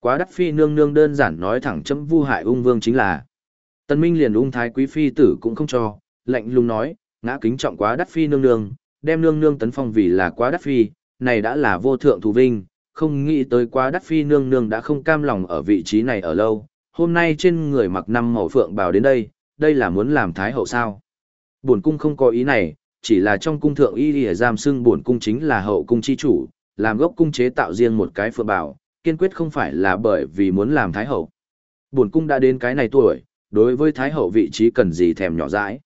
Quá đắt phi nương nương đơn giản nói thẳng chấm vu hại ung vương chính là. Tân Minh liền ung thái quý phi tử cũng không cho, lạnh lùng nói, ngã kính trọng quá đắt phi nương nương, đem nương nương tấn phong vì là quá đắt phi, này đã là vô thượng thù vinh, không nghĩ tới quá đắt phi nương nương đã không cam lòng ở vị trí này ở lâu, hôm nay trên người mặc năm màu phượng bào đến đây, đây là muốn làm thái hậu sao. Bổn cung không có ý này, chỉ là trong cung thượng y lìa giam xưng bổn cung chính là hậu cung chi chủ, làm gốc cung chế tạo riêng một cái phượng bào, kiên quyết không phải là bởi vì muốn làm thái hậu. Bổn cung đã đến cái này tuổi, đối với thái hậu vị trí cần gì thèm nhỏ dãi.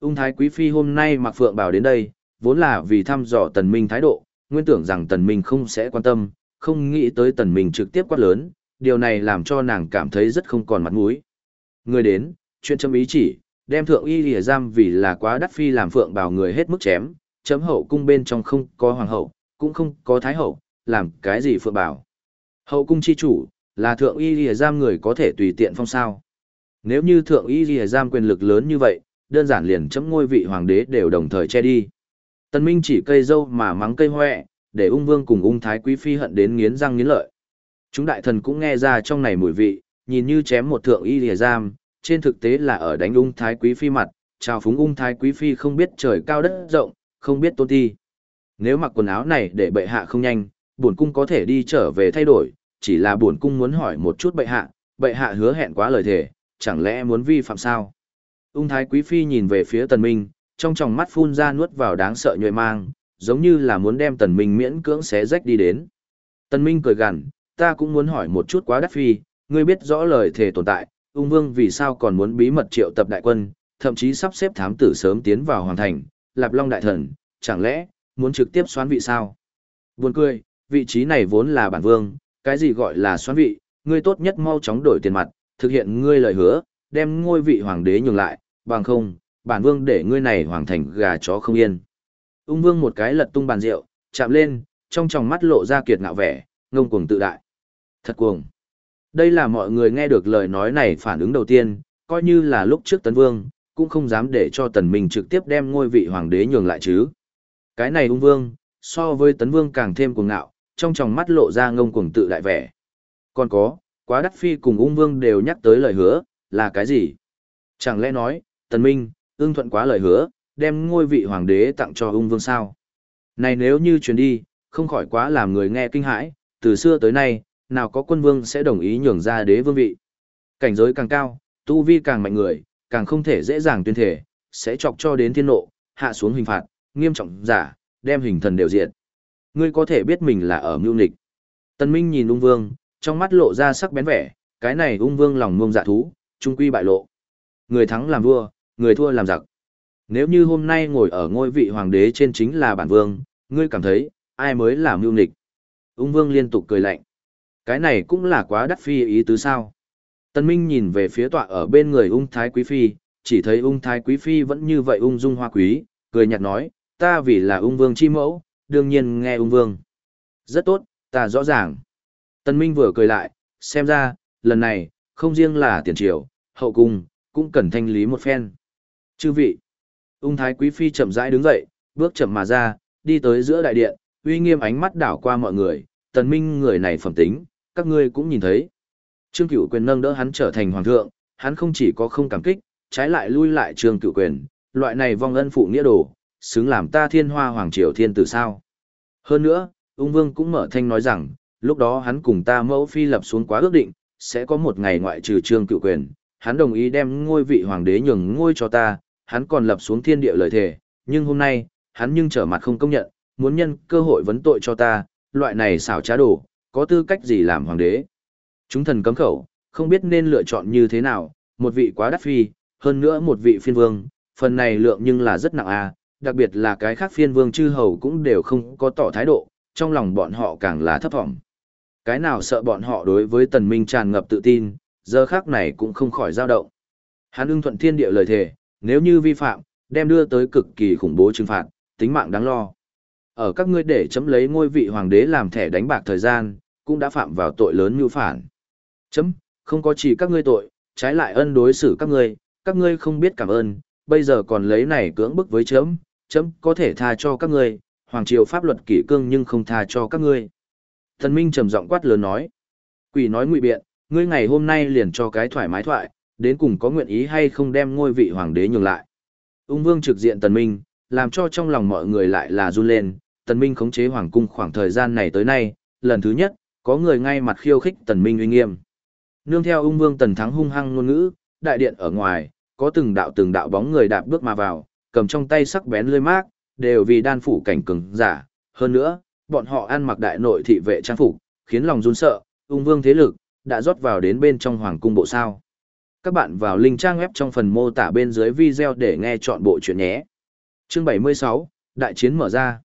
Ung thái quý phi hôm nay mặc phượng bào đến đây, vốn là vì thăm dò tần minh thái độ, nguyên tưởng rằng tần minh không sẽ quan tâm, không nghĩ tới tần minh trực tiếp quát lớn, điều này làm cho nàng cảm thấy rất không còn mặt mũi. Người đến, chuyện châm ý chỉ, đem thượng y lìa giam vì là quá đắt phi làm phượng bào người hết mức chém, chấm hậu cung bên trong không có hoàng hậu, cũng không có thái hậu, làm cái gì phượng bào. Hậu cung chi chủ, là thượng y lìa giam người có thể tùy tiện phong sao. Nếu như thượng y lìa giam quyền lực lớn như vậy, đơn giản liền chấm ngôi vị hoàng đế đều đồng thời che đi. Tân Minh chỉ cây dâu mà mắng cây hoẹ, để ung vương cùng ung thái quý phi hận đến nghiến răng nghiến lợi. Chúng đại thần cũng nghe ra trong này mùi vị, nhìn như chém một thượng y lìa giam, trên thực tế là ở đánh ung thái quý phi mặt, chào phúng ung thái quý phi không biết trời cao đất rộng, không biết tôn ti. Nếu mặc quần áo này để bệ hạ không nhanh, bổn cung có thể đi trở về thay đổi, chỉ là bổn cung muốn hỏi một chút bệ hạ, bệ hạ hứa hẹn quá lời thề, chẳng lẽ muốn vi phạm sao? Ung thái quý phi nhìn về phía tần minh, trong tròng mắt phun ra nuốt vào đáng sợ nhuệ mang, giống như là muốn đem tần minh miễn cưỡng xé rách đi đến. Tần minh cười gằn, ta cũng muốn hỏi một chút quá đắt phi, ngươi biết rõ lời thề tồn tại, ung vương vì sao còn muốn bí mật triệu tập đại quân, thậm chí sắp xếp thám tử sớm tiến vào hoàng thành, lạp long đại thần, chẳng lẽ, muốn trực tiếp xoán vị sao? Buồn cười, vị trí này vốn là bản vương, cái gì gọi là xoán vị, ngươi tốt nhất mau chóng đổi tiền mặt, thực hiện ngươi lời hứa, đem ngôi vị hoàng đế nhường lại, bằng không, bản vương để ngươi này hoàng thành gà chó không yên. Ung vương một cái lật tung bàn rượu, chạm lên, trong tròng mắt lộ ra kiệt ngạo vẻ, ngông cuồng tự đại. Thật cuồng. Đây là mọi người nghe được lời nói này phản ứng đầu tiên, coi như là lúc trước tấn vương, cũng không dám để cho tần mình trực tiếp đem ngôi vị hoàng đế nhường lại chứ. Cái này ung vương, so với tấn vương càng thêm cuồng ngạo, trong tròng mắt lộ ra ngông cuồng tự đại vẻ. Còn có, quá đắc phi cùng ung vương đều nhắc tới lời hứa, là cái gì? Chẳng lẽ nói, tần minh, ưng thuận quá lời hứa, đem ngôi vị hoàng đế tặng cho ung vương sao? Này nếu như truyền đi, không khỏi quá làm người nghe kinh hãi, từ xưa tới nay, nào có quân vương sẽ đồng ý nhường ra đế vương vị. Cảnh giới càng cao, tu vi càng mạnh người, càng không thể dễ dàng tuyên thể, sẽ chọc cho đến thiên nộ, hạ xuống hình phạt, nghiêm trọng giả, đem hình thần đều diệt. Ngươi có thể biết mình là ở mưu nịch. Tân Minh nhìn ung vương, trong mắt lộ ra sắc bén vẻ, cái này ung vương lòng ngông dạ thú, trung quy bại lộ. Người thắng làm vua, người thua làm giặc. Nếu như hôm nay ngồi ở ngôi vị hoàng đế trên chính là bản vương, ngươi cảm thấy, ai mới là mưu nịch. Ung vương liên tục cười lạnh. Cái này cũng là quá đắt phi ý tứ sao. Tân Minh nhìn về phía tọa ở bên người ung thái quý phi, chỉ thấy ung thái quý phi vẫn như vậy ung dung hoa quý, cười nhạt nói, ta vì là ung vương chi mẫu, đương nhiên nghe ung vương. Rất tốt, ta rõ ràng. Tân Minh vừa cười lại, xem ra, lần này, không riêng là tiền triều, hậu cung, cũng cần thanh lý một phen. Chư vị, ung thái quý phi chậm rãi đứng dậy, bước chậm mà ra, đi tới giữa đại điện, uy nghiêm ánh mắt đảo qua mọi người, tần minh người này phẩm tính, các ngươi cũng nhìn thấy. Trương Cửu Quyền nâng đỡ hắn trở thành hoàng thượng, hắn không chỉ có không cảm kích, trái lại lui lại Trương Cửu Quyền, loại này vong ân phụ nghĩa đồ, xứng làm ta thiên hoa hoàng triều thiên tử sao. Hơn nữa, ung vương cũng mở thanh nói rằng, lúc đó hắn cùng ta mẫu phi lập xuống quá ước định, sẽ có một ngày ngoại trừ Trương cựu Quyền, hắn đồng ý đem ngôi vị hoàng đế nhường ngôi cho ta, hắn còn lập xuống thiên địa lời thề, nhưng hôm nay, hắn nhưng trở mặt không công nhận, muốn nhân cơ hội vấn tội cho ta, loại này xảo trá đổ có tư cách gì làm hoàng đế. Chúng thần cấm khẩu, không biết nên lựa chọn như thế nào, một vị quá đắt phi, hơn nữa một vị phiên vương, phần này lượng nhưng là rất nặng à, đặc biệt là cái khác phiên vương chư hầu cũng đều không có tỏ thái độ, trong lòng bọn họ càng là thấp thỏm Cái nào sợ bọn họ đối với tần minh tràn ngập tự tin, giờ khác này cũng không khỏi dao động. Hắn ưng thuận thiên địa lời thề, nếu như vi phạm, đem đưa tới cực kỳ khủng bố trừng phạt, tính mạng đáng lo. Ở các ngươi để chấm lấy ngôi vị hoàng đế làm thẻ đánh bạc thời gian, cũng đã phạm vào tội lớn như phản. Chấm, không có chỉ các ngươi tội, trái lại ân đối xử các ngươi, các ngươi không biết cảm ơn, bây giờ còn lấy này cưỡng bức với chấm, chấm có thể tha cho các ngươi, hoàng triều pháp luật kỷ cương nhưng không tha cho các ngươi. Thần Minh trầm giọng quát lớn nói. Quỷ nói ngụy biện, ngươi ngày hôm nay liền cho cái thoải mái thoại, đến cùng có nguyện ý hay không đem ngôi vị hoàng đế nhường lại. Ung vương trực diện tần minh, làm cho trong lòng mọi người lại là run lên, tần minh khống chế hoàng cung khoảng thời gian này tới nay, lần thứ nhất, có người ngay mặt khiêu khích tần minh uy nghiêm. Nương theo ung vương tần thắng hung hăng ngôn ngữ, đại điện ở ngoài, có từng đạo từng đạo bóng người đạp bước mà vào, cầm trong tay sắc bén lưỡi mác, đều vì đan phủ cảnh cường giả. Hơn nữa, bọn họ ăn mặc đại nội thị vệ trang phục, khiến lòng run sợ, ung vương thế lực, đã rót vào đến bên trong hoàng cung bộ sao. Các bạn vào link trang web trong phần mô tả bên dưới video để nghe chọn bộ chuyện nhé. Chương 76, Đại chiến mở ra.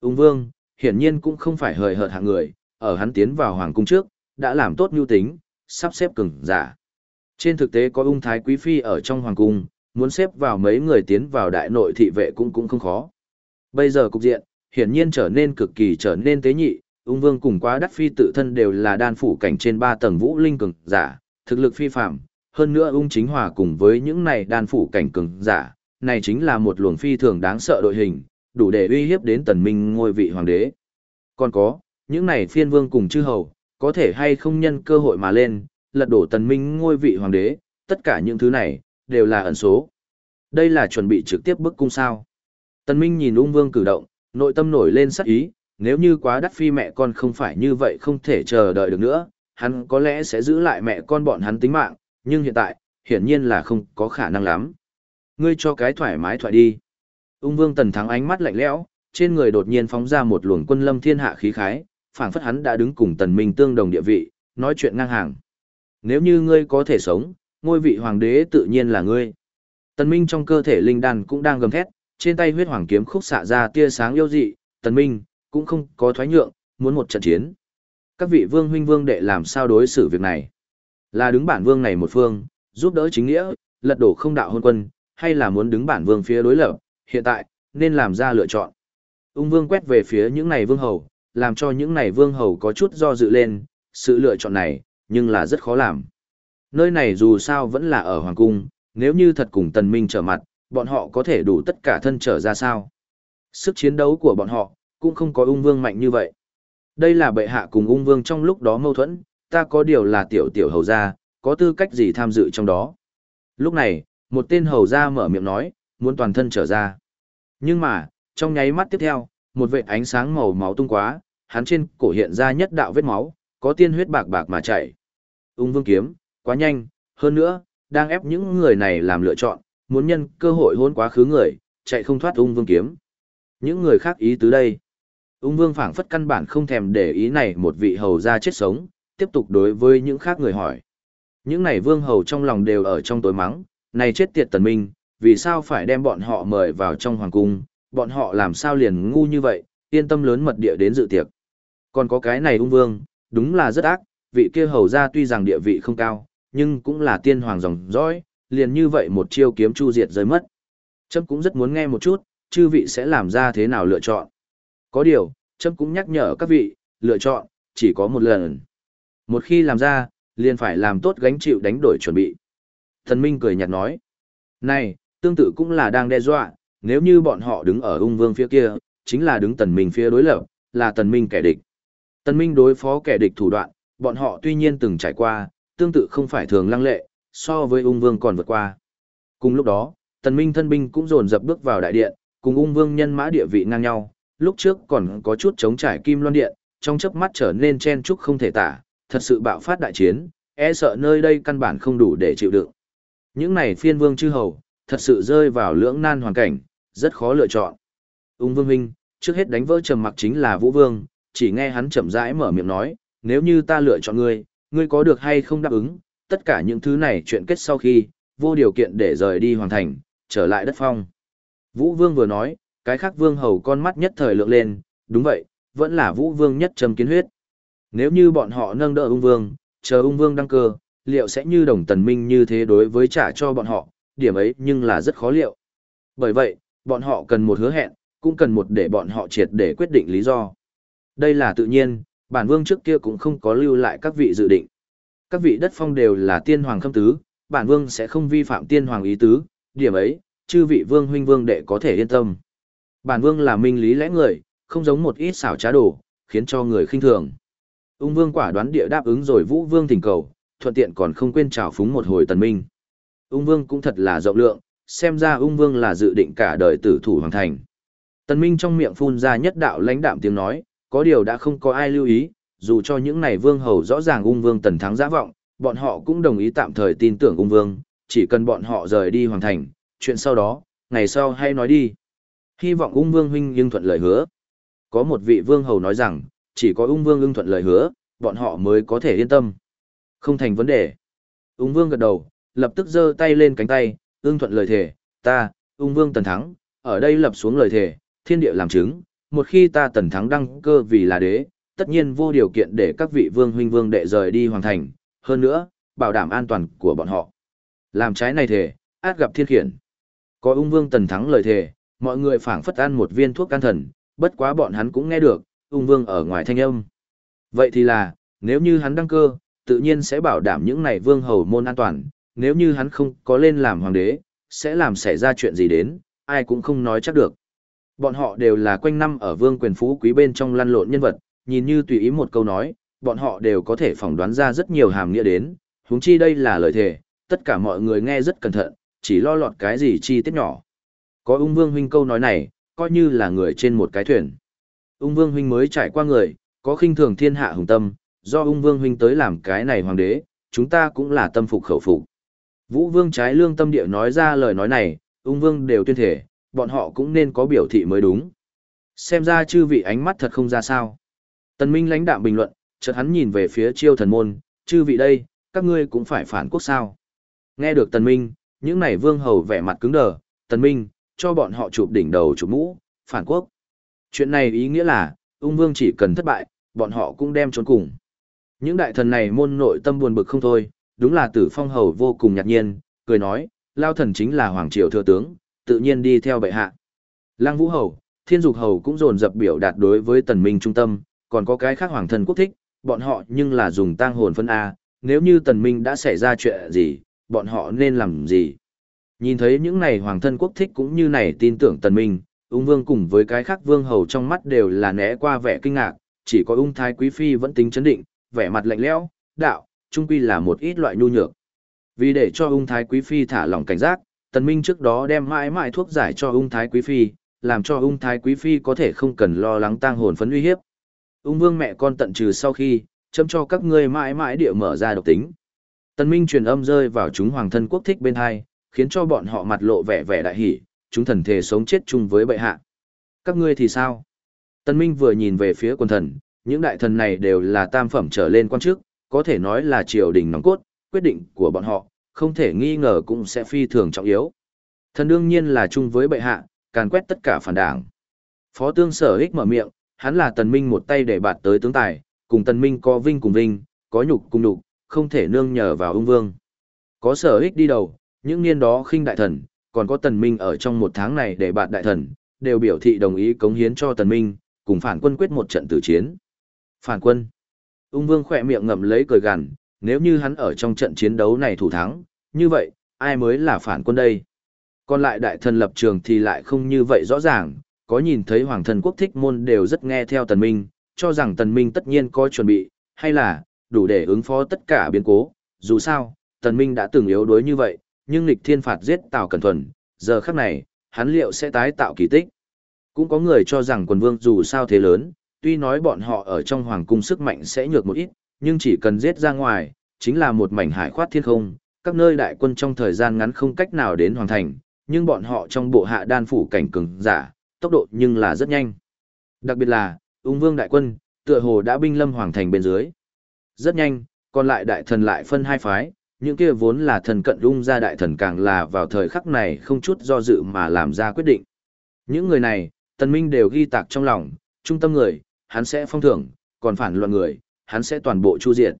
Ung vương, hiển nhiên cũng không phải hời hợt hạng người, ở hắn tiến vào hoàng cung trước, đã làm tốt nhu tính, sắp xếp cường giả. Trên thực tế có ung thái quý phi ở trong hoàng cung, muốn xếp vào mấy người tiến vào đại nội thị vệ cũng cũng không khó. Bây giờ cục diện, hiển nhiên trở nên cực kỳ trở nên tế nhị, ung vương cùng quá đắc phi tự thân đều là đan phủ cảnh trên ba tầng vũ linh cường giả, thực lực phi phạm, hơn nữa ung chính hòa cùng với những này đan phủ cảnh cường giả, này chính là một luồng phi thường đáng sợ đội hình, đủ để uy hiếp đến tần minh ngôi vị hoàng đế. Còn có, những này phiên vương cùng chư hầu, có thể hay không nhân cơ hội mà lên, lật đổ tần minh ngôi vị hoàng đế, tất cả những thứ này, đều là ẩn số. Đây là chuẩn bị trực tiếp bức cung sao. Tần minh nhìn ung vương cử động, nội tâm nổi lên sắc ý, nếu như quá đắt phi mẹ con không phải như vậy không thể chờ đợi được nữa, hắn có lẽ sẽ giữ lại mẹ con bọn hắn tính mạng, nhưng hiện tại, hiển nhiên là không có khả năng lắm. Ngươi cho cái thoải mái thoại đi. Ung vương tần thắng ánh mắt lạnh lẽo, trên người đột nhiên phóng ra một luồng quân lâm thiên hạ khí khái, phảng phất hắn đã đứng cùng tần minh tương đồng địa vị, nói chuyện ngang hàng. Nếu như ngươi có thể sống, ngôi vị hoàng đế tự nhiên là ngươi. Tần minh trong cơ thể linh đan cũng đang gầm thét, trên tay huyết hoàng kiếm khúc xạ ra tia sáng yêu dị, tần minh cũng không có thoái nhượng, muốn một trận chiến. Các vị vương huynh vương đệ làm sao đối xử việc này? Là đứng bản vương này một phương, giúp đỡ chính nghĩa, lật đổ không đạo hôn quân, hay là muốn đứng bản vương phía đối lập, hiện tại, nên làm ra lựa chọn. Ung vương quét về phía những này vương hầu, làm cho những này vương hầu có chút do dự lên, sự lựa chọn này, nhưng là rất khó làm. Nơi này dù sao vẫn là ở Hoàng Cung, nếu như thật cùng Tần Minh trở mặt, bọn họ có thể đủ tất cả thân trở ra sao. Sức chiến đấu của bọn họ, cũng không có ung vương mạnh như vậy. Đây là bệ hạ cùng ung vương trong lúc đó mâu thuẫn, ta có điều là tiểu tiểu hầu gia, có tư cách gì tham dự trong đó. Lúc này, một tên hầu gia mở miệng nói, muốn toàn thân trở ra. Nhưng mà, trong nháy mắt tiếp theo, một vệt ánh sáng màu máu tung quá, hắn trên cổ hiện ra nhất đạo vết máu, có tiên huyết bạc bạc mà chảy. Ung vương kiếm, quá nhanh, hơn nữa, đang ép những người này làm lựa chọn, muốn nhân cơ hội hôn quá khứ người, chạy không thoát ung vương kiếm. Những người khác ý tứ đây. Ung vương phảng phất căn bản không thèm để ý này một vị hầu ra chết sống, tiếp tục đối với những khác người hỏi. Những này vương hầu trong lòng đều ở trong tối mắng, này chết tiệt tần minh, vì sao phải đem bọn họ mời vào trong hoàng cung, bọn họ làm sao liền ngu như vậy, yên tâm lớn mật địa đến dự tiệc. Còn có cái này ung vương, đúng là rất ác, vị kia hầu ra tuy rằng địa vị không cao, nhưng cũng là tiên hoàng dòng dõi, liền như vậy một chiêu kiếm chu diệt rơi mất. Trâm cũng rất muốn nghe một chút, chư vị sẽ làm ra thế nào lựa chọn. Có điều, Trâm cũng nhắc nhở các vị, lựa chọn, chỉ có một lần. Một khi làm ra, liền phải làm tốt gánh chịu đánh đổi chuẩn bị. Thần Minh cười nhạt nói, này, tương tự cũng là đang đe dọa, nếu như bọn họ đứng ở ung vương phía kia, chính là đứng tần minh phía đối lập, là tần minh kẻ địch. Tần minh đối phó kẻ địch thủ đoạn, bọn họ tuy nhiên từng trải qua, tương tự không phải thường lăng lệ, so với ung vương còn vượt qua. Cùng lúc đó, tần minh thân binh cũng dồn dập bước vào đại điện, cùng ung vương nhân mã địa vị ngang nhau, lúc trước còn có chút chống trải kim loan điện, trong chớp mắt trở nên chen chúc không thể tả, thật sự bạo phát đại chiến, e sợ nơi đây căn bản không đủ để chịu đựng. Những này phiên vương chư hầu, thật sự rơi vào lưỡng nan hoàn cảnh, rất khó lựa chọn. Ung vương huynh, trước hết đánh vỡ trầm mặc chính là vũ vương, chỉ nghe hắn chậm rãi mở miệng nói, nếu như ta lựa chọn ngươi, ngươi có được hay không đáp ứng, tất cả những thứ này chuyện kết sau khi, vô điều kiện để rời đi hoàn thành, trở lại đất phong. Vũ vương vừa nói, cái khác vương hầu con mắt nhất thời lượng lên, đúng vậy, vẫn là vũ vương nhất trầm kiến huyết. Nếu như bọn họ nâng đỡ ung vương, chờ ung vương đăng cơ, liệu sẽ như đồng tần minh như thế đối với trả cho bọn họ, điểm ấy nhưng là rất khó liệu. Bởi vậy, bọn họ cần một hứa hẹn, cũng cần một để bọn họ triệt để quyết định lý do. Đây là tự nhiên, bản vương trước kia cũng không có lưu lại các vị dự định. Các vị đất phong đều là tiên hoàng khâm tứ, bản vương sẽ không vi phạm tiên hoàng ý tứ, điểm ấy, chư vị vương huynh vương đệ có thể yên tâm. Bản vương là minh lý lẽ người, không giống một ít xảo trá đồ, khiến cho người khinh thường. Ung Vương quả đoán địa đáp ứng rồi Vũ Vương thỉnh cầu, thuận tiện còn không quên chào phúng một hồi Tần Minh. Ung Vương cũng thật là rộng lượng, xem ra Ung Vương là dự định cả đời tử thủ hoàng thành. Tần Minh trong miệng phun ra nhất đạo lãnh đạm tiếng nói, có điều đã không có ai lưu ý, dù cho những này vương hầu rõ ràng Ung Vương tần thắng giả vọng, bọn họ cũng đồng ý tạm thời tin tưởng Ung Vương, chỉ cần bọn họ rời đi hoàn thành, chuyện sau đó, ngày sau hay nói đi. Hy vọng ung vương huynh nhưng thuận lời hứa. Có một vị vương hầu nói rằng, chỉ có ung vương ưng thuận lời hứa, bọn họ mới có thể yên tâm. Không thành vấn đề. Ung vương gật đầu, lập tức giơ tay lên cánh tay, ưng thuận lời thề, ta, ung vương tần thắng, ở đây lập xuống lời thề, thiên địa làm chứng, một khi ta tần thắng đăng cơ vì là đế, tất nhiên vô điều kiện để các vị vương huynh vương đệ rời đi hoàng thành, hơn nữa, bảo đảm an toàn của bọn họ. Làm trái này thề, át gặp thiên khiển. Có ung vương tần thắng lời thề, mọi người phảng phất ăn một viên thuốc can thần, bất quá bọn hắn cũng nghe được, ung vương ở ngoài thanh âm. Vậy thì là, nếu như hắn đăng cơ, tự nhiên sẽ bảo đảm những này vương hầu môn an toàn, nếu như hắn không có lên làm hoàng đế, sẽ làm xảy ra chuyện gì đến, ai cũng không nói chắc được. Bọn họ đều là quanh năm ở vương quyền phú quý bên trong lăn lộn nhân vật, nhìn như tùy ý một câu nói, bọn họ đều có thể phỏng đoán ra rất nhiều hàm nghĩa đến, huống chi đây là lời thề, tất cả mọi người nghe rất cẩn thận, chỉ lo lọt cái gì chi tiết nhỏ. Có ung vương huynh câu nói này, coi như là người trên một cái thuyền. Ung vương huynh mới trải qua người, có khinh thường thiên hạ hùng tâm, do ung vương huynh tới làm cái này hoàng đế, chúng ta cũng là tâm phục khẩu phục. Vũ vương trái lương tâm địa nói ra lời nói này, ung vương đều tuyên thể, bọn họ cũng nên có biểu thị mới đúng. Xem ra chư vị ánh mắt thật không ra sao. Tần Minh lãnh đạm bình luận, chợt hắn nhìn về phía chiêu thần môn, chư vị đây, các ngươi cũng phải phản quốc sao. Nghe được Tần Minh, những này vương hầu vẻ mặt cứng đờ, Tần Minh, cho bọn họ chụp đỉnh đầu chụp mũ, phản quốc. Chuyện này ý nghĩa là, ung vương chỉ cần thất bại, bọn họ cũng đem trốn cùng. Những đại thần này môn nội tâm buồn bực không thôi, đúng là tử phong hầu vô cùng nhạt nhiên, cười nói, lao thần chính là hoàng triều thừa tướng, tự nhiên đi theo bệ hạ. Lăng vũ hầu, thiên dục hầu cũng dồn dập biểu đạt đối với tần minh trung tâm, còn có cái khác hoàng thân quốc thích, bọn họ nhưng là dùng tang hồn phân A, nếu như tần minh đã xảy ra chuyện gì, bọn họ nên làm gì. Nhìn thấy những này hoàng thân quốc thích cũng như này tin tưởng tần minh, ung vương cùng với cái khác vương hầu trong mắt đều là né qua vẻ kinh ngạc, chỉ có ung thái quý phi vẫn tính chấn định, vẻ mặt lạnh lẽo, đạo, trung quy là một ít loại nhu nhược. Vì để cho ung thái quý phi thả lỏng cảnh giác, tần minh trước đó đem mãi mãi thuốc giải cho ung thái quý phi, làm cho ung thái quý phi có thể không cần lo lắng tang hồn phấn uy hiếp. Ung vương mẹ con tận trừ sau khi, châm cho các ngươi mãi mãi địa mở ra độc tính. Tần minh truyền âm rơi vào chúng hoàng thân quốc thích bên hai, khiến cho bọn họ mặt lộ vẻ vẻ đại hỉ, chúng thần thể sống chết chung với bệ hạ. Các ngươi thì sao? Tần Minh vừa nhìn về phía quân thần, những đại thần này đều là tam phẩm trở lên quan chức, có thể nói là triều đình nòng cốt, quyết định của bọn họ, không thể nghi ngờ cũng sẽ phi thường trọng yếu. Thần đương nhiên là chung với bệ hạ, càn quét tất cả phản đảng. Phó tương sở ích mở miệng, hắn là tần minh một tay để bạt tới tướng tài, cùng tần minh có vinh cùng vinh, có nhục cùng nhục, không thể nương nhờ vào ung vương. Có sở ích đi đầu, những niên đó khinh đại thần, còn có tần minh ở trong một tháng này để bạt đại thần, đều biểu thị đồng ý cống hiến cho tần minh, cùng phản quân quyết một trận tử chiến. Phản quân. Ung vương khỏe miệng ngậm lấy cười gằn, nếu như hắn ở trong trận chiến đấu này thủ thắng, như vậy, ai mới là phản quân đây? Còn lại đại thần lập trường thì lại không như vậy rõ ràng, có nhìn thấy hoàng thần quốc thích môn đều rất nghe theo tần minh, cho rằng tần minh tất nhiên có chuẩn bị, hay là, đủ để ứng phó tất cả biến cố, dù sao, tần minh đã từng yếu đuối như vậy, nhưng lịch thiên phạt giết Tào Cẩn Thuần, giờ khắc này, hắn liệu sẽ tái tạo kỳ tích. Cũng có người cho rằng quần vương dù sao thế lớn, tuy nói bọn họ ở trong hoàng cung sức mạnh sẽ nhược một ít, nhưng chỉ cần giết ra ngoài, chính là một mảnh hải khoát thiên không, các nơi đại quân trong thời gian ngắn không cách nào đến hoàn thành, nhưng bọn họ trong bộ hạ đan phủ cảnh cường giả, tốc độ nhưng là rất nhanh. Đặc biệt là, ung vương đại quân, tựa hồ đã binh lâm hoàng thành bên dưới. Rất nhanh, còn lại đại thần lại phân hai phái, những kia vốn là thần cận ung gia đại thần càng là vào thời khắc này không chút do dự mà làm ra quyết định. Những người này, tần minh đều ghi tạc trong lòng, trung tâm người, hắn sẽ phong thưởng, còn phản loạn người, hắn sẽ toàn bộ chu diệt.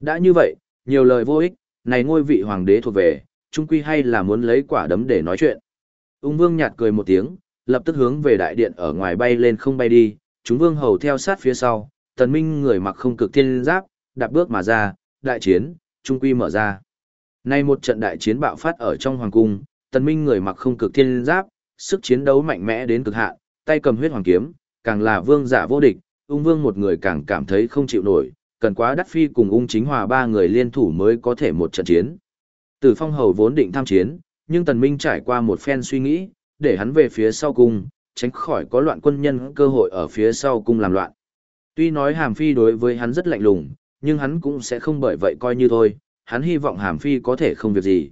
Đã như vậy, nhiều lời vô ích, này ngôi vị hoàng đế thuộc về, trung quy hay là muốn lấy quả đấm để nói chuyện. Ung vương nhạt cười một tiếng, lập tức hướng về đại điện ở ngoài bay lên không bay đi, chúng vương hầu theo sát phía sau, tần minh người mặc không cực thiên giáp, đạp bước mà ra, đại chiến, trung quy mở ra. Nay một trận đại chiến bạo phát ở trong hoàng cung, tần minh người mặc không cực thiên giáp, sức chiến đấu mạnh mẽ đến cực hạn, tay cầm huyết hoàng kiếm, càng là vương giả vô địch, ung vương một người càng cảm thấy không chịu nổi, cần quá đắt phi cùng ung chính hòa ba người liên thủ mới có thể một trận chiến. Tử phong hầu vốn định tham chiến, nhưng tần minh trải qua một phen suy nghĩ, để hắn về phía sau cung, tránh khỏi có loạn quân nhân cơ hội ở phía sau cung làm loạn. Tuy nói hàm phi đối với hắn rất lạnh lùng, nhưng hắn cũng sẽ không bởi vậy coi như thôi, hắn hy vọng hàm phi có thể không việc gì.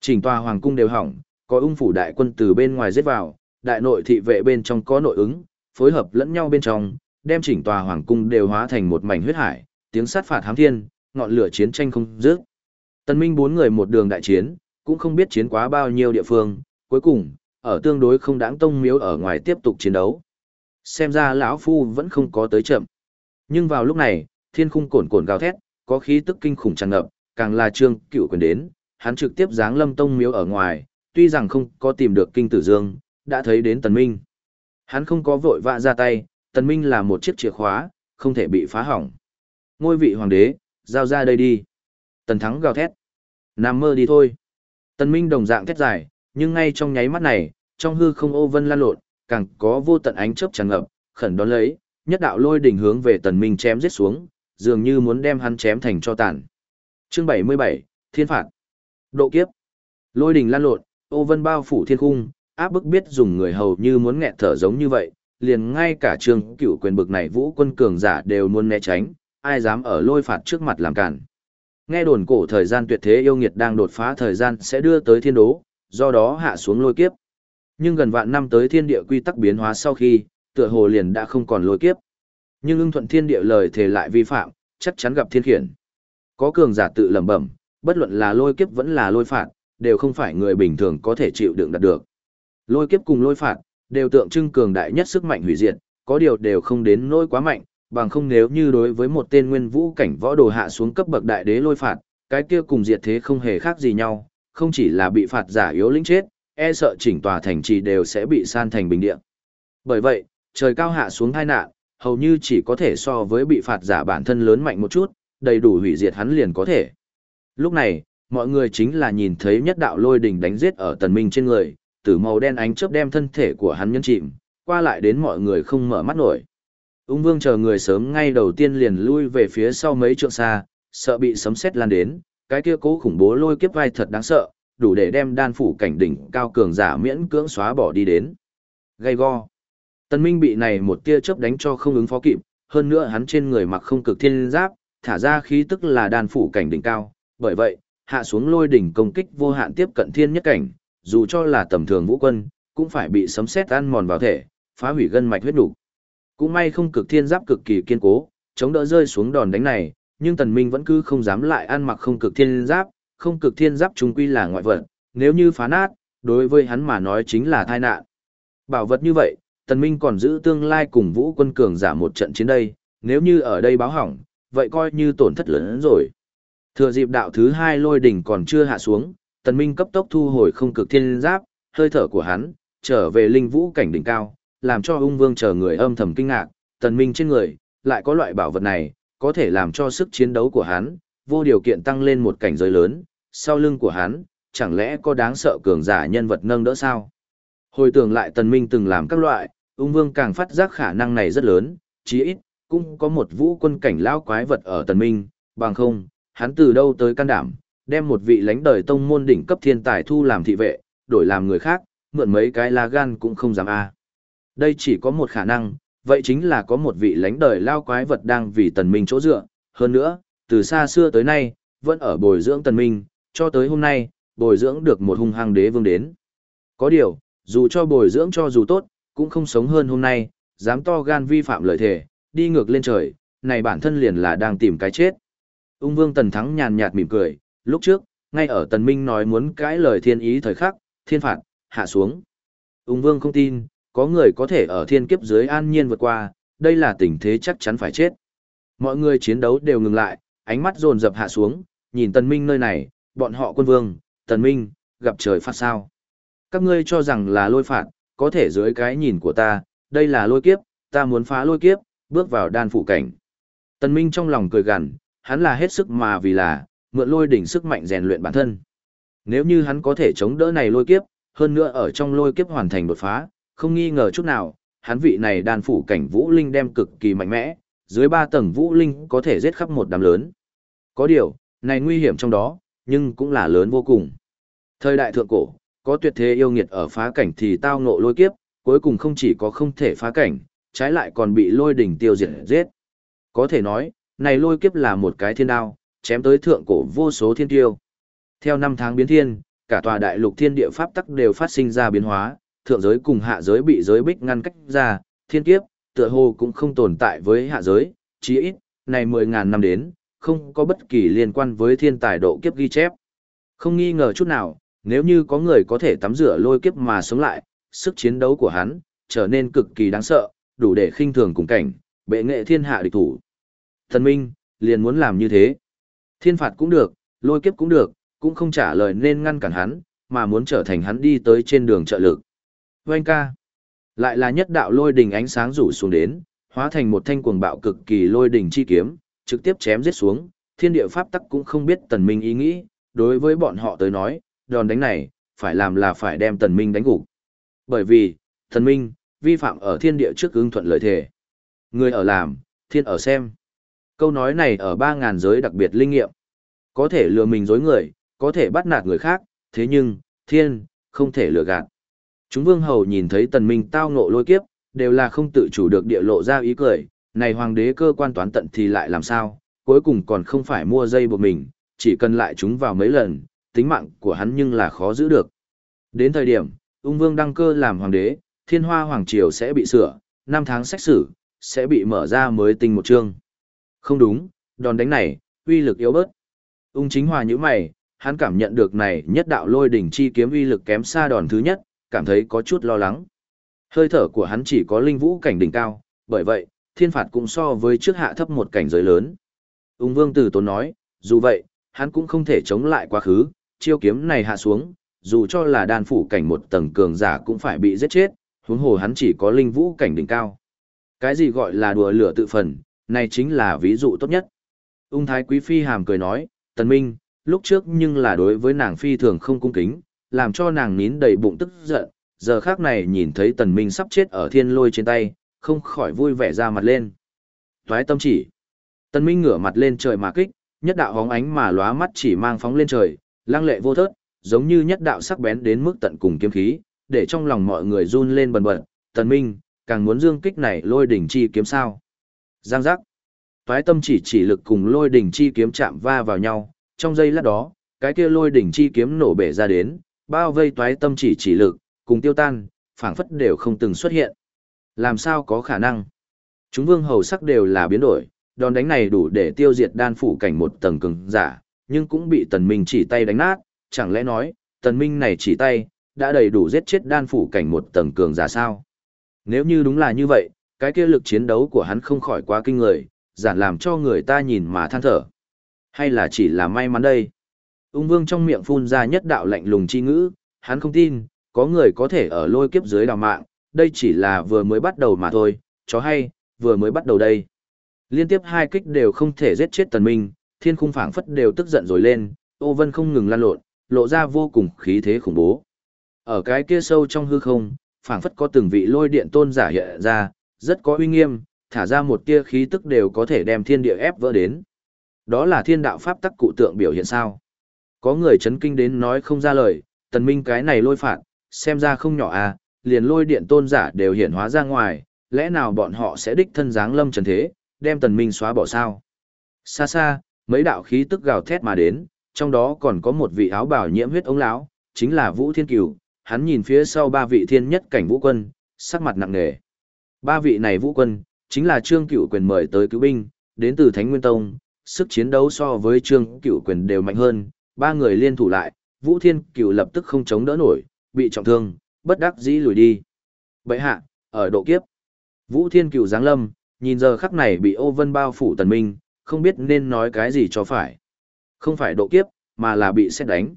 Chỉnh tòa hoàng cung đều hỏng, có ung phủ đại quân từ bên ngoài giết vào, đại nội thị vệ bên trong có nội ứng, phối hợp lẫn nhau bên trong, đem chỉnh tòa hoàng cung đều hóa thành một mảnh huyết hải, tiếng sát phạt hám thiên, ngọn lửa chiến tranh không dứt. Tân Minh bốn người một đường đại chiến, cũng không biết chiến quá bao nhiêu địa phương, cuối cùng, ở tương đối không đáng tông miếu ở ngoài tiếp tục chiến đấu. Xem ra lão phu vẫn không có tới chậm. Nhưng vào lúc này, thiên khung cồn cồn gào thét, có khí tức kinh khủng tràn ngập, càng là trương cựu quyền đến, hắn trực tiếp giáng lâm tông miếu ở ngoài, tuy rằng không có tìm được kinh tử dương, đã thấy đến tần minh. Hắn không có vội vã ra tay, tần minh là một chiếc chìa khóa, không thể bị phá hỏng. Ngôi vị hoàng đế, giao ra đây đi. Tần thắng gào thét. Nằm mơ đi thôi. Tần minh đồng dạng thét dài, nhưng ngay trong nháy mắt này, trong hư không ô vân lan lộn, càng có vô tận ánh chớp tràn ngập, khẩn đón lấy, nhất đạo lôi đỉnh hướng về tần minh chém giết xuống, dường như muốn đem hắn chém thành cho tàn. Chương 77, Thiên phạt. Độ kiếp. Lôi đỉnh lan lộn, ô vân bao phủ thiên cung, áp bức biết dùng người hầu như muốn nghẹt thở giống như vậy, liền ngay cả trường cựu quyền bực này vũ quân cường giả đều muốn né tránh, ai dám ở lôi phạt trước mặt làm cản. Nghe đồn cổ thời gian tuyệt thế yêu nghiệt đang đột phá thời gian sẽ đưa tới thiên đố, do đó hạ xuống lôi kiếp. Nhưng gần vạn năm tới thiên địa quy tắc biến hóa sau khi, tựa hồ liền đã không còn lôi kiếp. Nhưng ưng thuận thiên địa lời thề lại vi phạm, chắc chắn gặp thiên khiển. Có cường giả tự lẩm bẩm, bất luận là lôi kiếp vẫn là lôi phạt, đều không phải người bình thường có thể chịu đựng đạt được. Lôi kiếp cùng lôi phạt, đều tượng trưng cường đại nhất sức mạnh hủy diệt, có điều đều không đến nỗi quá mạnh, bằng không nếu như đối với một tên nguyên vũ cảnh võ đồ hạ xuống cấp bậc đại đế lôi phạt, cái kia cùng diệt thế không hề khác gì nhau, không chỉ là bị phạt giả yếu lĩnh chết, e sợ chỉnh tòa thành trì đều sẽ bị san thành bình địa. Bởi vậy, trời cao hạ xuống tai nạn, hầu như chỉ có thể so với bị phạt giả bản thân lớn mạnh một chút, đầy đủ hủy diệt hắn liền có thể. Lúc này, mọi người chính là nhìn thấy nhất đạo lôi đỉnh đánh giết ở tần minh trên người, tử màu đen ánh chớp đem thân thể của hắn nhấn chìm, qua lại đến mọi người không mở mắt nổi. Ung vương chờ người sớm ngay đầu tiên liền lui về phía sau mấy trượng xa, sợ bị sấm sét lan đến, cái kia cố khủng bố lôi kiếp vai thật đáng sợ, đủ để đem đan phủ cảnh đỉnh cao cường giả miễn cưỡng xóa bỏ đi đến. Gây go. Tần Minh bị này một tia chớp đánh cho không ứng phó kịp, hơn nữa hắn trên người mặc không cực thiên giáp, thả ra khí tức là đan phủ cảnh đỉnh cao, bởi vậy, hạ xuống lôi đỉnh công kích vô hạn tiếp cận thiên nhất cảnh, dù cho là tầm thường vũ quân, cũng phải bị sấm sét ăn mòn vào thể, phá hủy gân mạch huyết đủ. Cũng may không cực thiên giáp cực kỳ kiên cố, chống đỡ rơi xuống đòn đánh này, nhưng Tần Minh vẫn cứ không dám lại ăn mặc không cực thiên giáp, không cực thiên giáp trung quy là ngoại vật, nếu như phá nát, đối với hắn mà nói chính là tai nạn. Bảo vật như vậy, Tần Minh còn giữ tương lai cùng Vũ quân cường giả một trận chiến đây, nếu như ở đây báo hỏng, vậy coi như tổn thất lớn hơn rồi. Thừa dịp đạo thứ hai lôi đỉnh còn chưa hạ xuống, Tần Minh cấp tốc thu hồi không cực thiên giáp, hơi thở của hắn, trở về linh vũ cảnh đỉnh cao, làm cho ung vương chờ người âm thầm kinh ngạc, Tần Minh trên người, lại có loại bảo vật này, có thể làm cho sức chiến đấu của hắn, vô điều kiện tăng lên một cảnh giới lớn, sau lưng của hắn, chẳng lẽ có đáng sợ cường giả nhân vật nâng đỡ sao? Hồi tưởng lại Tần Minh từng làm các loại, ung vương càng phát giác khả năng này rất lớn, chí ít, cũng có một vũ quân cảnh lão quái vật ở Tần Minh, bằng không, hắn từ đâu tới can đảm, đem một vị lãnh đời tông môn đỉnh cấp thiên tài thu làm thị vệ, đổi làm người khác, mượn mấy cái lá gan cũng không dám a. Đây chỉ có một khả năng, vậy chính là có một vị lãnh đời lao quái vật đang vì tần minh chỗ dựa, hơn nữa, từ xa xưa tới nay, vẫn ở bồi dưỡng tần minh, cho tới hôm nay, bồi dưỡng được một hung hăng đế vương đến. Có điều, dù cho bồi dưỡng cho dù tốt, cũng không sống hơn hôm nay, dám to gan vi phạm lợi thể, đi ngược lên trời, này bản thân liền là đang tìm cái chết. Ung vương tần thắng nhàn nhạt mỉm cười, lúc trước, ngay ở tần minh nói muốn cãi lời thiên ý thời khắc, thiên phạt, hạ xuống. Ung vương không tin, có người có thể ở thiên kiếp dưới an nhiên vượt qua, đây là tình thế chắc chắn phải chết. Mọi người chiến đấu đều ngừng lại, ánh mắt dồn dập hạ xuống, nhìn tần minh nơi này, bọn họ quân vương, tần minh, gặp trời phạt sao. Các ngươi cho rằng là lôi phạt, có thể dưới cái nhìn của ta, đây là lôi kiếp, ta muốn phá lôi kiếp, bước vào đan phủ cảnh. Tần minh trong lòng cười gằn, hắn là hết sức mà vì là, mượn lôi đỉnh sức mạnh rèn luyện bản thân. Nếu như hắn có thể chống đỡ này lôi kiếp, hơn nữa ở trong lôi kiếp hoàn thành đột phá, không nghi ngờ chút nào, hắn vị này đàn phủ cảnh vũ linh đem cực kỳ mạnh mẽ, dưới ba tầng vũ linh có thể giết khắp một đám lớn. Có điều, này nguy hiểm trong đó, nhưng cũng là lớn vô cùng. Thời đại thượng cổ, có tuyệt thế yêu nghiệt ở phá cảnh thì tao ngộ lôi kiếp, cuối cùng không chỉ có không thể phá cảnh, trái lại còn bị lôi đỉnh tiêu diệt giết. Có thể nói, này lôi kiếp là một cái thiên đao, chém tới thượng cổ vô số thiên tiêu. Theo năm tháng biến thiên, cả tòa đại lục thiên địa pháp tắc đều phát sinh ra biến hóa, thượng giới cùng hạ giới bị giới bích ngăn cách ra, thiên kiếp, tựa hồ cũng không tồn tại với hạ giới, chí ít, này 10.000 năm đến, không có bất kỳ liên quan với thiên tài độ kiếp ghi chép. Không nghi ngờ chút nào, nếu như có người có thể tắm rửa lôi kiếp mà sống lại, sức chiến đấu của hắn, trở nên cực kỳ đáng sợ, đủ để khinh thường cùng cảnh, bệ nghệ thiên hạ địch thủ. Thần Minh, liền muốn làm như thế. Thiên phạt cũng được, lôi kiếp cũng được, cũng không trả lời nên ngăn cản hắn, mà muốn trở thành hắn đi tới trên đường trợ lực. Vâng ca. Lại là nhất đạo lôi đỉnh ánh sáng rủ xuống đến, hóa thành một thanh cuồng bạo cực kỳ lôi đỉnh chi kiếm, trực tiếp chém giết xuống, thiên địa pháp tắc cũng không biết tần minh ý nghĩ, đối với bọn họ tới nói, đòn đánh này, phải làm là phải đem tần minh đánh gục. Bởi vì, tần minh, vi phạm ở thiên địa trước ứng thuận lợi thể. Người ở làm, thiên ở xem. Câu nói này ở 3.000 giới đặc biệt linh nghiệm. Có thể lừa mình dối người, có thể bắt nạt người khác, thế nhưng, thiên, không thể lừa gạt. Chúng vương hầu nhìn thấy tần minh tao ngộ lôi kiếp, đều là không tự chủ được địa lộ ra ý cười, này hoàng đế cơ quan toán tận thì lại làm sao, cuối cùng còn không phải mua dây buộc mình, chỉ cần lại chúng vào mấy lần, tính mạng của hắn nhưng là khó giữ được. Đến thời điểm, ung vương đăng cơ làm hoàng đế, thiên hoa hoàng triều sẽ bị sửa, năm tháng xét xử, sẽ bị mở ra mới tinh một chương. Không đúng, đòn đánh này, uy lực yếu bớt. Ung chính hòa như mày, hắn cảm nhận được này nhất đạo lôi đỉnh chi kiếm uy lực kém xa đòn thứ nhất, cảm thấy có chút lo lắng. Hơi thở của hắn chỉ có linh vũ cảnh đỉnh cao, bởi vậy, thiên phạt cũng so với trước hạ thấp một cảnh giới lớn. Ung vương tử tốn nói, dù vậy, hắn cũng không thể chống lại quá khứ, chiêu kiếm này hạ xuống, dù cho là đan phủ cảnh một tầng cường giả cũng phải bị giết chết, huống hồ hắn chỉ có linh vũ cảnh đỉnh cao. Cái gì gọi là đùa lửa tự phần, này chính là ví dụ tốt nhất. Ung thái quý phi hàm cười nói, tần minh, lúc trước nhưng là đối với nàng phi thường không cung kính, làm cho nàng nín đầy bụng tức giận, giờ khác này nhìn thấy tần minh sắp chết ở thiên lôi trên tay, không khỏi vui vẻ ra mặt lên. Toái tâm chỉ. Tần minh ngửa mặt lên trời mà kích, nhất đạo hóng ánh mà lóa mắt chỉ mang phóng lên trời, lăng lệ vô thớt, giống như nhất đạo sắc bén đến mức tận cùng kiếm khí, để trong lòng mọi người run lên bần bật. Tần minh, càng muốn dương kích này lôi đỉnh chi kiếm sao. Giang giác. Toái tâm chỉ chỉ lực cùng lôi đỉnh chi kiếm chạm va vào nhau, trong giây lát đó, cái kia lôi đỉnh chi kiếm nổ bể ra đến, bao vây toái tâm chỉ chỉ lực, cùng tiêu tan, phảng phất đều không từng xuất hiện. Làm sao có khả năng? Chúng vương hầu sắc đều là biến đổi, đòn đánh này đủ để tiêu diệt đan phủ cảnh một tầng cường giả, nhưng cũng bị tần minh chỉ tay đánh nát, chẳng lẽ nói, tần minh này chỉ tay, đã đầy đủ giết chết đan phủ cảnh một tầng cường giả sao? Nếu như đúng là như vậy, cái kia lực chiến đấu của hắn không khỏi quá kinh người, giản làm cho người ta nhìn mà than thở. Hay là chỉ là may mắn đây? Ung vương trong miệng phun ra nhất đạo lạnh lùng chi ngữ, hắn không tin, có người có thể ở lôi kiếp dưới đào mạng, đây chỉ là vừa mới bắt đầu mà thôi, chó hay, vừa mới bắt đầu đây. Liên tiếp hai kích đều không thể giết chết tần minh, thiên khung phảng phất đều tức giận rồi lên, ô vân không ngừng lan lộn, lộ ra vô cùng khí thế khủng bố. Ở cái kia sâu trong hư không, phảng phất có từng vị lôi điện tôn giả hiện ra, rất có uy nghiêm, thả ra một tia khí tức đều có thể đem thiên địa ép vỡ đến. Đó là thiên đạo pháp tắc cụ tượng biểu hiện sao. Có người chấn kinh đến nói không ra lời, tần minh cái này lôi phạt, xem ra không nhỏ à, liền lôi điện tôn giả đều hiện hóa ra ngoài, lẽ nào bọn họ sẽ đích thân dáng lâm trần thế, đem tần minh xóa bỏ sao? Xa xa, mấy đạo khí tức gào thét mà đến, trong đó còn có một vị áo bào nhiễm huyết ống lão, chính là Vũ Thiên Cửu, hắn nhìn phía sau ba vị thiên nhất cảnh vũ quân, sắc mặt nặng nề. Ba vị này vũ quân, chính là Trương Cửu quyền mời tới cứu binh, đến từ Thánh Nguyên Tông, sức chiến đấu so với Trương Cửu quyền đều mạnh hơn, ba người liên thủ lại, Vũ Thiên Cửu lập tức không chống đỡ nổi, bị trọng thương, bất đắc dĩ lùi đi. Bệ hạ, ở độ kiếp, Vũ Thiên Cửu giáng lâm, nhìn giờ khắc này bị ô vân bao phủ tần minh, không biết nên nói cái gì cho phải. Không phải độ kiếp, mà là bị xét đánh.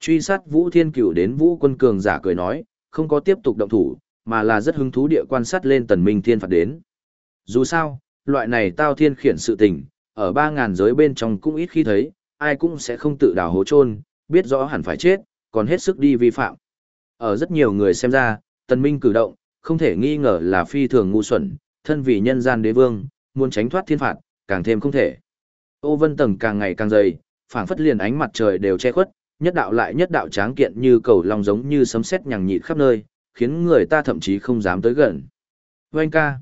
Truy sát Vũ Thiên Cửu đến Vũ quân cường giả cười nói, không có tiếp tục động thủ, mà là rất hứng thú địa quan sát lên tần minh thiên phạt đến. Dù sao, loại này tao thiên khiển sự tình, ở 3.000 giới bên trong cũng ít khi thấy, ai cũng sẽ không tự đào hố trôn biết rõ hẳn phải chết, còn hết sức đi vi phạm. Ở rất nhiều người xem ra, tần minh cử động, không thể nghi ngờ là phi thường ngu xuẩn, thân vì nhân gian đế vương, muốn tránh thoát thiên phạt, càng thêm không thể. Ô vân tầng càng ngày càng dày, phảng phất liền ánh mặt trời đều che khuất, nhất đạo lại nhất đạo tráng kiện như cầu long giống như sấm sét nhằng nhịt khắp nơi, khiến người ta thậm chí không dám tới gần. Oanh ca.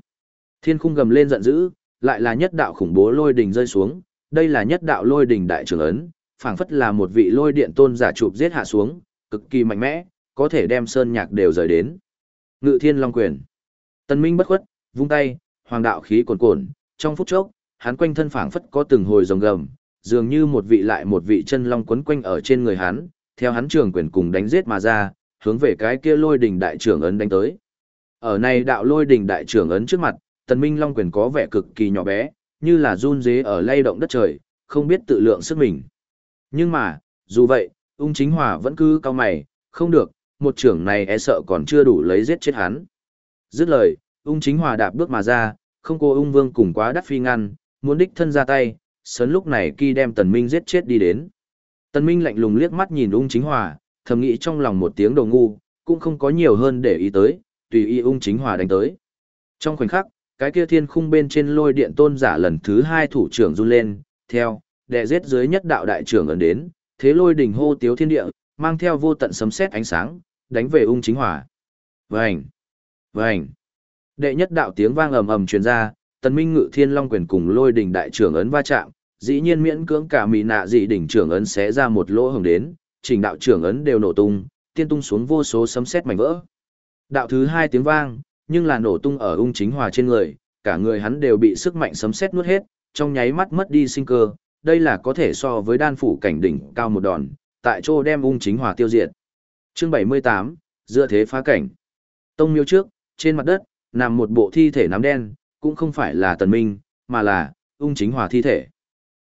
Thiên khung gầm lên giận dữ, lại là nhất đạo khủng bố lôi đỉnh rơi xuống, đây là nhất đạo lôi đỉnh đại trưởng ấn, phảng phất là một vị lôi điện tôn giả chụp giết hạ xuống, cực kỳ mạnh mẽ, có thể đem sơn nhạc đều rời đến. Ngự thiên long quyền. Tân minh bất khuất, vung tay, hoàng đạo khí cuồn cuộn, trong phút chốc, hắn quanh thân phảng phất có từng hồi rồng gầm, dường như một vị lại một vị chân long quấn quanh ở trên người hắn, theo hắn trường quyền cùng đánh giết mà ra, hướng về cái kia lôi đỉnh đại trưởng ấn đánh tới. Ở này đạo lôi đỉnh đại trưởng ấn trước mặt, tần minh long quyền có vẻ cực kỳ nhỏ bé, như là run dế ở lay động đất trời, không biết tự lượng sức mình. Nhưng mà, dù vậy, ung chính hòa vẫn cứ cao mày, không được, một trưởng này e sợ còn chưa đủ lấy giết chết hắn. Dứt lời, ung chính hòa đạp bước mà ra, không cô ung vương cùng quá đắt phi ngăn, muốn đích thân ra tay, sớn lúc này khi đem tần minh giết chết đi đến. Tần minh lạnh lùng liếc mắt nhìn ung chính hòa, thầm nghĩ trong lòng một tiếng đồ ngu, cũng không có nhiều hơn để ý tới, tùy y ung chính hòa đánh tới. Trong khoảnh khắc, cái kia thiên khung bên trên lôi điện tôn giả lần thứ hai thủ trưởng run lên, theo, đệ giết dưới nhất đạo đại trưởng ấn đến, thế lôi đỉnh hô tiếu thiên địa, mang theo vô tận sấm sét ánh sáng, đánh về ung chính hòa. Vành! Vành! Đệ nhất đạo tiếng vang ầm ầm truyền ra, tần minh ngự thiên long quyền cùng lôi đỉnh đại trưởng ấn va chạm, dĩ nhiên miễn cưỡng cả mì nạ dị đỉnh trưởng ấn xé ra một lỗ hồng đến, Chỉnh đạo trưởng ấn đều nổ tung, tiên tung xuống vô số sấm sét mảnh vỡ. Đạo thứ hai tiếng vang, nhưng là nổ tung ở ung chính hòa trên người, cả người hắn đều bị sức mạnh sấm sét nuốt hết, trong nháy mắt mất đi sinh cơ, đây là có thể so với đan phủ cảnh đỉnh cao một đòn, tại chỗ đem ung chính hòa tiêu diệt. Chương 78, dựa thế phá cảnh. Tông miêu trước, trên mặt đất, nằm một bộ thi thể nám đen, cũng không phải là tần minh, mà là ung chính hòa thi thể.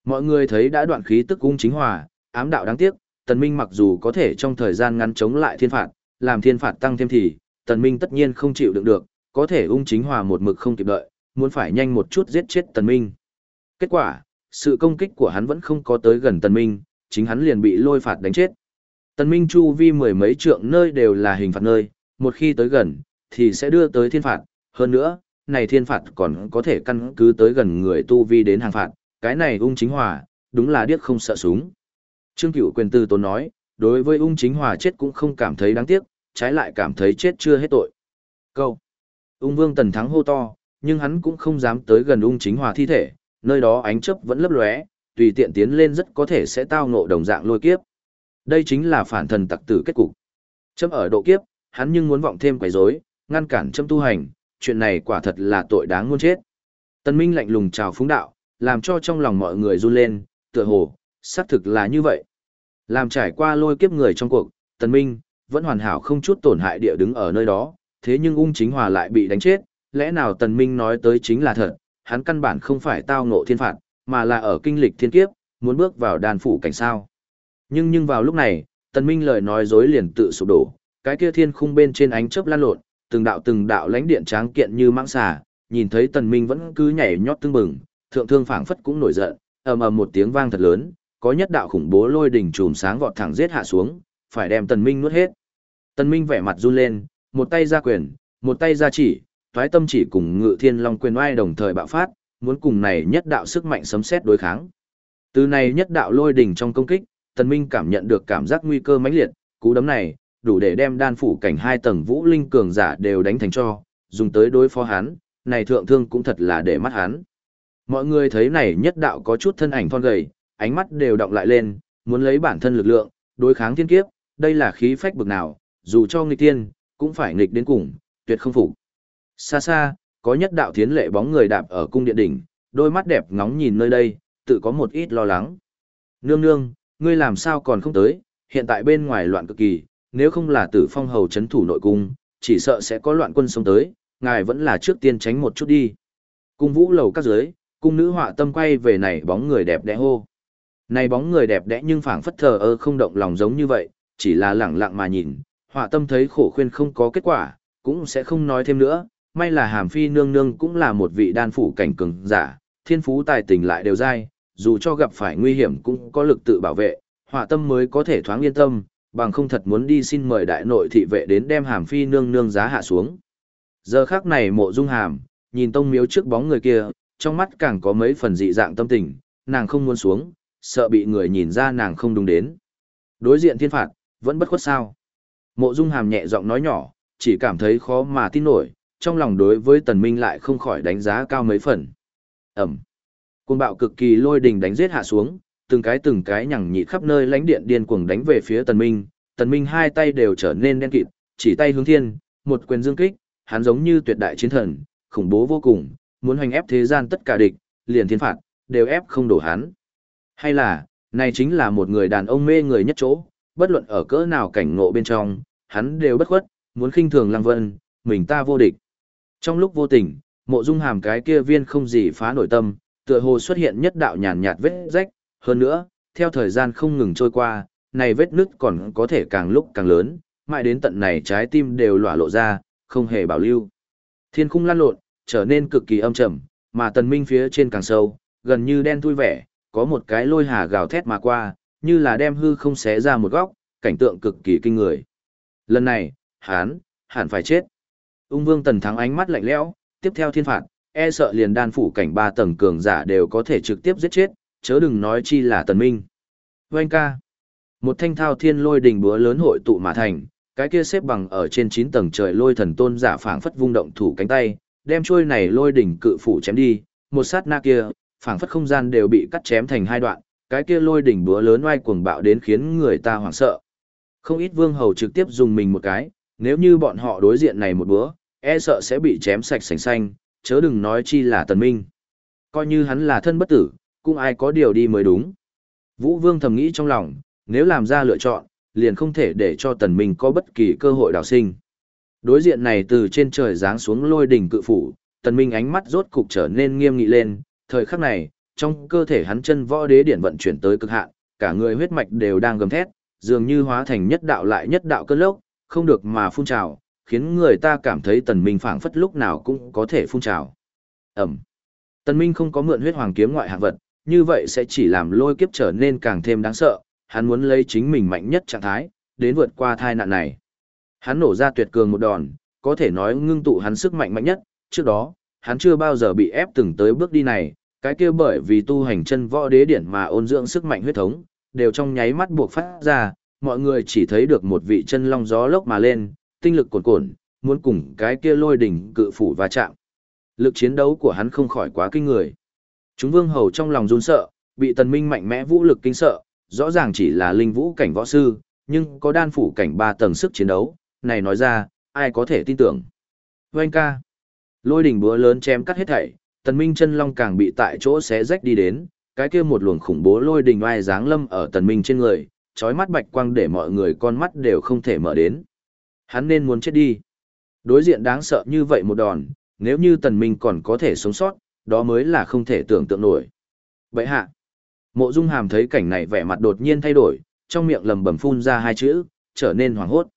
Mọi người thấy đã đoạn khí tức ung chính hòa, ám đạo đáng tiếc, tần minh mặc dù có thể trong thời gian ngắn chống lại thiên phạt, làm thiên phạt tăng thêm thì, tần minh tất nhiên không chịu đựng được, có thể ung chính hòa một mực không kịp đợi, muốn phải nhanh một chút giết chết tần minh. Kết quả, sự công kích của hắn vẫn không có tới gần tần minh, chính hắn liền bị lôi phạt đánh chết. Tần minh chu vi mười mấy trượng nơi đều là hình phạt nơi, một khi tới gần, thì sẽ đưa tới thiên phạt, hơn nữa, này thiên phạt còn có thể căn cứ tới gần người tu vi đến hàng phạt, cái này ung chính hòa, đúng là điếc không sợ súng. Trương Cửu quyền tư tốn nói, đối với ung chính hòa chết cũng không cảm thấy đáng tiếc, trái lại cảm thấy chết chưa hết tội. Câu. Ung vương tần thắng hô to, nhưng hắn cũng không dám tới gần ung chính hòa thi thể, nơi đó ánh chớp vẫn lấp lóe, tùy tiện tiến lên rất có thể sẽ tao ngộ đồng dạng lôi kiếp. Đây chính là phản thần tặc tử kết cục. Chấm ở độ kiếp, hắn nhưng muốn vọng thêm quấy rối, ngăn cản chấm tu hành, chuyện này quả thật là tội đáng muôn chết. Tân Minh lạnh lùng chào phúng đạo, làm cho trong lòng mọi người run lên, tựa hồ, xác thực là như vậy. Làm trải qua lôi kiếp người trong cuộc, Tần Minh, vẫn hoàn hảo không chút tổn hại địa đứng ở nơi đó, thế nhưng ung chính hòa lại bị đánh chết, lẽ nào Tần Minh nói tới chính là thật, hắn căn bản không phải tao ngộ thiên phạt, mà là ở kinh lịch thiên kiếp, muốn bước vào đàn phủ cảnh sao. Nhưng nhưng vào lúc này, Tần Minh lời nói dối liền tự sụp đổ, cái kia thiên khung bên trên ánh chớp lan lộn, từng đạo từng đạo lãnh điện tráng kiện như mãng xà, nhìn thấy Tần Minh vẫn cứ nhảy nhót tương bừng, thượng thương phảng phất cũng nổi giận, ầm ầm một tiếng vang thật lớn, có nhất đạo khủng bố lôi đỉnh chùm sáng vọt thẳng giết hạ xuống, phải đem Tần Minh nuốt hết. Tần Minh vẻ mặt run lên, một tay ra quyền, một tay ra chỉ, toái tâm chỉ cùng ngự thiên long quyền oai đồng thời bạo phát, muốn cùng này nhất đạo sức mạnh sấm sét đối kháng. Từ này nhất đạo lôi đỉnh trong công kích, Tần Minh cảm nhận được cảm giác nguy cơ mãnh liệt, cú đấm này, đủ để đem đan phủ cảnh hai tầng vũ linh cường giả đều đánh thành cho, dùng tới đối phó hắn, này thượng thương cũng thật là để mắt hắn. Mọi người thấy này nhất đạo có chút thân ảnh thon gầy, ánh mắt đều động lại lên, muốn lấy bản thân lực lượng, đối kháng thiên kiếp, đây là khí phách bực nào, dù cho nghịch tiên, cũng phải nghịch đến cùng, tuyệt không phục. Xa xa, có nhất đạo thiến lệ bóng người đạp ở cung điện đỉnh, đôi mắt đẹp ngóng nhìn nơi đây, tự có một ít lo lắng. Nương nương, ngươi làm sao còn không tới, hiện tại bên ngoài loạn cực kỳ, nếu không là tử phong hầu chấn thủ nội cung, chỉ sợ sẽ có loạn quân sống tới, ngài vẫn là trước tiên tránh một chút đi. Cung vũ lầu các dưới, cung nữ họa tâm quay về này bóng người đẹp đẽ hô. Này bóng người đẹp đẽ nhưng phảng phất thờ ơ không động lòng giống như vậy, chỉ là lẳng lặng mà nhìn, họa tâm thấy khổ khuyên không có kết quả, cũng sẽ không nói thêm nữa, may là hàm phi nương nương cũng là một vị đan phủ cảnh cường giả, thiên phú tài tình lại đều dai, dù cho gặp phải nguy hiểm cũng có lực tự bảo vệ, họa tâm mới có thể thoáng yên tâm, bằng không thật muốn đi xin mời đại nội thị vệ đến đem hàm phi nương nương giá hạ xuống. Giờ khác này mộ dung hàm, nhìn tông miếu trước bóng người kia, trong mắt càng có mấy phần dị dạng tâm tình, nàng không muốn xuống, sợ bị người nhìn ra nàng không đúng đến. Đối diện thiên phạt, vẫn bất khuất sao. Mộ Dung Hàm nhẹ giọng nói nhỏ, chỉ cảm thấy khó mà tin nổi, trong lòng đối với Tần Minh lại không khỏi đánh giá cao mấy phần. Ẩm. Cuồng bạo cực kỳ lôi đình đánh giết hạ xuống, từng cái từng cái nhằng nhịt khắp nơi lãnh điện điên cuồng đánh về phía Tần Minh, Tần Minh hai tay đều trở nên đen kịt, chỉ tay hướng thiên, một quyền dương kích, hắn giống như tuyệt đại chiến thần, khủng bố vô cùng, muốn hoành ép thế gian tất cả địch, liền thiên phạt, đều ép không đổ hắn. Hay là, này chính là một người đàn ông mê người nhất chỗ, bất luận ở cỡ nào cảnh ngộ bên trong, hắn đều bất khuất, muốn khinh thường Lăng Vân, mình ta vô địch. Trong lúc vô tình, mộ dung hàm cái kia viên không gì phá nổi tâm, tựa hồ xuất hiện nhất đạo nhàn nhạt vết rách, hơn nữa, theo thời gian không ngừng trôi qua, này vết nứt còn có thể càng lúc càng lớn, mãi đến tận này trái tim đều lỏa lộ ra, không hề bảo lưu. Thiên khung lan lộn, trở nên cực kỳ âm trầm, mà tần minh phía trên càng sâu, gần như đen thui vẻ, có một cái lôi hà gào thét mà qua, như là đem hư không xé ra một góc, cảnh tượng cực kỳ kinh người. Lần này, hán, hẳn phải chết. Ung vương tần thắng ánh mắt lạnh lẽo, tiếp theo thiên phạt, e sợ liền đan phủ cảnh ba tầng cường giả đều có thể trực tiếp giết chết, chớ đừng nói chi là tần minh. Vâng ca. Một thanh thao thiên lôi đỉnh búa lớn hội tụ mà thành, cái kia xếp bằng ở trên 9 tầng trời lôi thần tôn giả phảng phất vung động thủ cánh tay, đem chuôi này lôi đỉnh cự phủ chém đi, một sát na kia, phảng phất không gian đều bị cắt chém thành hai đoạn, cái kia lôi đỉnh búa lớn oai cuồng bạo đến khiến người ta hoảng sợ. Không ít vương hầu trực tiếp dùng mình một cái, nếu như bọn họ đối diện này một búa, e sợ sẽ bị chém sạch sành xanh, chớ đừng nói chi là tần minh. Coi như hắn là thân bất tử, cũng ai có điều đi mới đúng. Vũ vương thầm nghĩ trong lòng, nếu làm ra lựa chọn, liền không thể để cho tần minh có bất kỳ cơ hội đào sinh. Đối diện này từ trên trời giáng xuống lôi đỉnh cự phủ, tần minh ánh mắt rốt cục trở nên nghiêm nghị lên, thời khắc này, trong cơ thể hắn chân võ đế điển vận chuyển tới cực hạn, cả người huyết mạch đều đang gầm thét, dường như hóa thành nhất đạo lại nhất đạo cơn lốc, không được mà phun trào, khiến người ta cảm thấy tần minh phảng phất lúc nào cũng có thể phun trào. Ẩm. Tần minh không có mượn huyết hoàng kiếm ngoại hạng vật, như vậy sẽ chỉ làm lôi kiếp trở nên càng thêm đáng sợ, hắn muốn lấy chính mình mạnh nhất trạng thái, đến vượt qua tai nạn này. Hắn nổ ra tuyệt cường một đòn, có thể nói ngưng tụ hắn sức mạnh mạnh nhất, trước đó, hắn chưa bao giờ bị ép từng tới bước đi này, cái kia bởi vì tu hành chân võ đế điển mà ôn dưỡng sức mạnh huyết thống, đều trong nháy mắt buộc phát ra, mọi người chỉ thấy được một vị chân long gió lốc mà lên, tinh lực cuồn cuộn, muốn cùng cái kia lôi đỉnh cự phủ va chạm. Lực chiến đấu của hắn không khỏi quá kinh người. Chúng vương hầu trong lòng run sợ, bị tần minh mạnh mẽ vũ lực kinh sợ, rõ ràng chỉ là linh vũ cảnh võ sư, nhưng có đan phủ cảnh ba tầng sức chiến đấu, này nói ra, ai có thể tin tưởng. Vâng ca. Lôi đỉnh búa lớn chém cắt hết thảy, tần minh chân long càng bị tại chỗ xé rách đi đến, cái kia một luồng khủng bố lôi đình oai dáng lâm ở tần minh trên người, chói mắt bạch quang để mọi người con mắt đều không thể mở đến. Hắn nên muốn chết đi. Đối diện đáng sợ như vậy một đòn, nếu như tần minh còn có thể sống sót, đó mới là không thể tưởng tượng nổi. Vậy hạ, mộ dung hàm thấy cảnh này vẻ mặt đột nhiên thay đổi, trong miệng lầm bầm phun ra hai chữ, trở nên hoảng hốt.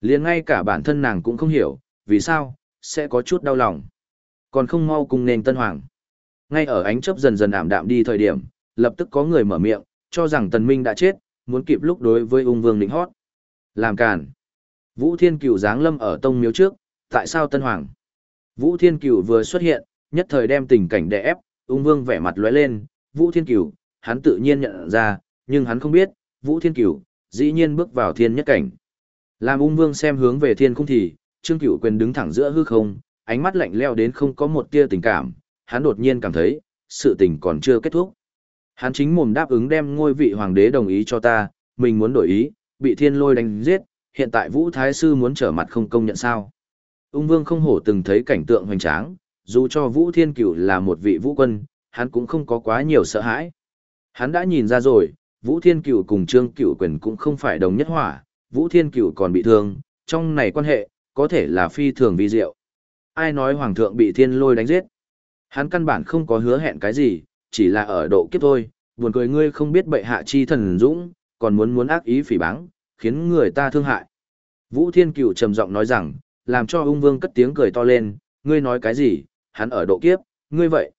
liền ngay cả bản thân nàng cũng không hiểu, vì sao, sẽ có chút đau lòng. Còn không mau cùng nền tân hoàng. Ngay ở ánh chớp dần dần ảm đạm đi thời điểm, lập tức có người mở miệng, cho rằng tần minh đã chết, muốn kịp lúc đối với ung vương định hót. Làm cản. Vũ Thiên Cửu giáng lâm ở tông miếu trước, tại sao tân hoàng? Vũ Thiên Cửu vừa xuất hiện, nhất thời đem tình cảnh đè ép, ung vương vẻ mặt lóe lên, Vũ Thiên Cửu, hắn tự nhiên nhận ra, nhưng hắn không biết, Vũ Thiên Cửu, dĩ nhiên bước vào thiên nhất cảnh. Làm ung vương xem hướng về thiên không thì, Trương Cửu quyền đứng thẳng giữa hư không, ánh mắt lạnh lẽo đến không có một tia tình cảm, hắn đột nhiên cảm thấy, sự tình còn chưa kết thúc. Hắn chính mồm đáp ứng đem ngôi vị hoàng đế đồng ý cho ta, mình muốn đổi ý, bị thiên lôi đánh giết, hiện tại Vũ Thái Sư muốn trở mặt không công nhận sao. Ung Vương không hổ từng thấy cảnh tượng hoành tráng, dù cho Vũ Thiên Cửu là một vị vũ quân, hắn cũng không có quá nhiều sợ hãi. Hắn đã nhìn ra rồi, Vũ Thiên Cửu cùng Trương Cửu quyền cũng không phải đồng nhất hỏa, Vũ Thiên Cửu còn bị thương, trong này quan hệ, có thể là phi thường vi diệu. Ai nói Hoàng thượng bị thiên lôi đánh giết? Hắn căn bản không có hứa hẹn cái gì, chỉ là ở độ kiếp thôi, buồn cười ngươi không biết bệ hạ chi thần dũng, còn muốn muốn ác ý phỉ báng, khiến người ta thương hại. Vũ Thiên Cựu trầm giọng nói rằng, làm cho ung vương cất tiếng cười to lên, ngươi nói cái gì, hắn ở độ kiếp, ngươi vậy.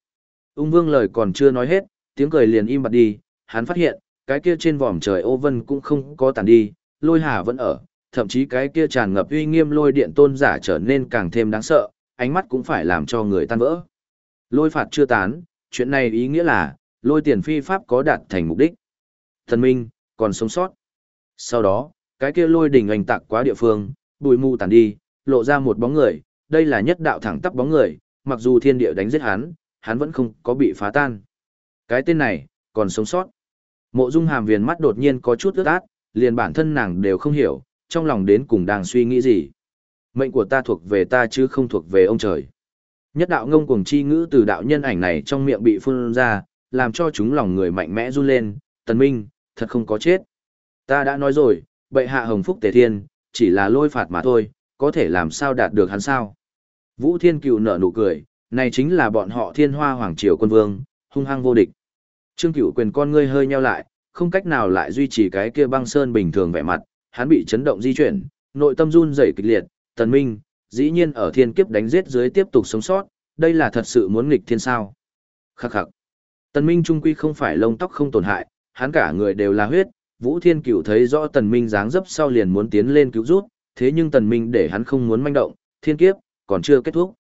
Ung vương lời còn chưa nói hết, tiếng cười liền im bặt đi, hắn phát hiện, cái kia trên vòm trời ô vân cũng không có tàn đi, lôi hà vẫn ở, thậm chí cái kia tràn ngập uy nghiêm lôi điện tôn giả trở nên càng thêm đáng sợ, ánh mắt cũng phải làm cho người tan vỡ. Lôi phạt chưa tán, chuyện này ý nghĩa là, lôi tiền phi pháp có đạt thành mục đích. Thần Minh, còn sống sót. Sau đó, cái kia lôi đỉnh ảnh tạc quá địa phương, bụi mù tàn đi, lộ ra một bóng người, đây là nhất đạo thẳng tắp bóng người, mặc dù thiên địa đánh giết hắn, hắn vẫn không có bị phá tan. Cái tên này, còn sống sót. Mộ Dung Hàm Viền mắt đột nhiên có chút ướt át, liền bản thân nàng đều không hiểu, trong lòng đến cùng đang suy nghĩ gì. Mệnh của ta thuộc về ta chứ không thuộc về ông trời. Nhất đạo ngông cuồng chi ngữ từ đạo nhân ảnh này trong miệng bị phun ra, làm cho chúng lòng người mạnh mẽ run lên, tần minh, thật không có chết. Ta đã nói rồi, bệ hạ hồng phúc tề thiên, chỉ là lôi phạt mà thôi, có thể làm sao đạt được hắn sao. Vũ Thiên Cựu nở nụ cười, này chính là bọn họ thiên hoa hoàng triều quân vương, hung hăng vô địch. Trương Cựu quyền con ngươi hơi nheo lại, không cách nào lại duy trì cái kia băng sơn bình thường vẻ mặt, hắn bị chấn động di chuyển, nội tâm run rẩy kịch liệt, tần minh, dĩ nhiên ở thiên kiếp đánh giết dưới tiếp tục sống sót, đây là thật sự muốn nghịch thiên sao. Khắc khắc. Tần minh trung quy không phải lông tóc không tổn hại, hắn cả người đều là huyết, Vũ Thiên Cửu thấy rõ tần minh dáng dấp sau liền muốn tiến lên cứu rút, thế nhưng tần minh để hắn không muốn manh động, thiên kiếp, còn chưa kết thúc.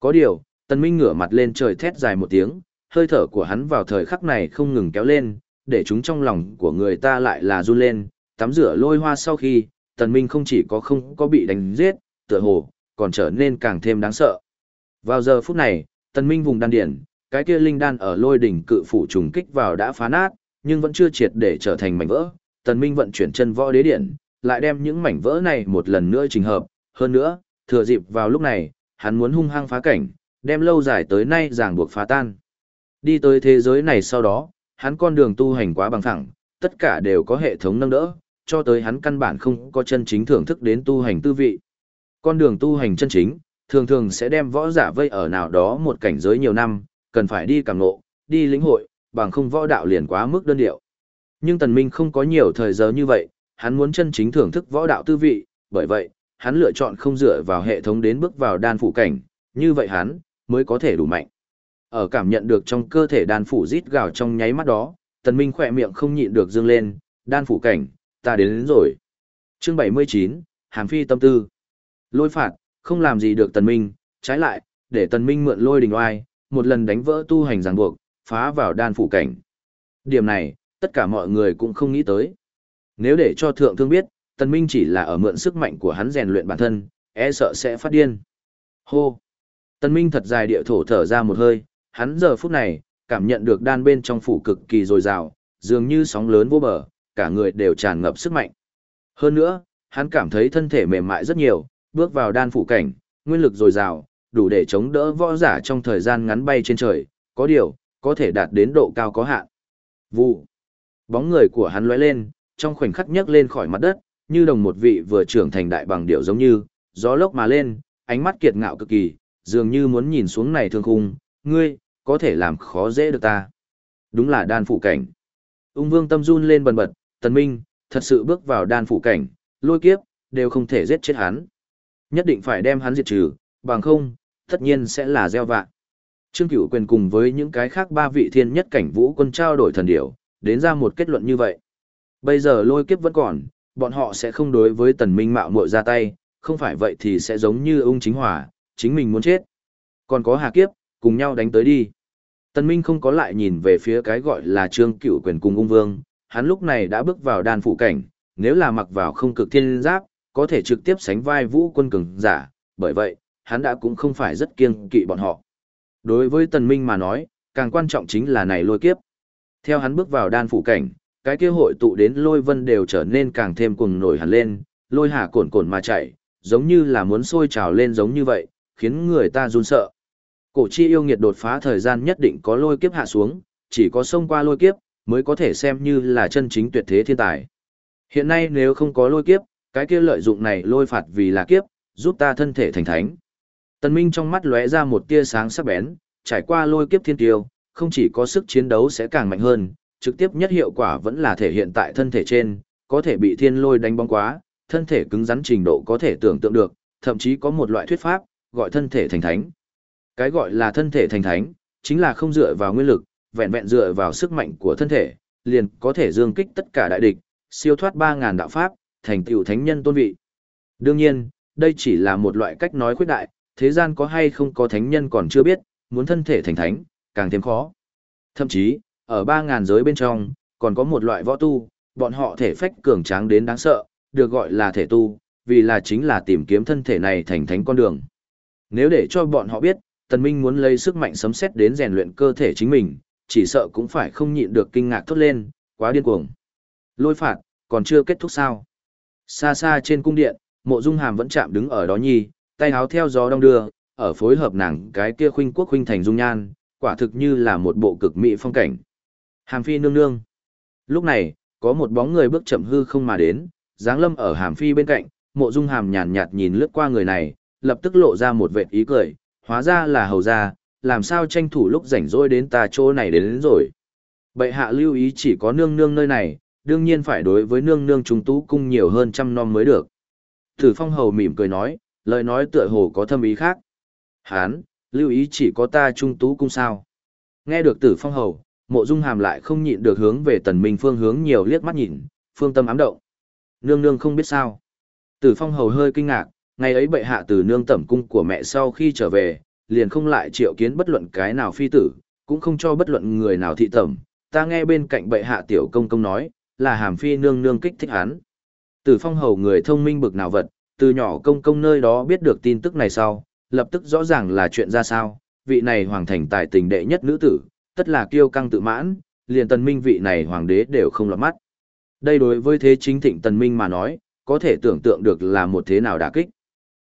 Có điều, tần minh ngửa mặt lên trời thét dài một tiếng, hơi thở của hắn vào thời khắc này không ngừng kéo lên, để chúng trong lòng của người ta lại là run lên, tắm rửa lôi hoa sau khi, tần minh không chỉ có không có bị đánh giết, tựa hồ, còn trở nên càng thêm đáng sợ. Vào giờ phút này, tần minh vùng đan điển, cái kia linh đan ở lôi đỉnh cự phủ trùng kích vào đã phá nát, nhưng vẫn chưa triệt để trở thành mảnh vỡ. Tần minh vận chuyển chân võ đế điện, lại đem những mảnh vỡ này một lần nữa chỉnh hợp, hơn nữa, thừa dịp vào lúc này, hắn muốn hung hăng phá cảnh, đem lâu dài tới nay ràng buộc phá tan. Đi tới thế giới này sau đó, hắn con đường tu hành quá bằng thẳng, tất cả đều có hệ thống nâng đỡ, cho tới hắn căn bản không có chân chính thưởng thức đến tu hành tư vị. Con đường tu hành chân chính, thường thường sẽ đem võ giả vây ở nào đó một cảnh giới nhiều năm, cần phải đi cảm ngộ, đi lĩnh hội, bằng không võ đạo liền quá mức đơn điệu. Nhưng Tần Minh không có nhiều thời giờ như vậy, hắn muốn chân chính thưởng thức võ đạo tư vị, bởi vậy, hắn lựa chọn không dựa vào hệ thống đến bước vào đan phủ cảnh, như vậy hắn mới có thể đủ mạnh. Ở cảm nhận được trong cơ thể đan phủ rít gào trong nháy mắt đó, Tần Minh khẽ miệng không nhịn được dương lên, đan phủ cảnh, ta đến, đến rồi. Chương 79, Hàm Phi tâm tư. Lôi phạt, không làm gì được Tần Minh, trái lại, để Tần Minh mượn lôi đình oai, một lần đánh vỡ tu hành ràng buộc, phá vào đan phủ cảnh. Điểm này, tất cả mọi người cũng không nghĩ tới. Nếu để cho thượng thương biết, Tần Minh chỉ là ở mượn sức mạnh của hắn rèn luyện bản thân, e sợ sẽ phát điên. Hô! Tần Minh thật dài địa thổ thở ra một hơi, hắn giờ phút này, cảm nhận được đan bên trong phủ cực kỳ dồi dào, dường như sóng lớn vô bờ, cả người đều tràn ngập sức mạnh. Hơn nữa, hắn cảm thấy thân thể mềm mại rất nhiều, bước vào đan phủ cảnh, nguyên lực dồi dào, đủ để chống đỡ võ giả trong thời gian ngắn bay trên trời, có điều, có thể đạt đến độ cao có hạn. Vụ. Bóng người của hắn lóe lên, trong khoảnh khắc nhấc lên khỏi mặt đất, như đồng một vị vừa trưởng thành đại bằng điệu giống như, gió lốc mà lên, ánh mắt kiệt ngạo cực kỳ, dường như muốn nhìn xuống này thương khung, ngươi, có thể làm khó dễ được ta. Đúng là đan phủ cảnh. Ung vương tâm run lên bần bật, tần minh, thật sự bước vào đan phủ cảnh, lôi kiếp, đều không thể giết chết hắn. Nhất định phải đem hắn diệt trừ, bằng không, tất nhiên sẽ là gieo vạn. Trương Cửu quyền cùng với những cái khác ba vị thiên nhất cảnh vũ quân trao đổi thần điểu, đến ra một kết luận như vậy. Bây giờ lôi kiếp vẫn còn, bọn họ sẽ không đối với tần minh mạo muội ra tay, không phải vậy thì sẽ giống như ung chính hòa, chính mình muốn chết. Còn có hà kiếp, cùng nhau đánh tới đi. Tần minh không có lại nhìn về phía cái gọi là trương cửu quyền cùng ung vương, hắn lúc này đã bước vào đan phủ cảnh, nếu là mặc vào không cực thiên giáp, có thể trực tiếp sánh vai vũ quân cường giả, bởi vậy, hắn đã cũng không phải rất kiêng kỵ bọn họ. Đối với tần minh mà nói, càng quan trọng chính là này lôi kiếp. Theo hắn bước vào đan phủ cảnh, cái kia hội tụ đến lôi vân đều trở nên càng thêm cuồng nổi hẳn lên, lôi hà cồn cồn mà chạy, giống như là muốn sôi trào lên giống như vậy, khiến người ta run sợ. Cổ chi yêu nghiệt đột phá thời gian nhất định có lôi kiếp hạ xuống, chỉ có xông qua lôi kiếp, mới có thể xem như là chân chính tuyệt thế thiên tài. Hiện nay nếu không có lôi kiếp, cái kia lợi dụng này lôi phạt vì là kiếp, giúp ta thân thể thành thánh. Tần Minh trong mắt lóe ra một tia sáng sắc bén, trải qua lôi kiếp thiên tiêu, không chỉ có sức chiến đấu sẽ càng mạnh hơn, trực tiếp nhất hiệu quả vẫn là thể hiện tại thân thể trên, có thể bị thiên lôi đánh bóng quá, thân thể cứng rắn trình độ có thể tưởng tượng được, thậm chí có một loại thuyết pháp, gọi thân thể thành thánh. Cái gọi là thân thể thành thánh, chính là không dựa vào nguyên lực, vẹn vẹn dựa vào sức mạnh của thân thể, liền có thể dương kích tất cả đại địch, siêu thoát 3.000 đạo pháp, thành tựu thánh nhân tôn vị. Đương nhiên, đây chỉ là một loại cách nói khuyết đại, thế gian có hay không có thánh nhân còn chưa biết, muốn thân thể thành thánh, càng thêm khó. Thậm chí, ở 3.000 giới bên trong, còn có một loại võ tu, bọn họ thể phách cường tráng đến đáng sợ, được gọi là thể tu, vì là chính là tìm kiếm thân thể này thành thánh con đường. Nếu để cho bọn họ biết, Tần Minh muốn lấy sức mạnh sấm sét đến rèn luyện cơ thể chính mình, chỉ sợ cũng phải không nhịn được kinh ngạc thốt lên, quá điên cuồng. Lôi phạt, còn chưa kết thúc sao? Xa xa trên cung điện, mộ dung hàm vẫn chạm đứng ở đó nhi, tay háo theo gió đông đưa, ở phối hợp nàng cái kia khuynh quốc khuynh thành dung nhan, quả thực như là một bộ cực mỹ phong cảnh. Hàm phi nương nương. Lúc này, có một bóng người bước chậm hư không mà đến, dáng lâm ở hàm phi bên cạnh, mộ dung hàm nhàn nhạt nhìn lướt qua người này, lập tức lộ ra một vệt ý cười, hóa ra là hầu gia, làm sao tranh thủ lúc rảnh rỗi đến ta chỗ này đến, đến rồi. Bệ hạ lưu ý chỉ có nương nương nơi này, đương nhiên phải đối với nương nương trung tú cung nhiều hơn trăm năm mới được. Tử phong hầu mỉm cười nói, lời nói tựa hồ có thâm ý khác. Hán, lưu ý chỉ có ta trung tú cung sao. Nghe được tử phong hầu, mộ dung hàm lại không nhịn được hướng về tần minh phương hướng nhiều liếc mắt nhìn, phương tâm ám động. Nương nương không biết sao. Tử phong hầu hơi kinh ngạc, ngày ấy bệ hạ từ nương tẩm cung của mẹ sau khi trở về, liền không lại triệu kiến bất luận cái nào phi tử, cũng không cho bất luận người nào thị tẩm. Ta nghe bên cạnh bệ hạ tiểu công công nói, là hàm phi nương nương kích thích hắn. Tử phong hầu người thông minh bực nào vật, từ nhỏ công công nơi đó biết được tin tức này sau, lập tức rõ ràng là chuyện ra sao, vị này hoàng thành tài tình đệ nhất nữ tử, tất là kiêu căng tự mãn, liền tần minh vị này hoàng đế đều không lọt mắt. Đây đối với thế chính thịnh tần minh mà nói, có thể tưởng tượng được là một thế nào đả kích.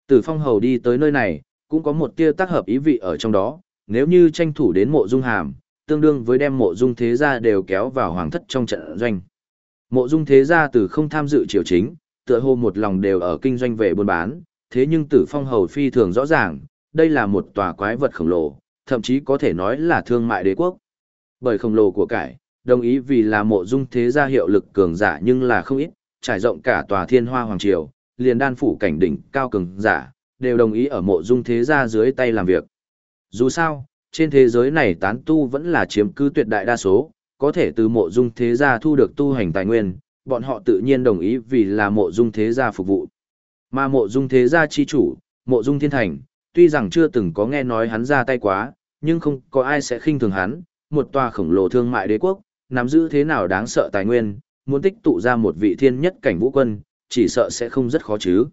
Tử phong hầu đi tới nơi này, cũng có một tia tác hợp ý vị ở trong đó, nếu như tranh thủ đến mộ dung hàm, tương đương với đem mộ dung thế gia đều kéo vào hoàng thất trong trận doanh. Mộ dung thế gia từ không tham dự triều chính, tựa hồ một lòng đều ở kinh doanh về buôn bán, thế nhưng tử phong hầu phi thường rõ ràng, đây là một tòa quái vật khổng lồ, thậm chí có thể nói là thương mại đế quốc. Bởi khổng lồ của cải, đồng ý vì là mộ dung thế gia hiệu lực cường giả nhưng là không ít, trải rộng cả tòa thiên hoa hoàng triều, liền đan phủ cảnh đỉnh cao cường giả, đều đồng ý ở mộ dung thế gia dưới tay làm việc. Dù sao, trên thế giới này tán tu vẫn là chiếm cứ tuyệt đại đa số, có thể từ mộ dung thế gia thu được tu hành tài nguyên, bọn họ tự nhiên đồng ý vì là mộ dung thế gia phục vụ. Mà mộ dung thế gia chi chủ, mộ dung thiên thành, tuy rằng chưa từng có nghe nói hắn ra tay quá, nhưng không có ai sẽ khinh thường hắn, một tòa khổng lồ thương mại đế quốc, nắm giữ thế nào đáng sợ tài nguyên, muốn tích tụ ra một vị thiên nhất cảnh vũ quân, chỉ sợ sẽ không rất khó chứ.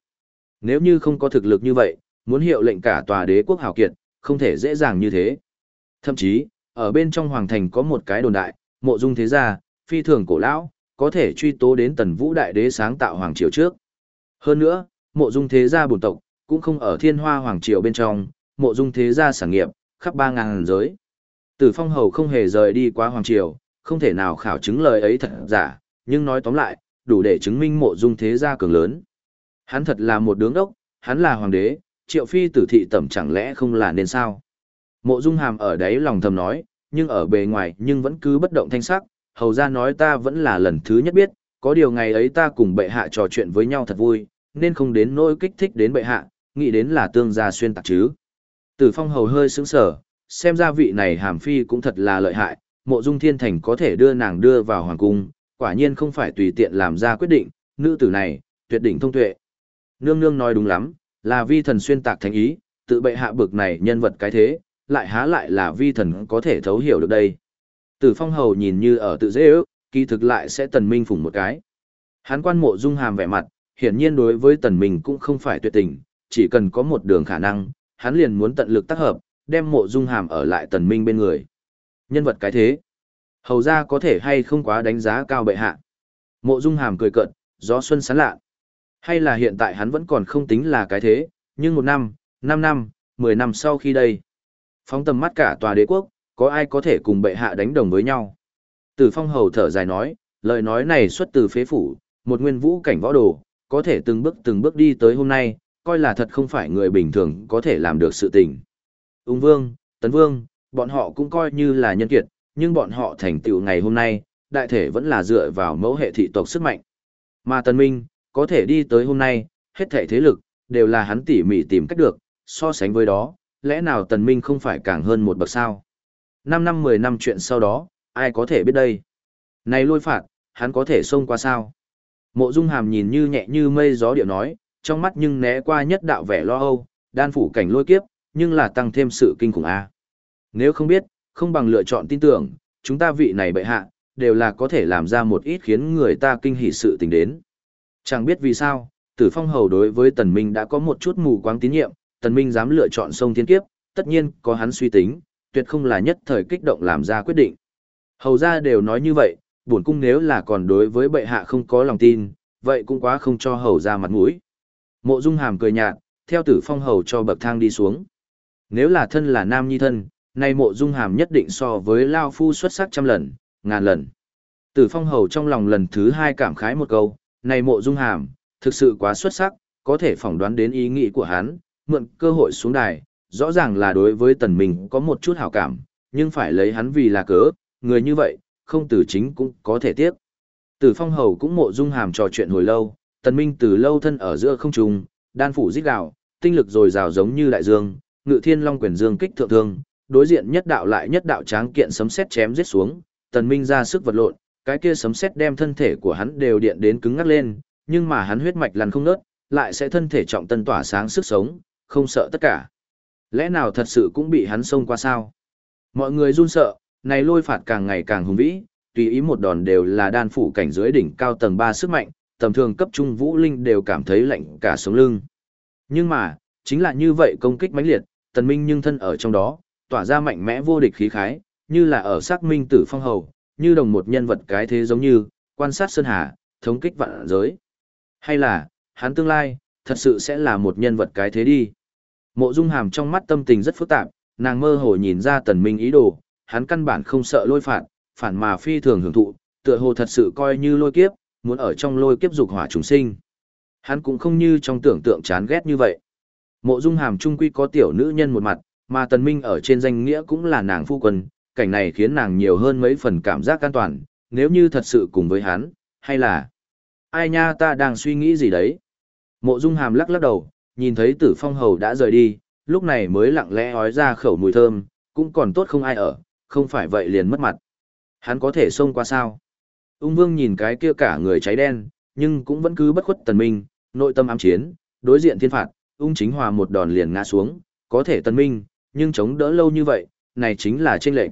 Nếu như không có thực lực như vậy, muốn hiệu lệnh cả tòa đế quốc hào kiệt, không thể dễ dàng như thế. Thậm chí, ở bên trong hoàng thành có một cái đồn đại, mộ dung thế gia, phi thường cổ lão, có thể truy tố đến tần vũ đại đế sáng tạo hoàng triều trước. Hơn nữa, mộ dung thế gia bổn tộc, cũng không ở thiên hoa hoàng triều bên trong, mộ dung thế gia sản nghiệp, khắp ba ngàn giới. Tử phong hầu không hề rời đi qua hoàng triều, không thể nào khảo chứng lời ấy thật giả, nhưng nói tóm lại, đủ để chứng minh mộ dung thế gia cường lớn. Hắn thật là một đứng đốc, hắn là hoàng đế, triệu phi tử thị tẩm chẳng lẽ không là nên sao? Mộ dung hàm ở đấy lòng thầm nói, nhưng ở bề ngoài nhưng vẫn cứ bất động thanh sắc, hầu ra nói ta vẫn là lần thứ nhất biết, có điều ngày ấy ta cùng bệ hạ trò chuyện với nhau thật vui, nên không đến nỗi kích thích đến bệ hạ, nghĩ đến là tương gia xuyên tạc chứ. Tử phong hầu hơi sững sở, xem ra vị này hàm phi cũng thật là lợi hại, mộ dung thiên thành có thể đưa nàng đưa vào hoàng cung, quả nhiên không phải tùy tiện làm ra quyết định, nữ tử này, tuyệt đỉnh thông tuệ. Nương nương nói đúng lắm, là vi thần xuyên tạc thành ý, tự bệ hạ bực này nhân vật cái thế, lại há lại là vi thần có thể thấu hiểu được đây. Tử phong hầu nhìn như ở tự dễ ước, kỳ thực lại sẽ tần minh phủng một cái. Hán quan mộ dung hàm vẻ mặt, hiển nhiên đối với tần minh cũng không phải tuyệt tình, chỉ cần có một đường khả năng, hắn liền muốn tận lực tác hợp, đem mộ dung hàm ở lại tần minh bên người. Nhân vật cái thế, hầu ra có thể hay không quá đánh giá cao bệ hạ. Mộ dung hàm cười cợt, gió xuân sán lạ. Hay là hiện tại hắn vẫn còn không tính là cái thế, nhưng một năm, năm năm, mười năm sau khi đây. Phóng tầm mắt cả tòa đế quốc, có ai có thể cùng bệ hạ đánh đồng với nhau. Tử phong hầu thở dài nói, lời nói này xuất từ phế phủ, một nguyên vũ cảnh võ đồ, có thể từng bước từng bước đi tới hôm nay, coi là thật không phải người bình thường có thể làm được sự tình. Ung vương, tấn vương, bọn họ cũng coi như là nhân kiệt, nhưng bọn họ thành tựu ngày hôm nay, đại thể vẫn là dựa vào mẫu hệ thị tộc sức mạnh. Mà tần minh, có thể đi tới hôm nay, hết thể thế lực, đều là hắn tỉ mỉ tìm cách được, so sánh với đó, lẽ nào tần minh không phải càng hơn một bậc sao? 5 năm 10 năm chuyện sau đó, ai có thể biết đây? Này lôi phạt, hắn có thể xông qua sao? Mộ Dung Hàm nhìn như nhẹ như mây gió điệu nói, trong mắt nhưng né qua nhất đạo vẻ lo âu, đan phủ cảnh lôi kiếp, nhưng là tăng thêm sự kinh khủng a. Nếu không biết, không bằng lựa chọn tin tưởng, chúng ta vị này bệ hạ, đều là có thể làm ra một ít khiến người ta kinh hỉ sự tình đến. Chẳng biết vì sao, tử phong hầu đối với tần minh đã có một chút mù quáng tín nhiệm, tần minh dám lựa chọn sông thiên kiếp, tất nhiên có hắn suy tính, tuyệt không là nhất thời kích động làm ra quyết định. Hầu gia đều nói như vậy, bổn cung nếu là còn đối với bệ hạ không có lòng tin, vậy cũng quá không cho hầu gia mặt mũi. Mộ Dung Hàm cười nhạt, theo tử phong hầu cho bậc thang đi xuống. Nếu là thân là nam nhi thân, nay mộ Dung Hàm nhất định so với Lao Phu xuất sắc trăm lần, ngàn lần. Tử phong hầu trong lòng lần thứ hai cảm khái một câu, này mộ Dung Hàm, thực sự quá xuất sắc, có thể phỏng đoán đến ý nghĩ của hắn, mượn cơ hội xuống đài, rõ ràng là đối với tần mình có một chút hảo cảm, nhưng phải lấy hắn vì là cớ, người như vậy, không tử chính cũng có thể tiếp Tử phong hầu cũng mộ dung hàm trò chuyện hồi lâu, tần minh từ lâu thân ở giữa không trung, đan phủ giết đạo tinh lực dồi dào giống như đại dương, ngự thiên long quyền dương kích thượng thương, đối diện nhất đạo lại nhất đạo tráng kiện sấm sét chém giết xuống, tần minh ra sức vật lộn, cái kia sấm sét đem thân thể của hắn đều điện đến cứng ngắc lên, nhưng mà hắn huyết mạch lăn không nớt, lại sẽ thân thể trọng tân tỏa sáng sức sống, không sợ tất cả. Lẽ nào thật sự cũng bị hắn xông qua sao? Mọi người run sợ, này lôi phạt càng ngày càng hùng vĩ, tùy ý một đòn đều là đan phủ cảnh dưới đỉnh cao tầng 3 sức mạnh, tầm thường cấp trung vũ linh đều cảm thấy lạnh cả sống lưng. Nhưng mà, chính là như vậy công kích mãnh liệt, tần minh nhưng thân ở trong đó, tỏa ra mạnh mẽ vô địch khí khái, như là ở xác minh tử phong hầu, như đồng một nhân vật cái thế giống như, quan sát sơn hà, thống kích vạn giới. Hay là, hắn tương lai, thật sự sẽ là một nhân vật cái thế đi. Mộ Dung Hàm trong mắt tâm tình rất phức tạp, nàng mơ hồ nhìn ra Tần Minh ý đồ, hắn căn bản không sợ lôi phạt, phản mà phi thường hưởng thụ, tựa hồ thật sự coi như lôi kiếp, muốn ở trong lôi kiếp dục hỏa chúng sinh. Hắn cũng không như trong tưởng tượng chán ghét như vậy. Mộ Dung Hàm trung quy có tiểu nữ nhân một mặt, mà Tần Minh ở trên danh nghĩa cũng là nàng phu quân, cảnh này khiến nàng nhiều hơn mấy phần cảm giác an toàn, nếu như thật sự cùng với hắn, hay là ai nha ta đang suy nghĩ gì đấy. Mộ Dung Hàm lắc lắc đầu, nhìn thấy Tử Phong Hầu đã rời đi, lúc này mới lặng lẽ ói ra khẩu mùi thơm, cũng còn tốt không ai ở, không phải vậy liền mất mặt. Hắn có thể xông qua sao? Ung Vương nhìn cái kia cả người cháy đen, nhưng cũng vẫn cứ bất khuất tần minh, nội tâm ám chiến, đối diện thiên phạt, ung chính hòa một đòn liền ngã xuống, có thể tần minh, nhưng chống đỡ lâu như vậy, này chính là chênh lệnh.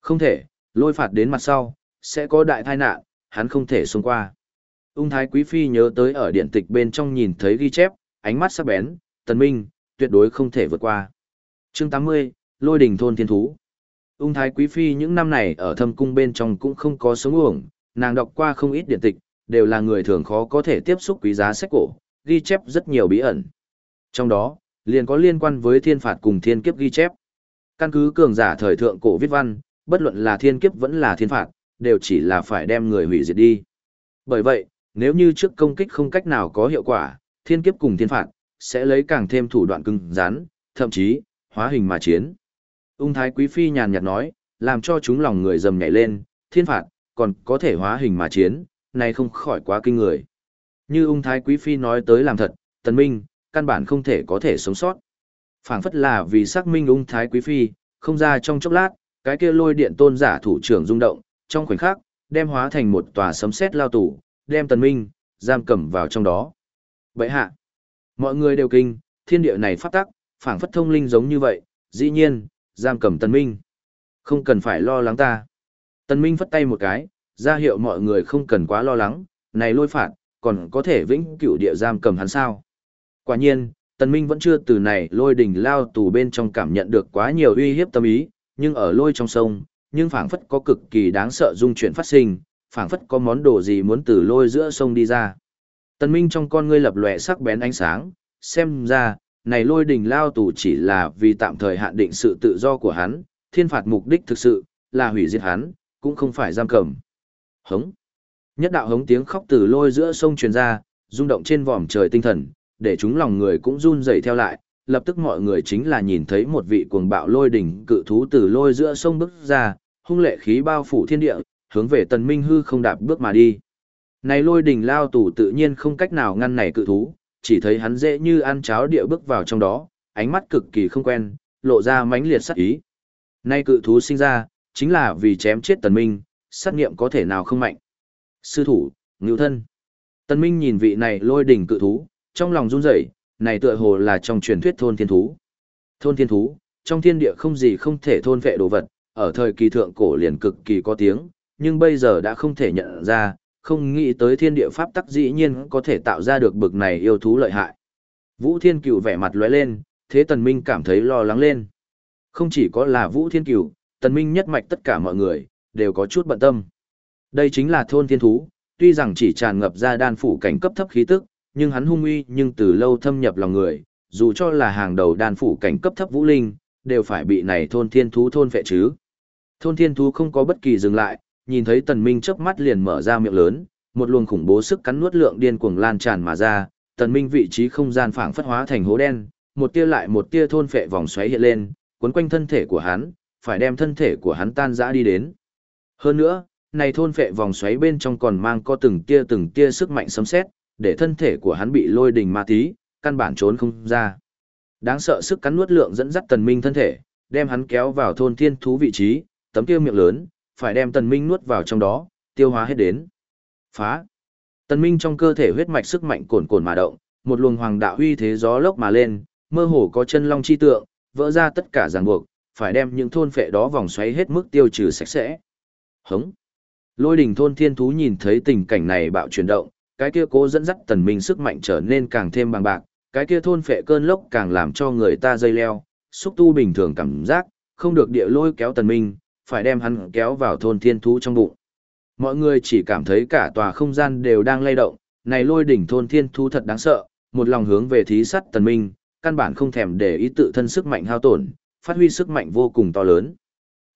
Không thể, lôi phạt đến mặt sau, sẽ có đại tai nạn, hắn không thể xông qua. Ung Thái Quý Phi nhớ tới ở điện tịch bên trong nhìn thấy ghi chép, ánh mắt sắc bén, tần minh, tuyệt đối không thể vượt qua. Chương 80, Lôi đỉnh thôn thiên thú. Ung Thái Quý Phi những năm này ở thâm cung bên trong cũng không có sống uổng, nàng đọc qua không ít điện tịch, đều là người thường khó có thể tiếp xúc quý giá sách cổ, ghi chép rất nhiều bí ẩn. Trong đó, liền có liên quan với thiên phạt cùng thiên kiếp ghi chép. Căn cứ cường giả thời thượng cổ viết văn, bất luận là thiên kiếp vẫn là thiên phạt, đều chỉ là phải đem người hủy diệt đi. Bởi vậy, nếu như trước công kích không cách nào có hiệu quả, thiên kiếp cùng thiên phạt, sẽ lấy càng thêm thủ đoạn cứng rắn, thậm chí, hóa hình mà chiến. Ung Thái Quý Phi nhàn nhạt nói, làm cho chúng lòng người dầm nhảy lên, thiên phạt, còn có thể hóa hình mà chiến, này không khỏi quá kinh người. Như ung Thái Quý Phi nói tới làm thật, tần minh, căn bản không thể có thể sống sót. phảng phất là vì xác minh ung Thái Quý Phi, không ra trong chốc lát, cái kia lôi điện tôn giả thủ trưởng rung động, trong khoảnh khắc, đem hóa thành một tòa sấm sét lao tủ, đem tần minh, giam cầm vào trong đó. Vậy hạ, mọi người đều kinh, thiên địa này phát tắc, phảng phất thông linh giống như vậy, dĩ nhiên, giam cầm tần minh. Không cần phải lo lắng ta. Tần minh phất tay một cái, ra hiệu mọi người không cần quá lo lắng, này lôi phạt, còn có thể vĩnh cửu địa giam cầm hắn sao. Quả nhiên, tần minh vẫn chưa từ này lôi đỉnh lao tù bên trong cảm nhận được quá nhiều uy hiếp tâm ý, nhưng ở lôi trong sông, nhưng phảng phất có cực kỳ đáng sợ dung chuyển phát sinh, phảng phất có món đồ gì muốn từ lôi giữa sông đi ra. Tần Minh trong con ngươi lập lòe sắc bén ánh sáng, xem ra, này lôi đỉnh lao tù chỉ là vì tạm thời hạn định sự tự do của hắn, thiên phạt mục đích thực sự, là hủy diệt hắn, cũng không phải giam cầm. Hống. Nhất đạo hống tiếng khóc từ lôi giữa sông truyền ra, rung động trên vòm trời tinh thần, để chúng lòng người cũng run rẩy theo lại, lập tức mọi người chính là nhìn thấy một vị cuồng bạo lôi đỉnh cự thú từ lôi giữa sông bước ra, hung lệ khí bao phủ thiên địa, hướng về tần minh hư không đạp bước mà đi. Này lôi đỉnh lao tù tự nhiên không cách nào ngăn này cự thú, chỉ thấy hắn dễ như ăn cháo địa bước vào trong đó, ánh mắt cực kỳ không quen, lộ ra mãnh liệt sát ý. Nay cự thú sinh ra, chính là vì chém chết tần minh, sát nghiệm có thể nào không mạnh. Sư thủ, ngưu thân. Tần minh nhìn vị này lôi đỉnh cự thú, trong lòng run rẩy, này tựa hồ là trong truyền thuyết thôn thiên thú. Thôn thiên thú, trong thiên địa không gì không thể thôn vệ đồ vật, ở thời kỳ thượng cổ liền cực kỳ có tiếng, nhưng bây giờ đã không thể nhận ra, không nghĩ tới thiên địa pháp tắc dĩ nhiên có thể tạo ra được bực này yêu thú lợi hại. Vũ Thiên Cửu vẻ mặt lóe lên, thế Tần Minh cảm thấy lo lắng lên. Không chỉ có là Vũ Thiên Cửu, Tần Minh nhất mạch tất cả mọi người, đều có chút bận tâm. Đây chính là thôn thiên thú, tuy rằng chỉ tràn ngập ra đan phủ cảnh cấp thấp khí tức, nhưng hắn hung uy nhưng từ lâu thâm nhập lòng người, dù cho là hàng đầu đan phủ cảnh cấp thấp vũ linh, đều phải bị này thôn thiên thú thôn phệ chứ. Thôn thiên thú không có bất kỳ dừng lại, nhìn thấy tần minh chớp mắt liền mở ra miệng lớn, một luồng khủng bố sức cắn nuốt lượng điên cuồng lan tràn mà ra, tần minh vị trí không gian phảng phất hóa thành hố đen, một tia lại một tia thôn phệ vòng xoáy hiện lên, cuốn quanh thân thể của hắn, phải đem thân thể của hắn tan rã đi đến. Hơn nữa, này thôn phệ vòng xoáy bên trong còn mang có từng tia từng tia sức mạnh sấm sét, để thân thể của hắn bị lôi đình ma tí, căn bản trốn không ra. Đáng sợ sức cắn nuốt lượng dẫn dắt tần minh thân thể, đem hắn kéo vào thôn thiên thú vị trí, tấm kia miệng lớn, phải đem tần minh nuốt vào trong đó, tiêu hóa hết đến. Phá! Tần minh trong cơ thể huyết mạch sức mạnh cồn cồn mà động, một luồng hoàng đạo huy thế gió lốc mà lên, mơ hồ có chân long chi tượng, vỡ ra tất cả ràng buộc, phải đem những thôn phệ đó vòng xoáy hết mức tiêu trừ sạch sẽ. Hống! Lôi đỉnh thôn thiên thú nhìn thấy tình cảnh này bạo chuyển động, cái kia cố dẫn dắt tần minh sức mạnh trở nên càng thêm bằng bạc, cái kia thôn phệ cơn lốc càng làm cho người ta dây leo, xúc tu bình thường cảm giác, không được địa lôi kéo tần minh, phải đem hắn kéo vào thôn thiên thú trong bụng. Mọi người chỉ cảm thấy cả tòa không gian đều đang lay động, này lôi đỉnh thôn thiên thú thật đáng sợ, một lòng hướng về thí sắt tần minh, căn bản không thèm để ý tự thân sức mạnh hao tổn, phát huy sức mạnh vô cùng to lớn.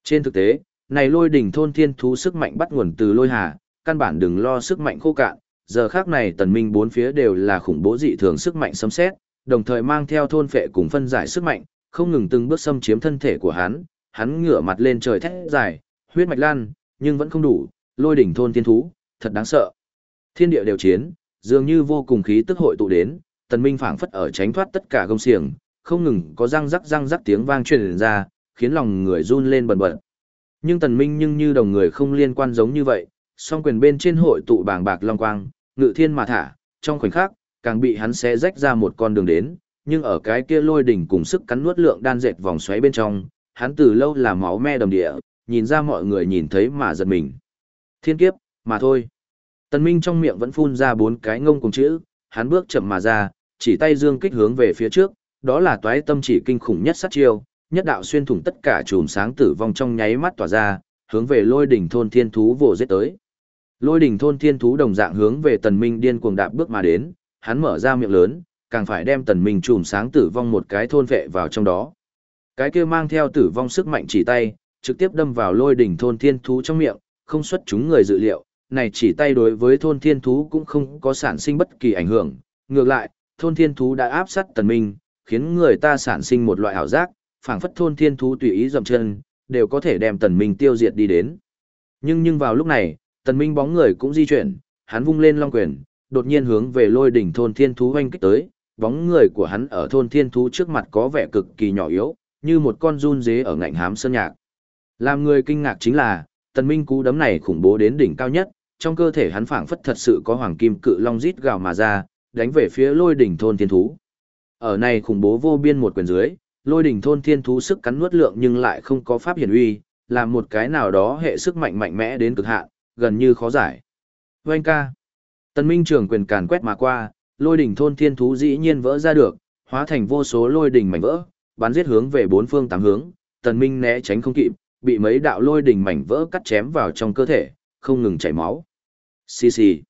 Trên thực tế, này lôi đỉnh thôn thiên thú sức mạnh bắt nguồn từ lôi hà, căn bản đừng lo sức mạnh khô cạn, giờ khác này tần minh bốn phía đều là khủng bố dị thường sức mạnh xâm xét, đồng thời mang theo thôn phệ cùng phân giải sức mạnh, không ngừng từng bước xâm chiếm thân thể của hắn, hắn ngửa mặt lên trời thét dài, huyết mạch lan, nhưng vẫn không đủ, lôi đỉnh thôn thiên thú, thật đáng sợ. Thiên địa đều chiến, dường như vô cùng khí tức hội tụ đến, tần minh phảng phất ở tránh thoát tất cả công xiềng, không ngừng có răng rắc răng rắc tiếng vang truyền ra, khiến lòng người run lên bần bật. Nhưng tần minh nhưng như đồng người không liên quan giống như vậy, song quyền bên trên hội tụ bàng bạc long quang, ngự thiên mà thả, trong khoảnh khắc, càng bị hắn xé rách ra một con đường đến, nhưng ở cái kia lôi đỉnh cùng sức cắn nuốt lượng đan dệt vòng xoáy bên trong, hắn từ lâu là máu me đầm địa, nhìn ra mọi người nhìn thấy mà giật mình. Thiên kiếp, mà thôi. Tần Minh trong miệng vẫn phun ra bốn cái ngông cùng chữ, hắn bước chậm mà ra, chỉ tay dương kích hướng về phía trước, đó là toái tâm chỉ kinh khủng nhất sát chiêu, nhất đạo xuyên thủng tất cả chùm sáng tử vong trong nháy mắt tỏa ra, hướng về lôi đỉnh thôn thiên thú vồ giết tới. Lôi đỉnh thôn thiên thú đồng dạng hướng về tần minh điên cuồng đạp bước mà đến, hắn mở ra miệng lớn, càng phải đem tần minh chùm sáng tử vong một cái thôn vệ vào trong đó. Cái kia mang theo tử vong sức mạnh chỉ tay, trực tiếp đâm vào lôi đỉnh thôn thiên thú trong miệng, không xuất chúng người dự liệu, này chỉ tay đối với thôn thiên thú cũng không có sản sinh bất kỳ ảnh hưởng, ngược lại, thôn thiên thú đã áp sát tần minh, khiến người ta sản sinh một loại ảo giác, phảng phất thôn thiên thú tùy ý dậm chân, đều có thể đem tần minh tiêu diệt đi đến. Nhưng nhưng vào lúc này, tần minh bóng người cũng di chuyển, hắn vung lên long quyền, đột nhiên hướng về lôi đỉnh thôn thiên thú hoanh kích tới, bóng người của hắn ở thôn thiên thú trước mặt có vẻ cực kỳ nhỏ yếu, như một con run dế ở ngạnh hám sơn nhạc. Làm người kinh ngạc chính là, tần minh cú đấm này khủng bố đến đỉnh cao nhất, trong cơ thể hắn phảng phất thật sự có hoàng kim cự long rít gào mà ra, đánh về phía lôi đỉnh thôn thiên thú. Ở này khủng bố vô biên một quyền dưới, lôi đỉnh thôn thiên thú sức cắn nuốt lượng nhưng lại không có pháp hiển uy, làm một cái nào đó hệ sức mạnh mạnh mẽ đến cực hạn, gần như khó giải. Vâng ca. Tần Minh trưởng quyền càn quét mà qua, lôi đỉnh thôn thiên thú dĩ nhiên vỡ ra được, hóa thành vô số lôi đỉnh mảnh vỡ, bắn giết hướng về bốn phương tám hướng, Tần Minh né tránh không kịp, bị mấy đạo lôi đỉnh mảnh vỡ cắt chém vào trong cơ thể, không ngừng chảy máu. Xì xì.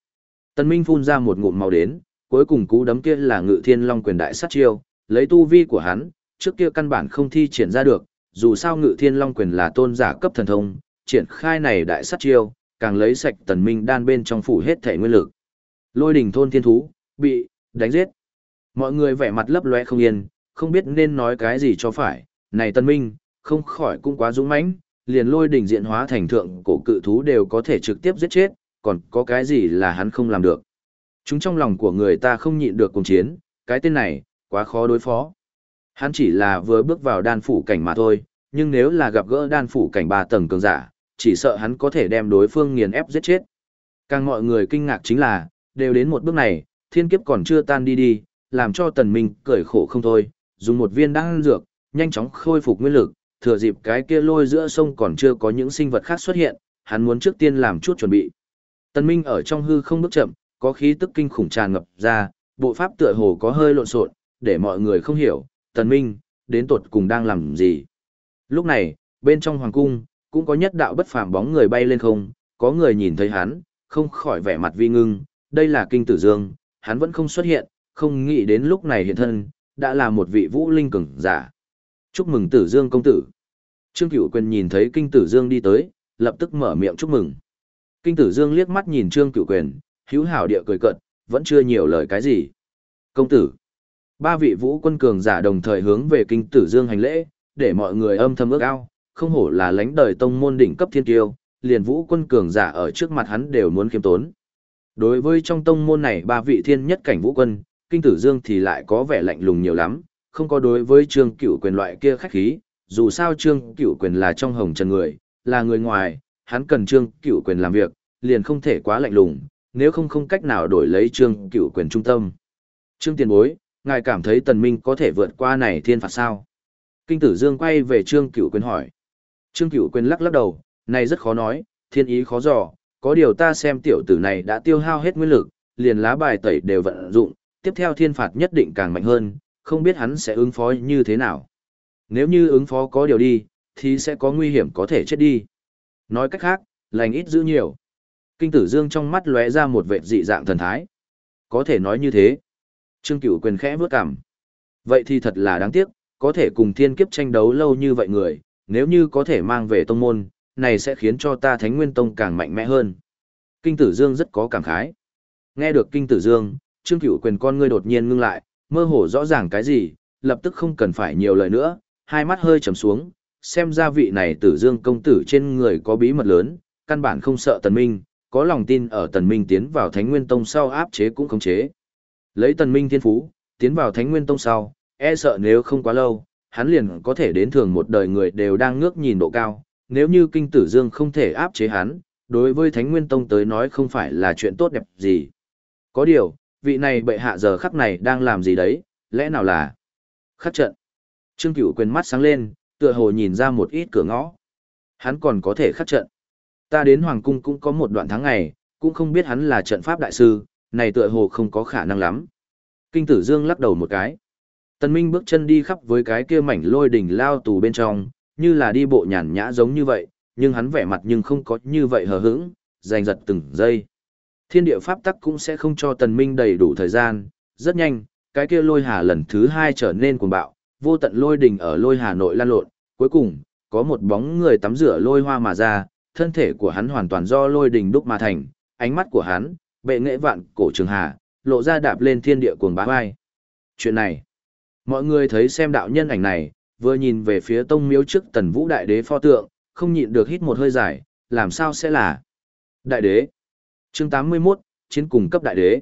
Tần Minh phun ra một ngụm máu đến, cuối cùng cú đấm kia là Ngự Thiên Long quyền đại sát chiêu, lấy tu vi của hắn, trước kia căn bản không thi triển ra được, dù sao Ngự Thiên Long quyền là tôn giả cấp thần thông, triển khai này đại sát chiêu, càng lấy sạch Tần Minh đan bên trong phủ hết thể nguyên lực. Lôi đỉnh thôn thiên thú, bị, đánh giết. Mọi người vẻ mặt lấp lóe không yên, không biết nên nói cái gì cho phải. Này tần Minh, không khỏi cũng quá dũng mãnh, liền lôi đỉnh diện hóa thành thượng cổ cự thú đều có thể trực tiếp giết chết, còn có cái gì là hắn không làm được. Chúng trong lòng của người ta không nhịn được cùng chiến, cái tên này, quá khó đối phó. Hắn chỉ là vừa bước vào đan phủ cảnh mà thôi, nhưng nếu là gặp gỡ đan phủ cảnh ba tầng cường giả, chỉ sợ hắn có thể đem đối phương nghiền ép giết chết. Càng mọi người kinh ngạc chính là, đều đến một bước này, thiên kiếp còn chưa tan đi đi, làm cho tần minh cười khổ không thôi, dùng một viên đan dược, nhanh chóng khôi phục nguyên lực, thừa dịp cái kia lôi giữa sông còn chưa có những sinh vật khác xuất hiện, hắn muốn trước tiên làm chút chuẩn bị. Tần Minh ở trong hư không bước chậm, có khí tức kinh khủng tràn ngập ra, bộ pháp tựa hồ có hơi lộn xộn, để mọi người không hiểu, Tần Minh, đến tột cùng đang làm gì. Lúc này, bên trong hoàng cung, cũng có nhất đạo bất phàm bóng người bay lên không, có người nhìn thấy hắn, không khỏi vẻ mặt vi ngưng, đây là kinh tử dương, hắn vẫn không xuất hiện, không nghĩ đến lúc này hiện thân, đã là một vị vũ linh cường giả. Chúc mừng tử dương công tử. Trương Cửu Quyền nhìn thấy kinh tử dương đi tới, lập tức mở miệng chúc mừng. Kinh tử dương liếc mắt nhìn Trương Cửu Quyền, hữu hảo địa cười cợt, vẫn chưa nhiều lời cái gì. Công tử. Ba vị vũ quân cường giả đồng thời hướng về kinh tử dương hành lễ, để mọi người âm thầm ước ao, không hổ là lãnh đời tông môn đỉnh cấp thiên kiêu, liền vũ quân cường giả ở trước mặt hắn đều muốn kiêm tốn. Đối với trong tông môn này ba vị thiên nhất cảnh vũ quân, kinh tử dương thì lại có vẻ lạnh lùng nhiều lắm, không có đối với trương cửu quyền loại kia khách khí, dù sao trương cửu quyền là trong hồng trần người, là người ngoài, hắn cần trương cửu quyền làm việc, liền không thể quá lạnh lùng, nếu không không cách nào đổi lấy trương cửu quyền trung tâm. Trương tiền bối, ngài cảm thấy tần minh có thể vượt qua này thiên phạt sao? Kinh tử dương quay về trương cửu quyền hỏi. Trương cửu quyền lắc lắc đầu, này rất khó nói, thiên ý khó dò, có điều ta xem tiểu tử này đã tiêu hao hết nguyên lực, liền lá bài tẩy đều vận dụng, tiếp theo thiên phạt nhất định càng mạnh hơn, không biết hắn sẽ ứng phó như thế nào. Nếu như ứng phó có điều đi, thì sẽ có nguy hiểm có thể chết đi. Nói cách khác, lành ít giữ nhiều. Kinh tử dương trong mắt lóe ra một vẻ dị dạng thần thái. Có thể nói như thế. Trương Cửu quyền khẽ bước cằm. Vậy thì thật là đáng tiếc, có thể cùng thiên kiếp tranh đấu lâu như vậy người, nếu như có thể mang về tông môn, này sẽ khiến cho ta Thánh Nguyên Tông càng mạnh mẽ hơn. Kinh Tử Dương rất có cảm khái. Nghe được Kinh Tử Dương, Trương Cửu quyền con ngươi đột nhiên ngưng lại, mơ hồ rõ ràng cái gì, lập tức không cần phải nhiều lời nữa, hai mắt hơi trầm xuống, xem ra vị này Tử Dương công tử trên người có bí mật lớn, căn bản không sợ Tần Minh, có lòng tin ở Tần Minh tiến vào Thánh Nguyên Tông sau áp chế cũng không chế. Lấy Tần Minh thiên phú, tiến vào Thánh Nguyên Tông sau, e sợ nếu không quá lâu, hắn liền có thể đến thường một đời người đều đang ngước nhìn độ cao, nếu như kinh tử dương không thể áp chế hắn, đối với Thánh Nguyên Tông tới nói không phải là chuyện tốt đẹp gì. Có điều, vị này bệ hạ giờ khắc này đang làm gì đấy, lẽ nào là khắc trận. Trương Cửu quyền mắt sáng lên, tựa hồ nhìn ra một ít cửa ngõ. Hắn còn có thể khắc trận. Ta đến Hoàng Cung cũng có một đoạn tháng ngày, cũng không biết hắn là trận pháp đại sư, này tựa hồ không có khả năng lắm. Kinh tử dương lắc đầu một cái. Tần Minh bước chân đi khắp với cái kia mảnh lôi đỉnh lao tù bên trong, như là đi bộ nhàn nhã giống như vậy, nhưng hắn vẻ mặt nhưng không có như vậy hờ hững, giành giật từng giây. Thiên địa pháp tắc cũng sẽ không cho Tần Minh đầy đủ thời gian, rất nhanh, cái kia lôi hà lần thứ hai trở nên cuồng bạo, vô tận lôi đỉnh ở lôi hà nội lan lộn, cuối cùng, có một bóng người tắm rửa lôi hoa mà ra, thân thể của hắn hoàn toàn do lôi đỉnh đúc mà thành, ánh mắt của hắn, bệ nghệ vạn cổ trường hà, lộ ra đạp lên thiên địa cuồng bá vai. Chuyện này, mọi người thấy xem đạo nhân ảnh này, vừa nhìn về phía tông miếu trước tần vũ đại đế pho tượng, không nhịn được hít một hơi dài, làm sao sẽ là đại đế. chương 81, chiến cùng cấp đại đế.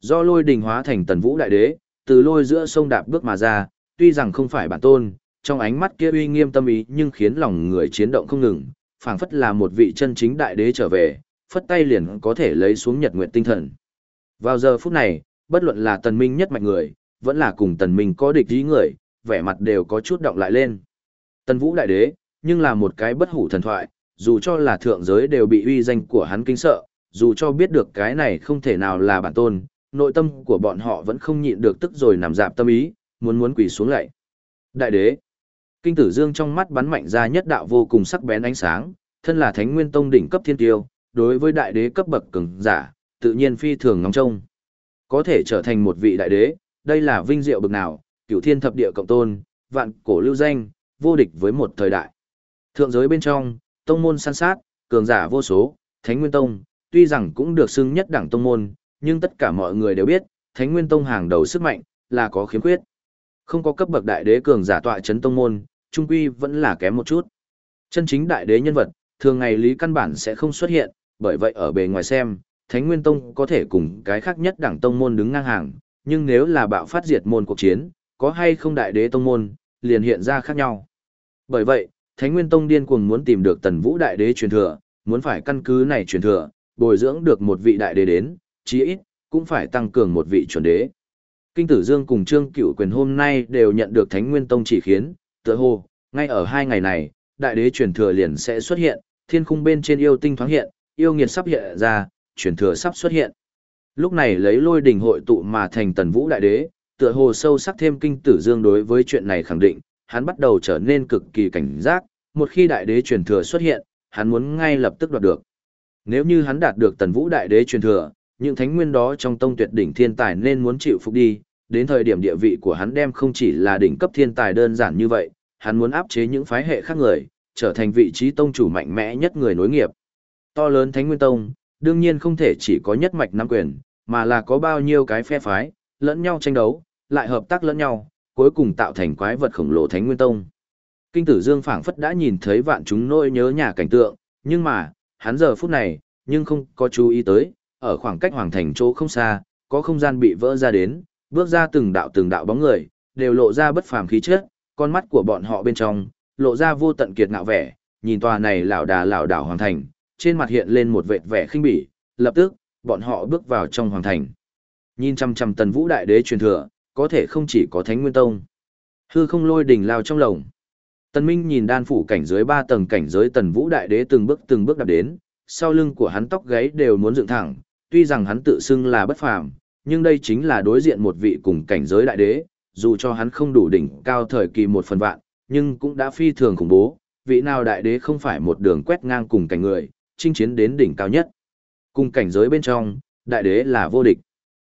Do lôi đình hóa thành tần vũ đại đế, từ lôi giữa sông đạp bước mà ra, tuy rằng không phải bản tôn, trong ánh mắt kia uy nghiêm tâm ý nhưng khiến lòng người chiến động không ngừng, phảng phất là một vị chân chính đại đế trở về, phất tay liền có thể lấy xuống nhật nguyện tinh thần. Vào giờ phút này, bất luận là tần minh nhất mạnh người, vẫn là cùng tần minh có địch ý người, vẻ mặt đều có chút động lại lên. Tần Vũ Đại Đế, nhưng là một cái bất hủ thần thoại, dù cho là thượng giới đều bị uy danh của hắn kinh sợ, dù cho biết được cái này không thể nào là bản tôn, nội tâm của bọn họ vẫn không nhịn được tức rồi nằm dạp tâm ý, muốn muốn quỳ xuống lại. Đại đế, kinh tử dương trong mắt bắn mạnh ra nhất đạo vô cùng sắc bén ánh sáng, thân là thánh nguyên tông đỉnh cấp thiên tiêu, đối với đại đế cấp bậc cường giả, tự nhiên phi thường ngóng trông. Có thể trở thành một vị đại đế, đây là vinh diệu bậc nào, cửu thiên thập địa cộng tôn, vạn cổ lưu danh, vô địch với một thời đại. Thượng giới bên trong, tông môn săn sát, cường giả vô số, Thánh Nguyên Tông, tuy rằng cũng được xưng nhất đẳng tông môn, nhưng tất cả mọi người đều biết, Thánh Nguyên Tông hàng đầu sức mạnh, là có khiếm khuyết. Không có cấp bậc đại đế cường giả tọa chấn tông môn, trung quy vẫn là kém một chút. Chân chính đại đế nhân vật, thường ngày lý căn bản sẽ không xuất hiện, bởi vậy ở bề ngoài xem, Thánh Nguyên Tông có thể cùng cái khác nhất đẳng tông môn đứng ngang hàng, nhưng nếu là bạo phát diệt môn cuộc chiến, có hay không đại đế tông môn, liền hiện ra khác nhau. Bởi vậy, Thánh Nguyên Tông điên cuồng muốn tìm được Tần Vũ đại đế truyền thừa, muốn phải căn cứ này truyền thừa, bồi dưỡng được một vị đại đế đến, chí ít cũng phải tăng cường một vị chuẩn đế. Kinh Tử Dương cùng Trương cựu Quyền hôm nay đều nhận được Thánh Nguyên Tông chỉ khiến, Tựa hồ, ngay ở hai ngày này, đại đế truyền thừa liền sẽ xuất hiện, thiên khung bên trên yêu tinh thoáng hiện, yêu nghiệt sắp hiện ra, truyền thừa sắp xuất hiện. Lúc này lấy lôi đình hội tụ mà thành tần vũ đại đế, tựa hồ sâu sắc thêm kinh tử dương đối với chuyện này khẳng định, hắn bắt đầu trở nên cực kỳ cảnh giác, một khi đại đế truyền thừa xuất hiện, hắn muốn ngay lập tức đoạt được. Nếu như hắn đạt được tần vũ đại đế truyền thừa, những thánh nguyên đó trong tông tuyệt đỉnh thiên tài nên muốn chịu phục đi, đến thời điểm địa vị của hắn đem không chỉ là đỉnh cấp thiên tài đơn giản như vậy, hắn muốn áp chế những phái hệ khác người, trở thành vị trí tông chủ mạnh mẽ nhất người nối nghiệp. To lớn thánh nguyên tông, đương nhiên không thể chỉ có nhất mạch nắm quyền, mà là có bao nhiêu cái phe phái, lẫn nhau tranh đấu, lại hợp tác lẫn nhau, cuối cùng tạo thành quái vật khổng lồ thánh nguyên tông. Kinh tử Dương phảng phất đã nhìn thấy vạn chúng nỗi nhớ nhà cảnh tượng, nhưng mà, hắn giờ phút này, nhưng không có chú ý tới, ở khoảng cách hoàng thành chỗ không xa, có không gian bị vỡ ra đến, bước ra từng đạo từng đạo bóng người, đều lộ ra bất phàm khí chất, con mắt của bọn họ bên trong, lộ ra vô tận kiệt ngạo vẻ, nhìn tòa này lão đà lão đảo hoàng thành, trên mặt hiện lên một vệt vẻ khinh bỉ, lập tức, bọn họ bước vào trong hoàng thành. Nhìn chăm chăm tần vũ đại đế truyền thừa, có thể không chỉ có thánh nguyên tông. Hư không lôi đỉnh lao trong lồng. Tần Minh nhìn đan phủ cảnh giới ba tầng cảnh giới tần vũ đại đế từng bước từng bước đạp đến, sau lưng của hắn tóc gáy đều muốn dựng thẳng, tuy rằng hắn tự xưng là bất phàm, nhưng đây chính là đối diện một vị cùng cảnh giới đại đế, dù cho hắn không đủ đỉnh cao thời kỳ một phần vạn, nhưng cũng đã phi thường khủng bố, vị nào đại đế không phải một đường quét ngang cùng cảnh người, chinh chiến đến đỉnh cao nhất. Cùng cảnh giới bên trong, đại đế là vô địch.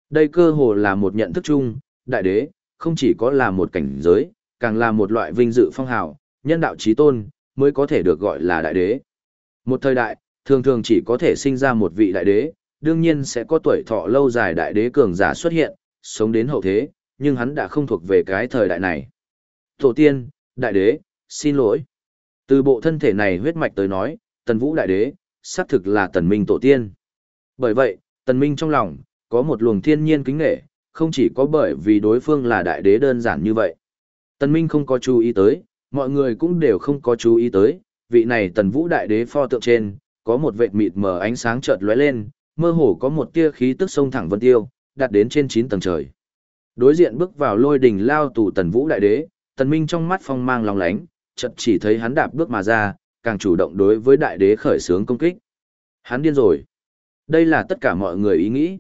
Đây cơ hồ là một nhận thức chung, đại đế, không chỉ có là một cảnh giới, càng là một loại vinh dự phong hào, nhân đạo trí tôn, mới có thể được gọi là đại đế. Một thời đại, thường thường chỉ có thể sinh ra một vị đại đế, đương nhiên sẽ có tuổi thọ lâu dài đại đế cường giả xuất hiện, sống đến hậu thế, nhưng hắn đã không thuộc về cái thời đại này. Tổ tiên, đại đế, xin lỗi. Từ bộ thân thể này huyết mạch tới nói, tần vũ đại đế, xác thực là tần minh tổ tiên. Bởi vậy, tần minh trong lòng, có một luồng thiên nhiên kính nghệ, không chỉ có bởi vì đối phương là đại đế đơn giản như vậy. Tần minh không có chú ý tới, mọi người cũng đều không có chú ý tới, vị này tần vũ đại đế pho tượng trên, có một vệt mịt mờ ánh sáng chợt lóe lên, mơ hồ có một tia khí tức sông thẳng vân tiêu, đạt đến trên 9 tầng trời. Đối diện bước vào lôi đỉnh lao tù tần vũ đại đế, tần minh trong mắt phong mang long lánh, chợt chỉ thấy hắn đạp bước mà ra, càng chủ động đối với đại đế khởi sướng công kích. Hắn điên rồi. Đây là tất cả mọi người ý nghĩ.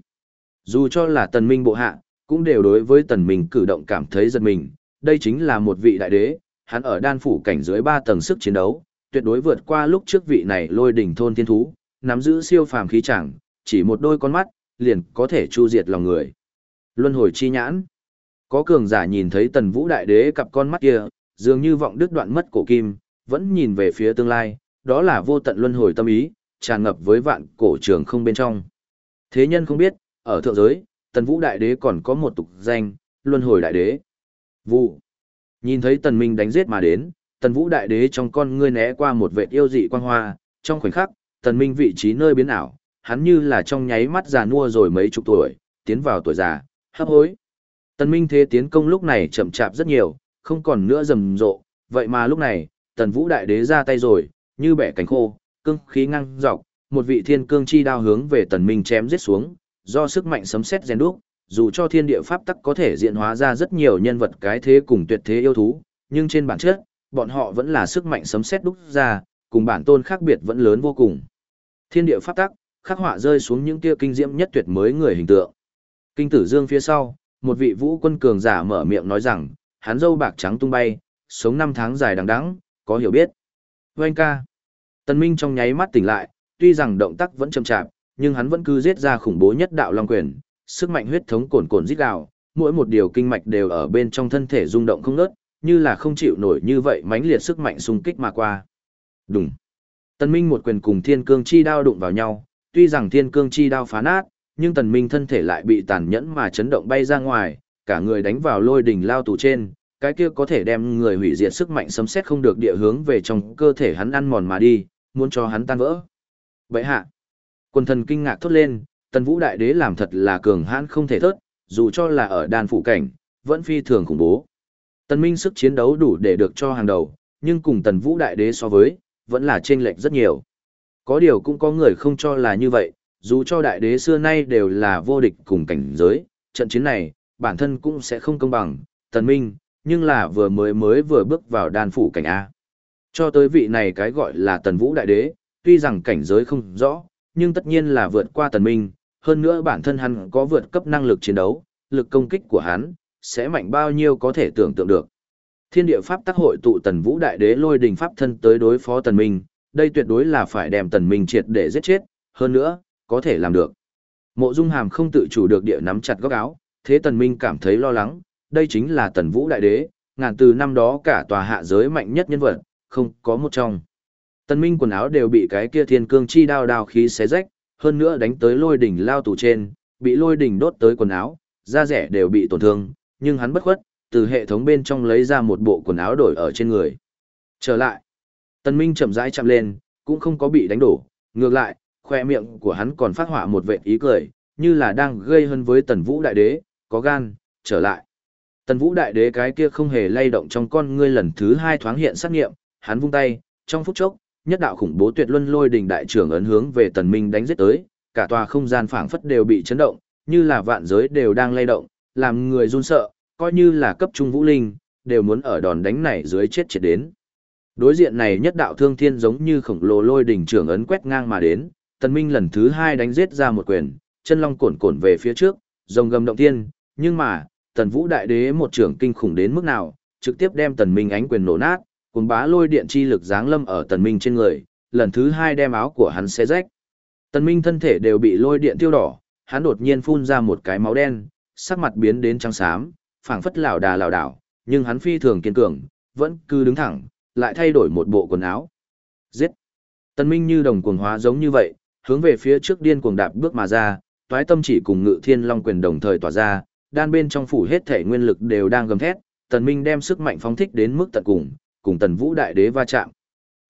Dù cho là tần minh bộ hạ, cũng đều đối với tần minh cử động cảm thấy giật mình, đây chính là một vị đại đế, hắn ở đan phủ cảnh dưới 3 tầng sức chiến đấu, tuyệt đối vượt qua lúc trước vị này lôi đỉnh thôn thiên thú, nắm giữ siêu phàm khí chẳng, chỉ một đôi con mắt, liền có thể chu diệt lòng người. Luân hồi chi nhãn. Có cường giả nhìn thấy tần vũ đại đế cặp con mắt kia, dường như vọng đứt đoạn mất cổ kim, vẫn nhìn về phía tương lai, đó là vô tận luân hồi tâm ý, tràn ngập với vạn cổ trường không bên trong. Thế nhân không biết, ở thượng giới, tần vũ đại đế còn có một tục danh, luân hồi đại đế. Vụ. Nhìn thấy tần minh đánh giết mà đến, tần vũ đại đế trong con ngươi né qua một vệt yêu dị quang hoa, trong khoảnh khắc, tần minh vị trí nơi biến ảo, hắn như là trong nháy mắt già nua rồi mấy chục tuổi, tiến vào tuổi già, hấp hối. Tần minh thế tiến công lúc này chậm chạp rất nhiều, không còn nữa rầm rộ, vậy mà lúc này, tần vũ đại đế ra tay rồi, như bẻ cánh khô, cương khí ngăng dọc, một vị thiên cương chi đao hướng về tần minh chém giết xuống, do sức mạnh sấm sét rèn đúc, dù cho thiên địa pháp tắc có thể diễn hóa ra rất nhiều nhân vật cái thế cùng tuyệt thế yêu thú, nhưng trên bản chất, bọn họ vẫn là sức mạnh sấm sét đúc ra, cùng bản tôn khác biệt vẫn lớn vô cùng. Thiên địa pháp tắc, khắc họa rơi xuống những kia kinh diễm nhất tuyệt mới người hình tượng. Kinh tử dương phía sau, một vị vũ quân cường giả mở miệng nói rằng, hắn dâu bạc trắng tung bay, sống năm tháng dài đằng đẵng, có hiểu biết. Vâng ca. Tần Minh trong nháy mắt tỉnh lại, tuy rằng động tác vẫn chậm chạp, nhưng hắn vẫn cứ giết ra khủng bố nhất đạo long quyền, sức mạnh huyết thống cuồn cuộn rít gào, mỗi một điều kinh mạch đều ở bên trong thân thể rung động không ngớt, như là không chịu nổi như vậy mãnh liệt sức mạnh xung kích mà qua. Đùng. Tần Minh một quyền cùng Thiên Cương chi đao đụng vào nhau, tuy rằng Thiên Cương chi đao phá nát, nhưng Tần Minh thân thể lại bị tàn nhẫn mà chấn động bay ra ngoài, cả người đánh vào lôi đỉnh lao tù trên, cái kia có thể đem người hủy diệt sức mạnh sấm xét không được địa hướng về trong cơ thể hắn ăn mòn mà đi, muốn cho hắn tan vỡ. Vậy hạ, quân thần kinh ngạc thốt lên, tần vũ đại đế làm thật là cường hãn không thể thớt, dù cho là ở đan phụ cảnh, vẫn phi thường khủng bố. Tần minh sức chiến đấu đủ để được cho hàng đầu, nhưng cùng tần vũ đại đế so với, vẫn là chênh lệch rất nhiều. Có điều cũng có người không cho là như vậy, dù cho đại đế xưa nay đều là vô địch cùng cảnh giới, trận chiến này, bản thân cũng sẽ không công bằng, tần minh, nhưng là vừa mới mới vừa bước vào đan phủ cảnh A. Cho tới vị này cái gọi là tần vũ đại đế, tuy rằng cảnh giới không rõ, nhưng tất nhiên là vượt qua tần minh, hơn nữa bản thân hắn có vượt cấp năng lực chiến đấu, lực công kích của hắn, sẽ mạnh bao nhiêu có thể tưởng tượng được. Thiên địa pháp tác hội tụ tần vũ đại đế lôi đình pháp thân tới đối phó tần minh, đây tuyệt đối là phải đem tần minh triệt để giết chết, hơn nữa, có thể làm được. Mộ Dung Hàm không tự chủ được địa nắm chặt góc áo, thế tần minh cảm thấy lo lắng, đây chính là tần vũ đại đế, ngàn từ năm đó cả tòa hạ giới mạnh nhất nhân vật, không có một trong. Tần minh quần áo đều bị cái kia thiên cương chi đao đao khí xé rách, hơn nữa đánh tới lôi đỉnh lao tù trên, bị lôi đỉnh đốt tới quần áo, da rẻ đều bị tổn thương, nhưng hắn bất khuất, từ hệ thống bên trong lấy ra một bộ quần áo đổi ở trên người. Trở lại, Tần Minh chậm rãi chạm lên, cũng không có bị đánh đổ, ngược lại, khoe miệng của hắn còn phát họa một vệt ý cười, như là đang gây hấn với Tần Vũ Đại Đế, có gan, trở lại. Tần Vũ Đại Đế cái kia không hề lay động trong con ngươi lần thứ hai thoáng hiện sát nghiệm, hắn vung tay, trong phút chốc, nhất đạo khủng bố tuyệt luân lôi đỉnh đại trưởng ấn hướng về Tần Minh đánh giết tới, cả tòa không gian phảng phất đều bị chấn động, như là vạn giới đều đang lay động, làm người run sợ, coi như là cấp trung vũ linh, đều muốn ở đòn đánh này dưới chết chết đến. Đối diện này nhất đạo thương thiên giống như khổng lồ lôi đỉnh trưởng ấn quét ngang mà đến, Tần Minh lần thứ hai đánh giết ra một quyền, chân long cuộn cuộn về phía trước, rồng gầm động thiên, nhưng mà, Tần Vũ Đại Đế một trưởng kinh khủng đến mức nào, trực tiếp đem Tần Minh ánh quyền nổ nát, cùng bá lôi điện chi lực giáng lâm ở Tần Minh trên người, lần thứ hai đem áo của hắn xé rách. Tần Minh thân thể đều bị lôi điện tiêu đỏ, hắn đột nhiên phun ra một cái máu đen, sắc mặt biến đến trắng xám, phảng phất lảo đà lảo đảo, nhưng hắn phi thường kiên cường, vẫn cứ đứng thẳng, lại thay đổi một bộ quần áo. Giết! Tần Minh như đồng cuồng hóa giống như vậy, hướng về phía trước điên cuồng đạp bước mà ra, toái tâm chỉ cùng ngự thiên long quyền đồng thời tỏa ra, đan bên trong phủ hết thể nguyên lực đều đang gầm thét, Tần Minh đem sức mạnh phóng thích đến mức tận cùng, cùng Tần Vũ Đại Đế va chạm.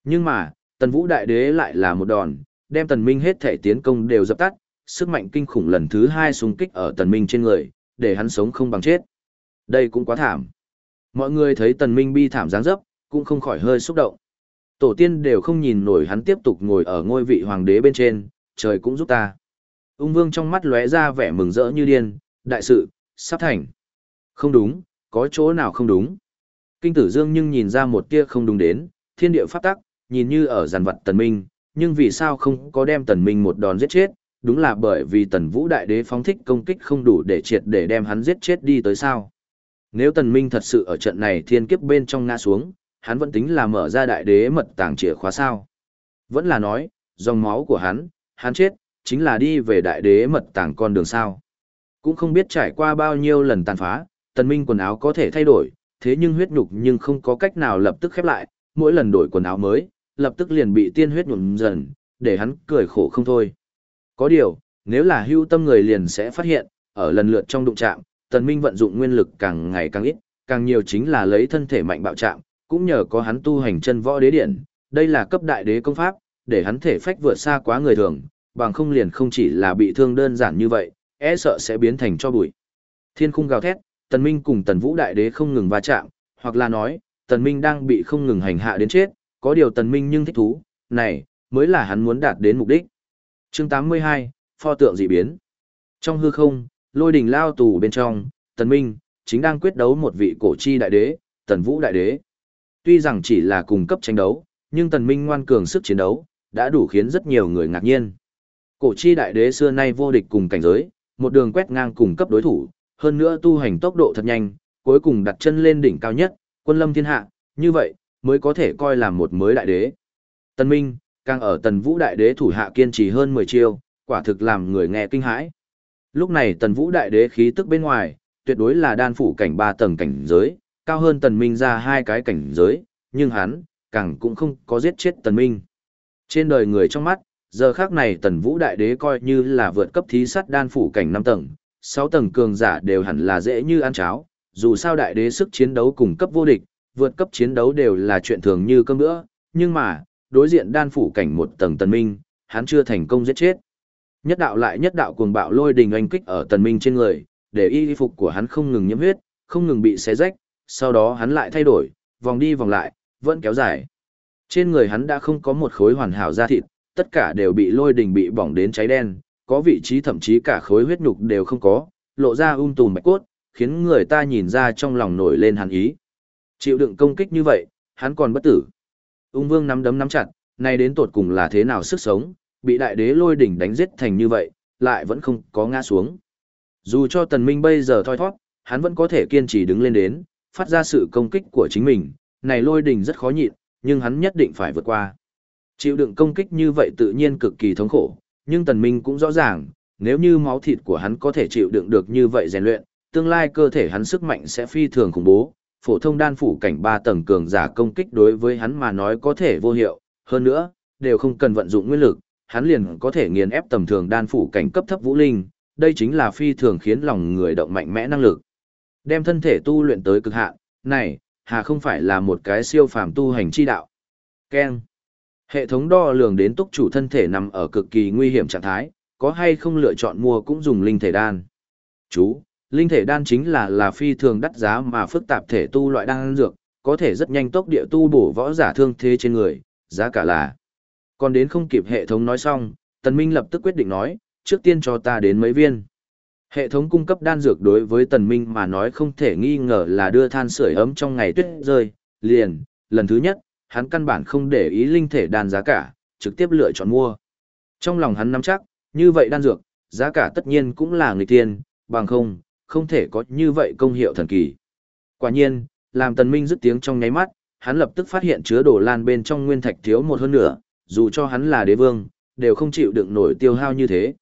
Nhưng mà, Tần Vũ Đại Đế lại là một đòn, đem Tần Minh hết thể tiến công đều dập tắt, sức mạnh kinh khủng lần thứ hai xung kích ở Tần Minh trên người, để hắn sống không bằng chết. Đây cũng quá thảm. Mọi người thấy Tần Minh bi thảm dáng dấp, cũng không khỏi hơi xúc động. Tổ tiên đều không nhìn nổi hắn tiếp tục ngồi ở ngôi vị hoàng đế bên trên, trời cũng giúp ta. Ung vương trong mắt lóe ra vẻ mừng rỡ như điên, đại sự, sắp thành. Không đúng, có chỗ nào không đúng. Kinh tử dương nhưng nhìn ra một tia không đúng đến, thiên địa pháp tắc, nhìn như ở giàn vật tần minh, nhưng vì sao không có đem tần minh một đòn giết chết, đúng là bởi vì tần vũ đại đế phóng thích công kích không đủ để triệt để đem hắn giết chết đi tới sao. Nếu tần minh thật sự ở trận này thiên kiếp bên trong ngã xuống, hắn vẫn tính là mở ra đại đế mật tàng chìa khóa sao. Vẫn là nói, dòng máu của hắn, hắn chết, chính là đi về đại đế mật tàng con đường sao. Cũng không biết trải qua bao nhiêu lần tàn phá, tần minh quần áo có thể thay đổi, thế nhưng huyết nhục nhưng không có cách nào lập tức khép lại, mỗi lần đổi quần áo mới, lập tức liền bị tiên huyết nhuộm dần, để hắn cười khổ không thôi. Có điều, nếu là hưu tâm người liền sẽ phát hiện, ở lần lượt trong đụng chạm, tần minh vận dụng nguyên lực càng ngày càng ít, càng nhiều chính là lấy thân thể mạnh bạo chạm, cũng nhờ có hắn tu hành chân võ đế điện, đây là cấp đại đế công pháp, để hắn thể phách vượt xa quá người thường, bằng không liền không chỉ là bị thương đơn giản như vậy, e sợ sẽ biến thành cho bụi. Thiên khung gào thét, Tần Minh cùng Tần Vũ đại đế không ngừng va chạm, hoặc là nói, Tần Minh đang bị không ngừng hành hạ đến chết, có điều Tần Minh nhưng thích thú, này mới là hắn muốn đạt đến mục đích. Chương 82, pho tượng dị biến. Trong hư không, lôi đỉnh lao tù bên trong, Tần Minh chính đang quyết đấu một vị cổ chi đại đế, Tần Vũ đại đế. Tuy rằng chỉ là cùng cấp tranh đấu, nhưng tần minh ngoan cường sức chiến đấu, đã đủ khiến rất nhiều người ngạc nhiên. Cổ chi đại đế xưa nay vô địch cùng cảnh giới, một đường quét ngang cùng cấp đối thủ, hơn nữa tu hành tốc độ thật nhanh, cuối cùng đặt chân lên đỉnh cao nhất, quân lâm thiên hạ, như vậy, mới có thể coi là một mới đại đế. Tần Minh, càng ở tần vũ đại đế thủ hạ kiên trì hơn 10 chiêu, quả thực làm người nghe kinh hãi. Lúc này tần vũ đại đế khí tức bên ngoài, tuyệt đối là đan phủ cảnh ba tầng cảnh giới, cao hơn tần minh ra hai cái cảnh giới, nhưng hắn, càng cũng không có giết chết tần minh. Trên đời người trong mắt, giờ khác này tần vũ đại đế coi như là vượt cấp thí sát đan phủ cảnh năm tầng, sáu tầng cường giả đều hẳn là dễ như ăn cháo, dù sao đại đế sức chiến đấu cùng cấp vô địch, vượt cấp chiến đấu đều là chuyện thường như cơm nữa nhưng mà, đối diện đan phủ cảnh một tầng tần minh, hắn chưa thành công giết chết. Nhất đạo lại nhất đạo cuồng bạo lôi đình oanh kích ở tần minh trên người, để y phục của hắn không ngừng nhiễm huyết, không ngừng bị xé rách, sau đó hắn lại thay đổi, vòng đi vòng lại, vẫn kéo dài. Trên người hắn đã không có một khối hoàn hảo da thịt, tất cả đều bị lôi đình bị bỏng đến cháy đen, có vị trí thậm chí cả khối huyết nhục đều không có, lộ ra um tùm bạch cốt, khiến người ta nhìn ra trong lòng nổi lên hàn ý. Chịu đựng công kích như vậy, hắn còn bất tử. Ung vương nắm đấm nắm chặt, nay đến tột cùng là thế nào sức sống, bị đại đế lôi đỉnh đánh giết thành như vậy, lại vẫn không có ngã xuống. Dù cho tần minh bây giờ thoi thoát, hắn vẫn có thể kiên trì đứng lên đến, phát ra sự công kích của chính mình, này lôi đỉnh rất khó nhịn, nhưng hắn nhất định phải vượt qua. Chịu đựng công kích như vậy tự nhiên cực kỳ thống khổ, nhưng tần minh cũng rõ ràng, nếu như máu thịt của hắn có thể chịu đựng được như vậy rèn luyện, tương lai cơ thể hắn sức mạnh sẽ phi thường khủng bố, phổ thông đan phủ cảnh ba tầng cường giả công kích đối với hắn mà nói có thể vô hiệu, hơn nữa, đều không cần vận dụng nguyên lực, hắn liền có thể nghiền ép tầm thường đan phủ cảnh cấp thấp vũ linh, đây chính là phi thường khiến lòng người động mạnh mẽ năng lực. Đem thân thể tu luyện tới cực hạn, này, hà không phải là một cái siêu phàm tu hành chi đạo. Ken. Hệ thống đo lường đến túc chủ thân thể nằm ở cực kỳ nguy hiểm trạng thái, có hay không lựa chọn mua cũng dùng linh thể đan. Chú, linh thể đan chính là là phi thường đắt giá mà phức tạp thể tu loại đan dược, có thể rất nhanh tốc địa tu bổ võ giả thương thế trên người, giá cả là. Còn đến không kịp hệ thống nói xong, Tần Minh lập tức quyết định nói, trước tiên cho ta đến mấy viên. Hệ thống cung cấp đan dược đối với Tần Minh mà nói không thể nghi ngờ là đưa than sưởi ấm trong ngày tuyết rơi, liền, lần thứ nhất, hắn căn bản không để ý linh thể đan giá cả, trực tiếp lựa chọn mua. Trong lòng hắn nắm chắc, như vậy đan dược, giá cả tất nhiên cũng là người tiền, bằng không, không thể có như vậy công hiệu thần kỳ. Quả nhiên, làm tần minh dứt tiếng trong nháy mắt, hắn lập tức phát hiện chứa đồ lan bên trong nguyên thạch thiếu một hơn nửa. dù cho hắn là đế vương, đều không chịu đựng nổi tiêu hao như thế.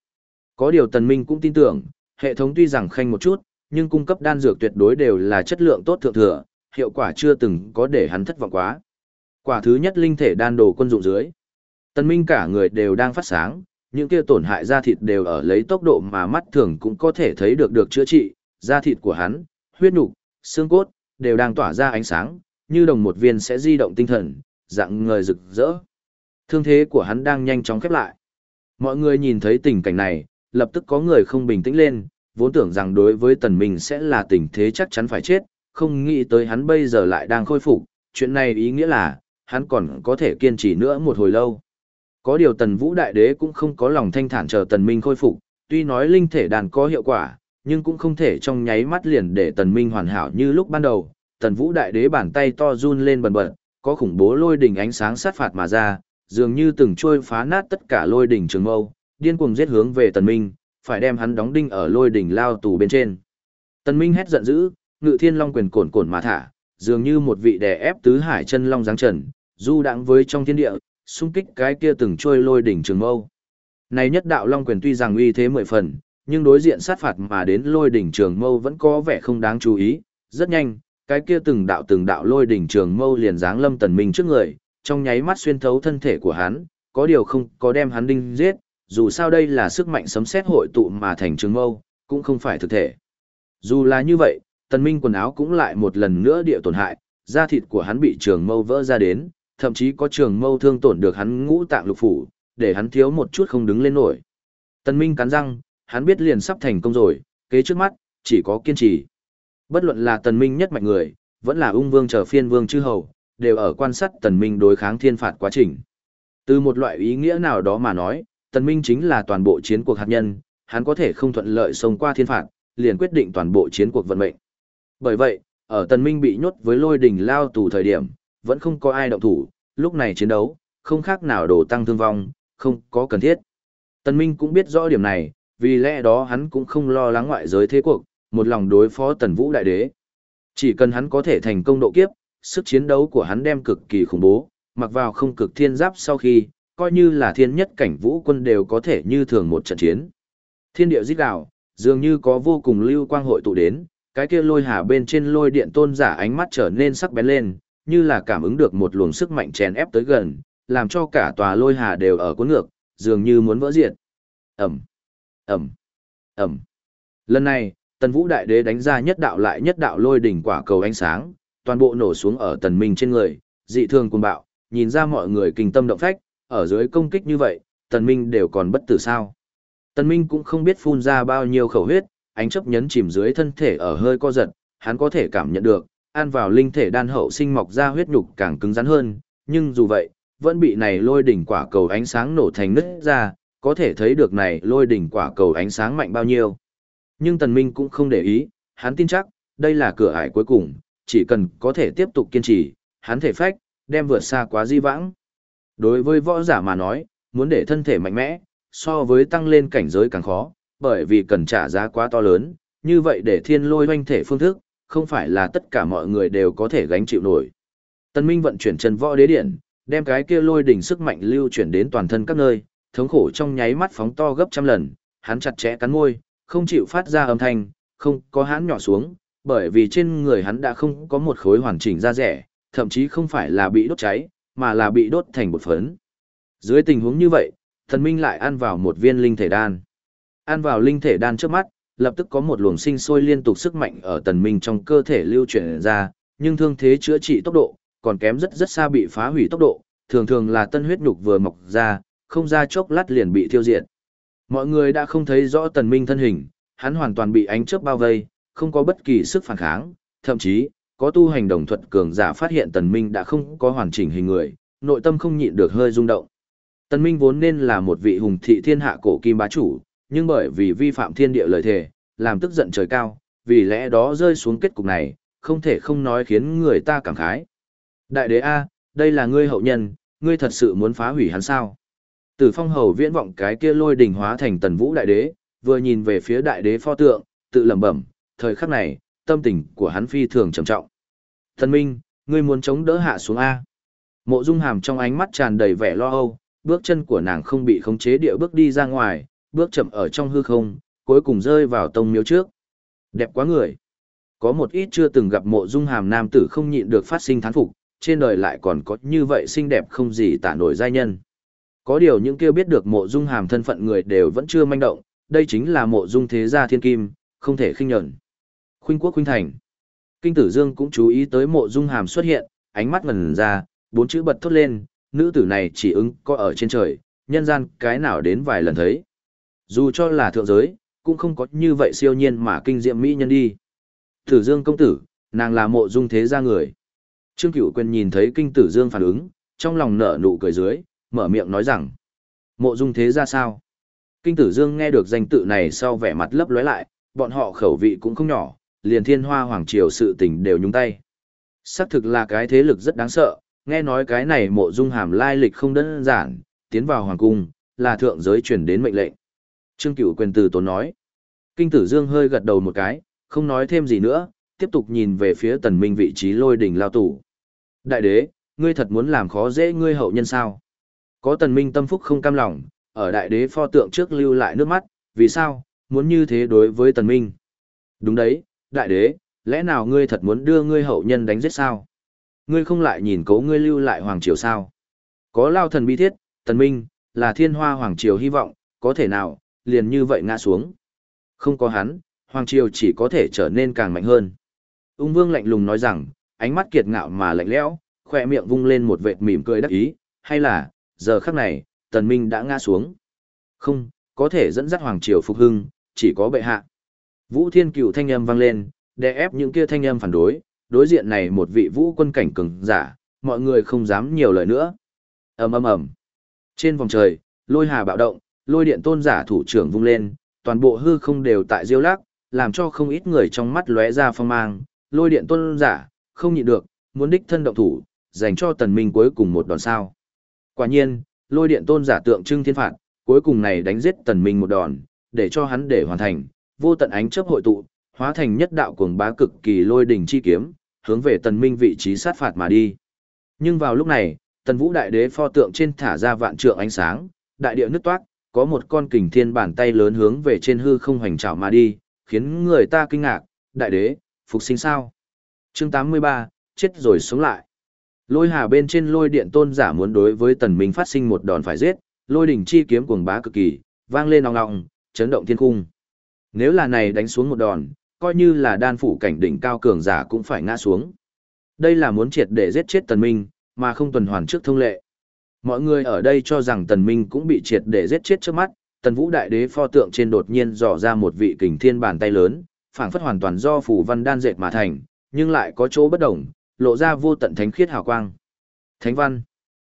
Có điều tần minh cũng tin tưởng, hệ thống tuy rằng khanh một chút, nhưng cung cấp đan dược tuyệt đối đều là chất lượng tốt thượng thừa, hiệu quả chưa từng có để hắn thất vọng quá. Quả thứ nhất linh thể đan đồ quân dụng dưới. Tần minh cả người đều đang phát sáng, những kia tổn hại da thịt đều ở lấy tốc độ mà mắt thường cũng có thể thấy được được chữa trị, da thịt của hắn, huyết nục, xương cốt, đều đang tỏa ra ánh sáng, như đồng một viên sẽ di động tinh thần, dạng người rực rỡ. Thương thế của hắn đang nhanh chóng khép lại. Mọi người nhìn thấy tình cảnh này, lập tức có người không bình tĩnh lên, vốn tưởng rằng đối với tần minh sẽ là tình thế chắc chắn phải chết, không nghĩ tới hắn bây giờ lại đang khôi phục, chuyện này ý nghĩa là, hắn còn có thể kiên trì nữa một hồi lâu. Có điều tần vũ đại đế cũng không có lòng thanh thản chờ tần minh khôi phục, tuy nói linh thể đàn có hiệu quả, nhưng cũng không thể trong nháy mắt liền để tần minh hoàn hảo như lúc ban đầu. Tần vũ đại đế bàn tay to run lên bần bật, có khủng bố lôi đỉnh ánh sáng sát phạt mà ra, dường như từng trôi phá nát tất cả lôi đỉnh trường mâu, điên cuồng giết hướng về tần minh, phải đem hắn đóng đinh ở lôi đỉnh lao tù bên trên. Tần minh hét giận dữ, ngự thiên long quyền cồn cồn mà thả, dường như một vị đè ép tứ hải chân long giáng trần, du đãng với trong thiên địa, xung kích cái kia từng trôi lôi đỉnh trường mâu. Này nhất đạo long quyền tuy rằng uy thế mười phần, nhưng đối diện sát phạt mà đến lôi đỉnh trường mâu vẫn có vẻ không đáng chú ý. Rất nhanh, cái kia từng đạo từng đạo lôi đỉnh trường mâu liền giáng lâm tần minh trước người, trong nháy mắt xuyên thấu thân thể của hắn, có điều không có đem hắn đinh giết, dù sao đây là sức mạnh sấm sét hội tụ mà thành trường mâu, cũng không phải thực thể. Dù là như vậy, tần minh quần áo cũng lại một lần nữa địa tổn hại, da thịt của hắn bị trường mâu vỡ ra đến, thậm chí có trường mâu thương tổn được hắn ngũ tạng lục phủ, để hắn thiếu một chút không đứng lên nổi. Tần Minh cắn răng, hắn biết liền sắp thành công rồi, kế trước mắt, chỉ có kiên trì. Bất luận là Tần Minh nhất mạnh người, vẫn là ung vương chờ phiên vương chư hầu, đều ở quan sát Tần Minh đối kháng thiên phạt quá trình. Từ một loại ý nghĩa nào đó mà nói, Tần Minh chính là toàn bộ chiến cuộc hạt nhân, hắn có thể không thuận lợi xông qua thiên phạt, liền quyết định toàn bộ chiến cuộc vận mệnh. Bởi vậy, ở Tần Minh bị nhốt với lôi đỉnh lao tù thời điểm, vẫn không có ai động thủ, lúc này chiến đấu, không khác nào đổ tăng thương vong, không có cần thiết. Tần Minh cũng biết rõ điểm này, vì lẽ đó hắn cũng không lo lắng ngoại giới thế cuộc, một lòng đối phó Tần Vũ Đại Đế. Chỉ cần hắn có thể thành công độ kiếp, sức chiến đấu của hắn đem cực kỳ khủng bố, mặc vào không cực thiên giáp sau khi, coi như là thiên nhất cảnh vũ quân đều có thể như thường một trận chiến. Thiên địa giết đảo, dường như có vô cùng lưu quang hội tụ đến, cái kia lôi hà bên trên lôi điện tôn giả ánh mắt trở nên sắc bén lên, như là cảm ứng được một luồng sức mạnh chèn ép tới gần, làm cho cả tòa lôi hà đều ở cuốn ngược, dường như muốn vỡ diệt. Ẩm, Ẩm, Ẩm. Lần này, Tần Vũ Đại Đế đánh ra nhất đạo lại nhất đạo lôi đỉnh quả cầu ánh sáng, toàn bộ nổ xuống ở Tần Minh trên người, dị thường cuồng bạo, nhìn ra mọi người kinh tâm động phách, ở dưới công kích như vậy, Tần Minh đều còn bất tử sao. Tần Minh cũng không biết phun ra bao nhiêu khẩu huyết, ánh chấp nhấn chìm dưới thân thể ở hơi co giật, hắn có thể cảm nhận được, ăn vào linh thể đan hậu sinh mọc ra huyết nhục càng cứng rắn hơn, nhưng dù vậy, vẫn bị này lôi đỉnh quả cầu ánh sáng nổ thành nứt ra, có thể thấy được này lôi đỉnh quả cầu ánh sáng mạnh bao nhiêu. Nhưng Tần Minh cũng không để ý, hắn tin chắc, đây là cửa ải cuối cùng, chỉ cần có thể tiếp tục kiên trì, hắn thể phách, đem vượt xa quá di vãng. Đối với võ giả mà nói, muốn để thân thể mạnh mẽ, so với tăng lên cảnh giới càng khó, bởi vì cần trả giá quá to lớn, như vậy để thiên lôi hoanh thể phương thức, không phải là tất cả mọi người đều có thể gánh chịu nổi. Tân Minh vận chuyển chân võ đế điện, đem cái kia lôi đỉnh sức mạnh lưu chuyển đến toàn thân các nơi, thống khổ trong nháy mắt phóng to gấp trăm lần, hắn chặt chẽ cắn môi, không chịu phát ra âm thanh, không có hắn nhỏ xuống, bởi vì trên người hắn đã không có một khối hoàn chỉnh da rẻ, thậm chí không phải là bị đốt cháy, mà là bị đốt thành bột phấn. Dưới tình huống như vậy, thần minh lại ăn vào một viên linh thể đan. Ăn vào linh thể đan trước mắt, lập tức có một luồng sinh sôi liên tục sức mạnh ở tần minh trong cơ thể lưu chuyển ra, nhưng thương thế chữa trị tốc độ, còn kém rất rất xa bị phá hủy tốc độ, thường thường là tân huyết nhục vừa mọc ra, không ra chốc lát liền bị tiêu diệt. Mọi người đã không thấy rõ tần minh thân hình, hắn hoàn toàn bị ánh chớp bao vây, không có bất kỳ sức phản kháng, thậm chí, có tu hành đồng thuật cường giả phát hiện tần minh đã không có hoàn chỉnh hình người, nội tâm không nhịn được hơi rung động. Tần minh vốn nên là một vị hùng thị thiên hạ cổ kim bá chủ, nhưng bởi vì vi phạm thiên địa lời thề, làm tức giận trời cao, vì lẽ đó rơi xuống kết cục này, không thể không nói khiến người ta cảm khái. Đại đế A, đây là ngươi hậu nhân, ngươi thật sự muốn phá hủy hắn sao? Tử phong hầu viễn vọng cái kia lôi đỉnh hóa thành tần vũ đại đế, vừa nhìn về phía đại đế pho tượng, tự lẩm bẩm, thời khắc này, tâm tình của hắn phi thường trầm trọng. Thần minh, ngươi muốn chống đỡ hạ xuống A. Mộ dung hàm trong ánh mắt tràn đầy vẻ lo âu, bước chân của nàng không bị khống chế địa bước đi ra ngoài, bước chậm ở trong hư không, cuối cùng rơi vào tông miếu trước. Đẹp quá người. Có một ít chưa từng gặp mộ dung hàm nam tử không nhịn được phát sinh thán phục, trên đời lại còn có như vậy xinh đẹp không gì tả nổi giai nhân. Có điều những kia biết được mộ dung hàm thân phận người đều vẫn chưa manh động, đây chính là mộ dung thế gia thiên kim, không thể khinh nhẫn. Khuynh quốc khuynh thành. Kinh tử dương cũng chú ý tới mộ dung hàm xuất hiện, ánh mắt ngần ra, bốn chữ bật thốt lên, nữ tử này chỉ ứng có ở trên trời, nhân gian cái nào đến vài lần thấy. Dù cho là thượng giới, cũng không có như vậy siêu nhiên mà kinh diệm mỹ nhân đi. Tử dương công tử, nàng là mộ dung thế gia người. Trương Cửu Quyền nhìn thấy kinh tử dương phản ứng, trong lòng nở nụ cười dưới, mở miệng nói rằng, mộ dung thế gia sao? Kinh tử dương nghe được danh tự này sau vẻ mặt lấp lóe lại, bọn họ khẩu vị cũng không nhỏ, liền thiên hoa hoàng triều sự tình đều nhúng tay. Xác thực là cái thế lực rất đáng sợ, nghe nói cái này mộ dung hàm lai lịch không đơn giản, tiến vào hoàng cung, là thượng giới truyền đến mệnh lệnh. Trương Cửu quyền từ tốn nói. Kinh tử dương hơi gật đầu một cái, không nói thêm gì nữa, tiếp tục nhìn về phía tần minh vị trí lôi đỉnh lao tủ. Đại đế, ngươi thật muốn làm khó dễ ngươi hậu nhân sao? Có tần minh tâm phúc không cam lòng, ở đại đế pho tượng trước lưu lại nước mắt, vì sao, muốn như thế đối với tần minh? Đúng đấy, đại đế, lẽ nào ngươi thật muốn đưa ngươi hậu nhân đánh giết sao? Ngươi không lại nhìn cố ngươi lưu lại hoàng triều sao? Có lao thần bi thiết, tần minh, là thiên hoa hoàng triều hy vọng, có thể nào, liền như vậy ngã xuống. Không có hắn, hoàng triều chỉ có thể trở nên càng mạnh hơn. Ung vương lạnh lùng nói rằng, ánh mắt kiệt ngạo mà lạnh lẽo, khoe miệng vung lên một vệt mỉm cười đắc ý, hay là, giờ khắc này, tần minh đã ngã xuống. Không, có thể dẫn dắt hoàng triều phục hưng, chỉ có bệ hạ. Vũ Thiên Cựu thanh âm vang lên, đè ép những kia thanh âm phản đối, đối diện này một vị vũ quân cảnh cường giả, mọi người không dám nhiều lời nữa. Ầm ầm ầm. Trên vòng trời, lôi hà bạo động, lôi điện tôn giả thủ trưởng vung lên, toàn bộ hư không đều tại diêu lắc, làm cho không ít người trong mắt lóe ra phong mang, lôi điện tôn giả, không nhịn được, muốn đích thân động thủ, dành cho tần minh cuối cùng một đòn sao. Quả nhiên, lôi điện tôn giả tượng trưng thiên phạt, cuối cùng này đánh giết tần minh một đòn, để cho hắn để hoàn thành, vô tận ánh chớp hội tụ, hóa thành nhất đạo cuồng bá cực kỳ lôi đỉnh chi kiếm, hướng về tần minh vị trí sát phạt mà đi. Nhưng vào lúc này, tần vũ đại đế pho tượng trên thả ra vạn trượng ánh sáng, đại địa nứt toát, có một con kình thiên bàn tay lớn hướng về trên hư không hoành trảo mà đi, khiến người ta kinh ngạc, đại đế, phục sinh sao? Chương 83, chết rồi sống lại. Lôi hà bên trên lôi điện tôn giả muốn đối với tần minh phát sinh một đòn phải giết, lôi đỉnh chi kiếm cuồng bá cực kỳ, vang lên ong ong, chấn động thiên cung. Nếu là này đánh xuống một đòn, coi như là đan phủ cảnh đỉnh cao cường giả cũng phải ngã xuống. Đây là muốn triệt để giết chết tần minh, mà không tuần hoàn trước thông lệ. Mọi người ở đây cho rằng tần minh cũng bị triệt để giết chết trước mắt, tần vũ đại đế pho tượng trên đột nhiên dò ra một vị kình thiên bàn tay lớn, phảng phất hoàn toàn do phủ văn đan dệt mà thành, nhưng lại có chỗ bất đồng, lộ ra vô tận thánh khiết hào quang. Thánh văn.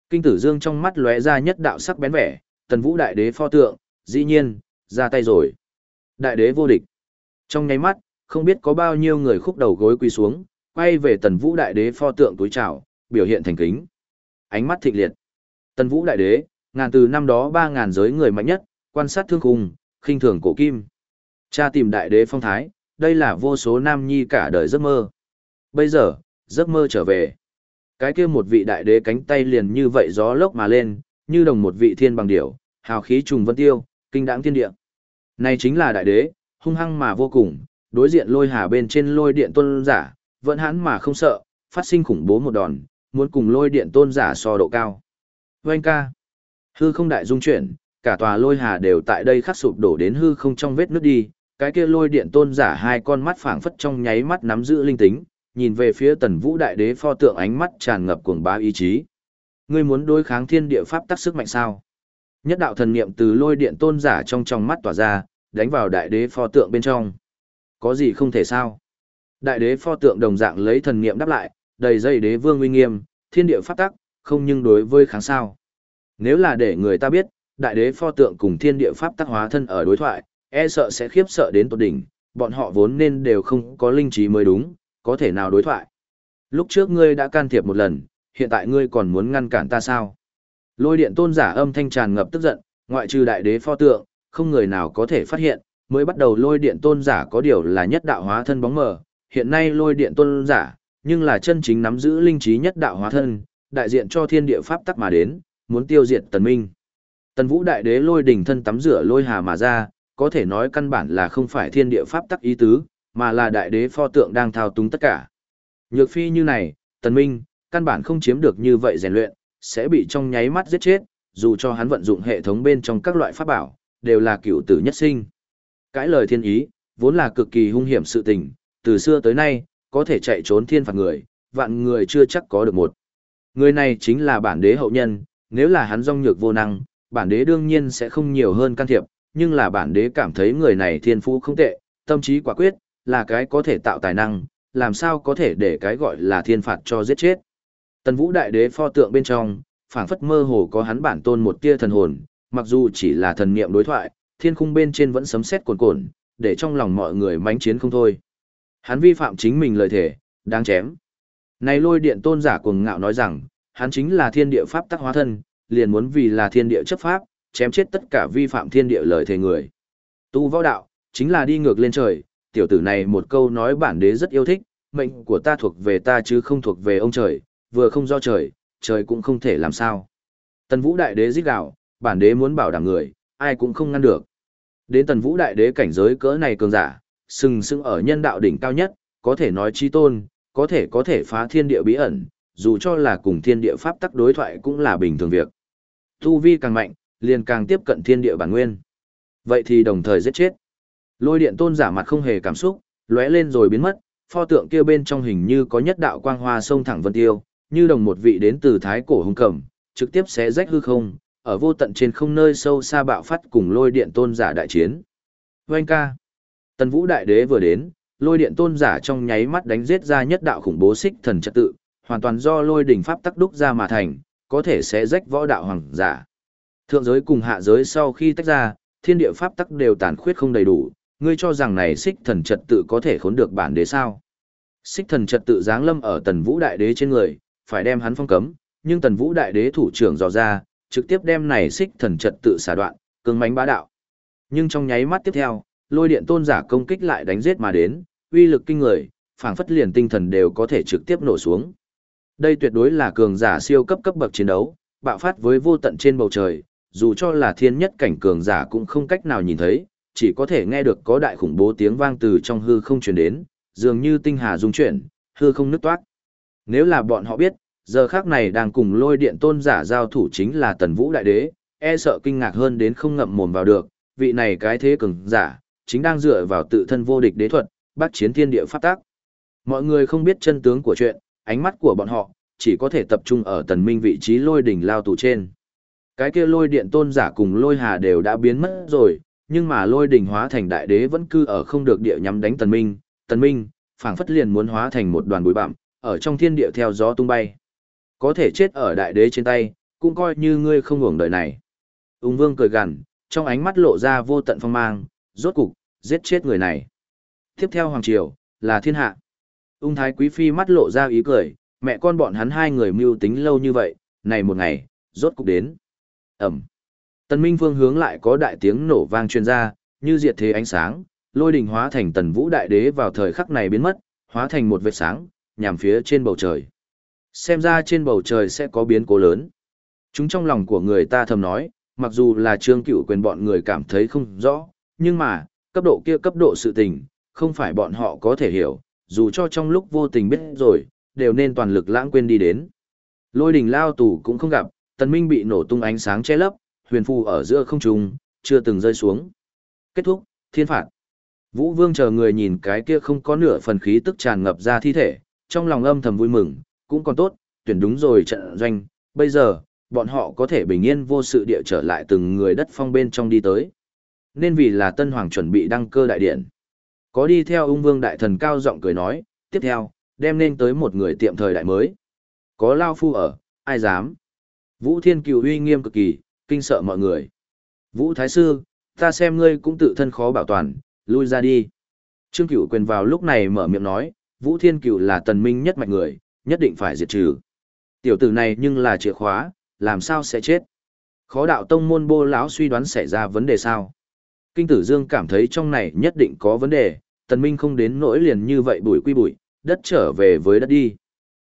Kinh tử dương trong mắt lóe ra nhất đạo sắc bén vẻ, tần vũ đại đế pho tượng, dĩ nhiên, ra tay rồi. Đại đế vô địch. Trong nháy mắt, Không biết có bao nhiêu người khúc đầu gối quỳ xuống, quay về tần vũ đại đế pho tượng túi trào, biểu hiện thành kính. Ánh mắt thịnh liệt. Tần vũ đại đế, ngàn từ năm đó ba ngàn giới người mạnh nhất, quan sát thương khung, khinh thường cổ kim. Cha tìm đại đế phong thái, đây là vô số nam nhi cả đời giấc mơ. Bây giờ, giấc mơ trở về. Cái kia một vị đại đế cánh tay liền như vậy gió lốc mà lên, như đồng một vị thiên bằng điểu, hào khí trùng vân tiêu, kinh đãng thiên địa. Này chính là đại đế, hung hăng mà vô cùng, đối diện lôi hà bên trên lôi điện tôn giả, vẫn hãn mà không sợ, phát sinh khủng bố một đòn, muốn cùng lôi điện tôn giả so độ cao. Oanh ca. Hư không đại dung chuyển, cả tòa lôi hà đều tại đây khắc sụp đổ đến hư không trong vết nước đi, cái kia lôi điện tôn giả hai con mắt phảng phất trong nháy mắt nắm giữ linh tính, nhìn về phía tần vũ đại đế pho tượng ánh mắt tràn ngập cuồng bá ý chí. Ngươi muốn đối kháng thiên địa pháp tắc sức mạnh sao? Nhất đạo thần niệm từ lôi điện tôn giả trong trong mắt tỏa ra, đánh vào đại đế pho tượng bên trong. Có gì không thể sao? Đại đế pho tượng đồng dạng lấy thần niệm đáp lại, đầy dây đế vương uy nghiêm, thiên địa pháp tắc, không nhưng đối với kháng sao. Nếu là để người ta biết, đại đế pho tượng cùng thiên địa pháp tắc hóa thân ở đối thoại, e sợ sẽ khiếp sợ đến tột đỉnh, bọn họ vốn nên đều không có linh trí mới đúng, có thể nào đối thoại. Lúc trước ngươi đã can thiệp một lần, hiện tại ngươi còn muốn ngăn cản ta sao? Lôi điện tôn giả âm thanh tràn ngập tức giận, ngoại trừ đại đế pho tượng, không người nào có thể phát hiện, mới bắt đầu lôi điện tôn giả có điều là nhất đạo hóa thân bóng mờ, hiện nay lôi điện tôn giả, nhưng là chân chính nắm giữ linh trí nhất đạo hóa thân, đại diện cho thiên địa pháp tắc mà đến, muốn tiêu diệt tần minh. Tần vũ đại đế lôi đỉnh thân tắm rửa lôi hà mà ra, có thể nói căn bản là không phải thiên địa pháp tắc ý tứ, mà là đại đế pho tượng đang thao túng tất cả. Nhược phi như này, tần minh, căn bản không chiếm được như vậy rèn luyện, sẽ bị trong nháy mắt giết chết, dù cho hắn vận dụng hệ thống bên trong các loại pháp bảo, đều là cựu tử nhất sinh. Cãi lời thiên ý, vốn là cực kỳ hung hiểm sự tình, từ xưa tới nay, có thể chạy trốn thiên phạt người, vạn người chưa chắc có được một. Người này chính là bản đế hậu nhân, nếu là hắn rong nhược vô năng, bản đế đương nhiên sẽ không nhiều hơn can thiệp, nhưng là bản đế cảm thấy người này thiên phú không tệ, tâm trí quả quyết, là cái có thể tạo tài năng, làm sao có thể để cái gọi là thiên phạt cho giết chết. Tần Vũ Đại Đế pho tượng bên trong, phảng phất mơ hồ có hắn bản tôn một tia thần hồn, mặc dù chỉ là thần niệm đối thoại, thiên khung bên trên vẫn sấm sét cuồn cuộn, để trong lòng mọi người mãnh chiến không thôi. Hắn vi phạm chính mình lời thể, đáng chém. Này lôi điện tôn giả cuồng ngạo nói rằng, hắn chính là thiên địa pháp tắc hóa thân, liền muốn vì là thiên địa chấp pháp, chém chết tất cả vi phạm thiên địa lời thề người. Tu võ đạo, chính là đi ngược lên trời, tiểu tử này một câu nói bản đế rất yêu thích, mệnh của ta thuộc về ta chứ không thuộc về ông trời, vừa không do trời, trời cũng không thể làm sao. Tần vũ đại đế giết gạo, bản đế muốn bảo đảm người, ai cũng không ngăn được. Đến tần vũ đại đế cảnh giới cỡ này cường giả, sừng sững ở nhân đạo đỉnh cao nhất, có thể nói chi tôn, có thể có thể phá thiên địa bí ẩn, dù cho là cùng thiên địa pháp tắc đối thoại cũng là bình thường việc. Tu vi càng mạnh, liền càng tiếp cận thiên địa bản nguyên. Vậy thì đồng thời giết chết. Lôi điện tôn giả mặt không hề cảm xúc, lóe lên rồi biến mất, pho tượng kia bên trong hình như có nhất đạo quang hoa sông thẳng vân tiêu, như đồng một vị đến từ thái cổ hùng cẩm, trực tiếp xé rách hư không, ở vô tận trên không nơi sâu xa bạo phát cùng lôi điện tôn giả đại chiến. Vâng ca. Tần vũ đại đế vừa đến, lôi điện tôn giả trong nháy mắt đánh giết ra nhất đạo khủng bố xích thần trật tự, hoàn toàn do lôi đỉnh pháp tắc đúc ra mà thành, có thể sẽ rách võ đạo hoàng giả. Thượng giới cùng hạ giới sau khi tách ra, thiên địa pháp tắc đều tàn khuyết không đầy đủ, ngươi cho rằng này xích thần trật tự có thể khốn được bản đế sao? Xích thần trật tự giáng lâm ở tần vũ đại đế trên người, phải đem hắn phong cấm, nhưng tần vũ đại đế thủ trưởng dò ra, trực tiếp đem này xích thần trật tự xả đoạn, cứng mánh bá đạo. Nhưng trong nháy mắt tiếp theo, lôi điện tôn giả công kích lại đánh giết mà đến, uy lực kinh người, phảng phất liền tinh thần đều có thể trực tiếp nổ xuống. Đây tuyệt đối là cường giả siêu cấp cấp bậc chiến đấu, bạo phát với vô tận trên bầu trời, dù cho là thiên nhất cảnh cường giả cũng không cách nào nhìn thấy, chỉ có thể nghe được có đại khủng bố tiếng vang từ trong hư không truyền đến, dường như tinh hà rung chuyển, hư không nứt toát. Nếu là bọn họ biết, giờ khác này đang cùng lôi điện tôn giả giao thủ chính là tần vũ đại đế, e sợ kinh ngạc hơn đến không ngậm mồm vào được, vị này cái thế cường giả, chính đang dựa vào tự thân vô địch đế thuật, bác chiến thiên địa pháp tác. Mọi người không biết chân tướng của chuyện, ánh mắt của bọn họ, chỉ có thể tập trung ở tần minh vị trí lôi đỉnh lao tù trên. Cái kia lôi điện tôn giả cùng lôi hà đều đã biến mất rồi, nhưng mà lôi đỉnh hóa thành đại đế vẫn cư ở không được địa nhắm đánh tần minh. Tần minh, phảng phất liền muốn hóa thành một đoàn bụi bặm, ở trong thiên địa theo gió tung bay. Có thể chết ở đại đế trên tay, cũng coi như ngươi không hưởng đời này. Ung vương cười gằn, trong ánh mắt lộ ra vô tận phong mang, rốt cục, giết chết người này. Tiếp theo Hoàng Triều, là thiên hạ. Ung Thái Quý Phi mắt lộ ra ý cười, mẹ con bọn hắn hai người mưu tính lâu như vậy, này một ngày, rốt cục đến. Ẩm. Tần Minh vương hướng lại có đại tiếng nổ vang truyền ra, như diệt thế ánh sáng, lôi đình hóa thành tần vũ đại đế vào thời khắc này biến mất, hóa thành một vệt sáng, nhằm phía trên bầu trời. Xem ra trên bầu trời sẽ có biến cố lớn. Chúng trong lòng của người ta thầm nói, mặc dù là trương cựu quyền bọn người cảm thấy không rõ, nhưng mà, cấp độ kia cấp độ sự tình, không phải bọn họ có thể hiểu, dù cho trong lúc vô tình biết rồi, đều nên toàn lực lãng quên đi đến. Lôi đình lao tù cũng không gặp, tần minh bị nổ tung ánh sáng che lấp, huyền phù ở giữa không trung, chưa từng rơi xuống. Kết thúc, thiên phạt. Vũ Vương chờ người nhìn cái kia không có nửa phần khí tức tràn ngập ra thi thể, trong lòng âm thầm vui mừng, cũng còn tốt, tuyển đúng rồi trận doanh, bây giờ, bọn họ có thể bình yên vô sự địa trở lại từng người đất phong bên trong đi tới. Nên vì là Tân Hoàng chuẩn bị đăng cơ đại điện. Có đi theo ung vương đại thần cao giọng cười nói, tiếp theo, đem nên tới một người tiệm thời đại mới. Có Lao Phu ở, ai dám. Vũ Thiên Cửu uy nghiêm cực kỳ, kinh sợ mọi người. Vũ Thái Sư, ta xem ngươi cũng tự thân khó bảo toàn, lui ra đi. Trương Cửu quyền vào lúc này mở miệng nói, Vũ Thiên Cửu là tần minh nhất mạch người, nhất định phải diệt trừ. Tiểu tử này nhưng là chìa khóa, làm sao sẽ chết? Khó đạo tông môn bô lão suy đoán xảy ra vấn đề sao? Kinh tử dương cảm thấy trong này nhất định có vấn đề, tần minh không đến nỗi liền như vậy bụi quy bụi, đất trở về với đất đi.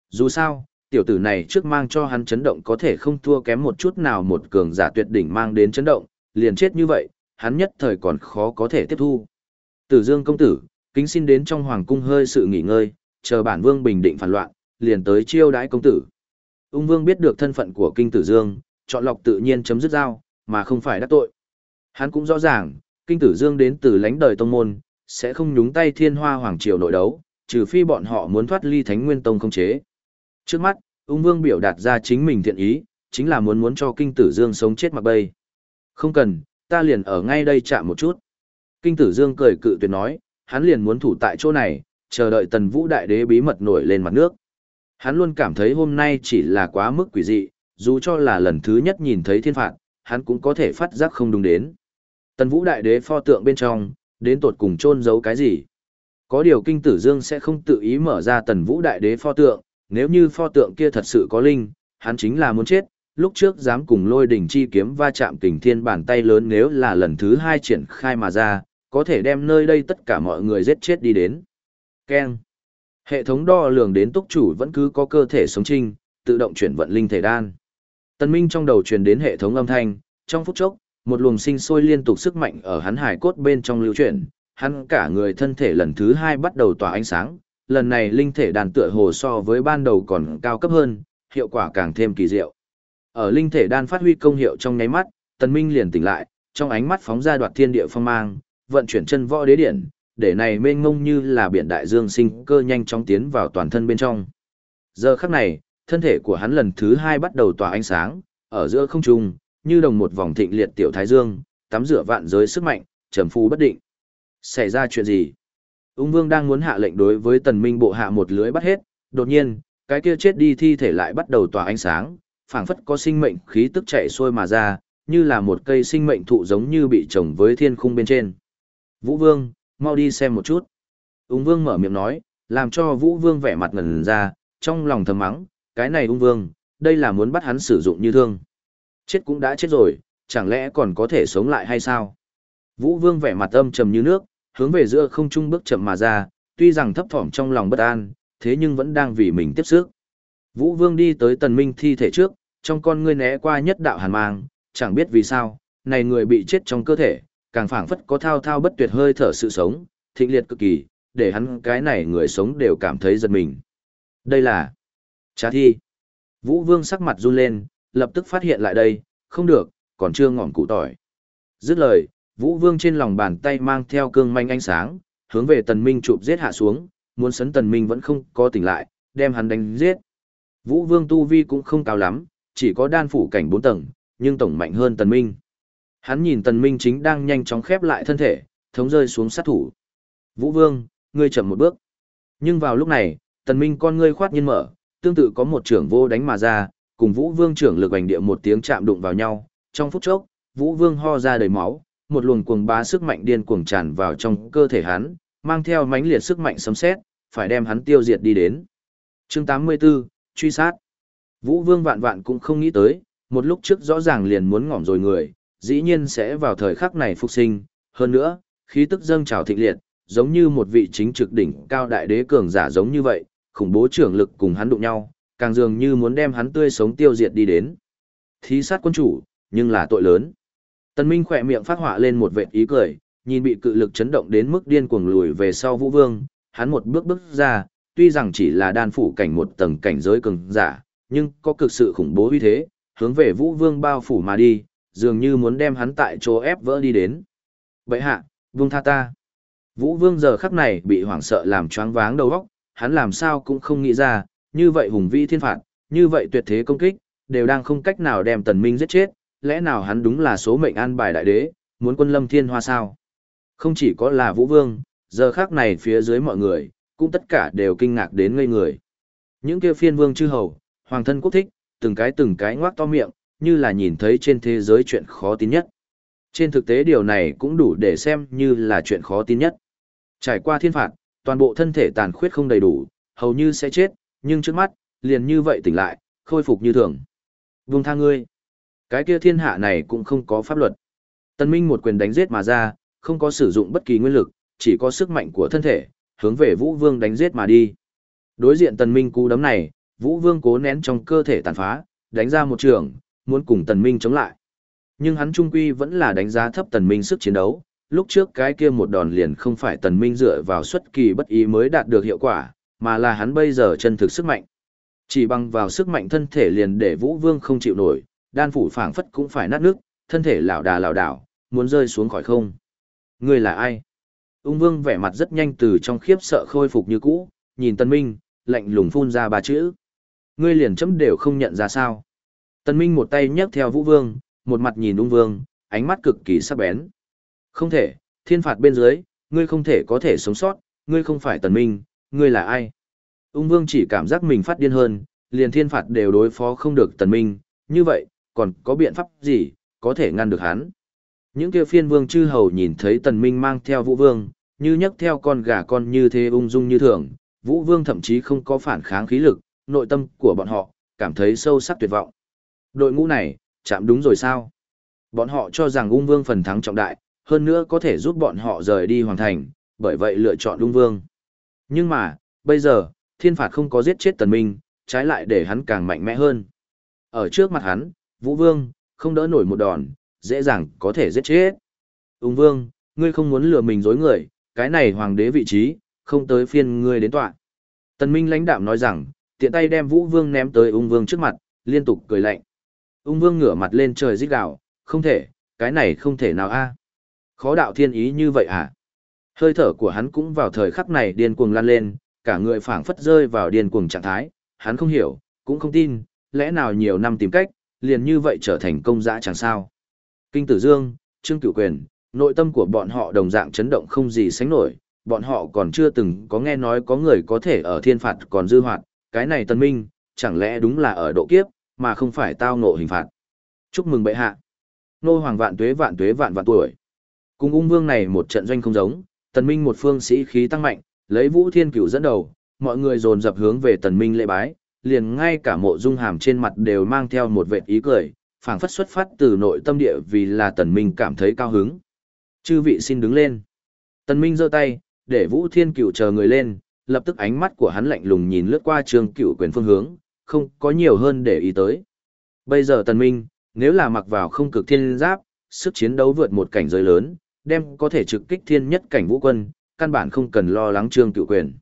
Dù sao, tiểu tử này trước mang cho hắn chấn động có thể không thua kém một chút nào một cường giả tuyệt đỉnh mang đến chấn động, liền chết như vậy, hắn nhất thời còn khó có thể tiếp thu. Tử Dương công tử, kính xin đến trong hoàng cung hơi sự nghỉ ngơi, chờ bản vương bình định phản loạn, liền tới chiêu đãi công tử. Ung vương biết được thân phận của kinh tử Dương, chọn lọc tự nhiên chấm dứt giao, mà không phải đắc tội. Hắn cũng rõ ràng, kinh tử Dương đến từ lãnh đời tông môn, sẽ không nhúng tay thiên hoa hoàng triều nội đấu, trừ phi bọn họ muốn thoát ly thánh nguyên tông không chế. Trước mắt, ung vương biểu đạt ra chính mình thiện ý, chính là muốn muốn cho kinh tử Dương sống chết mặc bay. Không cần, ta liền ở ngay đây chạm một chút. Kinh tử Dương cười cự tuyệt nói, hắn liền muốn thủ tại chỗ này, chờ đợi tần vũ đại đế bí mật nổi lên mặt nước. Hắn luôn cảm thấy hôm nay chỉ là quá mức quỷ dị, dù cho là lần thứ nhất nhìn thấy thiên phạt, hắn cũng có thể phát giác không đúng đến. Tần vũ đại đế pho tượng bên trong, đến tột cùng chôn giấu cái gì? Có điều kinh tử dương sẽ không tự ý mở ra tần vũ đại đế pho tượng, nếu như pho tượng kia thật sự có linh, hắn chính là muốn chết, lúc trước dám cùng lôi đỉnh chi kiếm va chạm kình thiên bàn tay lớn nếu là lần thứ hai triển khai mà ra, có thể đem nơi đây tất cả mọi người giết chết đi đến. Ken. Hệ thống đo lường đến túc chủ vẫn cứ có cơ thể sống trinh, tự động chuyển vận linh thể đan. Tân Minh trong đầu truyền đến hệ thống âm thanh, trong phút chốc, một luồng sinh sôi liên tục sức mạnh ở hắn hải cốt bên trong lưu chuyển, hắn cả người thân thể lần thứ hai bắt đầu tỏa ánh sáng, lần này linh thể đàn tựa hồ so với ban đầu còn cao cấp hơn, hiệu quả càng thêm kỳ diệu. Ở linh thể đan phát huy công hiệu trong nháy mắt, Tần Minh liền tỉnh lại, trong ánh mắt phóng ra đoạt thiên địa phong mang, vận chuyển chân võ đế điện, để này mênh mông như là biển đại dương sinh cơ nhanh chóng tiến vào toàn thân bên trong. Giờ khắc này, thân thể của hắn lần thứ hai bắt đầu tỏa ánh sáng, ở giữa không trung, như đồng một vòng thịnh liệt tiểu thái dương, tắm rửa vạn giới sức mạnh, trầm phu bất định. Xảy ra chuyện gì? Ung Vương đang muốn hạ lệnh đối với Tần Minh bộ hạ một lưới bắt hết, đột nhiên, cái kia chết đi thi thể lại bắt đầu tỏa ánh sáng, phảng phất có sinh mệnh khí tức chạy xuôi mà ra, như là một cây sinh mệnh thụ giống như bị trồng với thiên khung bên trên. Vũ Vương, mau đi xem một chút. Ung Vương mở miệng nói, làm cho Vũ Vương vẻ mặt ngẩn ra, trong lòng thầm mắng, cái này Ung Vương, đây là muốn bắt hắn sử dụng như thương. Chết cũng đã chết rồi, chẳng lẽ còn có thể sống lại hay sao? Vũ Vương vẻ mặt âm trầm như nước, hướng về giữa không trung bước chậm mà ra, tuy rằng thấp thỏm trong lòng bất an, thế nhưng vẫn đang vì mình tiếp sức. Vũ Vương đi tới Tần Minh thi thể trước, trong con ngươi né qua nhất đạo hàn mang, chẳng biết vì sao, này người bị chết trong cơ thể, càng phảng phất có thao thao bất tuyệt hơi thở sự sống, thịnh liệt cực kỳ, để hắn cái này người sống đều cảm thấy giật mình. Đây là trá thi. Vũ Vương sắc mặt run lên, lập tức phát hiện lại đây, không được, còn chưa ngọn cụ tỏi. Dứt lời, Vũ Vương trên lòng bàn tay mang theo cương manh ánh sáng, hướng về Tần Minh chụp giết hạ xuống, muốn sấn Tần Minh vẫn không có tỉnh lại, đem hắn đánh giết. Vũ Vương tu vi cũng không cao lắm, chỉ có đan phủ cảnh 4 tầng, nhưng tổng mạnh hơn Tần Minh. Hắn nhìn Tần Minh chính đang nhanh chóng khép lại thân thể, thống rơi xuống sát thủ. Vũ Vương, ngươi chậm một bước. Nhưng vào lúc này, Tần Minh con ngươi khoát nhiên mở, tương tự có một trưởng vô đánh mà ra, cùng Vũ Vương trưởng lực hành địa một tiếng chạm đụng vào nhau. Trong phút chốc, Vũ Vương ho ra đầy máu, một luồng cuồng bá sức mạnh điên cuồng tràn vào trong cơ thể hắn, mang theo mãnh liệt sức mạnh sấm sét, phải đem hắn tiêu diệt đi đến. Chương 84, truy sát. Vũ Vương vạn vạn cũng không nghĩ tới, một lúc trước rõ ràng liền muốn ngỏm rồi người, dĩ nhiên sẽ vào thời khắc này phục sinh, hơn nữa, khí tức dâng trào thịnh liệt, giống như một vị chính trực đỉnh cao đại đế cường giả giống như vậy, khủng bố trưởng lực cùng hắn đụng nhau, càng dường như muốn đem hắn tươi sống tiêu diệt đi đến. Thí sát quân chủ, nhưng là tội lớn. Tần Minh khỏe miệng phát họa lên một vệt ý cười, nhìn bị cự lực chấn động đến mức điên cuồng lùi về sau Vũ Vương, hắn một bước bước ra, tuy rằng chỉ là đan phủ cảnh một tầng cảnh giới cường giả, nhưng có cực sự khủng bố uy thế, hướng về Vũ Vương bao phủ mà đi, dường như muốn đem hắn tại chỗ ép vỡ đi đến. Bệ hạ, vương tha ta. Vũ Vương giờ khắc này bị hoảng sợ làm choáng váng đầu óc, hắn làm sao cũng không nghĩ ra, như vậy hùng vĩ thiên phạt, như vậy tuyệt thế công kích, đều đang không cách nào đem Tần Minh giết chết, lẽ nào hắn đúng là số mệnh an bài đại đế, muốn quân lâm thiên hoa sao? Không chỉ có là Vũ Vương, giờ khắc này phía dưới mọi người, cũng tất cả đều kinh ngạc đến ngây người. Những kia phiên vương chư hầu, hoàng thân quốc thích, từng cái từng cái ngoác to miệng, như là nhìn thấy trên thế giới chuyện khó tin nhất. Trên thực tế điều này cũng đủ để xem như là chuyện khó tin nhất. Trải qua thiên phạt, toàn bộ thân thể tàn khuyết không đầy đủ, hầu như sẽ chết, nhưng trước mắt, liền như vậy tỉnh lại, khôi phục như thường. Vương tha ngươi. Cái kia thiên hạ này cũng không có pháp luật. Tân Minh một quyền đánh giết mà ra, không có sử dụng bất kỳ nguyên lực, chỉ có sức mạnh của thân thể, hướng về Vũ Vương đánh giết mà đi. Đối diện Tần Minh cú đấm này, Vũ Vương cố nén trong cơ thể tàn phá, đánh ra một trường, muốn cùng Tần Minh chống lại. Nhưng hắn trung quy vẫn là đánh giá thấp Tần Minh sức chiến đấu, lúc trước cái kia một đòn liền không phải Tần Minh dựa vào xuất kỳ bất ý mới đạt được hiệu quả, mà là hắn bây giờ chân thực sức mạnh. Chỉ bằng vào sức mạnh thân thể liền để Vũ Vương không chịu nổi, đan phủ phảng phất cũng phải nát nước, thân thể lảo đà lảo đảo, muốn rơi xuống khỏi không. Ngươi là ai? Ung Vương vẻ mặt rất nhanh từ trong khiếp sợ khôi phục như cũ, nhìn Tần Minh, lạnh lùng phun ra ba chữ. Ngươi liền chấm đều không nhận ra sao. Tần Minh một tay nhấc theo Vũ Vương, một mặt nhìn Ung Vương, ánh mắt cực kỳ sắc bén. Không thể, thiên phạt bên dưới, ngươi không thể có thể sống sót, ngươi không phải Tần Minh, ngươi là ai? Ung Vương chỉ cảm giác mình phát điên hơn, liền thiên phạt đều đối phó không được Tần Minh, như vậy, còn có biện pháp gì, có thể ngăn được hắn? Những kia phiên vương chư hầu nhìn thấy Tần Minh mang theo Vũ Vương, như nhấc theo con gà con như thế ung dung như thường, Vũ Vương thậm chí không có phản kháng khí lực, nội tâm của bọn họ, cảm thấy sâu sắc tuyệt vọng. Đội ngũ này, chạm đúng rồi sao? Bọn họ cho rằng ung vương phần thắng trọng đại, hơn nữa có thể giúp bọn họ rời đi hoàn thành, bởi vậy lựa chọn ung vương. Nhưng mà, bây giờ, thiên phạt không có giết chết tần minh, trái lại để hắn càng mạnh mẽ hơn. Ở trước mặt hắn, Vũ Vương, không đỡ nổi một đòn, dễ dàng có thể giết chết. Ung Vương, ngươi không muốn lừa mình dối người, cái này hoàng đế vị trí, không tới phiên ngươi đến tọa. Tần Minh lãnh đạm nói rằng, tiện tay đem Vũ Vương ném tới ung vương trước mặt, liên tục cười lạnh. Ung vương ngửa mặt lên trời rít gào, không thể, cái này không thể nào a. Khó đạo thiên ý như vậy à? Hơi thở của hắn cũng vào thời khắc này điên cuồng lan lên, cả người phảng phất rơi vào điên cuồng trạng thái, hắn không hiểu, cũng không tin, lẽ nào nhiều năm tìm cách, liền như vậy trở thành công dã chẳng sao. Kinh Tử Dương, Trương Cửu Quyền, nội tâm của bọn họ đồng dạng chấn động không gì sánh nổi, bọn họ còn chưa từng có nghe nói có người có thể ở thiên phạt còn dư hoạt, cái này tân minh, chẳng lẽ đúng là ở độ kiếp, mà không phải tao ngộ hình phạt. Chúc mừng bệ hạ. Nô hoàng vạn tuế vạn tuế vạn vạn tuổi. Cùng ung vương này một trận doanh không giống, tần minh một phương sĩ khí tăng mạnh, lấy vũ thiên cửu dẫn đầu, mọi người dồn dập hướng về tần minh lễ bái, liền ngay cả mộ dung hàm trên mặt đều mang theo một vệt ý cười, phảng phất xuất phát từ nội tâm địa vì là tần minh cảm thấy cao hứng. Chư vị xin đứng lên. Tần minh giơ tay, để vũ thiên cửu chờ người lên, lập tức ánh mắt của hắn lạnh lùng nhìn lướt qua Trường cửu quyền phương hướng, không có nhiều hơn để ý tới. Bây giờ tần minh, nếu là mặc vào không cực thiên giáp, sức chiến đấu vượt một cảnh giới lớn, đem có thể trực kích thiên nhất cảnh vũ quân, căn bản không cần lo lắng trương cựu quyền.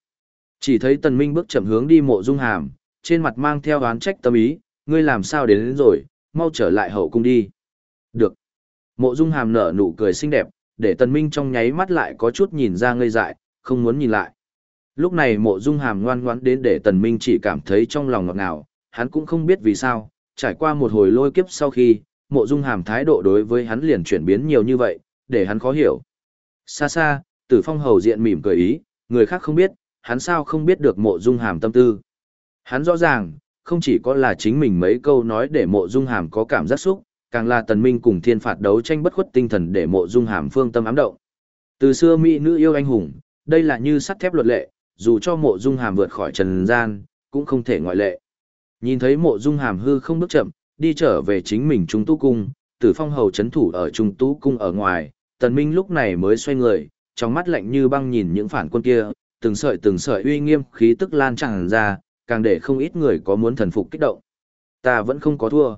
Chỉ thấy tần minh bước chậm hướng đi mộ dung hàm, trên mặt mang theo oán trách tâm ý, ngươi làm sao đến, đến rồi, mau trở lại hậu cung đi. Được. Mộ dung hàm nở nụ cười xinh đẹp, để tần minh trong nháy mắt lại có chút nhìn ra ngây dại, không muốn nhìn lại. Lúc này mộ dung hàm ngoan ngoãn đến để tần minh chỉ cảm thấy trong lòng ngọt ngào, hắn cũng không biết vì sao, trải qua một hồi lôi kiếp sau khi, mộ dung hàm thái độ đối với hắn liền chuyển biến nhiều như vậy, để hắn khó hiểu. Xa xa, tử phong hầu diện mỉm cười ý, người khác không biết, hắn sao không biết được mộ dung hàm tâm tư. Hắn rõ ràng, không chỉ có là chính mình mấy câu nói để mộ dung hàm có cảm giác xúc, càng là tần minh cùng thiên phạt đấu tranh bất khuất tinh thần để mộ dung hàm phương tâm ám động. Từ xưa mỹ nữ yêu anh hùng, Đây là như sắt thép luật lệ, dù cho mộ dung hàm vượt khỏi trần gian, cũng không thể ngoại lệ. Nhìn thấy mộ dung hàm hư không bước chậm, đi trở về chính mình trung tú cung, tử phong hầu chấn thủ ở trung tú cung ở ngoài, tần minh lúc này mới xoay người, trong mắt lạnh như băng nhìn những phản quân kia, từng sợi từng sợi uy nghiêm khí tức lan tràn ra, càng để không ít người có muốn thần phục kích động. Ta vẫn không có thua.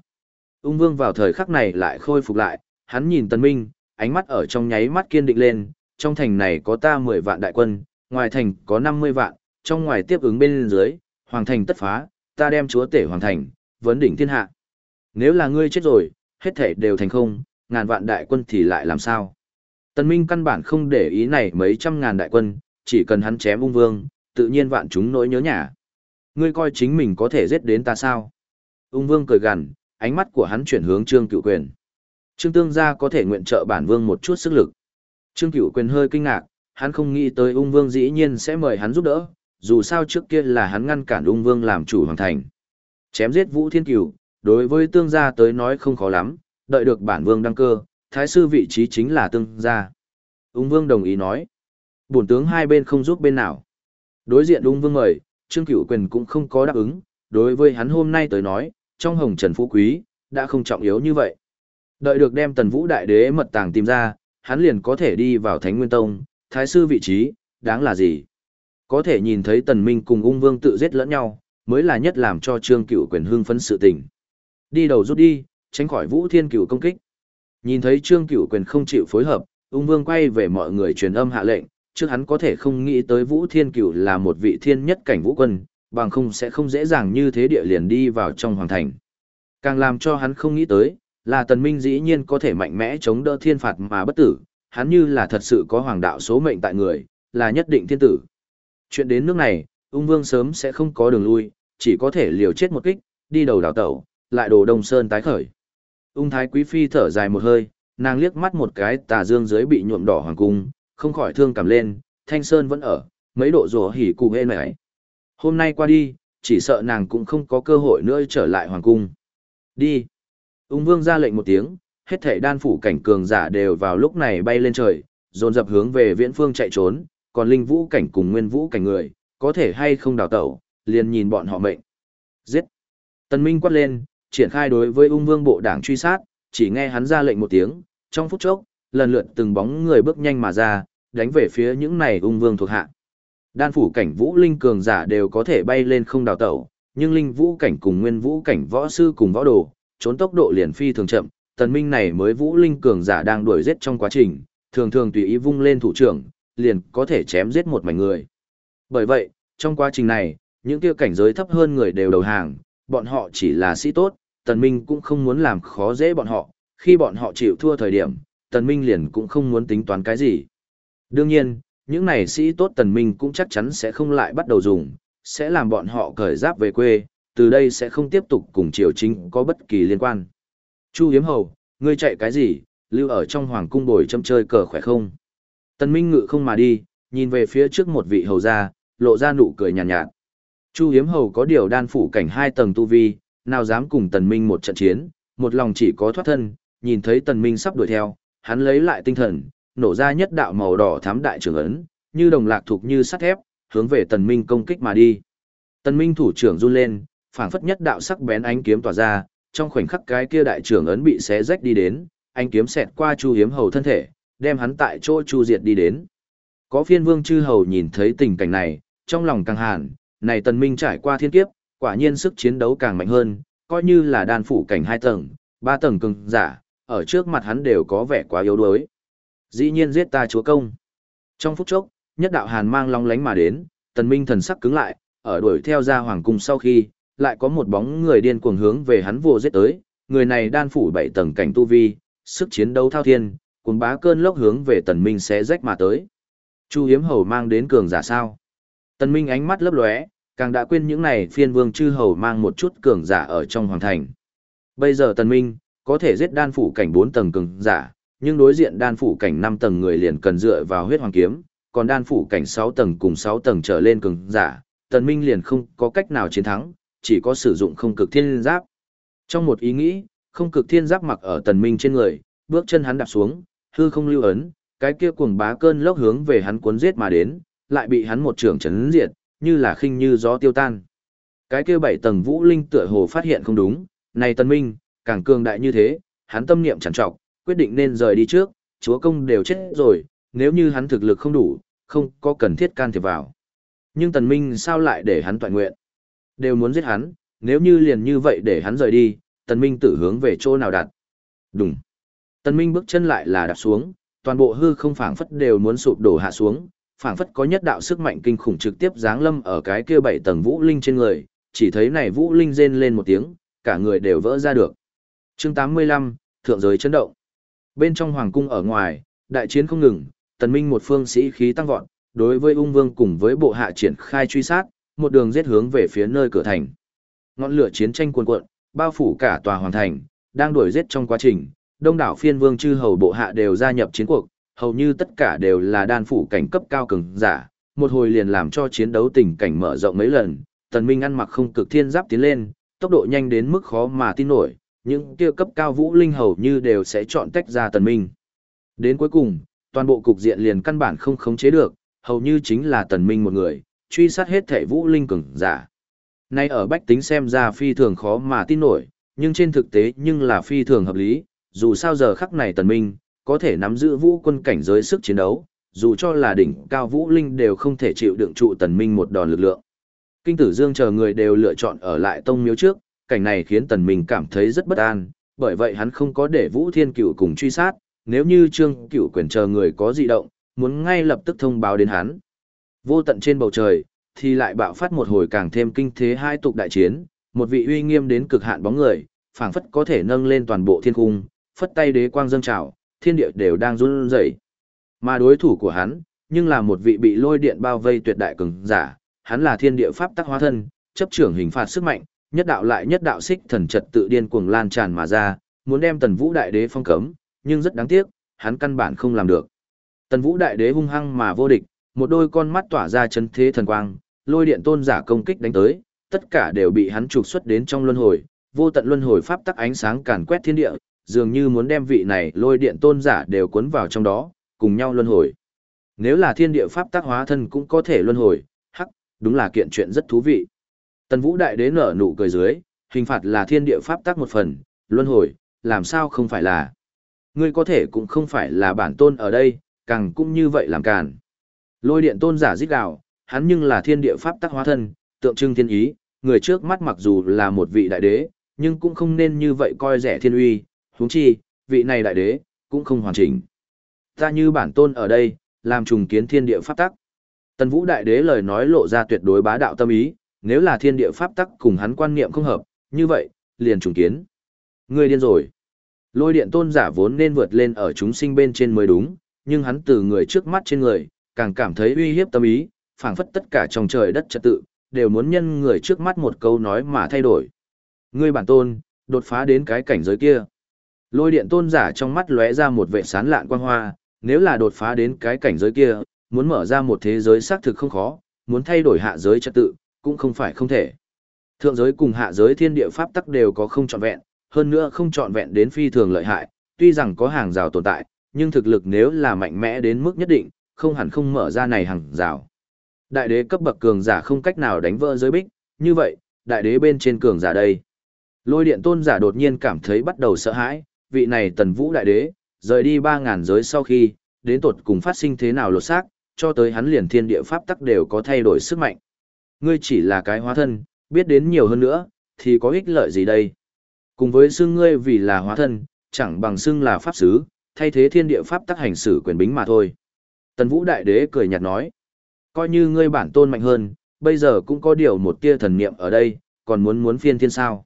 Ung vương vào thời khắc này lại khôi phục lại, hắn nhìn tần minh, ánh mắt ở trong nháy mắt kiên định lên, trong thành này có ta 10 vạn đại quân, ngoài thành có 50 vạn, trong ngoài tiếp ứng bên dưới, hoàng thành tất phá, ta đem chúa tể hoàng thành, vấn đỉnh thiên hạ. Nếu là ngươi chết rồi, hết thể đều thành không, ngàn vạn đại quân thì lại làm sao? Tần Minh căn bản không để ý này mấy trăm ngàn đại quân, chỉ cần hắn chém ung vương, tự nhiên vạn chúng nỗi nhớ nhà. Ngươi coi chính mình có thể giết đến ta sao? Ung vương cười gằn, ánh mắt của hắn chuyển hướng Trương Cựu Quyền. Trương Tương gia có thể nguyện trợ bản vương một chút sức lực. Trương Cựu Quyền hơi kinh ngạc, hắn không nghĩ tới ung vương dĩ nhiên sẽ mời hắn giúp đỡ, dù sao trước kia là hắn ngăn cản ung vương làm chủ hoàng thành. Chém giết Vũ Thiên Cửu, đối với tương gia tới nói không khó lắm, đợi được bản vương đăng cơ, thái sư vị trí chính là tương gia. Ung vương đồng ý nói. Bổn tướng hai bên không giúp bên nào. Đối diện ung vương mời, Trương Cửu Quyền cũng không có đáp ứng, đối với hắn hôm nay tới nói, trong hồng trần phú quý, đã không trọng yếu như vậy. Đợi được đem tần vũ đại đế mật tàng tìm ra, hắn liền có thể đi vào Thánh Nguyên Tông, thái sư vị trí, đáng là gì? Có thể nhìn thấy tần minh cùng ung vương tự giết lẫn nhau, mới là nhất làm cho trương cửu quyền hưng phấn sự tình. Đi đầu rút đi, tránh khỏi vũ thiên cửu công kích. Nhìn thấy trương cửu quyền không chịu phối hợp, ung vương quay về mọi người truyền âm hạ lệnh, trước hắn có thể không nghĩ tới vũ thiên cửu là một vị thiên nhất cảnh vũ quân, bằng không sẽ không dễ dàng như thế địa liền đi vào trong hoàng thành. Càng làm cho hắn không nghĩ tới, là tần minh dĩ nhiên có thể mạnh mẽ chống đỡ thiên phạt mà bất tử, hắn như là thật sự có hoàng đạo số mệnh tại người, là nhất định thiên tử. Chuyện đến nước này, ung vương sớm sẽ không có đường lui, chỉ có thể liều chết một kích, đi đầu đảo tẩu, lại đồ đông sơn tái khởi. Ung thái quý phi thở dài một hơi, nàng liếc mắt một cái tà dương dưới bị nhuộm đỏ hoàng cung, không khỏi thương cảm lên, thanh sơn vẫn ở, mấy độ rùa hỉ cụ hên này. Hôm nay qua đi, chỉ sợ nàng cũng không có cơ hội nữa trở lại hoàng cung. Đi. Ung vương ra lệnh một tiếng, hết thảy đan phủ cảnh cường giả đều vào lúc này bay lên trời, dồn dập hướng về viễn phương chạy trốn, còn linh vũ cảnh cùng nguyên vũ cảnh người, có thể hay không đào tẩu, liền nhìn bọn họ mệnh. Giết! Tần Minh quát lên, triển khai đối với ung vương bộ đảng truy sát, chỉ nghe hắn ra lệnh một tiếng, trong phút chốc, lần lượt từng bóng người bước nhanh mà ra, đánh về phía những này ung vương thuộc hạ. Đan phủ cảnh vũ linh cường giả đều có thể bay lên không đào tẩu, nhưng linh vũ cảnh cùng nguyên vũ cảnh võ sư cùng võ đồ, trốn tốc độ liền phi thường chậm, tần minh này mới vũ linh cường giả đang đuổi giết trong quá trình, thường thường tùy ý vung lên thủ trưởng, liền có thể chém giết một mảnh người. Bởi vậy, trong quá trình này, những kia cảnh giới thấp hơn người đều đầu hàng, bọn họ chỉ là sĩ tốt, tần minh cũng không muốn làm khó dễ bọn họ, khi bọn họ chịu thua thời điểm, tần minh liền cũng không muốn tính toán cái gì. Đương nhiên, những này sĩ tốt tần minh cũng chắc chắn sẽ không lại bắt đầu dùng, sẽ làm bọn họ cởi giáp về quê, từ đây sẽ không tiếp tục cùng triều chính có bất kỳ liên quan. Chu Hiếm Hầu, ngươi chạy cái gì, lưu ở trong hoàng cung bồi châm chơi cờ khỏe không? Tần Minh ngự không mà đi, nhìn về phía trước một vị hầu gia, lộ ra nụ cười nhàn nhạt, nhạt. Chu Hiếm Hầu có điều đan phủ cảnh hai tầng tu vi, nào dám cùng Tần Minh một trận chiến, một lòng chỉ có thoát thân, nhìn thấy Tần Minh sắp đuổi theo, hắn lấy lại tinh thần, nổ ra nhất đạo màu đỏ thám đại trưởng ấn, như đồng lạc thuộc như sắt thép, hướng về Tần Minh công kích mà đi. Tần Minh thủ trưởng run lên, phảng phất nhất đạo sắc bén ánh kiếm tỏa ra, trong khoảnh khắc cái kia đại trưởng ấn bị xé rách đi đến, ánh kiếm xẹt qua Chu Hiếm Hầu thân thể, đem hắn tại chỗ chu diệt đi đến. Có phiên vương chư hầu nhìn thấy tình cảnh này, trong lòng càng hàn, này tần minh trải qua thiên kiếp, quả nhiên sức chiến đấu càng mạnh hơn, coi như là đan phủ cảnh hai tầng, ba tầng cường giả, ở trước mặt hắn đều có vẻ quá yếu đuối. Dĩ nhiên giết ta chúa công. Trong phút chốc, nhất đạo hàn mang long lánh mà đến, tần minh thần sắc cứng lại, ở đuổi theo ra hoàng cung sau khi, lại có một bóng người điên cuồng hướng về hắn vồ giết tới, người này đan phủ bảy tầng cảnh tu vi, sức chiến đấu thao thiên, cuồng bá cơn lốc hướng về tần minh sẽ rách mà tới. Chu hiếm hầu mang đến cường giả sao? Tần minh ánh mắt lấp lóe, càng đã quên những này phiên vương chư hầu mang một chút cường giả ở trong hoàng thành. Bây giờ tần minh, có thể giết đan phủ cảnh 4 tầng cường giả, nhưng đối diện đan phủ cảnh 5 tầng người liền cần dựa vào huyết hoàng kiếm, còn đan phủ cảnh 6 tầng cùng 6 tầng trở lên cường giả, tần minh liền không có cách nào chiến thắng, chỉ có sử dụng không cực thiên giáp. Trong một ý nghĩ, không cực thiên giáp mặc ở tần minh trên người, bước chân hắn đạp xuống, hư không lưu ấn, cái kia cuồng bá cơn lốc hướng về hắn cuốn giết mà đến, lại bị hắn một trường chấn diệt, như là khinh như gió tiêu tan. Cái kia bảy tầng vũ linh tựa hồ phát hiện không đúng, này Tần Minh, càng cường đại như thế, hắn tâm niệm chẳng trọc, quyết định nên rời đi trước, chúa công đều chết rồi, nếu như hắn thực lực không đủ, không có cần thiết can thiệp vào. Nhưng Tần Minh sao lại để hắn toàn nguyện? Đều muốn giết hắn, nếu như liền như vậy để hắn rời đi, Tần Minh tự hướng về chỗ nào đặt. Đúng. Tần Minh bước chân lại là đạp xuống, toàn bộ hư không phảng phất đều muốn sụp đổ hạ xuống, phảng phất có nhất đạo sức mạnh kinh khủng trực tiếp giáng lâm ở cái kia bảy tầng vũ linh trên người, chỉ thấy này vũ linh rên lên một tiếng, cả người đều vỡ ra được. Chương 85, thượng giới chấn động. Bên trong hoàng cung ở ngoài, đại chiến không ngừng, Tần Minh một phương sĩ khí tăng vọt, đối với ung vương cùng với bộ hạ triển khai truy sát, một đường giết hướng về phía nơi cửa thành. Ngọn lửa chiến tranh cuồn cuộn, bao phủ cả tòa hoàng thành, đang đuổi giết trong quá trình, đông đảo phiên vương chư hầu bộ hạ đều gia nhập chiến cuộc, hầu như tất cả đều là đan phủ cảnh cấp cao cường giả, một hồi liền làm cho chiến đấu tình cảnh mở rộng mấy lần, tần minh ăn mặc không cực thiên giáp tiến lên, tốc độ nhanh đến mức khó mà tin nổi, những kia cấp cao vũ linh hầu như đều sẽ chọn tách ra tần minh. Đến cuối cùng, toàn bộ cục diện liền căn bản không khống chế được, hầu như chính là tần minh một người, truy sát hết thể vũ linh cường giả. Nay ở bách tính xem ra phi thường khó mà tin nổi, nhưng trên thực tế nhưng là phi thường hợp lý, dù sao giờ khắc này tần minh, có thể nắm giữ vũ quân cảnh giới sức chiến đấu, dù cho là đỉnh cao vũ linh đều không thể chịu đựng trụ tần minh một đòn lực lượng. Kinh tử dương chờ người đều lựa chọn ở lại tông miếu trước, cảnh này khiến tần minh cảm thấy rất bất an, bởi vậy hắn không có để vũ thiên cửu cùng truy sát, nếu như trương cửu quyền chờ người có dị động, muốn ngay lập tức thông báo đến hắn. Vô tận trên bầu trời, thì lại bạo phát một hồi càng thêm kinh thế hai tục đại chiến, một vị uy nghiêm đến cực hạn bóng người, phảng phất có thể nâng lên toàn bộ thiên cung, phất tay đế quang dâng trào, thiên địa đều đang run rẩy. Mà đối thủ của hắn, nhưng là một vị bị lôi điện bao vây tuyệt đại cường giả, hắn là thiên địa pháp tắc hóa thân, chấp trưởng hình phạt sức mạnh, nhất đạo lại nhất đạo xích thần trật tự điên cuồng lan tràn mà ra, muốn đem Tần Vũ đại đế phong cấm, nhưng rất đáng tiếc, hắn căn bản không làm được. Tần Vũ đại đế hung hăng mà vô địch, một đôi con mắt tỏa ra chấn thế thần quang, lôi điện tôn giả công kích đánh tới, tất cả đều bị hắn trục xuất đến trong luân hồi, vô tận luân hồi pháp tắc ánh sáng càn quét thiên địa, dường như muốn đem vị này lôi điện tôn giả đều cuốn vào trong đó, cùng nhau luân hồi. Nếu là thiên địa pháp tác hóa thân cũng có thể luân hồi, hắc, đúng là kiện chuyện rất thú vị. Tần Vũ Đại Đế nở nụ cười dưới, hình phạt là thiên địa pháp tác một phần, luân hồi, làm sao không phải là. Ngươi có thể cũng không phải là bản tôn ở đây, càng cũng như vậy làm càn. Lôi điện tôn giả giết đạo hắn nhưng là thiên địa pháp tác hóa thân, tượng trưng thiên ý, người trước mắt mặc dù là một vị đại đế, nhưng cũng không nên như vậy coi rẻ thiên uy, huống chi, vị này đại đế, cũng không hoàn chỉnh. Ta như bản tôn ở đây, làm trùng kiến thiên địa pháp tắc. Tần Vũ đại đế lời nói lộ ra tuyệt đối bá đạo tâm ý, nếu là thiên địa pháp tắc cùng hắn quan niệm không hợp, như vậy, liền trùng kiến. Ngươi điên rồi. Lôi điện tôn giả vốn nên vượt lên ở chúng sinh bên trên mới đúng, nhưng hắn từ người trước mắt trên người, càng cảm thấy uy hiếp tâm ý, phảng phất tất cả trong trời đất trật tự, đều muốn nhân người trước mắt một câu nói mà thay đổi. Ngươi bản tôn, đột phá đến cái cảnh giới kia. Lôi điện tôn giả trong mắt lóe ra một vệ sán lạn quang hoa, nếu là đột phá đến cái cảnh giới kia, muốn mở ra một thế giới xác thực không khó, muốn thay đổi hạ giới trật tự, cũng không phải không thể. Thượng giới cùng hạ giới thiên địa pháp tắc đều có không trọn vẹn, hơn nữa không trọn vẹn đến phi thường lợi hại, tuy rằng có hàng rào tồn tại, nhưng thực lực nếu là mạnh mẽ đến mức nhất định, không hẳn không mở ra này hàng rào. Đại đế cấp bậc cường giả không cách nào đánh vỡ giới bích, như vậy, đại đế bên trên cường giả đây. Lôi điện tôn giả đột nhiên cảm thấy bắt đầu sợ hãi, vị này tần vũ đại đế, rời đi ba ngàn giới sau khi, đến tột cùng phát sinh thế nào lột xác, cho tới hắn liền thiên địa pháp tắc đều có thay đổi sức mạnh. Ngươi chỉ là cái hóa thân, biết đến nhiều hơn nữa, thì có ích lợi gì đây? Cùng với xưng ngươi vì là hóa thân, chẳng bằng xưng là pháp sứ, thay thế thiên địa pháp tắc hành xử quyền bính mà thôi. Tần Vũ Đại Đế cười nhạt nói, coi như ngươi bản tôn mạnh hơn, bây giờ cũng có điều một tia thần niệm ở đây, còn muốn muốn phiên thiên sao.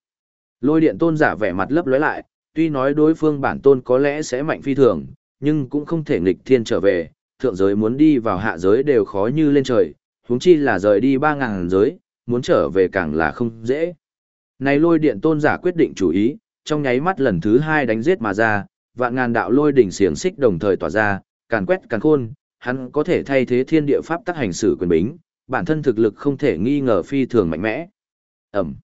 Lôi điện tôn giả vẻ mặt lấp lóe lại, tuy nói đối phương bản tôn có lẽ sẽ mạnh phi thường, nhưng cũng không thể nghịch thiên trở về, thượng giới muốn đi vào hạ giới đều khó như lên trời, huống chi là rời đi 3.000 giới, muốn trở về càng là không dễ. Này lôi điện tôn giả quyết định chủ ý, trong nháy mắt lần thứ hai đánh giết mà ra, vạn ngàn đạo lôi đỉnh xiềng xích đồng thời tỏa ra, càn quét càn khôn, hắn có thể thay thế thiên địa pháp tác hành xử quyền bính, bản thân thực lực không thể nghi ngờ phi thường mạnh mẽ. Ẩm.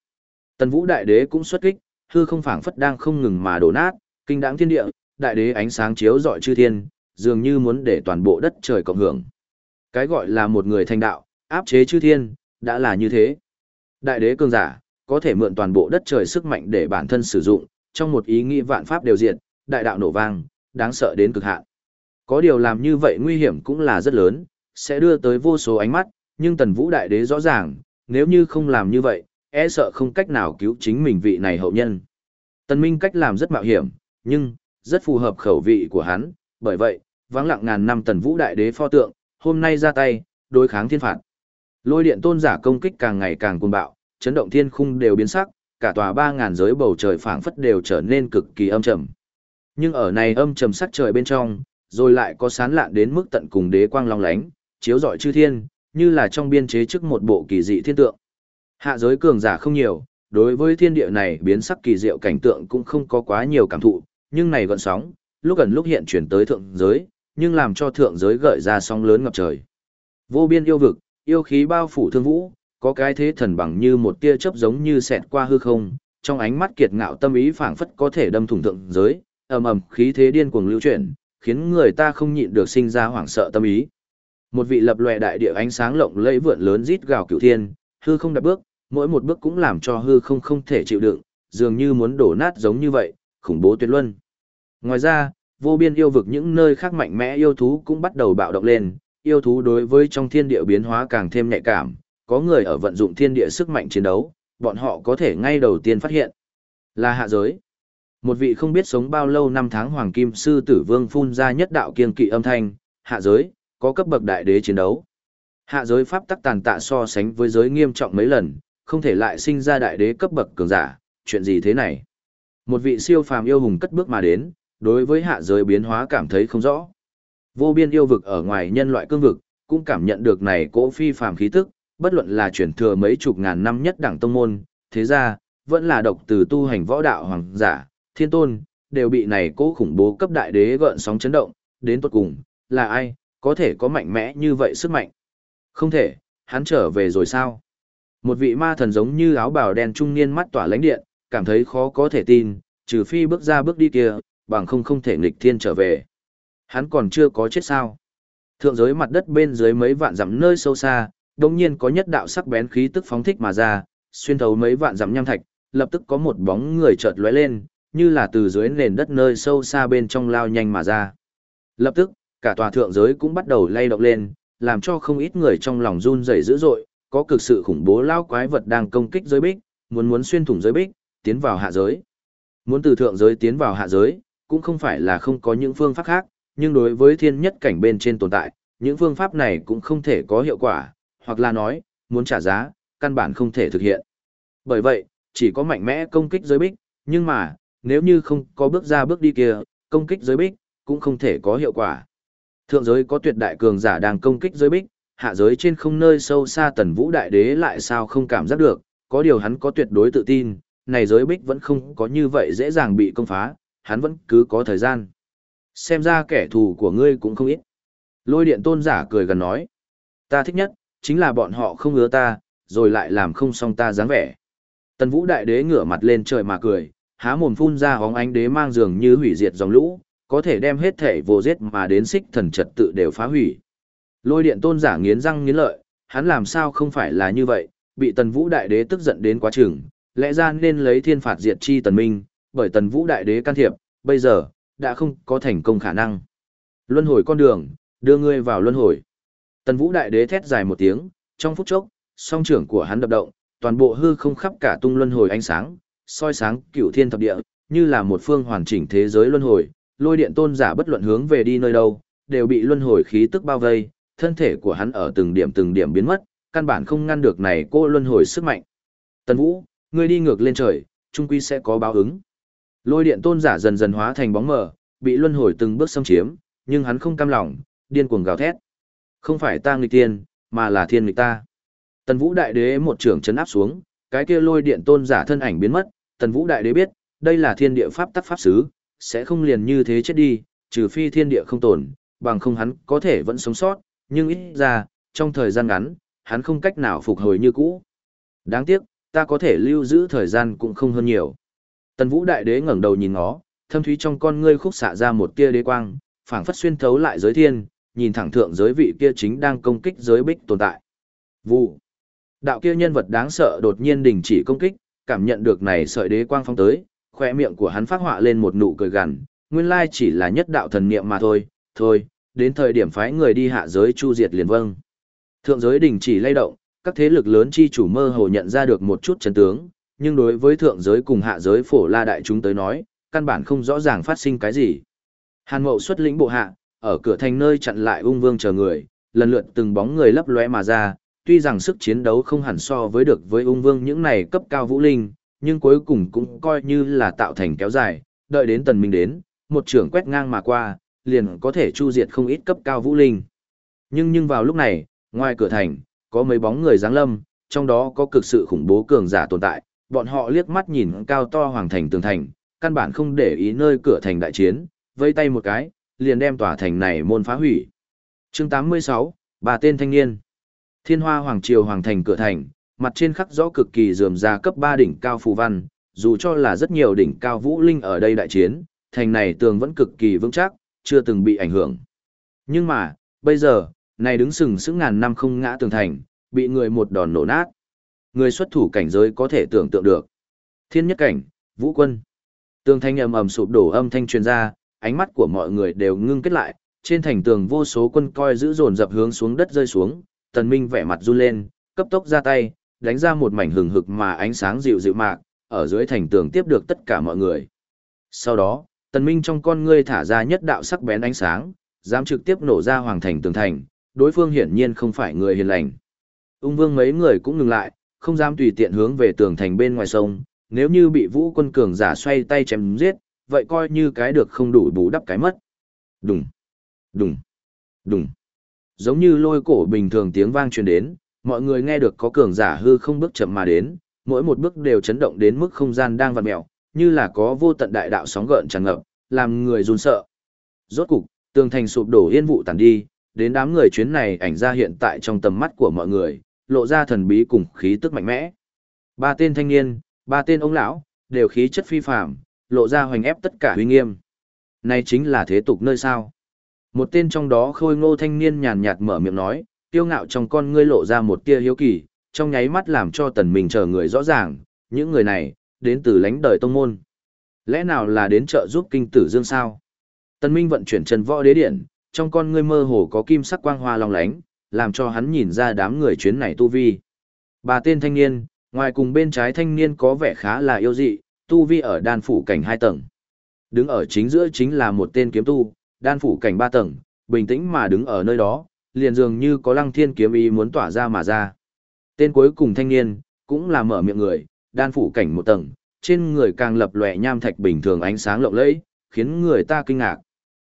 Tần Vũ Đại Đế cũng xuất kích, hư không phảng phất đang không ngừng mà đổ nát, kinh đãng thiên địa, đại đế ánh sáng chiếu rọi chư thiên, dường như muốn để toàn bộ đất trời cộng hưởng. Cái gọi là một người thành đạo, áp chế chư thiên, đã là như thế. Đại đế cường giả, có thể mượn toàn bộ đất trời sức mạnh để bản thân sử dụng, trong một ý nghĩ vạn pháp đều diệt, đại đạo nổ vang, đáng sợ đến cực hạn. Có điều làm như vậy nguy hiểm cũng là rất lớn, sẽ đưa tới vô số ánh mắt, nhưng tần vũ đại đế rõ ràng, nếu như không làm như vậy, e sợ không cách nào cứu chính mình vị này hậu nhân. Tần Minh cách làm rất mạo hiểm, nhưng, rất phù hợp khẩu vị của hắn, bởi vậy, vắng lặng ngàn năm tần vũ đại đế pho tượng, hôm nay ra tay, đối kháng thiên phạt. Lôi điện tôn giả công kích càng ngày càng cuồng bạo, chấn động thiên khung đều biến sắc, cả tòa ba ngàn giới bầu trời phảng phất đều trở nên cực kỳ âm trầm. Nhưng ở này âm trầm sắc trời bên trong, rồi lại có sán lạn đến mức tận cùng đế quang long lánh, chiếu rọi chư thiên, như là trong biên chế trước một bộ kỳ dị thiên tượng. Hạ giới cường giả không nhiều, đối với thiên địa này biến sắc kỳ diệu cảnh tượng cũng không có quá nhiều cảm thụ, nhưng này gọn sóng, lúc gần lúc hiện chuyển tới thượng giới, nhưng làm cho thượng giới gợi ra sóng lớn ngập trời. Vô biên yêu vực, yêu khí bao phủ thương vũ, có cái thế thần bằng như một tia chớp giống như xẹt qua hư không, trong ánh mắt kiệt ngạo tâm ý phảng phất có thể đâm thủng thượng giới, ầm ầm khí thế điên cuồng lưu chuyển, khiến người ta không nhịn được sinh ra hoảng sợ tâm ý. Một vị lập lòe đại địa ánh sáng lộng lẫy vượn lớn rít gào cửu thiên, hư không đạp bước, mỗi một bước cũng làm cho hư không không thể chịu đựng, dường như muốn đổ nát giống như vậy, khủng bố tuyệt luân. Ngoài ra, vô biên yêu vực những nơi khác mạnh mẽ yêu thú cũng bắt đầu bạo động lên, yêu thú đối với trong thiên địa biến hóa càng thêm nhạy cảm, có người ở vận dụng thiên địa sức mạnh chiến đấu, bọn họ có thể ngay đầu tiên phát hiện là hạ giới. Một vị không biết sống bao lâu năm tháng hoàng kim sư tử vương phun ra nhất đạo kiên kỵ âm thanh, hạ giới, có cấp bậc đại đế chiến đấu. Hạ giới pháp tắc tàn tạ so sánh với giới nghiêm trọng mấy lần, không thể lại sinh ra đại đế cấp bậc cường giả, chuyện gì thế này? Một vị siêu phàm yêu hùng cất bước mà đến, đối với hạ giới biến hóa cảm thấy không rõ. Vô biên yêu vực ở ngoài nhân loại cương vực, cũng cảm nhận được này cỗ phi phàm khí tức, bất luận là chuyển thừa mấy chục ngàn năm nhất đẳng tông môn, thế ra, vẫn là độc từ tu hành võ đạo hoàng giả, thiên tôn, đều bị này cỗ khủng bố cấp đại đế gợn sóng chấn động, đến tuột cùng, là ai, có thể có mạnh mẽ như vậy sức mạnh. Không thể, hắn trở về rồi sao? Một vị ma thần giống như áo bào đen trung niên mắt tỏa lánh điện, cảm thấy khó có thể tin, trừ phi bước ra bước đi kia, bằng không không thể nghịch thiên trở về. Hắn còn chưa có chết sao? Thượng giới mặt đất bên dưới mấy vạn dặm nơi sâu xa, đồng nhiên có nhất đạo sắc bén khí tức phóng thích mà ra, xuyên thấu mấy vạn dặm nham thạch, lập tức có một bóng người chợt lóe lên, như là từ dưới nền đất nơi sâu xa bên trong lao nhanh mà ra. Lập tức, cả tòa thượng giới cũng bắt đầu lay động lên, làm cho không ít người trong lòng run rẩy dữ dội, có cực sự khủng bố lao quái vật đang công kích giới bích, muốn muốn xuyên thủng giới bích, tiến vào hạ giới. Muốn từ thượng giới tiến vào hạ giới, cũng không phải là không có những phương pháp khác, nhưng đối với thiên nhất cảnh bên trên tồn tại, những phương pháp này cũng không thể có hiệu quả, hoặc là nói, muốn trả giá, căn bản không thể thực hiện. Bởi vậy, chỉ có mạnh mẽ công kích giới bích, nhưng mà, nếu như không có bước ra bước đi kia, công kích giới bích, cũng không thể có hiệu quả. Thượng giới có tuyệt đại cường giả đang công kích giới bích, hạ giới trên không nơi sâu xa tần vũ đại đế lại sao không cảm giác được, có điều hắn có tuyệt đối tự tin, này giới bích vẫn không có như vậy dễ dàng bị công phá, hắn vẫn cứ có thời gian. Xem ra kẻ thù của ngươi cũng không ít. Lôi điện tôn giả cười gần nói. Ta thích nhất, chính là bọn họ không ngứa ta, rồi lại làm không xong ta dáng vẻ. Tần vũ đại đế ngửa mặt lên trời mà cười, há mồm phun ra hóng ánh đế mang dường như hủy diệt dòng lũ, có thể đem hết thể vô giết mà đến xích thần trật tự đều phá hủy. Lôi điện tôn giả nghiến răng nghiến lợi, hắn làm sao không phải là như vậy, bị tần vũ đại đế tức giận đến quá chừng, lẽ ra nên lấy thiên phạt diệt chi tần minh, bởi tần vũ đại đế can thiệp, bây giờ, đã không có thành công khả năng. Luân hồi con đường, đưa ngươi vào luân hồi. Tần vũ đại đế thét dài một tiếng, trong phút chốc, song trưởng của hắn đập động, toàn bộ hư không khắp cả tung luân hồi ánh sáng, soi sáng cửu thiên thập địa, như là một phương hoàn chỉnh thế giới luân hồi, lôi điện tôn giả bất luận hướng về đi nơi đâu, đều bị luân hồi khí tức bao vây, thân thể của hắn ở từng điểm từng điểm biến mất, căn bản không ngăn được này cô luân hồi sức mạnh. Tần Vũ, ngươi đi ngược lên trời, trung quy sẽ có báo ứng. Lôi điện tôn giả dần dần hóa thành bóng mờ, bị luân hồi từng bước xâm chiếm, nhưng hắn không cam lòng, điên cuồng gào thét. Không phải ta nghịch tiên, mà là thiên nghịch ta. Tần Vũ đại đế một trường chấn áp xuống, cái kia lôi điện tôn giả thân ảnh biến mất, Tần Vũ đại đế biết, đây là thiên địa pháp tắc pháp sứ, sẽ không liền như thế chết đi, trừ phi thiên địa không tồn, bằng không hắn có thể vẫn sống sót, nhưng ít ra, trong thời gian ngắn, hắn không cách nào phục hồi như cũ. Đáng tiếc, ta có thể lưu giữ thời gian cũng không hơn nhiều. Tần Vũ Đại Đế ngẩng đầu nhìn nó thâm thúy trong con ngươi khúc xạ ra một tia đế quang, phảng phất xuyên thấu lại giới thiên, nhìn thẳng thượng giới vị kia chính đang công kích giới bích tồn tại. Vụ. Đạo kia nhân vật đáng sợ đột nhiên đình chỉ công kích, cảm nhận được này sợi đế quang phong tới, khoe miệng của hắn phát họa lên một nụ cười gằn, nguyên lai chỉ là nhất đạo thần niệm mà thôi, thôi, đến thời điểm phái người đi hạ giới chu diệt liền vâng. Thượng giới đình chỉ lay động, các thế lực lớn chi chủ mơ hồ nhận ra được một chút chân tướng, nhưng đối với thượng giới cùng hạ giới phổ la đại chúng tới nói, căn bản không rõ ràng phát sinh cái gì. Hàn Mậu xuất lĩnh bộ hạ, ở cửa thành nơi chặn lại ung vương chờ người, lần lượt từng bóng người lấp lóe mà ra, tuy rằng sức chiến đấu không hẳn so với được với ung vương những này cấp cao vũ linh, nhưng cuối cùng cũng coi như là tạo thành kéo dài, đợi đến tần minh đến, một trưởng quét ngang mà qua, liền có thể chu diệt không ít cấp cao vũ linh. Nhưng nhưng vào lúc này, ngoài cửa thành, có mấy bóng người giáng lâm, trong đó có cực sự khủng bố cường giả tồn tại, bọn họ liếc mắt nhìn cao to hoàng thành tường thành, căn bản không để ý nơi cửa thành đại chiến, vây tay một cái, liền đem tòa thành này môn phá hủy. Chương 86, bà tên thanh niên. Thiên Hoa Hoàng Triều Hoàng thành cửa thành, mặt trên khắc rõ cực kỳ rườm rà cấp 3 đỉnh cao phù văn, dù cho là rất nhiều đỉnh cao vũ linh ở đây đại chiến, thành này tường vẫn cực kỳ vững chắc, chưa từng bị ảnh hưởng. Nhưng mà, bây giờ, này đứng sừng sững ngàn năm không ngã tường thành, bị người một đòn nổ nát. Người xuất thủ cảnh giới có thể tưởng tượng được. Thiên nhất cảnh, vũ quân. Tường thanh ầm ầm sụp đổ âm thanh truyền ra, ánh mắt của mọi người đều ngưng kết lại, trên thành tường vô số quân coi giữ dồn dập hướng xuống đất rơi xuống, Tần Minh vẻ mặt run lên, cấp tốc ra tay, đánh ra một mảnh hừng hực mà ánh sáng dịu dịu mạc, ở dưới thành tường tiếp được tất cả mọi người. Sau đó, Tần Minh trong con ngươi thả ra nhất đạo sắc bén ánh sáng, dám trực tiếp nổ ra hoàng thành tường thành, đối phương hiển nhiên không phải người hiền lành. Ung Vương mấy người cũng ngừng lại, không dám tùy tiện hướng về tường thành bên ngoài sông, nếu như bị Vũ quân cường giả xoay tay chém giết, vậy coi như cái được không đủ bù đắp cái mất. Đùng, đùng, đùng. Giống như lôi cổ bình thường tiếng vang truyền đến, mọi người nghe được có cường giả hư không bước chậm mà đến, mỗi một bước đều chấn động đến mức không gian đang vặn mèo, như là có vô tận đại đạo sóng gợn tràn ngập, làm người run sợ. Rốt cục, tường thành sụp đổ yên vụ tàn đi, đến đám người chuyến này ảnh ra hiện tại trong tầm mắt của mọi người, lộ ra thần bí cùng khí tức mạnh mẽ. Ba tên thanh niên, ba tên ông lão, đều khí chất phi phàm, lộ ra hoành ép tất cả uy nghiêm. Này chính là thế tục nơi sao? Một tên trong đó khôi ngô thanh niên nhàn nhạt mở miệng nói, tiêu ngạo trong con ngươi lộ ra một tia hiếu kỳ, trong nháy mắt làm cho tần mình chờ người rõ ràng, những người này, đến từ lãnh đời tông môn. Lẽ nào là đến trợ giúp kinh tử dương sao? Tân Minh vận chuyển chân võ đế điện, trong con ngươi mơ hồ có kim sắc quang hoa long lánh, làm cho hắn nhìn ra đám người chuyến này tu vi. Bà tên thanh niên, ngoài cùng bên trái thanh niên có vẻ khá là yêu dị, tu vi ở đan phủ cảnh hai tầng. Đứng ở chính giữa chính là một tên kiếm tu, đan phủ cảnh ba tầng, bình tĩnh mà đứng ở nơi đó, liền dường như có lăng thiên kiếm ý muốn tỏa ra mà ra. Tên cuối cùng thanh niên, cũng là mở miệng người, đan phủ cảnh một tầng, trên người càng lập lòe nham thạch bình thường ánh sáng lộng lẫy, khiến người ta kinh ngạc.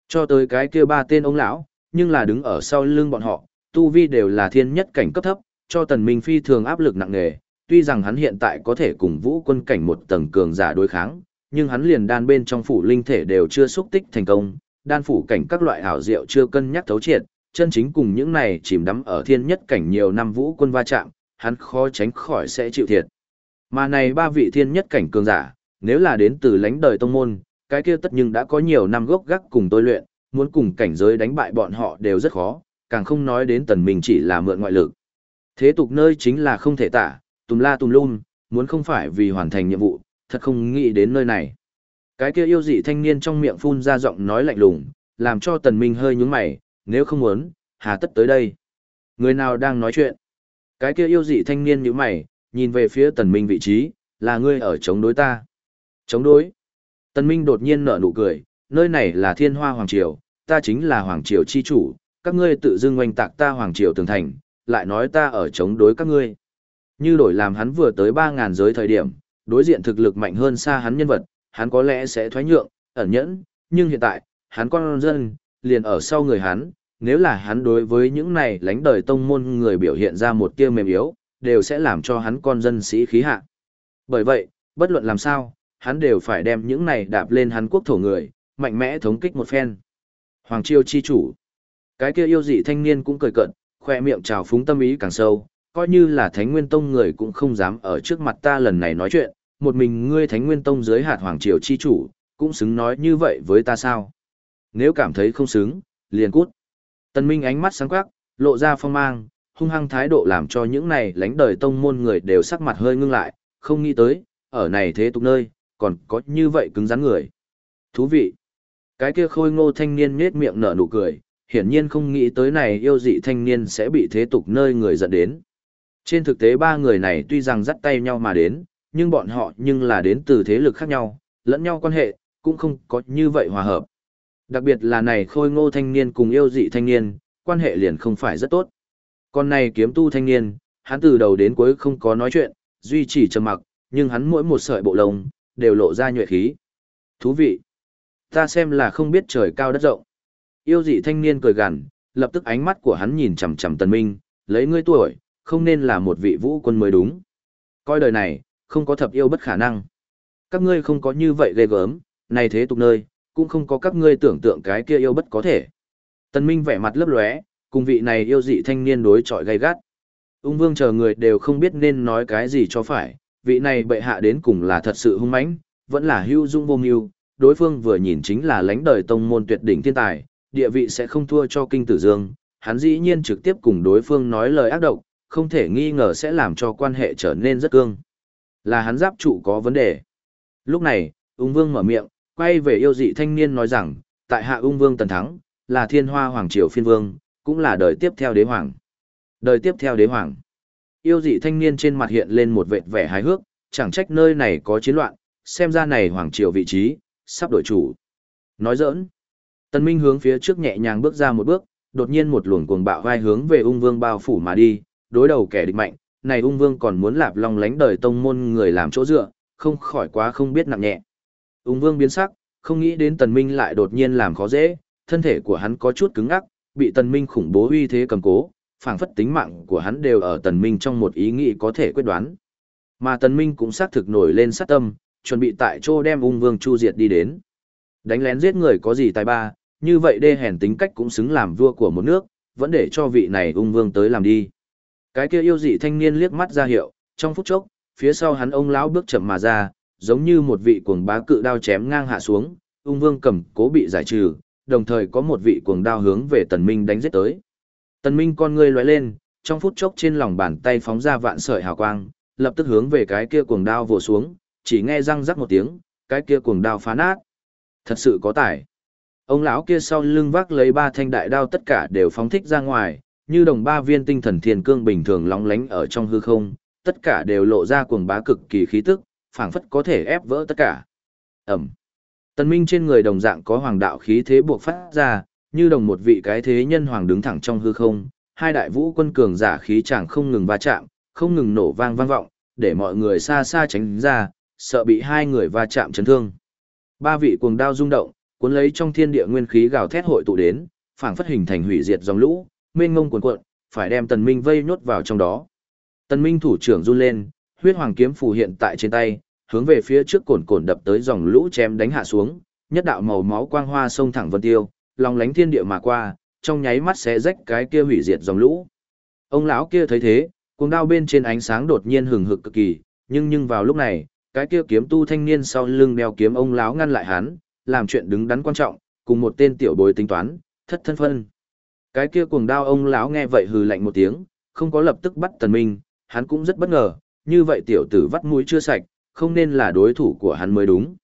Cho tới cái kia ba tên ông lão, nhưng là đứng ở sau lưng bọn họ, tu vi đều là thiên nhất cảnh cấp thấp, cho tần minh phi thường áp lực nặng nề, tuy rằng hắn hiện tại có thể cùng vũ quân cảnh một tầng cường giả đối kháng, nhưng hắn liền đan bên trong phủ linh thể đều chưa xúc tích thành công, đan phủ cảnh các loại hảo diệu chưa cân nhắc thấu triệt, chân chính cùng những này chìm đắm ở thiên nhất cảnh nhiều năm vũ quân va chạm, hắn khó tránh khỏi sẽ chịu thiệt. Mà này ba vị thiên nhất cảnh cường giả, nếu là đến từ lãnh đời tông môn, cái kia tất nhưng đã có nhiều năm gốc gác cùng tôi luyện, muốn cùng cảnh giới đánh bại bọn họ đều rất khó, càng không nói đến tần mình chỉ là mượn ngoại lực. Thế tục nơi chính là không thể tả, tùm la tùm lum, muốn không phải vì hoàn thành nhiệm vụ, thật không nghĩ đến nơi này. Cái kia yêu dị thanh niên trong miệng phun ra giọng nói lạnh lùng, làm cho tần minh hơi nhướng mày, nếu không muốn, hà tất tới đây. Người nào đang nói chuyện? Cái kia yêu dị thanh niên nhíu mày, nhìn về phía tần minh vị trí, là ngươi ở chống đối ta. Chống đối? Tần minh đột nhiên nở nụ cười, nơi này là thiên hoa hoàng triều, ta chính là hoàng triều chi chủ, các ngươi tự dưng oanh tạc ta hoàng triều tường thành, lại nói ta ở chống đối các ngươi. Như đổi làm hắn vừa tới 3.000 giới thời điểm, đối diện thực lực mạnh hơn xa hắn nhân vật, hắn có lẽ sẽ thoái nhượng, ẩn nhẫn, nhưng hiện tại, hắn con dân, liền ở sau người hắn, nếu là hắn đối với những này lánh đời tông môn người biểu hiện ra một tia mềm yếu, đều sẽ làm cho hắn con dân sĩ khí hạ. Bởi vậy, bất luận làm sao, hắn đều phải đem những này đạp lên hắn quốc thổ người, mạnh mẽ thống kích một phen. Hoàng Triều chi chủ. Cái kia yêu dị thanh niên cũng cười cận, khoe miệng trào phúng tâm ý càng sâu, coi như là Thánh Nguyên Tông người cũng không dám ở trước mặt ta lần này nói chuyện, một mình ngươi Thánh Nguyên Tông dưới hạt Hoàng Triều chi chủ, cũng xứng nói như vậy với ta sao? Nếu cảm thấy không xứng, liền cút. Tần Minh ánh mắt sáng quắc, lộ ra phong mang, hung hăng thái độ làm cho những này lánh đời tông môn người đều sắc mặt hơi ngưng lại, không nghĩ tới, ở này thế tục nơi, còn có như vậy cứng rắn người. Thú vị. Cái kia khôi ngô thanh niên nhết miệng nở nụ cười, hiển nhiên không nghĩ tới này yêu dị thanh niên sẽ bị thế tục nơi người dẫn đến. Trên thực tế ba người này tuy rằng dắt tay nhau mà đến, nhưng bọn họ nhưng là đến từ thế lực khác nhau, lẫn nhau quan hệ, cũng không có như vậy hòa hợp. Đặc biệt là này khôi ngô thanh niên cùng yêu dị thanh niên, quan hệ liền không phải rất tốt con này kiếm tu thanh niên, hắn từ đầu đến cuối không có nói chuyện, duy trì trầm mặc, nhưng hắn mỗi một sợi bộ lông, đều lộ ra nhuệ khí. Thú vị. Ta xem là không biết trời cao đất rộng. Yêu dị thanh niên cười gằn, lập tức ánh mắt của hắn nhìn chằm chằm tần minh, lấy ngươi tuổi, không nên là một vị vũ quân mới đúng. Coi đời này, không có thập yêu bất khả năng. Các ngươi không có như vậy ghê gớm, này thế tục nơi, cũng không có các ngươi tưởng tượng cái kia yêu bất có thể. Tần Minh vẻ mặt lấp lóe, cùng vị này yêu dị thanh niên đối chọi gay gắt. Ung vương chờ người đều không biết nên nói cái gì cho phải, vị này bệ hạ đến cùng là thật sự hung mãnh, vẫn là hưu dung vô mưu, đối phương vừa nhìn chính là lãnh đời tông môn tuyệt đỉnh thiên tài, địa vị sẽ không thua cho kinh tử dương, hắn dĩ nhiên trực tiếp cùng đối phương nói lời ác độc, không thể nghi ngờ sẽ làm cho quan hệ trở nên rất cương. Là hắn giáp trụ có vấn đề. Lúc này, ung vương mở miệng, quay về yêu dị thanh niên nói rằng, tại hạ ung vương tần thắng, là thiên hoa hoàng triều phiên vương, cũng là đời tiếp theo đế hoàng. Đời tiếp theo đế hoàng. Yêu dị thanh niên trên mặt hiện lên một vệt vẻ hài hước, chẳng trách nơi này có chiến loạn, xem ra này hoàng triều vị trí, sắp đổi chủ. Nói giỡn. Tân Minh hướng phía trước nhẹ nhàng bước ra một bước, đột nhiên một luồng cuồng bạo vai hướng về ung vương bao phủ mà đi, đối đầu kẻ địch mạnh, này ung vương còn muốn lạp long lánh đời tông môn người làm chỗ dựa, không khỏi quá không biết nặng nhẹ. Ung vương biến sắc, không nghĩ đến tần minh lại đột nhiên làm khó dễ, thân thể của hắn có chút cứng ngắc, bị tần minh khủng bố uy thế cầm cố, phảng phất tính mạng của hắn đều ở tần minh trong một ý nghĩ có thể quyết đoán. Mà tần minh cũng xác thực nổi lên sát tâm, chuẩn bị tại chỗ đem ung vương chu diệt đi đến. Đánh lén giết người có gì tài ba, như vậy đê hèn tính cách cũng xứng làm vua của một nước, vẫn để cho vị này ung vương tới làm đi. Cái kia yêu dị thanh niên liếc mắt ra hiệu, trong phút chốc, phía sau hắn ông lão bước chậm mà ra, giống như một vị cuồng bá cự đao chém ngang hạ xuống, ung vương cầm cố bị giải trừ, đồng thời có một vị cuồng đao hướng về tần minh đánh giết tới. Tần minh con ngươi lóe lên, trong phút chốc trên lòng bàn tay phóng ra vạn sợi hào quang, lập tức hướng về cái kia cuồng đao vồ xuống, chỉ nghe răng rắc một tiếng, cái kia cuồng đao phá nát. Thật sự có tài. Ông lão kia sau lưng vác lấy ba thanh đại đao tất cả đều phóng thích ra ngoài, như đồng ba viên tinh thần thiên cương bình thường lóng lánh ở trong hư không, tất cả đều lộ ra cuồng bá cực kỳ khí tức, phảng phất có thể ép vỡ tất cả. ầm. Tần Minh trên người đồng dạng có hoàng đạo khí thế buộc phát ra, như đồng một vị cái thế nhân hoàng đứng thẳng trong hư không, hai đại vũ quân cường giả khí chẳng không ngừng va chạm, không ngừng nổ vang vang vọng, để mọi người xa xa tránh ra, sợ bị hai người va chạm chấn thương. Ba vị cuồng đao rung động, cuốn lấy trong thiên địa nguyên khí gào thét hội tụ đến, phảng phất hình thành hủy diệt dòng lũ, mênh ngông cuồn cuộn, phải đem Tần Minh vây nhốt vào trong đó. Tần Minh thủ trưởng run lên, huyết hoàng kiếm phù hiện tại trên tay, hướng về phía trước cồn cồn đập tới dòng lũ chém đánh hạ xuống, nhất đạo màu máu quang hoa sông thẳng vân tiêu, lòng lánh thiên địa mà qua, trong nháy mắt xé rách cái kia hủy diệt dòng lũ. Ông lão kia thấy thế, cuồng đao bên trên ánh sáng đột nhiên hừng hực cực kỳ, nhưng nhưng vào lúc này, cái kia kiếm tu thanh niên sau lưng đeo kiếm ông lão ngăn lại hắn, làm chuyện đứng đắn quan trọng, cùng một tên tiểu bối tính toán, thất thân phân. Cái kia cuồng đao ông lão nghe vậy hừ lạnh một tiếng, không có lập tức bắt Tần Minh, hắn cũng rất bất ngờ, như vậy tiểu tử vắt mũi chưa sạch, không nên là đối thủ của hắn mới đúng.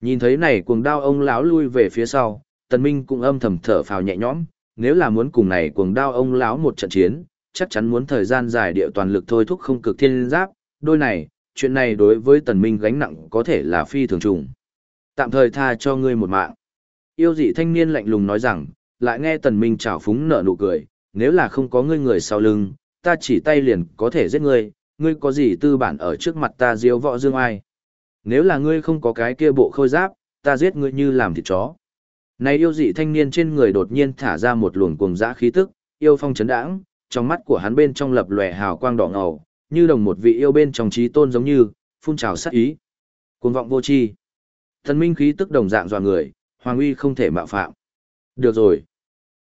Nhìn thấy này cuồng đao ông lão lui về phía sau, Tần Minh cũng âm thầm thở phào nhẹ nhõm, nếu là muốn cùng này cuồng đao ông lão một trận chiến, chắc chắn muốn thời gian dài địa toàn lực thôi thúc không cực thiên giáp, đôi này, chuyện này đối với Tần Minh gánh nặng có thể là phi thường trùng. Tạm thời tha cho ngươi một mạng. Yêu dị thanh niên lạnh lùng nói rằng, lại nghe Tần Minh chào phúng nở nụ cười, nếu là không có ngươi người sau lưng, ta chỉ tay liền có thể giết ngươi, ngươi có gì tư bản ở trước mặt ta diếu võ dương ai. Nếu là ngươi không có cái kia bộ khôi giáp, ta giết ngươi như làm thịt chó. Này yêu dị thanh niên trên người đột nhiên thả ra một luồng cuồng dã khí tức, yêu phong chấn đãng, trong mắt của hắn bên trong lập lòe hào quang đỏ ngầu, như đồng một vị yêu bên trong trí tôn giống như, phun trào sát ý. Cuồng vọng vô tri. Thần minh khí tức đồng dạng dọa người, hoàng uy không thể mạo phạm. Được rồi.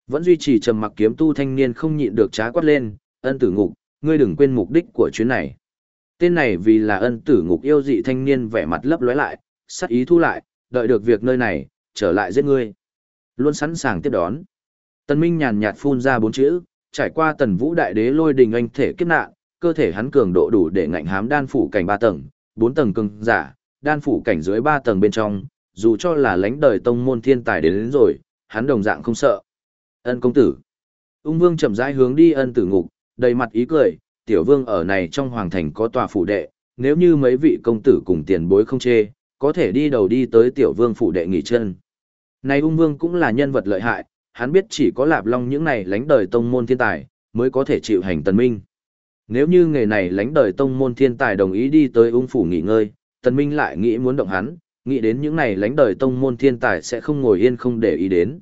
Vẫn duy trì trầm mặc kiếm tu thanh niên không nhịn được trá quát lên, ân tử ngục, ngươi đừng quên mục đích của chuyến này. Tên này vì là ân tử ngục yêu dị thanh niên vẻ mặt lấp lóe lại, sắc ý thu lại, đợi được việc nơi này, trở lại giết ngươi. Luôn sẵn sàng tiếp đón. Tần Minh nhàn nhạt phun ra bốn chữ, trải qua tần vũ đại đế lôi đình anh thể kiếp nạn, cơ thể hắn cường độ đủ để ngạnh hám đan phủ cảnh ba tầng, bốn tầng cường giả, đan phủ cảnh dưới ba tầng bên trong, dù cho là lãnh đời tông môn thiên tài đến, đến rồi, hắn đồng dạng không sợ. Ân công tử. Ung Vương chậm rãi hướng đi ân tử ngục, đầy mặt ý cười, tiểu vương ở này trong hoàng thành có tòa phủ đệ, nếu như mấy vị công tử cùng tiền bối không chê, có thể đi đầu đi tới tiểu vương phủ đệ nghỉ chân. Này ung vương cũng là nhân vật lợi hại, hắn biết chỉ có lạp long những này lánh đời tông môn thiên tài, mới có thể chịu hành tần minh. Nếu như nghề này lánh đời tông môn thiên tài đồng ý đi tới ung phủ nghỉ ngơi, tần minh lại nghĩ muốn động hắn, nghĩ đến những này lánh đời tông môn thiên tài sẽ không ngồi yên không để ý đến.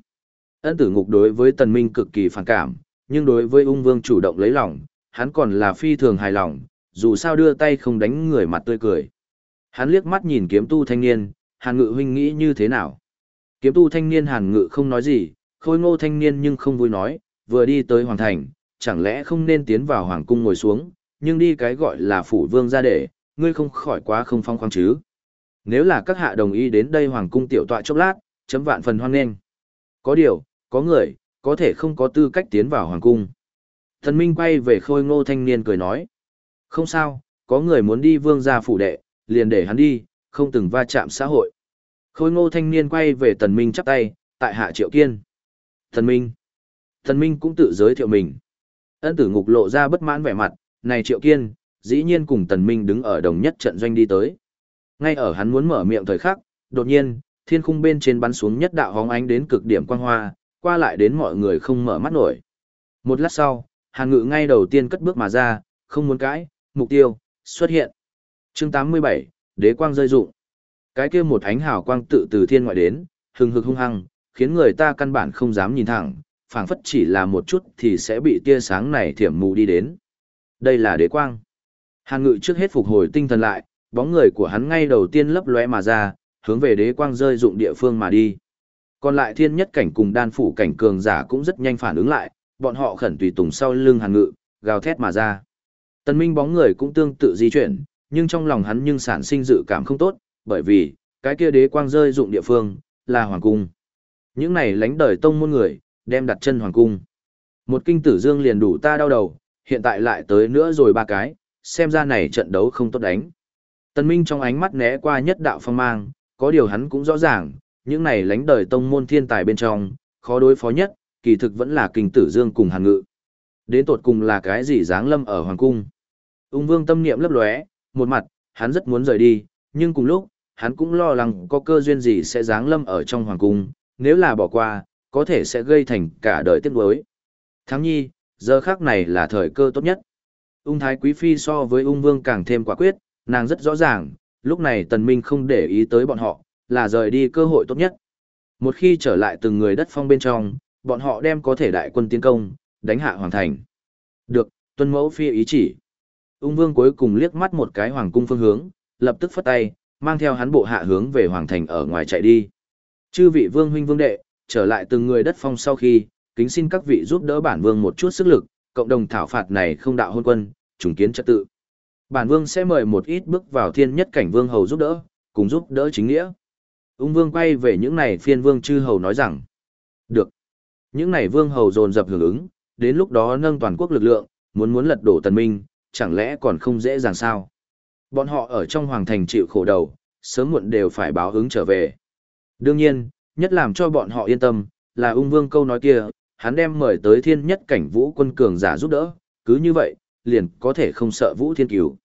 Ân tử ngục đối với tần minh cực kỳ phản cảm, nhưng đối với ung vương chủ động lấy lòng, hắn còn là phi thường hài lòng, dù sao đưa tay không đánh người mặt tươi cười. Hắn liếc mắt nhìn kiếm tu thanh niên, hàn ngự huynh nghĩ như thế nào? Kiếm tu thanh niên hàn ngự không nói gì, khôi ngô thanh niên nhưng không vui nói, vừa đi tới hoàng thành, chẳng lẽ không nên tiến vào hoàng cung ngồi xuống, nhưng đi cái gọi là phủ vương ra để, ngươi không khỏi quá không phong khoáng chứ. Nếu là các hạ đồng ý đến đây hoàng cung tiểu tọa chốc lát, chấm vạn phần hoan nghênh. Có điều, có người, có thể không có tư cách tiến vào hoàng cung. Thần Minh quay về khôi ngô thanh niên cười nói. Không sao, có người muốn đi vương gia phủ đệ, liền để hắn đi, không từng va chạm xã hội. Khôi ngô thanh niên quay về Tần Minh chắp tay, tại hạ triệu kiên. Thần Minh. Thần Minh cũng tự giới thiệu mình. Ân tử ngục lộ ra bất mãn vẻ mặt, này triệu kiên, dĩ nhiên cùng Tần Minh đứng ở đồng nhất trận doanh đi tới. Ngay ở hắn muốn mở miệng thời khắc, đột nhiên, thiên khung bên trên bắn xuống nhất đạo hóng ánh đến cực điểm quang hoa, qua lại đến mọi người không mở mắt nổi. Một lát sau, Hàn Ngự ngay đầu tiên cất bước mà ra, không muốn cãi, mục tiêu, xuất hiện. Chương 87, Đế quang rơi dụng. Cái kia một ánh hào quang tự từ thiên ngoại đến, hừng hực hung hăng, khiến người ta căn bản không dám nhìn thẳng, phảng phất chỉ là một chút thì sẽ bị tia sáng này thiểm mù đi đến. Đây là đế quang. Hàn Ngự trước hết phục hồi tinh thần lại, bóng người của hắn ngay đầu tiên lấp lóe mà ra, hướng về đế quang rơi dụng địa phương mà đi. Còn lại thiên nhất cảnh cùng đan phủ cảnh cường giả cũng rất nhanh phản ứng lại, bọn họ khẩn tùy tùng sau lưng Hàn Ngự, gào thét mà ra. Tần Minh bóng người cũng tương tự di chuyển, nhưng trong lòng hắn nhưng sản sinh dự cảm không tốt, bởi vì, cái kia đế quang rơi dụng địa phương, là hoàng cung. Những này lánh đời tông môn người, đem đặt chân hoàng cung. Một kinh tử dương liền đủ ta đau đầu, hiện tại lại tới nữa rồi ba cái, xem ra này trận đấu không tốt đánh. Tần Minh trong ánh mắt né qua nhất đạo phong mang, có điều hắn cũng rõ ràng, những này lánh đời tông môn thiên tài bên trong, khó đối phó nhất, kỳ thực vẫn là kinh tử dương cùng hàn ngự. Đến tột cùng là cái gì dáng lâm ở hoàng cung. Ung vương tâm niệm lấp lóe, một mặt, hắn rất muốn rời đi, nhưng cùng lúc, hắn cũng lo lắng có cơ duyên gì sẽ dáng lâm ở trong hoàng cung, nếu là bỏ qua, có thể sẽ gây thành cả đời tiếc nuối. Thắng nhi, giờ khác này là thời cơ tốt nhất. Ung thái quý phi so với ung vương càng thêm quả quyết, nàng rất rõ ràng, lúc này tần minh không để ý tới bọn họ, là rời đi cơ hội tốt nhất. Một khi trở lại từng người đất phong bên trong, bọn họ đem có thể đại quân tiến công, đánh hạ hoàng thành. Được, tuân mẫu phi ý chỉ. Ung vương cuối cùng liếc mắt một cái hoàng cung phương hướng, lập tức phất tay, mang theo hắn bộ hạ hướng về hoàng thành ở ngoài chạy đi. Chư vị vương huynh vương đệ, trở lại từng người đất phong sau khi, kính xin các vị giúp đỡ bản vương một chút sức lực, cộng đồng thảo phạt này không đạo hôn quân, trùng kiến trật tự. Bản vương sẽ mời một ít bước vào thiên nhất cảnh vương hầu giúp đỡ, cùng giúp đỡ chính nghĩa. Ung vương quay về những này phiên vương chư hầu nói rằng, được. Những này vương hầu dồn dập hưởng ứng, đến lúc đó nâng toàn quốc lực lượng, muốn muốn lật đổ tần minh, chẳng lẽ còn không dễ dàng sao? Bọn họ ở trong hoàng thành chịu khổ đầu, sớm muộn đều phải báo ứng trở về. Đương nhiên, nhất làm cho bọn họ yên tâm, là ung vương câu nói kia, hắn đem mời tới thiên nhất cảnh vũ quân cường giả giúp đỡ, cứ như vậy, liền có thể không sợ vũ thiên cứu.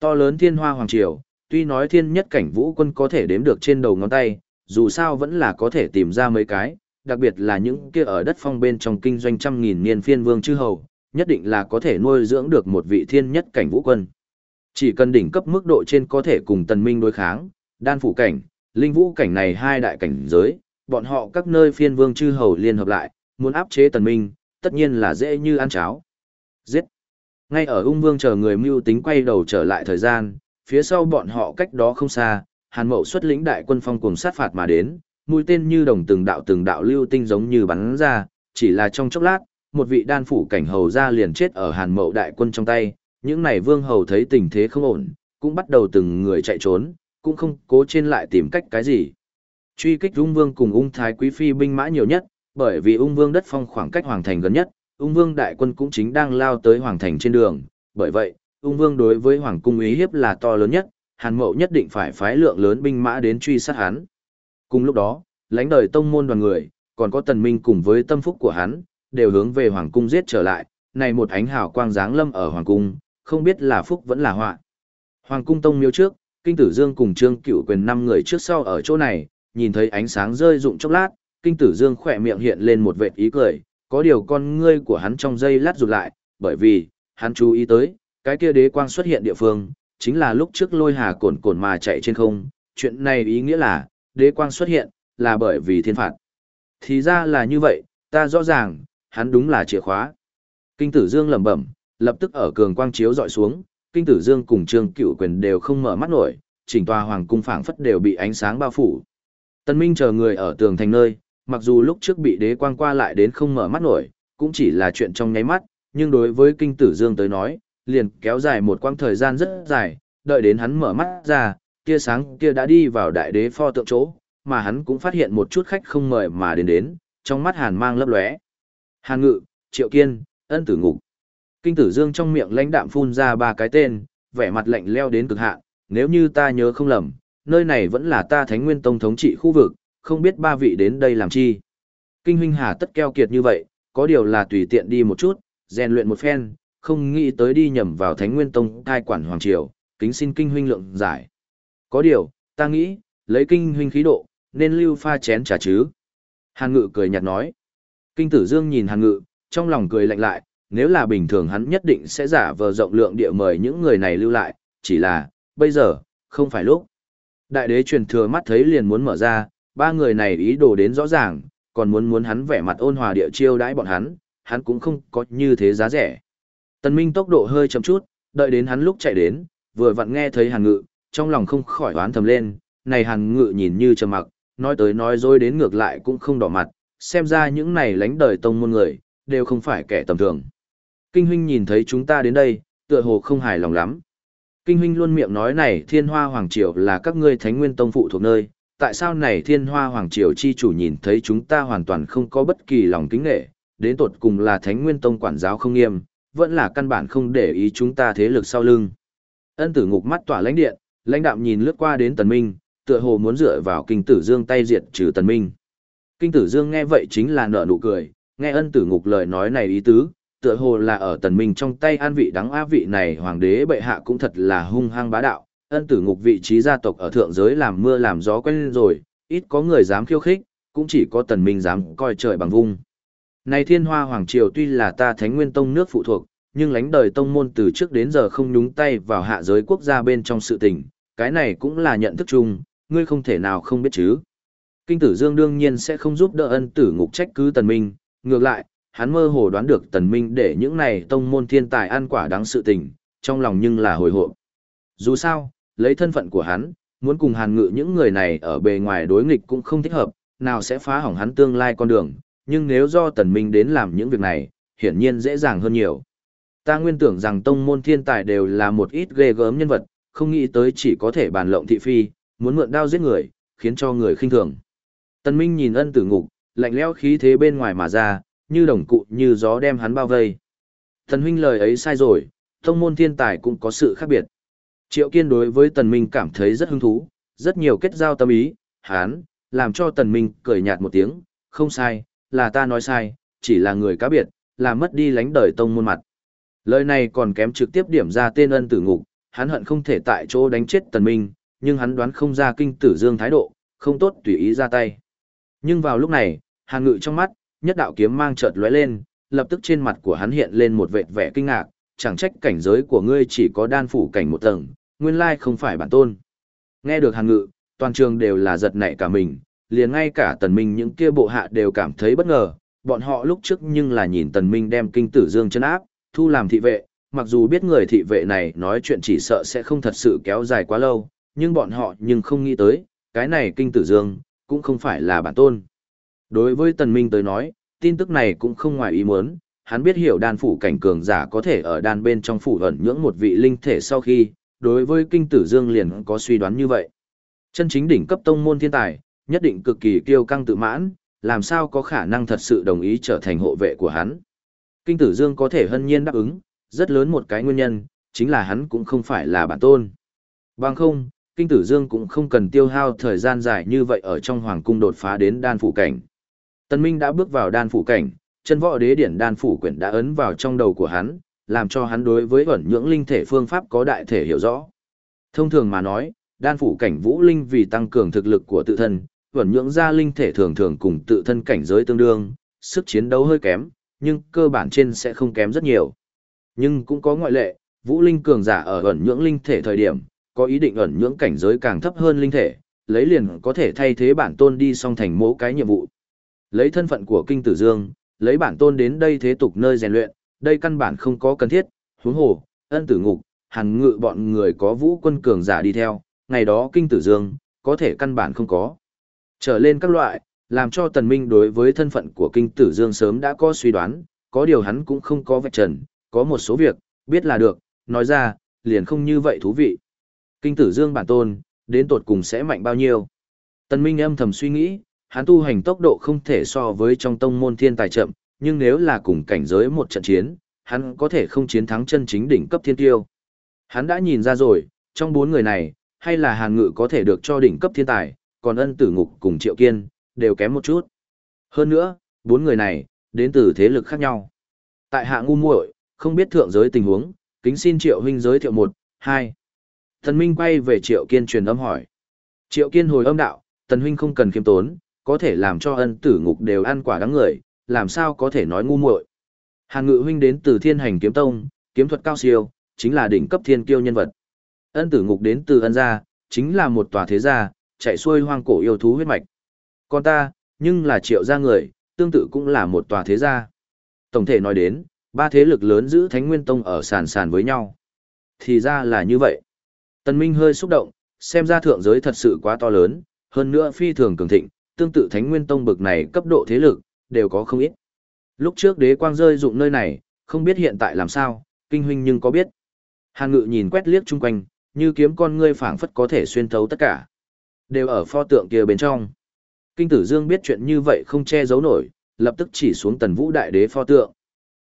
To lớn thiên hoa hoàng triều, tuy nói thiên nhất cảnh vũ quân có thể đếm được trên đầu ngón tay, dù sao vẫn là có thể tìm ra mấy cái, đặc biệt là những kia ở đất phong bên trong kinh doanh trăm nghìn niên phiên vương chư hầu, nhất định là có thể nuôi dưỡng được một vị thiên nhất cảnh vũ quân. Chỉ cần đỉnh cấp mức độ trên có thể cùng tần minh đối kháng, đan phủ cảnh, linh vũ cảnh này hai đại cảnh giới, bọn họ các nơi phiên vương chư hầu liên hợp lại, muốn áp chế tần minh, tất nhiên là dễ như ăn cháo. Giết! Ngay ở ung vương chờ người mưu tính quay đầu trở lại thời gian, phía sau bọn họ cách đó không xa, hàn mậu xuất lĩnh đại quân phong cùng sát phạt mà đến, mũi tên như đồng từng đạo từng đạo lưu tinh giống như bắn ra, chỉ là trong chốc lát, một vị đan phủ cảnh hầu ra liền chết ở hàn mậu đại quân trong tay, những này vương hầu thấy tình thế không ổn, cũng bắt đầu từng người chạy trốn, cũng không cố trên lại tìm cách cái gì. Truy kích ung vương cùng ung thái quý phi binh mã nhiều nhất, bởi vì ung vương đất phong khoảng cách hoàng thành gần nhất, ung vương đại quân cũng chính đang lao tới hoàng thành trên đường, bởi vậy, ung vương đối với hoàng cung ý hiếp là to lớn nhất, hàn mậu nhất định phải phái lượng lớn binh mã đến truy sát hắn. Cùng lúc đó, lãnh đời tông môn đoàn người, còn có tần minh cùng với tâm phúc của hắn, đều hướng về hoàng cung giết trở lại, này một ánh hào quang giáng lâm ở hoàng cung, không biết là phúc vẫn là họa. Hoàng cung tông miếu trước, Kinh Tử Dương cùng Trương Cựu Quyền năm người trước sau ở chỗ này, nhìn thấy ánh sáng rơi rụng chốc lát, Kinh Tử Dương khỏe miệng hiện lên một vệt ý cười, có điều con ngươi của hắn trong giây lát rụt lại, bởi vì, hắn chú ý tới, cái kia đế quang xuất hiện địa phương, chính là lúc trước lôi hà cồn cồn mà chạy trên không, chuyện này ý nghĩa là, đế quang xuất hiện, là bởi vì thiên phạt. Thì ra là như vậy, ta rõ ràng, hắn đúng là chìa khóa. Kinh tử dương lẩm bẩm, lập tức ở cường quang chiếu dọi xuống, kinh tử dương cùng trương cựu quyền đều không mở mắt nổi, chỉnh tòa hoàng cung phảng phất đều bị ánh sáng bao phủ. Tân Minh chờ người ở tường thành nơi, mặc dù lúc trước bị đế quang qua lại đến không mở mắt nổi, cũng chỉ là chuyện trong nháy mắt, nhưng đối với kinh tử dương tới nói, liền kéo dài một quãng thời gian rất dài, đợi đến hắn mở mắt ra, kia sáng kia đã đi vào đại đế pho tượng chỗ, mà hắn cũng phát hiện một chút khách không mời mà đến đến, trong mắt hàn mang lấp lóe. Hàn ngự, triệu kiên, ân tử ngục. Kinh tử dương trong miệng lãnh đạm phun ra ba cái tên, vẻ mặt lạnh leo đến cực hạn, nếu như ta nhớ không lầm, nơi này vẫn là ta thánh nguyên tông thống trị khu vực, không biết ba vị đến đây làm chi. Kinh huynh hà tất keo kiệt như vậy, có điều là tùy tiện đi một chút, rèn luyện một phen, không nghĩ tới đi nhầm vào thánh nguyên tông cai quản hoàng triều, kính xin kinh huynh lượng giải. Có điều, ta nghĩ, lấy kinh huynh khí độ, nên lưu pha chén trà chứ. Hàn ngự cười nhạt nói. Kinh tử dương nhìn hàn ngự, trong lòng cười lạnh lại, nếu là bình thường hắn nhất định sẽ giả vờ rộng lượng địa mời những người này lưu lại, chỉ là, bây giờ, không phải lúc. Đại đế truyền thừa mắt thấy liền muốn mở ra, ba người này ý đồ đến rõ ràng, còn muốn muốn hắn vẻ mặt ôn hòa địa chiêu đãi bọn hắn, hắn cũng không có như thế giá rẻ. Tần Minh tốc độ hơi chậm chút, đợi đến hắn lúc chạy đến, vừa vặn nghe thấy Hàn Ngự, trong lòng không khỏi oán thầm lên, này Hàn Ngự nhìn như trầm mặc, nói tới nói dối đến ngược lại cũng không đỏ mặt, xem ra những này lánh đời tông môn người, đều không phải kẻ tầm thường. Kinh huynh nhìn thấy chúng ta đến đây, tựa hồ không hài lòng lắm. Kinh huynh luôn miệng nói này thiên hoa hoàng triều là các ngươi thánh nguyên tông phụ thuộc nơi, tại sao này thiên hoa hoàng triều chi chủ nhìn thấy chúng ta hoàn toàn không có bất kỳ lòng kính nghệ, đến tột cùng là thánh nguyên tông quản giáo không nghiêm, vẫn là căn bản không để ý chúng ta thế lực sau lưng. Ân tử ngục mắt tỏa lãnh điện, lãnh đạm nhìn lướt qua đến tần minh, tựa hồ muốn dựa vào kinh tử dương tay diệt trừ tần minh. Kinh tử dương nghe vậy chính là nở nụ cười, nghe ân tử ngục lời nói này ý tứ, tựa hồ là ở tần minh trong tay an vị đắng á vị này hoàng đế bệ hạ cũng thật là hung hăng bá đạo. Ân tử ngục vị trí gia tộc ở thượng giới làm mưa làm gió quen rồi, ít có người dám khiêu khích, cũng chỉ có tần minh dám coi trời bằng vung. Này thiên hoa hoàng triều tuy là ta thánh nguyên tông nước phụ thuộc, nhưng lãnh đời tông môn từ trước đến giờ không nhúng tay vào hạ giới quốc gia bên trong sự tình, cái này cũng là nhận thức chung, ngươi không thể nào không biết chứ. Kinh tử dương đương nhiên sẽ không giúp đỡ ân tử ngục trách cứ tần minh, ngược lại, hắn mơ hồ đoán được tần minh để những này tông môn thiên tài ăn quả đáng sự tình, trong lòng nhưng là hồi hộp. Dù sao, lấy thân phận của hắn, muốn cùng hàn ngự những người này ở bề ngoài đối nghịch cũng không thích hợp, nào sẽ phá hỏng hắn tương lai con đường, nhưng nếu do tần minh đến làm những việc này, hiển nhiên dễ dàng hơn nhiều. Ta nguyên tưởng rằng tông môn thiên tài đều là một ít ghê gớm nhân vật, không nghĩ tới chỉ có thể bàn lộng thị phi, muốn mượn đao giết người, khiến cho người khinh thường. Tần Minh nhìn ân tử ngục, lạnh lẽo khí thế bên ngoài mà ra, như đồng cụ như gió đem hắn bao vây. Tần huynh lời ấy sai rồi, tông môn thiên tài cũng có sự khác biệt. Triệu Kiên đối với Tần Minh cảm thấy rất hứng thú, rất nhiều kết giao tâm ý, hắn, làm cho Tần Minh cười nhạt một tiếng, không sai, là ta nói sai, chỉ là người cá biệt, là mất đi lánh đời tông môn mặt. Lời này còn kém trực tiếp điểm ra tên ân tử ngục, hắn hận không thể tại chỗ đánh chết tần minh, nhưng hắn đoán không ra kinh tử dương thái độ, không tốt tùy ý ra tay. Nhưng vào lúc này, hàn ngự trong mắt, nhất đạo kiếm mang chợt lóe lên, lập tức trên mặt của hắn hiện lên một vệt vẻ kinh ngạc, chẳng trách cảnh giới của ngươi chỉ có đan phủ cảnh một tầng, nguyên lai không phải bản tôn. Nghe được hàn ngự, toàn trường đều là giật nảy cả mình, liền ngay cả tần minh những kia bộ hạ đều cảm thấy bất ngờ, bọn họ lúc trước nhưng là nhìn tần minh đem kinh tử dương chân áp, thu làm thị vệ, mặc dù biết người thị vệ này nói chuyện chỉ sợ sẽ không thật sự kéo dài quá lâu, nhưng bọn họ nhưng không nghĩ tới, cái này kinh tử dương, cũng không phải là bản tôn. Đối với tần minh tới nói, tin tức này cũng không ngoài ý muốn, hắn biết hiểu đan phủ cảnh cường giả có thể ở đan bên trong phủ ẩn nhưỡng một vị linh thể sau khi, đối với kinh tử dương liền có suy đoán như vậy. Chân chính đỉnh cấp tông môn thiên tài, nhất định cực kỳ kiêu căng tự mãn, làm sao có khả năng thật sự đồng ý trở thành hộ vệ của hắn. Kinh Tử Dương có thể hân nhiên đáp ứng, rất lớn một cái nguyên nhân, chính là hắn cũng không phải là bản tôn. Bằng không, Kinh Tử Dương cũng không cần tiêu hao thời gian dài như vậy ở trong hoàng cung đột phá đến đan phủ cảnh. Tân Minh đã bước vào đan phủ cảnh, chân võ đế điển đan phủ quyển đã ấn vào trong đầu của hắn, làm cho hắn đối với ẩn nhưỡng linh thể phương pháp có đại thể hiểu rõ. Thông thường mà nói, đan phủ cảnh vũ linh vì tăng cường thực lực của tự thân, ẩn nhưỡng ra linh thể thường thường cùng tự thân cảnh giới tương đương, sức chiến đấu hơi kém, nhưng cơ bản trên sẽ không kém rất nhiều. Nhưng cũng có ngoại lệ, vũ linh cường giả ở ẩn nhưỡng linh thể thời điểm, có ý định ẩn nhưỡng cảnh giới càng thấp hơn linh thể, lấy liền có thể thay thế bản tôn đi song thành mỗ cái nhiệm vụ. Lấy thân phận của kinh tử dương, lấy bản tôn đến đây thế tục nơi rèn luyện, đây căn bản không có cần thiết, huống hồ, ân tử ngục, hàn ngự bọn người có vũ quân cường giả đi theo, ngày đó kinh tử dương, có thể căn bản không có. Trở lên các loại, làm cho tần minh đối với thân phận của kinh tử dương sớm đã có suy đoán, có điều hắn cũng không có vạch trần, có một số việc, biết là được, nói ra, liền không như vậy thú vị. Kinh tử dương bản tôn, đến tột cùng sẽ mạnh bao nhiêu? Tần minh âm thầm suy nghĩ, hắn tu hành tốc độ không thể so với trong tông môn thiên tài chậm, nhưng nếu là cùng cảnh giới một trận chiến, hắn có thể không chiến thắng chân chính đỉnh cấp thiên tiêu. Hắn đã nhìn ra rồi, trong bốn người này, hay là hàn ngự có thể được cho đỉnh cấp thiên tài, còn ân tử ngục cùng triệu kiên, đều kém một chút. Hơn nữa, bốn người này, đến từ thế lực khác nhau. Tại hạ ngu muội, không biết thượng giới tình huống, kính xin triệu huynh giới thiệu một, hai. Thần Minh quay về triệu kiên truyền âm hỏi. Triệu kiên hồi âm đạo, tần huynh không cần kiêm tốn, có thể làm cho ân tử ngục đều ăn quả đáng người, làm sao có thể nói ngu muội. Hàn ngự huynh đến từ thiên hành kiếm tông, kiếm thuật cao siêu, chính là đỉnh cấp thiên kiêu nhân vật. Ân tử ngục đến từ ân gia, chính là một tòa thế gia, chạy xuôi hoang cổ yêu thú huyết mạch. Còn ta, nhưng là triệu gia người, tương tự cũng là một tòa thế gia. Tổng thể nói đến, ba thế lực lớn giữ Thánh Nguyên Tông ở sàn sàn với nhau. Thì ra là như vậy. Tần Minh hơi xúc động, xem ra thượng giới thật sự quá to lớn, hơn nữa phi thường cường thịnh, tương tự Thánh Nguyên Tông bực này cấp độ thế lực, đều có không ít. Lúc trước đế quang rơi dụng nơi này, không biết hiện tại làm sao, kinh huynh nhưng có biết. Hàn ngự nhìn quét liếc chung quanh, như kiếm con ngươi phảng phất có thể xuyên thấu tất cả. Đều ở pho tượng kia bên trong. Kinh tử dương biết chuyện như vậy không che giấu nổi, lập tức chỉ xuống tần vũ đại đế pho tượng.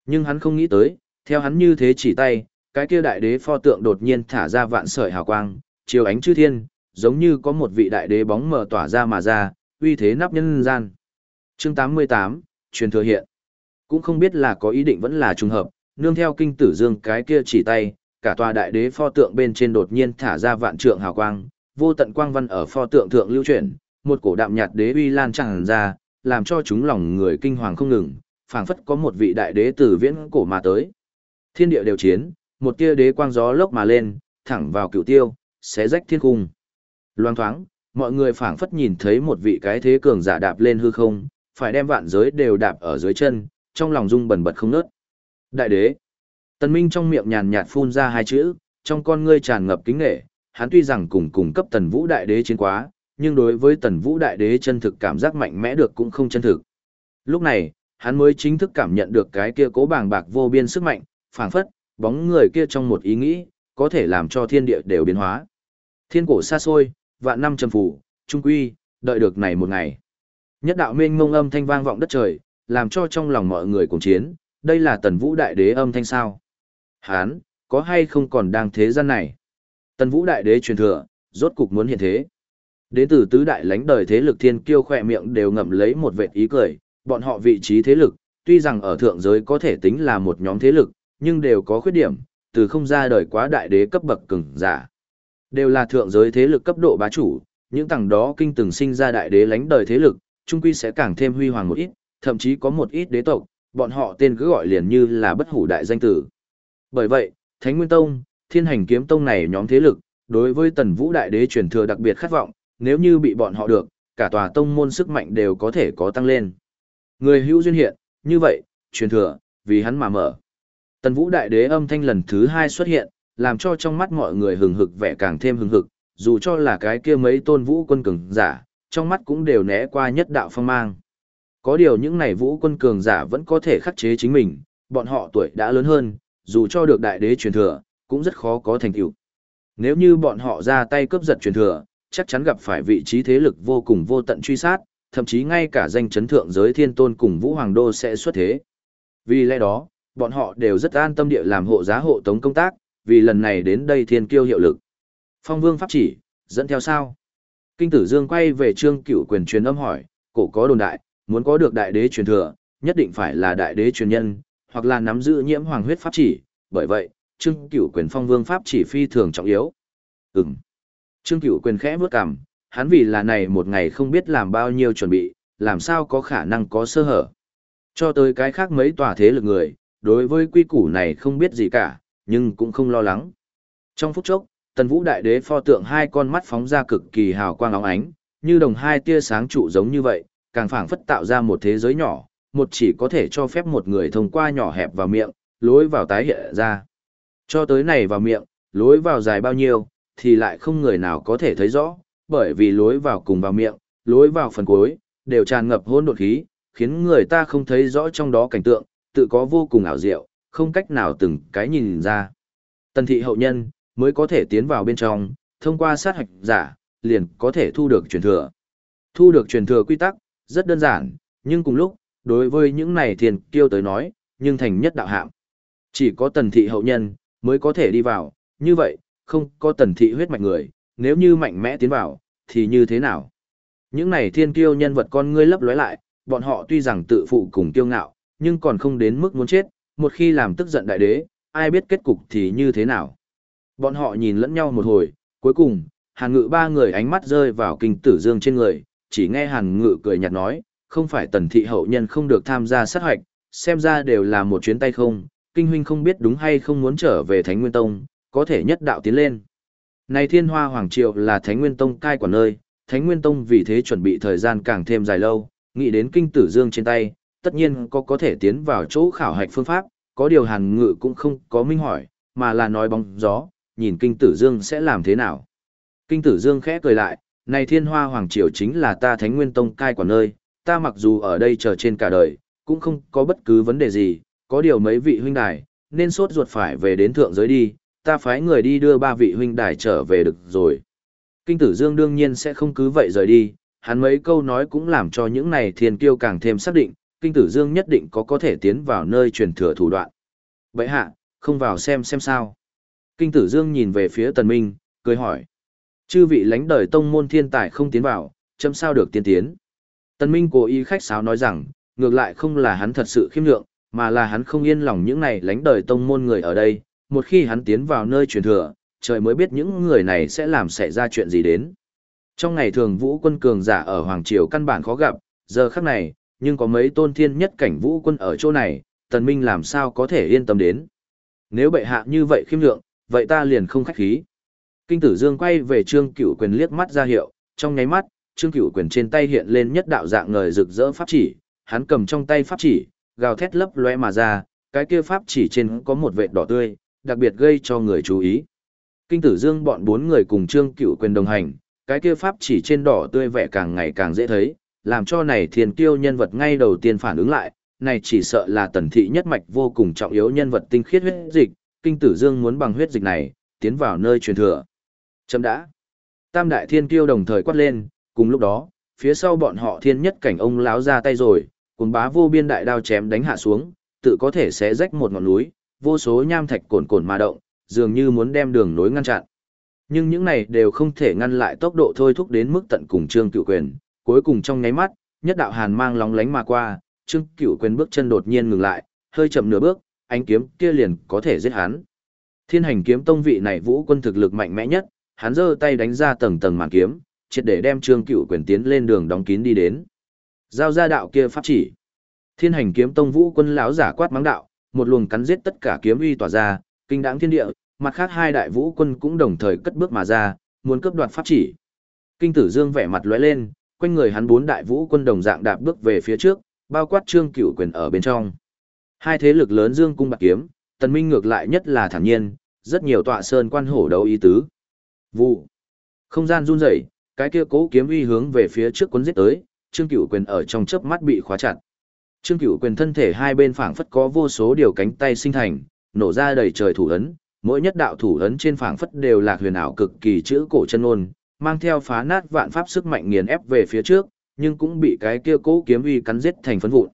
Nhưng hắn không nghĩ tới, theo hắn như thế chỉ tay, cái kia đại đế pho tượng đột nhiên thả ra vạn sợi hào quang, chiếu ánh chư thiên, giống như có một vị đại đế bóng mờ tỏa ra mà ra, uy thế nắp nhân gian. Chương 88, truyền thừa hiện. Cũng không biết là có ý định vẫn là trùng hợp, nương theo kinh tử dương cái kia chỉ tay, cả tòa đại đế pho tượng bên trên đột nhiên thả ra vạn trượng hào quang, vô tận quang văn ở pho tượng thượng lưu chuyển, một cổ đạm nhạt đế uy lan tràn ra, làm cho chúng lòng người kinh hoàng không ngừng, phảng phất có một vị đại đế từ viễn cổ mà tới. Thiên địa đều chiến, một tia đế quang gió lốc mà lên, thẳng vào cựu tiêu, xé rách thiên cung. Loang thoáng, mọi người phảng phất nhìn thấy một vị cái thế cường giả đạp lên hư không, phải đem vạn giới đều đạp ở dưới chân, trong lòng rung bần bật không nớt. Đại đế. Tần Minh trong miệng nhàn nhạt phun ra hai chữ, trong con ngươi tràn ngập kính nể, hắn tuy rằng cùng cùng cấp Tần Vũ đại đế chiến quá, nhưng đối với Tần Vũ đại đế chân thực cảm giác mạnh mẽ được cũng không chân thực. Lúc này, hắn mới chính thức cảm nhận được cái kia cố bàng bạc vô biên sức mạnh, phảng phất, bóng người kia trong một ý nghĩ, có thể làm cho thiên địa đều biến hóa. Thiên cổ xa xôi, vạn năm trầm phủ, trung quy, đợi được này một ngày. Nhất đạo mênh mông âm thanh vang vọng đất trời, làm cho trong lòng mọi người cùng chiến, đây là tần vũ đại đế âm thanh sao. Hán, có hay không còn đang thế gian này? Tần vũ đại đế truyền thừa, rốt cục muốn hiện thế. Đến từ tứ đại lãnh đời thế lực thiên kiêu khỏe miệng đều ngậm lấy một vệt ý cười, bọn họ vị trí thế lực, tuy rằng ở thượng giới có thể tính là một nhóm thế lực, nhưng đều có khuyết điểm, từ không ra đời quá đại đế cấp bậc cường giả. Đều là thượng giới thế lực cấp độ bá chủ, những tầng đó kinh từng sinh ra đại đế lãnh đời thế lực, trung quy sẽ càng thêm huy hoàng một ít, thậm chí có một ít đế tộc, bọn họ tên cứ gọi liền như là bất hủ đại danh tử. Bởi vậy, Thánh Nguyên Tông, Thiên Hành Kiếm Tông này nhóm thế lực, đối với Tần Vũ Đại Đế truyền thừa đặc biệt khát vọng, nếu như bị bọn họ được, cả tòa tông môn sức mạnh đều có thể có tăng lên. Người hữu duyên hiện, như vậy, truyền thừa, vì hắn mà mở. Tần Vũ Đại Đế âm thanh lần thứ hai xuất hiện, làm cho trong mắt mọi người hừng hực vẻ càng thêm hừng hực, dù cho là cái kia mấy tôn vũ quân cường giả, trong mắt cũng đều né qua nhất đạo phong mang. Có điều những này vũ quân cường giả vẫn có thể khắc chế chính mình, bọn họ tuổi đã lớn hơn, dù cho được đại đế truyền thừa, cũng rất khó có thành tựu. Nếu như bọn họ ra tay cướp giật truyền thừa, chắc chắn gặp phải vị trí thế lực vô cùng vô tận truy sát, thậm chí ngay cả danh chấn thượng giới thiên tôn cùng Vũ Hoàng Đô sẽ xuất thế. Vì lẽ đó, bọn họ đều rất an tâm địa làm hộ giá hộ tống công tác, vì lần này đến đây thiên kiêu hiệu lực. Phong Vương pháp chỉ, dẫn theo sao? Kinh Tử Dương quay về Trương Cửu quyền truyền âm hỏi, cổ có đồn đại, muốn có được đại đế truyền thừa, nhất định phải là đại đế truyền nhân, hoặc là nắm giữ nhiễm hoàng huyết pháp chỉ, bởi vậy, Trương Cửu quyền phong vương pháp chỉ phi thường trọng yếu. Ừm. Trương Cửu quyền khẽ bước cằm, hắn vì là này một ngày không biết làm bao nhiêu chuẩn bị, làm sao có khả năng có sơ hở. Cho tới cái khác mấy tòa thế lực người, đối với quy củ này không biết gì cả, nhưng cũng không lo lắng. Trong phút chốc, Tần Vũ Đại Đế pho tượng hai con mắt phóng ra cực kỳ hào quang óng ánh, như đồng hai tia sáng trụ giống như vậy, càng phảng phất tạo ra một thế giới nhỏ, một chỉ có thể cho phép một người thông qua nhỏ hẹp vào miệng, lối vào tái hiện ra. Cho tới này vào miệng, lối vào dài bao nhiêu, thì lại không người nào có thể thấy rõ, bởi vì lối vào cùng vào miệng, lối vào phần cuối, đều tràn ngập hôn đột khí, khiến người ta không thấy rõ trong đó cảnh tượng, tự có vô cùng ảo diệu, không cách nào từng cái nhìn ra. Tần thị hậu nhân, mới có thể tiến vào bên trong, thông qua sát hạch giả, liền có thể thu được truyền thừa. Thu được truyền thừa quy tắc, rất đơn giản, nhưng cùng lúc, đối với những này thiền kiêu tới nói, nhưng thành nhất đạo hạng. Chỉ có tần thị hậu nhân, mới có thể đi vào, như vậy, không có tần thị huyết mạch người, nếu như mạnh mẽ tiến vào, thì như thế nào? Những này thiên kiêu nhân vật con ngươi lấp lóe lại, bọn họ tuy rằng tự phụ cùng kiêu ngạo, nhưng còn không đến mức muốn chết, một khi làm tức giận đại đế, ai biết kết cục thì như thế nào. Bọn họ nhìn lẫn nhau một hồi, cuối cùng, hàn ngự ba người ánh mắt rơi vào kinh tử dương trên người, chỉ nghe hàn ngự cười nhạt nói, không phải tần thị hậu nhân không được tham gia sát hoạch, xem ra đều là một chuyến tay không, kinh huynh không biết đúng hay không muốn trở về Thánh Nguyên Tông, có thể nhất đạo tiến lên. Này Thiên Hoa Hoàng Triều là Thánh Nguyên Tông cai quản nơi, Thánh Nguyên Tông vì thế chuẩn bị thời gian càng thêm dài lâu, nghĩ đến kinh tử dương trên tay, tất nhiên có có thể tiến vào chỗ khảo hạch phương pháp, có điều hàn ngự cũng không có minh hỏi, mà là nói bóng gió, nhìn kinh tử dương sẽ làm thế nào. Kinh tử dương khẽ cười lại, này thiên hoa hoàng triều chính là ta thánh nguyên tông cai quản nơi, ta mặc dù ở đây chờ trên cả đời, cũng không có bất cứ vấn đề gì, có điều mấy vị huynh đài, nên sốt ruột phải về đến thượng giới đi, ta phái người đi đưa ba vị huynh đài trở về được rồi. Kinh tử dương đương nhiên sẽ không cứ vậy rời đi, hắn mấy câu nói cũng làm cho những này thiên kiêu càng thêm xác định, kinh tử dương nhất định có có thể tiến vào nơi truyền thừa thủ đoạn. Vậy hạ, không vào xem xem sao. Kinh tử dương nhìn về phía tần minh, cười hỏi. Chư vị lãnh đời tông môn thiên tài không tiến vào, chấm sao được tiên tiến. Tần minh cố ý khách sáo nói rằng, ngược lại không là hắn thật sự khiêm lượng, mà là hắn không yên lòng những này lánh đời tông môn người ở đây, một khi hắn tiến vào nơi truyền thừa, trời mới biết những người này sẽ làm xảy ra chuyện gì đến. Trong ngày thường vũ quân cường giả ở Hoàng Triều căn bản khó gặp, giờ khắc này, nhưng có mấy tôn thiên nhất cảnh vũ quân ở chỗ này, tần minh làm sao có thể yên tâm đến. Nếu bệ hạ như vậy khiêm lượng, vậy ta liền không khách khí. Kinh tử dương quay về trương cửu quyền liếc mắt ra hiệu, trong nháy mắt, trương cửu quyền trên tay hiện lên nhất đạo dạng ngời rực rỡ pháp chỉ, hắn cầm trong tay pháp chỉ, gào thét lấp loe mà ra, cái kia pháp chỉ trên có một vệt đỏ tươi, đặc biệt gây cho người chú ý. Kinh tử dương bọn bốn người cùng trương cựu quyền đồng hành, cái kia pháp chỉ trên đỏ tươi vẻ càng ngày càng dễ thấy, làm cho này thiên kiêu nhân vật ngay đầu tiên phản ứng lại, này chỉ sợ là tần thị nhất mạch vô cùng trọng yếu nhân vật tinh khiết huyết dịch, kinh tử dương muốn bằng huyết dịch này, tiến vào nơi truyền thừa. Chấm đã. Tam đại thiên kiêu đồng thời quát lên, cùng lúc đó, phía sau bọn họ thiên nhất cảnh ông láo ra tay rồi, cuồng bá vô biên đại đao chém đánh hạ xuống, tự có thể sẽ rách một ngọn núi, vô số nham thạch cồn cồn mà động, dường như muốn đem đường nối ngăn chặn. Nhưng những này đều không thể ngăn lại tốc độ thôi thúc đến mức tận cùng trương cửu quyền, cuối cùng trong nháy mắt, nhất đạo hàn mang lóng lánh mà qua, Trương Cửu quyền bước chân đột nhiên ngừng lại, hơi chậm nửa bước, ánh kiếm kia liền có thể giết hắn. Thiên hành kiếm tông vị này vũ quân thực lực mạnh mẽ nhất, hắn giơ tay đánh ra tầng tầng màn kiếm, triệt để đem Trương Cửu quyền tiến lên đường đóng kín đi đến. Giao ra đạo kia pháp chỉ. Thiên hành kiếm tông vũ quân lão giả quát mắng đạo, một luồng cắn giết tất cả kiếm uy tỏa ra, kinh đãng thiên địa, mặt khác hai đại vũ quân cũng đồng thời cất bước mà ra, muốn cướp đoạt pháp chỉ. Kinh Tử Dương vẻ mặt lóe lên, quanh người hắn bốn đại vũ quân đồng dạng đạp bước về phía trước, bao quát trương cửu quyền ở bên trong. Hai thế lực lớn dương cung bạc kiếm, tần minh ngược lại nhất là thản nhiên, rất nhiều tọa sơn quan hổ đấu ý tứ. Vụ. Không gian run rẩy, cái kia cố kiếm uy hướng về phía trước cuốn giết tới, trương cửu quyền ở trong chớp mắt bị khóa chặt. Trương cửu quyền thân thể hai bên phảng phất có vô số điều cánh tay sinh thành, nổ ra đầy trời thủ ấn, mỗi nhất đạo thủ ấn trên phảng phất đều là huyền ảo cực kỳ chữ cổ chân ôn, mang theo phá nát vạn pháp sức mạnh nghiền ép về phía trước, nhưng cũng bị cái kia cố kiếm uy cắn giết thành phấn vụn.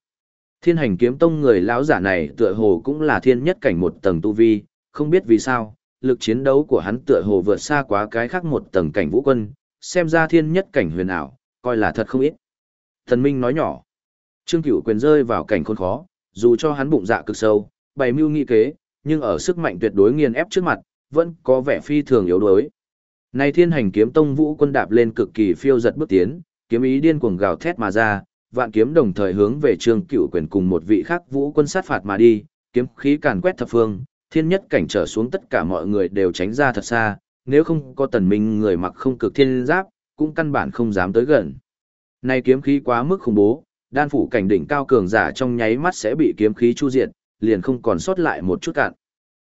Thiên hành kiếm tông người lão giả này tựa hồ cũng là thiên nhất cảnh một tầng tu vi, không biết vì sao, lực chiến đấu của hắn tựa hồ vượt xa quá cái khác một tầng cảnh vũ quân, xem ra thiên nhất cảnh huyền ảo, coi là thật không ít. Thần Minh nói nhỏ, Trương Cửu quyền rơi vào cảnh khốn khó, dù cho hắn bụng dạ cực sâu, bày mưu nghị kế, nhưng ở sức mạnh tuyệt đối nghiền ép trước mặt, vẫn có vẻ phi thường yếu đuối. Này thiên hành kiếm tông vũ quân đạp lên cực kỳ phiêu giật bước tiến, kiếm ý điên cuồng gào thét mà ra, vạn kiếm đồng thời hướng về trương Cửu quyền cùng một vị khác vũ quân sát phạt mà đi, kiếm khí càn quét thập phương, thiên nhất cảnh trở xuống tất cả mọi người đều tránh ra thật xa, nếu không có tần minh người mặc không cực thiên giáp, cũng căn bản không dám tới gần. Này kiếm khí quá mức khủng bố, đan phủ cảnh đỉnh cao cường giả trong nháy mắt sẽ bị kiếm khí chu diệt, liền không còn sót lại một chút cạn.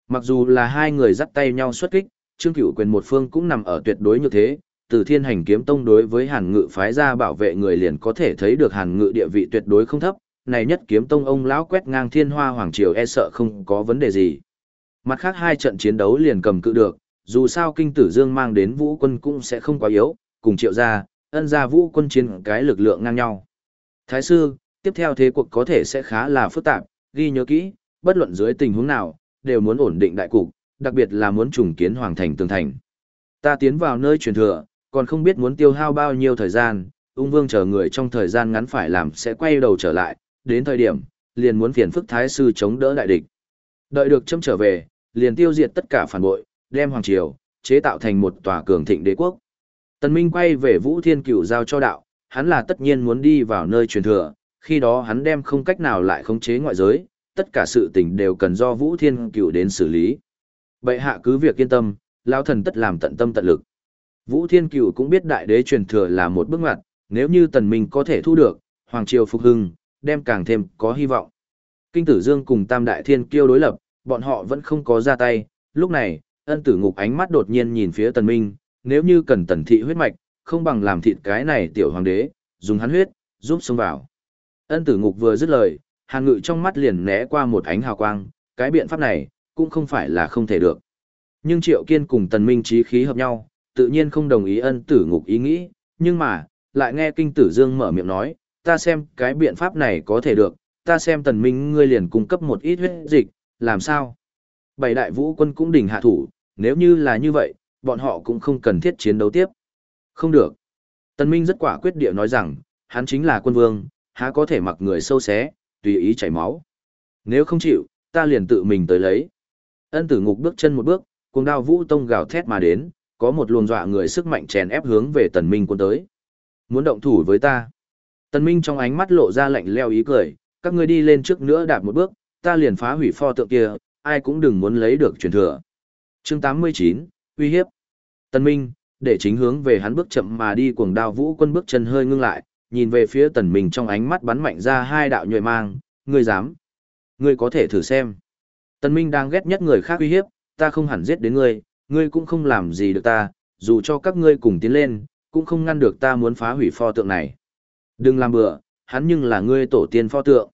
Mặc dù là hai người dắt tay nhau xuất kích, Trương Cửu Quyền một phương cũng nằm ở tuyệt đối như thế, từ Thiên Hành Kiếm Tông đối với Hàn Ngự phái ra bảo vệ người liền có thể thấy được Hàn Ngự địa vị tuyệt đối không thấp, này nhất kiếm tông ông lão quét ngang Thiên Hoa Hoàng triều e sợ không có vấn đề gì. Mặt khác hai trận chiến đấu liền cầm cự được, dù sao kinh tử dương mang đến vũ quân cũng sẽ không quá yếu, cùng triệu gia, ân gia vũ quân chiến cái lực lượng ngang nhau. Thái sư, tiếp theo thế cuộc có thể sẽ khá là phức tạp, ghi nhớ kỹ, bất luận dưới tình huống nào, đều muốn ổn định đại cục, đặc biệt là muốn trùng kiến hoàng thành tường thành. Ta tiến vào nơi truyền thừa, còn không biết muốn tiêu hao bao nhiêu thời gian, ung vương chờ người trong thời gian ngắn phải làm sẽ quay đầu trở lại, đến thời điểm, liền muốn phiền phức thái sư chống đỡ đại địch. Đợi được châm trở về, liền tiêu diệt tất cả phản bội, đem hoàng triều, chế tạo thành một tòa cường thịnh đế quốc. Tần Minh quay về Vũ Thiên Cửu giao cho đạo, hắn là tất nhiên muốn đi vào nơi truyền thừa, khi đó hắn đem không cách nào lại khống chế ngoại giới, tất cả sự tình đều cần do Vũ Thiên Cửu đến xử lý. Bệ hạ cứ việc yên tâm, lão thần tất làm tận tâm tận lực. Vũ Thiên Cửu cũng biết đại đế truyền thừa là một bước ngoặt, nếu như tần minh có thể thu được, hoàng triều phục hưng, đem càng thêm có hy vọng. Kinh Tử Dương cùng Tam Đại Thiên Kiêu đối lập, bọn họ vẫn không có ra tay, lúc này, ân tử ngục ánh mắt đột nhiên nhìn phía tần minh, nếu như cần tần thị huyết mạch, không bằng làm thịt cái này tiểu hoàng đế, dùng hắn huyết, giúp xông vào. Ân tử ngục vừa dứt lời, hàn ngự trong mắt liền né qua một ánh hào quang, cái biện pháp này, cũng không phải là không thể được. Nhưng triệu kiên cùng tần minh trí khí hợp nhau, tự nhiên không đồng ý ân tử ngục ý nghĩ, nhưng mà, lại nghe kinh tử dương mở miệng nói, ta xem cái biện pháp này có thể được, ta xem tần minh ngươi liền cung cấp một ít huyết dịch, làm sao? Bảy đại vũ quân cũng đỉnh hạ thủ, nếu như là như vậy, bọn họ cũng không cần thiết chiến đấu tiếp. Không được. Tần Minh rất quả quyết địa nói rằng, hắn chính là quân vương, há có thể mặc người sâu xé, tùy ý chảy máu. Nếu không chịu, ta liền tự mình tới lấy. Ân tử ngục bước chân một bước, cuồng đao vũ tông gào thét mà đến, có một luồng dọa người sức mạnh chèn ép hướng về tần minh quân tới. Muốn động thủ với ta. Tần minh trong ánh mắt lộ ra lạnh lẽo ý cười, các ngươi đi lên trước nữa đạp một bước, ta liền phá hủy pho tượng kia, ai cũng đừng muốn lấy được truyền thừa. Chương 89, uy hiếp. Tần minh, để chính hướng về hắn bước chậm mà đi cuồng đao vũ quân bước chân hơi ngưng lại, nhìn về phía tần minh trong ánh mắt bắn mạnh ra hai đạo nhuệ mang, ngươi dám. Ngươi có thể thử xem. Tần minh đang ghét nhất người khác uy hiếp, ta không hẳn giết đến ngươi, ngươi cũng không làm gì được ta, dù cho các ngươi cùng tiến lên, cũng không ngăn được ta muốn phá hủy pho tượng này. Đừng làm bừa, hắn nhưng là ngươi tổ tiên pho tượng.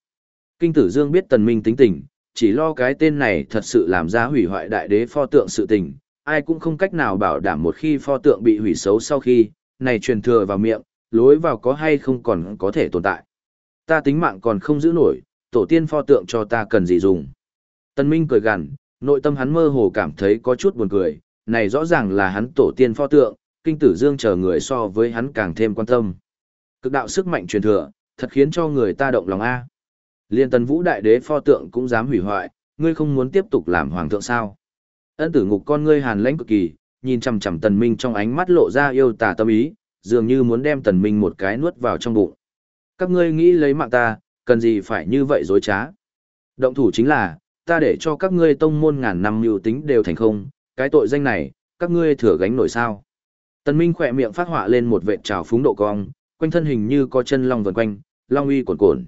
Kinh tử dương biết tần minh tính tình, chỉ lo cái tên này thật sự làm ra hủy hoại đại đế pho tượng sự tình, ai cũng không cách nào bảo đảm một khi pho tượng bị hủy xấu sau khi, này truyền thừa vào miệng, lối vào có hay không còn có thể tồn tại. Ta tính mạng còn không giữ nổi, tổ tiên pho tượng cho ta cần gì dùng. Tân Minh cười gằn, nội tâm hắn mơ hồ cảm thấy có chút buồn cười, này rõ ràng là hắn tổ tiên pho tượng, kinh tử dương chờ người so với hắn càng thêm quan tâm. Cực đạo sức mạnh truyền thừa, thật khiến cho người ta động lòng A. Liên tần vũ đại đế pho tượng cũng dám hủy hoại, ngươi không muốn tiếp tục làm hoàng thượng sao. Ân tử ngục con ngươi hàn lãnh cực kỳ, nhìn chằm chằm tần minh trong ánh mắt lộ ra yêu tà tâm ý, dường như muốn đem tần minh một cái nuốt vào trong bụng. Các ngươi nghĩ lấy mạng ta, cần gì phải như vậy dối trá. Động thủ chính là, ta để cho các ngươi tông môn ngàn năm mưu tính đều thành không, cái tội danh này, các ngươi thừa gánh nổi sao. Tần minh khỏe miệng phát họa lên một vệt trào phúng độ cong, quanh thân hình như có chân long vần quanh, long uy cuồn cuộn.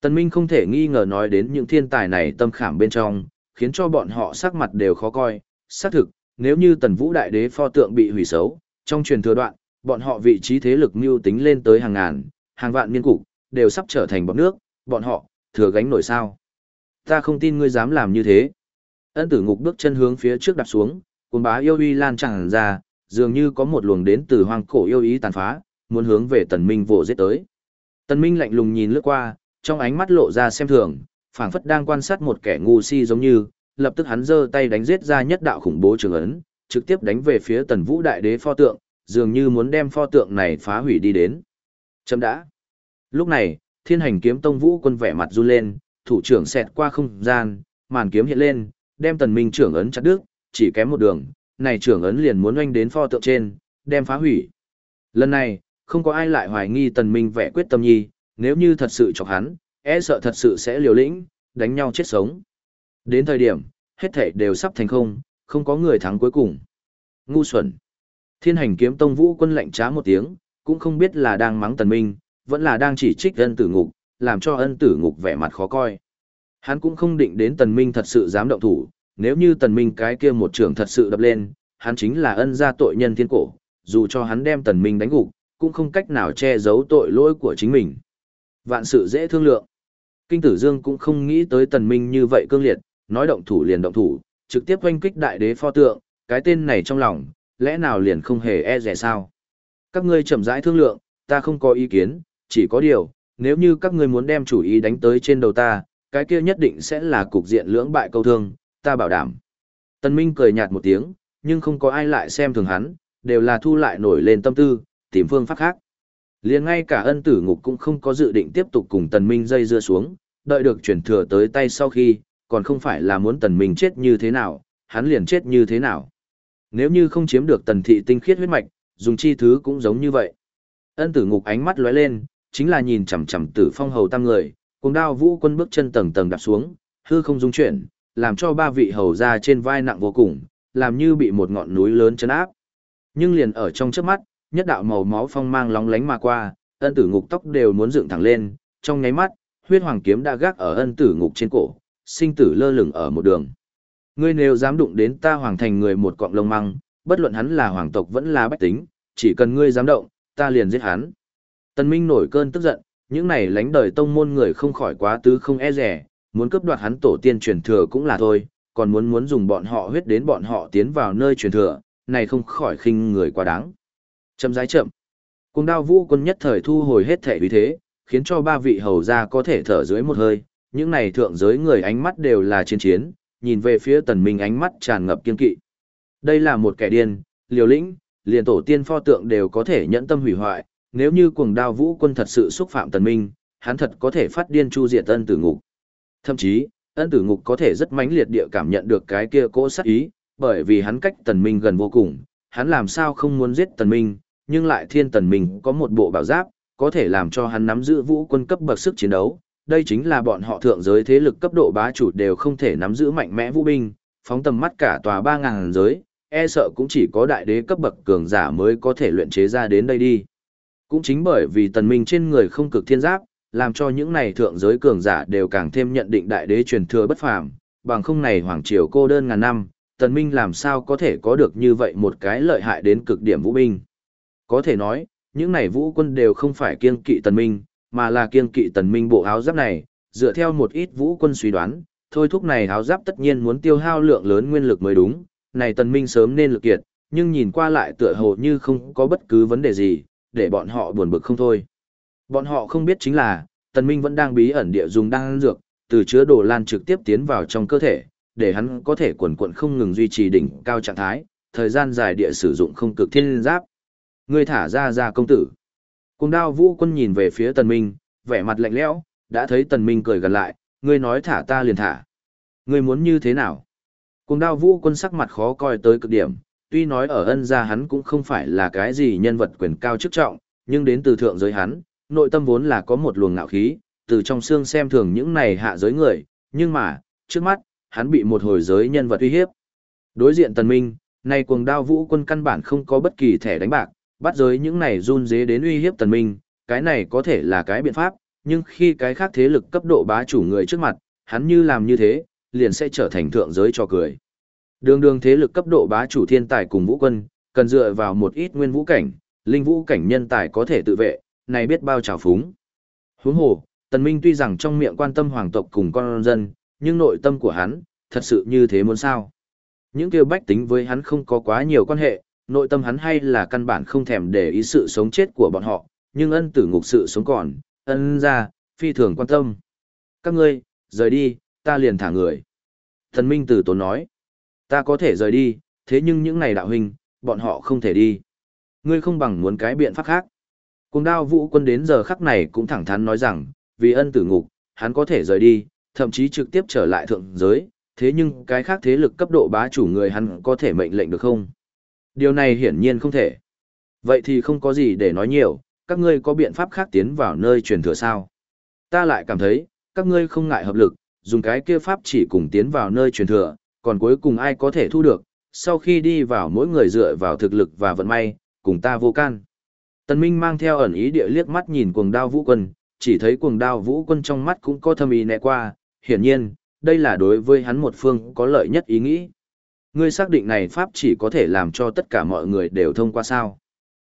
Tần minh không thể nghi ngờ nói đến những thiên tài này tâm khảm bên trong, khiến cho bọn họ sắc mặt đều khó coi. Xác thực, nếu như tần vũ đại đế pho tượng bị hủy xấu, trong truyền thừa đoạn, bọn họ vị trí thế lực mưu tính lên tới hàng ngàn, hàng vạn niên cục, đều sắp trở thành bọt nước, bọn họ, thừa gánh nổi sao. Ta không tin ngươi dám làm như thế. Ân tử ngục bước chân hướng phía trước đạp xuống, cuồng bá yêu uy lan tràn ra, dường như có một luồng đến từ hoang cổ yêu ý tàn phá, muốn hướng về tần minh vồ giết tới. Tần Minh lạnh lùng nhìn lướt qua, trong ánh mắt lộ ra xem thường, phảng phất đang quan sát một kẻ ngu si giống như, lập tức hắn giơ tay đánh giết ra nhất đạo khủng bố trường ấn, trực tiếp đánh về phía Tần Vũ Đại Đế pho tượng, dường như muốn đem pho tượng này phá hủy đi đến. Chấm đã. Lúc này, Thiên Hành Kiếm Tông Vũ quân vẻ mặt run lên, thủ trưởng xẹt qua không gian, màn kiếm hiện lên, đem Tần Minh trưởng ấn chặt đứt, chỉ kém một đường, này trưởng ấn liền muốn oanh đến pho tượng trên, đem phá hủy. Lần này, không có ai lại hoài nghi Tần Minh vẻ quyết tâm nhi, nếu như thật sự chọc hắn, e sợ thật sự sẽ liều lĩnh, đánh nhau chết sống. Đến thời điểm, hết thảy đều sắp thành không, không có người thắng cuối cùng. Ngu xuẩn. Thiên hành kiếm tông vũ quân lạnh trá một tiếng, cũng không biết là đang mắng tần minh, vẫn là đang chỉ trích ân tử ngục, làm cho ân tử ngục vẻ mặt khó coi. Hắn cũng không định đến tần minh thật sự dám động thủ, nếu như tần minh cái kia một trường thật sự đập lên, hắn chính là ân gia tội nhân thiên cổ, dù cho hắn đem tần minh đánh gục, cũng không cách nào che giấu tội lỗi của chính mình. Vạn sự dễ thương lượng. Kinh tử dương cũng không nghĩ tới tần minh như vậy cương liệt, nói động thủ liền động thủ, trực tiếp oanh kích đại đế pho tượng, cái tên này trong lòng, lẽ nào liền không hề e rẻ sao? Các ngươi chậm rãi thương lượng, ta không có ý kiến, chỉ có điều, nếu như các ngươi muốn đem chủ ý đánh tới trên đầu ta, cái kia nhất định sẽ là cục diện lưỡng bại câu thương, ta bảo đảm. Tần Minh cười nhạt một tiếng, nhưng không có ai lại xem thường hắn, đều là thu lại nổi lên tâm tư, tìm phương pháp khác. Liền ngay cả ân tử ngục cũng không có dự định tiếp tục cùng Tần Minh dây dưa xuống, đợi được chuyển thừa tới tay sau khi, còn không phải là muốn Tần Minh chết như thế nào, hắn liền chết như thế nào. Nếu như không chiếm được Tần thị tinh khiết huyết mạch, dùng chi thứ cũng giống như vậy. Ân tử ngục ánh mắt lóe lên, chính là nhìn chằm chằm tử phong hầu tam người, cùng đao vũ quân bước chân tầng tầng đạp xuống, hư không dung chuyển, làm cho ba vị hầu ra trên vai nặng vô cùng, làm như bị một ngọn núi lớn chấn áp. Nhưng liền ở trong chớp mắt, nhất đạo màu máu phong mang lóng lánh mà qua, ân tử ngục tóc đều muốn dựng thẳng lên, trong nháy mắt, huyết hoàng kiếm đã gác ở ân tử ngục trên cổ, sinh tử lơ lửng ở một đường. Ngươi nếu dám đụng đến ta hoàng thành người một cọng lông măng, bất luận hắn là hoàng tộc vẫn là bách tính, chỉ cần ngươi dám động, ta liền giết hắn. Tần Minh nổi cơn tức giận, những này lánh đời tông môn người không khỏi quá tứ không e rẻ, muốn cướp đoạt hắn tổ tiên truyền thừa cũng là thôi, còn muốn muốn dùng bọn họ huyết đến bọn họ tiến vào nơi truyền thừa, này không khỏi khinh người quá đáng. Chậm rãi chậm. Cùng đao vũ quân nhất thời thu hồi hết thể uy thế, khiến cho ba vị hầu gia có thể thở dưới một hơi, những này thượng giới người ánh mắt đều là chiến chiến, nhìn về phía tần minh ánh mắt tràn ngập kiên kỵ. Đây là một kẻ điên, liều lĩnh, liền tổ tiên pho tượng đều có thể nhẫn tâm hủy hoại, nếu như cuồng đao vũ quân thật sự xúc phạm tần minh, hắn thật có thể phát điên chu diệt ân tử ngục. Thậm chí, ân tử ngục có thể rất mãnh liệt địa cảm nhận được cái kia cỗ sát ý, bởi vì hắn cách tần minh gần vô cùng, hắn làm sao không muốn giết tần minh, nhưng lại thiên tần minh có một bộ bảo giáp, có thể làm cho hắn nắm giữ vũ quân cấp bậc sức chiến đấu. Đây chính là bọn họ thượng giới thế lực cấp độ bá chủ đều không thể nắm giữ mạnh mẽ vũ binh, phóng tầm mắt cả tòa 3.000 giới, e sợ cũng chỉ có đại đế cấp bậc cường giả mới có thể luyện chế ra đến đây đi. Cũng chính bởi vì tần minh trên người không cực thiên giáp, làm cho những này thượng giới cường giả đều càng thêm nhận định đại đế truyền thừa bất phàm, bằng không này hoàng triều cô đơn ngàn năm, tần minh làm sao có thể có được như vậy một cái lợi hại đến cực điểm vũ binh. Có thể nói, những này vũ quân đều không phải kiêng kỵ tần minh, mà là kiêng kỵ tần minh bộ áo giáp này, dựa theo một ít vũ quân suy đoán, thôi thúc này áo giáp tất nhiên muốn tiêu hao lượng lớn nguyên lực mới đúng, này tần minh sớm nên lực kiệt, nhưng nhìn qua lại tựa hồ như không có bất cứ vấn đề gì, để bọn họ buồn bực không thôi. Bọn họ không biết chính là, tần minh vẫn đang bí ẩn địa dùng đan dược, từ chứa đồ lan trực tiếp tiến vào trong cơ thể, để hắn có thể quần quận không ngừng duy trì đỉnh cao trạng thái, thời gian dài địa sử dụng không cực thiên giáp. Ngươi thả ra ra công tử. Cùng đao vũ quân nhìn về phía tần minh, vẻ mặt lạnh lẽo, đã thấy tần minh cười gần lại, ngươi nói thả ta liền thả. Ngươi muốn như thế nào? Cùng đao vũ quân sắc mặt khó coi tới cực điểm, tuy nói ở ân gia hắn cũng không phải là cái gì nhân vật quyền cao chức trọng, nhưng đến từ thượng giới hắn, nội tâm vốn là có một luồng ngạo khí, từ trong xương xem thường những này hạ giới người, nhưng mà, trước mắt, hắn bị một hồi giới nhân vật uy hiếp. Đối diện tần minh, nay cuồng đao vũ quân căn bản không có bất kỳ thẻ đánh bạc, bắt giới những này run dế đến uy hiếp tần minh, cái này có thể là cái biện pháp, nhưng khi cái khác thế lực cấp độ bá chủ người trước mặt, hắn như làm như thế, liền sẽ trở thành thượng giới cho cười. Đường đường thế lực cấp độ bá chủ thiên tài cùng vũ quân, cần dựa vào một ít nguyên vũ cảnh, linh vũ cảnh nhân tài có thể tự vệ, này biết bao trào phúng. Huống hồ, tần minh tuy rằng trong miệng quan tâm hoàng tộc cùng con dân, nhưng nội tâm của hắn, thật sự như thế muốn sao. Những kêu bách tính với hắn không có quá nhiều quan hệ, nội tâm hắn hay là căn bản không thèm để ý sự sống chết của bọn họ, nhưng ân tử ngục sự sống còn, Ân ra, phi thường quan tâm. Các ngươi, rời đi, ta liền thả người. Thần Minh Tử Tốn nói, ta có thể rời đi, thế nhưng những này đạo huynh, bọn họ không thể đi. Ngươi không bằng muốn cái biện pháp khác. Cùng đao vũ quân đến giờ khắc này cũng thẳng thắn nói rằng, vì ân tử ngục, hắn có thể rời đi, thậm chí trực tiếp trở lại thượng giới, thế nhưng cái khác thế lực cấp độ bá chủ người hắn có thể mệnh lệnh được không? Điều này hiển nhiên không thể. Vậy thì không có gì để nói nhiều, các ngươi có biện pháp khác tiến vào nơi truyền thừa sao? Ta lại cảm thấy, các ngươi không ngại hợp lực, dùng cái kia pháp chỉ cùng tiến vào nơi truyền thừa, còn cuối cùng ai có thể thu được, sau khi đi vào mỗi người dựa vào thực lực và vận may, cùng ta vô can. Tần Minh mang theo ẩn ý địa liếc mắt nhìn cuồng đao vũ quân, chỉ thấy cuồng đao vũ quân trong mắt cũng có thâm ý nẹ qua, hiển nhiên, đây là đối với hắn một phương có lợi nhất ý nghĩ. Ngươi xác định này pháp chỉ có thể làm cho tất cả mọi người đều thông qua sao.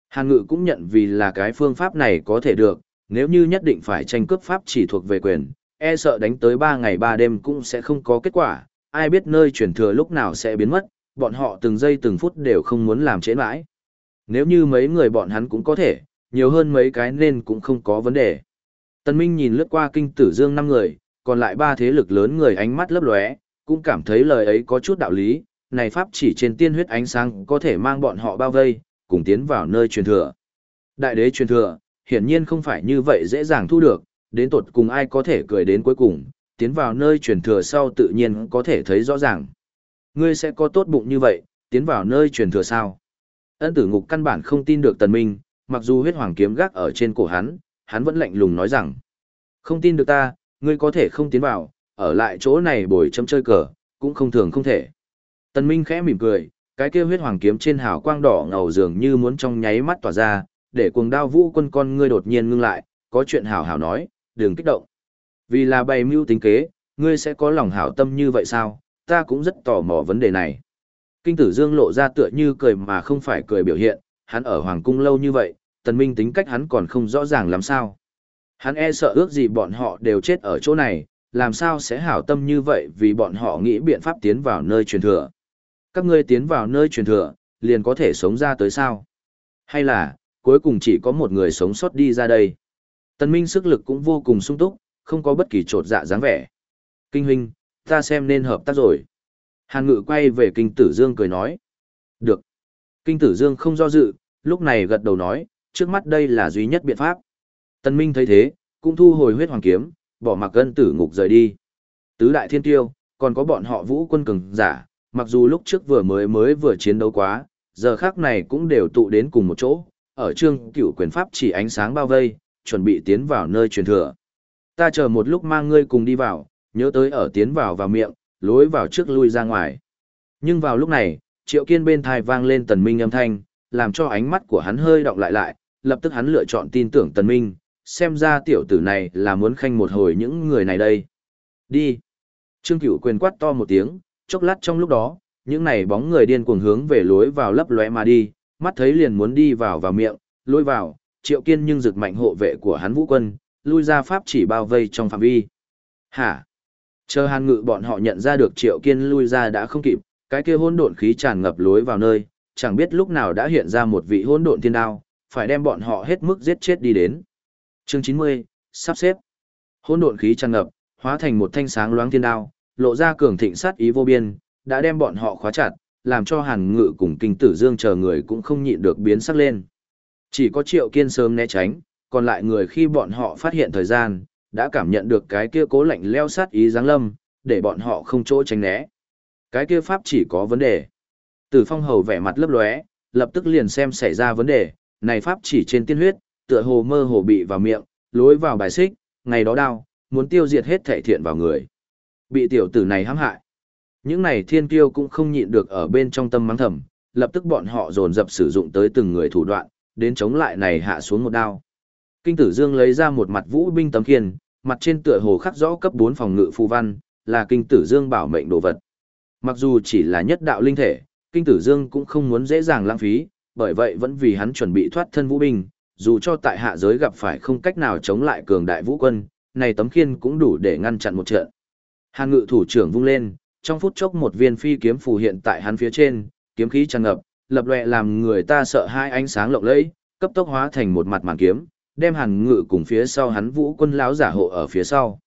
Hàn ngự cũng nhận vì là cái phương pháp này có thể được, nếu như nhất định phải tranh cướp pháp chỉ thuộc về quyền, e sợ đánh tới 3 ngày 3 đêm cũng sẽ không có kết quả, ai biết nơi chuyển thừa lúc nào sẽ biến mất, bọn họ từng giây từng phút đều không muốn làm chế mãi. Nếu như mấy người bọn hắn cũng có thể, nhiều hơn mấy cái nên cũng không có vấn đề. Tân Minh nhìn lướt qua kinh tử dương năm người, còn lại ba thế lực lớn người ánh mắt lấp lóe, cũng cảm thấy lời ấy có chút đạo lý, này pháp chỉ trên tiên huyết ánh sáng có thể mang bọn họ bao vây, cùng tiến vào nơi truyền thừa. Đại đế truyền thừa, hiển nhiên không phải như vậy dễ dàng thu được, đến tột cùng ai có thể cười đến cuối cùng, tiến vào nơi truyền thừa sau tự nhiên có thể thấy rõ ràng. Ngươi sẽ có tốt bụng như vậy, tiến vào nơi truyền thừa sao? Ân tử ngục căn bản không tin được tần minh, mặc dù huyết hoàng kiếm gác ở trên cổ hắn, hắn vẫn lạnh lùng nói rằng. Không tin được ta, ngươi có thể không tiến vào, ở lại chỗ này bồi chấm chơi cờ, cũng không thường không thể. Tần minh khẽ mỉm cười, cái kia huyết hoàng kiếm trên hào quang đỏ ngầu dường như muốn trong nháy mắt tỏa ra, để cuồng đao vũ quân con ngươi đột nhiên ngưng lại, có chuyện hảo hảo nói, đừng kích động. Vì là bày mưu tính kế, ngươi sẽ có lòng hảo tâm như vậy sao, ta cũng rất tò mò vấn đề này. Kinh tử dương lộ ra tựa như cười mà không phải cười biểu hiện, hắn ở hoàng cung lâu như vậy, tần minh tính cách hắn còn không rõ ràng làm sao. Hắn e sợ ước gì bọn họ đều chết ở chỗ này, làm sao sẽ hảo tâm như vậy vì bọn họ nghĩ biện pháp tiến vào nơi truyền thừa. Các ngươi tiến vào nơi truyền thừa, liền có thể sống ra tới sao? Hay là, cuối cùng chỉ có một người sống sót đi ra đây? Tần Minh sức lực cũng vô cùng sung túc, không có bất kỳ trột dạ dáng vẻ. Kinh huynh, ta xem nên hợp tác rồi. Hàn ngự quay về kinh tử dương cười nói. Được. Kinh tử dương không do dự, lúc này gật đầu nói, trước mắt đây là duy nhất biện pháp. Tần Minh thấy thế, cũng thu hồi huyết hoàng kiếm, bỏ mặc gân tử ngục rời đi. Tứ đại thiên tiêu, còn có bọn họ vũ quân cường giả, mặc dù lúc trước vừa mới mới vừa chiến đấu quá, giờ khác này cũng đều tụ đến cùng một chỗ, ở trương cửu quyền pháp chỉ ánh sáng bao vây, chuẩn bị tiến vào nơi truyền thừa. Ta chờ một lúc mang ngươi cùng đi vào, nhớ tới ở tiến vào vào miệng, lối vào trước lui ra ngoài. Nhưng vào lúc này, triệu kiên bên thai vang lên tần minh âm thanh, làm cho ánh mắt của hắn hơi động lại lại, lập tức hắn lựa chọn tin tưởng tần minh, xem ra tiểu tử này là muốn khanh một hồi những người này đây. Đi. Trương Cửu quyền quát to một tiếng, chốc lát trong lúc đó, những này bóng người điên cuồng hướng về lối vào lấp lóe mà đi, mắt thấy liền muốn đi vào vào miệng, lối vào, Triệu Kiên nhưng rực mạnh hộ vệ của hắn vũ quân, lui ra pháp chỉ bao vây trong phạm vi. Hả? Chờ Hàn Ngự bọn họ nhận ra được Triệu Kiên lui ra đã không kịp, cái kia hỗn độn khí tràn ngập lối vào nơi, chẳng biết lúc nào đã hiện ra một vị hỗn độn thiên đao, phải đem bọn họ hết mức giết chết đi đến. Chương 90, sắp xếp. Hỗn độn khí tràn ngập, hóa thành một thanh sáng loáng thiên đao, lộ ra cường thịnh sát ý vô biên, đã đem bọn họ khóa chặt, làm cho Hàn Ngự cùng Kinh Tử Dương chờ người cũng không nhịn được biến sắc lên. Chỉ có Triệu Kiên sớm né tránh, còn lại người khi bọn họ phát hiện thời gian, đã cảm nhận được cái kia cố lạnh leo sát ý giáng lâm, để bọn họ không chỗ tránh né. Cái kia pháp chỉ có vấn đề. Tử Phong Hầu vẻ mặt lấp lóe, lập tức liền xem xảy ra vấn đề, này pháp chỉ trên tiên huyết, tựa hồ mơ hồ bị vào miệng, lối vào bài xích, ngày đó đau, muốn tiêu diệt hết thể thiện vào người. Bị tiểu tử này hãm hại. Những này thiên kiêu cũng không nhịn được ở bên trong tâm mắng thầm, lập tức bọn họ dồn dập sử dụng tới từng người thủ đoạn, đến chống lại này hạ xuống một đao. Kinh tử dương lấy ra một mặt vũ binh tấm khiên, mặt trên tựa hồ khắc rõ cấp 4 phòng ngự phù văn, là kinh tử dương bảo mệnh đồ vật. Mặc dù chỉ là nhất đạo linh thể, kinh tử dương cũng không muốn dễ dàng lãng phí, bởi vậy vẫn vì hắn chuẩn bị thoát thân vũ binh, dù cho tại hạ giới gặp phải không cách nào chống lại cường đại vũ quân, này tấm khiên cũng đủ để ngăn chặn một trận. Hàn ngự thủ trưởng vung lên, trong phút chốc một viên phi kiếm phù hiện tại hắn phía trên, kiếm khí tràn ngập, lập lòe làm người ta sợ hai ánh sáng lộng lẫy, cấp tốc hóa thành một mặt màn kiếm, đem hàn ngự cùng phía sau hắn vũ quân lão giả hộ ở phía sau.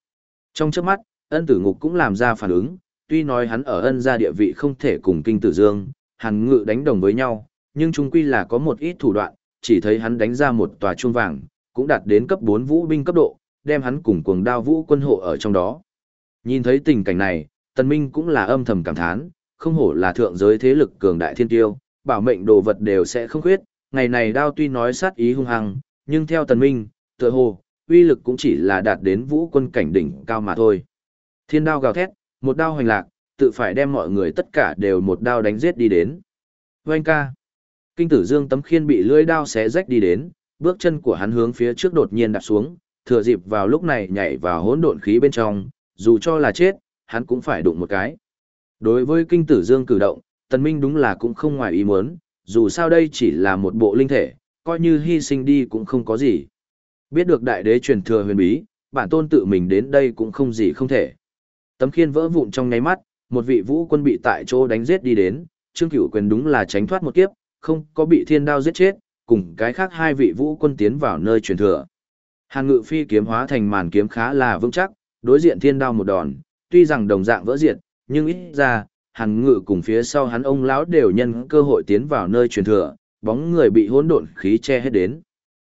Trong chớp mắt, ân tử ngục cũng làm ra phản ứng, tuy nói hắn ở ân gia địa vị không thể cùng kinh tử dương, hàn ngự đánh đồng với nhau, nhưng chung quy là có một ít thủ đoạn, chỉ thấy hắn đánh ra một tòa chuông vàng, cũng đạt đến cấp 4 vũ binh cấp độ, đem hắn cùng cuồng đao vũ quân hộ ở trong đó. Nhìn thấy tình cảnh này, Tần Minh cũng là âm thầm cảm thán, không hổ là thượng giới thế lực cường đại thiên tiêu, bảo mệnh đồ vật đều sẽ không khuyết, ngày này đao tuy nói sát ý hung hăng, nhưng theo Tần Minh, tựa hồ, uy lực cũng chỉ là đạt đến vũ quân cảnh đỉnh cao mà thôi. Thiên đao gào thét, một đao hoành lạc, tự phải đem mọi người tất cả đều một đao đánh giết đi đến. Vâng ca. Kinh tử dương tấm khiên bị lưỡi đao xé rách đi đến, bước chân của hắn hướng phía trước đột nhiên đạp xuống, thừa dịp vào lúc này nhảy vào hỗn độn khí bên trong, dù cho là chết, hắn cũng phải đụng một cái. Đối với kinh tử dương cử động, tần minh đúng là cũng không ngoài ý muốn, dù sao đây chỉ là một bộ linh thể, coi như hy sinh đi cũng không có gì. Biết được đại đế truyền thừa huyền bí, bản tôn tự mình đến đây cũng không gì không thể. Tấm khiên vỡ vụn trong ngáy mắt, một vị vũ quân bị tại chỗ đánh giết đi đến, Trương Cửu Quyền đúng là tránh thoát một kiếp, không có bị thiên đao giết chết, cùng cái khác hai vị vũ quân tiến vào nơi truyền thừa. Hàn Ngự Phi kiếm hóa thành màn kiếm khá là vững chắc, đối diện thiên đao một đòn, tuy rằng đồng dạng vỡ diệt, nhưng ít ra, Hàn Ngự cùng phía sau hắn ông lão đều nhân cơ hội tiến vào nơi truyền thừa, bóng người bị hỗn độn khí che hết đến.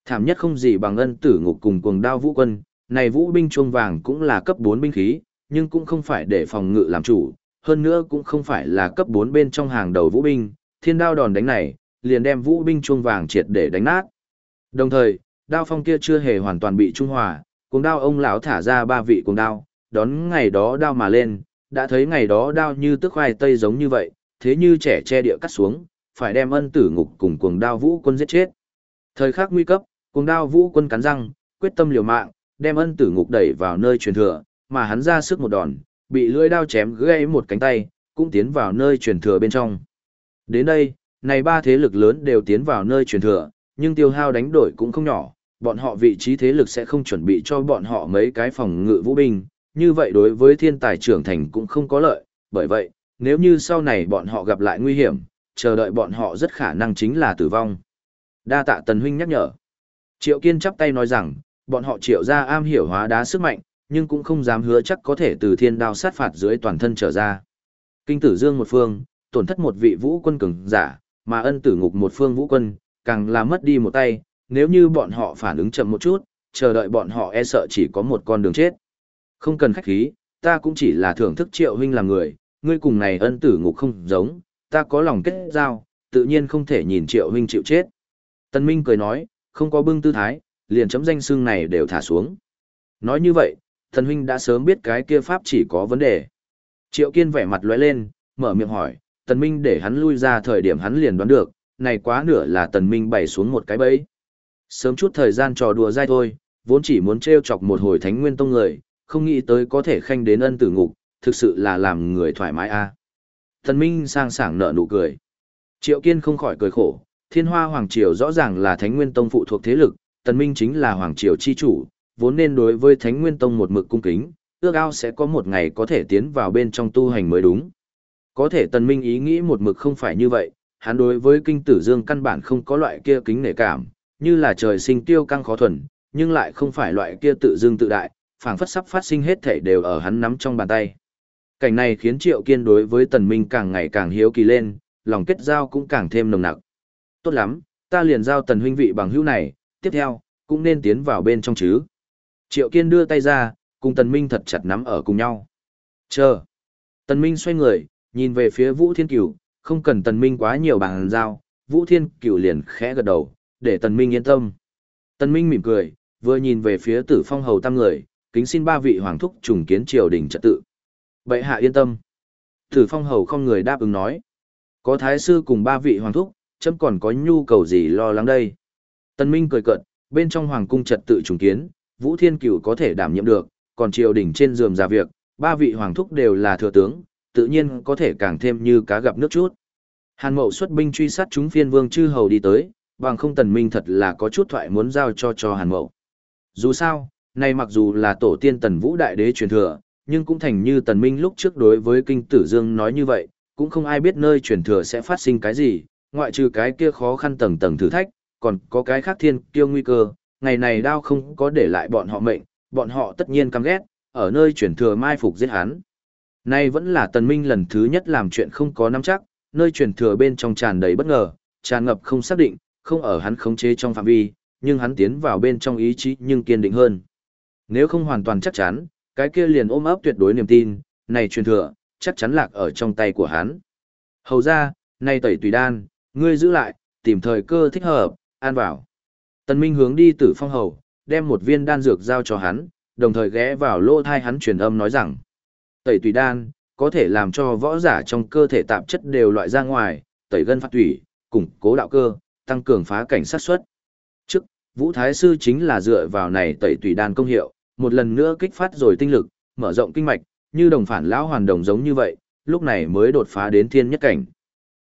Thảm nhất không gì bằng ân tử ngục cùng cuồng đao vũ quân, này vũ binh chuông vàng cũng là cấp 4 binh khí, nhưng cũng không phải để phòng ngự làm chủ, hơn nữa cũng không phải là cấp 4 bên trong hàng đầu vũ binh, thiên đao đòn đánh này, liền đem vũ binh chuông vàng triệt để đánh nát. Đồng thời, đao phong kia chưa hề hoàn toàn bị trung hòa, cuồng đao ông lão thả ra ba vị cuồng đao, đón ngày đó đao mà lên, đã thấy ngày đó đao như tức khoai tây giống như vậy, thế như trẻ che địa cắt xuống, phải đem ân tử ngục cùng cuồng đao vũ quân giết chết. Thời khắc nguy cấp, cuồng đao vũ quân cắn răng, quyết tâm liều mạng, đem ân tử ngục đẩy vào nơi truyền thừa, mà hắn ra sức một đòn, bị lưỡi đao chém gãy một cánh tay, cũng tiến vào nơi truyền thừa bên trong. Đến đây, này ba thế lực lớn đều tiến vào nơi truyền thừa, nhưng tiêu hao đánh đổi cũng không nhỏ, bọn họ vị trí thế lực sẽ không chuẩn bị cho bọn họ mấy cái phòng ngự vũ binh, như vậy đối với thiên tài trưởng thành cũng không có lợi, bởi vậy, nếu như sau này bọn họ gặp lại nguy hiểm, chờ đợi bọn họ rất khả năng chính là tử vong. Đa tạ Tần Huynh nhắc nhở. Triệu Kiên chắp tay nói rằng, bọn họ triệu ra am hiểu hóa đá sức mạnh, nhưng cũng không dám hứa chắc có thể từ thiên đao sát phạt dưới toàn thân trở ra. Kinh tử dương một phương, tổn thất một vị vũ quân cường giả, mà ân tử ngục một phương vũ quân, càng là mất đi một tay, nếu như bọn họ phản ứng chậm một chút, chờ đợi bọn họ e sợ chỉ có một con đường chết. Không cần khách khí, ta cũng chỉ là thưởng thức triệu huynh làm người, ngươi cùng này ân tử ngục không giống, ta có lòng kết giao, tự nhiên không thể nhìn triệu huynh chịu chết. Tân Minh cười nói, không có bưng tư thái, liền chấm danh xương này đều thả xuống. Nói như vậy, thần huynh đã sớm biết cái kia pháp chỉ có vấn đề. Triệu kiên vẻ mặt lóe lên, mở miệng hỏi, tần minh để hắn lui ra thời điểm hắn liền đoán được, này quá nửa là tần minh bày xuống một cái bẫy. Sớm chút thời gian trò đùa dai thôi, vốn chỉ muốn treo chọc một hồi thánh nguyên tông người, không nghĩ tới có thể khanh đến ân tử ngục, thực sự là làm người thoải mái a. À. Tần minh sang sảng nở nụ cười. Triệu kiên không khỏi cười khổ, thiên hoa hoàng triều rõ ràng là thánh nguyên tông phụ thuộc thế lực, tần minh chính là hoàng triều chi chủ, vốn nên đối với Thánh Nguyên Tông một mực cung kính, ước ao sẽ có một ngày có thể tiến vào bên trong tu hành mới đúng. Có thể Tần Minh ý nghĩ một mực không phải như vậy, hắn đối với kinh tử dương căn bản không có loại kia kính nể cảm, như là trời sinh tiêu căng khó thuần, nhưng lại không phải loại kia tự dương tự đại, phảng phất sắp phát sinh hết thể đều ở hắn nắm trong bàn tay. Cảnh này khiến Triệu Kiên đối với Tần Minh càng ngày càng hiếu kỳ lên, lòng kết giao cũng càng thêm nồng nặc. Tốt lắm, ta liền giao Tần huynh vị bằng hữu này, tiếp theo, cũng nên tiến vào bên trong chứ. Triệu Kiên đưa tay ra, cùng Tần Minh thật chặt nắm ở cùng nhau. Chờ. Tần Minh xoay người, nhìn về phía Vũ Thiên Cửu, không cần Tần Minh quá nhiều bằng giao, Vũ Thiên Cửu liền khẽ gật đầu, để Tần Minh yên tâm. Tần Minh mỉm cười, vừa nhìn về phía Tử Phong hầu tam người, kính xin ba vị hoàng thúc trùng kiến triều đình trật tự. Bệ hạ yên tâm. Tử Phong hầu không người đáp ứng nói. Có thái sư cùng ba vị hoàng thúc, chấm còn có nhu cầu gì lo lắng đây. Tần Minh cười cợt, bên trong hoàng cung trật tự trùng kiến, Vũ Thiên Cửu có thể đảm nhiệm được, còn triều đình trên giường ra việc, ba vị hoàng thúc đều là thừa tướng, tự nhiên có thể càng thêm như cá gặp nước chút. Hàn Mậu xuất binh truy sát chúng phiên vương chư hầu đi tới, bằng không tần minh thật là có chút thoại muốn giao cho cho Hàn Mậu. Dù sao, này mặc dù là tổ tiên tần vũ đại đế truyền thừa, nhưng cũng thành như tần minh lúc trước đối với kinh tử dương nói như vậy, cũng không ai biết nơi truyền thừa sẽ phát sinh cái gì, ngoại trừ cái kia khó khăn tầng tầng thử thách, còn có cái khác thiên kiêu nguy cơ, ngày này đao không có để lại bọn họ mệnh, bọn họ tất nhiên căm ghét, ở nơi truyền thừa mai phục giết hắn. Nay vẫn là tần minh lần thứ nhất làm chuyện không có nắm chắc, nơi truyền thừa bên trong tràn đầy bất ngờ, tràn ngập không xác định, không ở hắn khống chế trong phạm vi, nhưng hắn tiến vào bên trong ý chí nhưng kiên định hơn. Nếu không hoàn toàn chắc chắn, cái kia liền ôm ấp tuyệt đối niềm tin, này truyền thừa, chắc chắn lạc ở trong tay của hắn. Hầu ra, nay tẩy tùy đan, ngươi giữ lại, tìm thời cơ thích hợp, an vào. Tần Minh hướng đi tử phong hầu, đem một viên đan dược giao cho hắn, đồng thời ghé vào lỗ thai hắn truyền âm nói rằng, tẩy tùy đan, có thể làm cho võ giả trong cơ thể tạp chất đều loại ra ngoài, tẩy gân phát tủy, củng cố đạo cơ, tăng cường phá cảnh sát suất. Trước, Vũ Thái Sư chính là dựa vào này tẩy tùy đan công hiệu, một lần nữa kích phát rồi tinh lực, mở rộng kinh mạch, như đồng phản lão hoàn đồng giống như vậy, lúc này mới đột phá đến thiên nhất cảnh.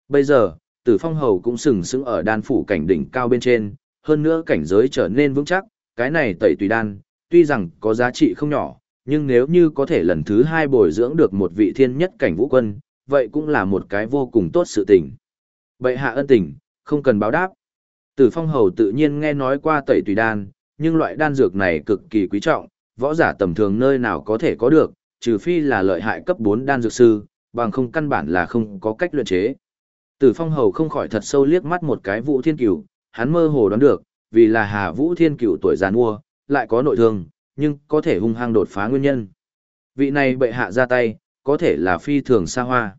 Bây giờ, Tử Phong Hầu cũng sừng sững ở đan phủ cảnh đỉnh cao bên trên, hơn nữa cảnh giới trở nên vững chắc, cái này tẩy tùy đan, tuy rằng có giá trị không nhỏ, nhưng nếu như có thể lần thứ hai bồi dưỡng được một vị thiên nhất cảnh vũ quân, vậy cũng là một cái vô cùng tốt sự tình. Bệ hạ ân tình, không cần báo đáp. Tử Phong Hầu tự nhiên nghe nói qua tẩy tùy đan, nhưng loại đan dược này cực kỳ quý trọng, võ giả tầm thường nơi nào có thể có được, trừ phi là lợi hại cấp 4 đan dược sư, bằng không căn bản là không có cách luyện chế. Tử Phong Hầu không khỏi thật sâu liếc mắt một cái Vũ Thiên Cửu, hắn mơ hồ đoán được, vì là Hà Vũ Thiên Cửu tuổi già mua, lại có nội thương, nhưng có thể hung hăng đột phá nguyên nhân. Vị này bệ hạ ra tay, có thể là phi thường xa hoa.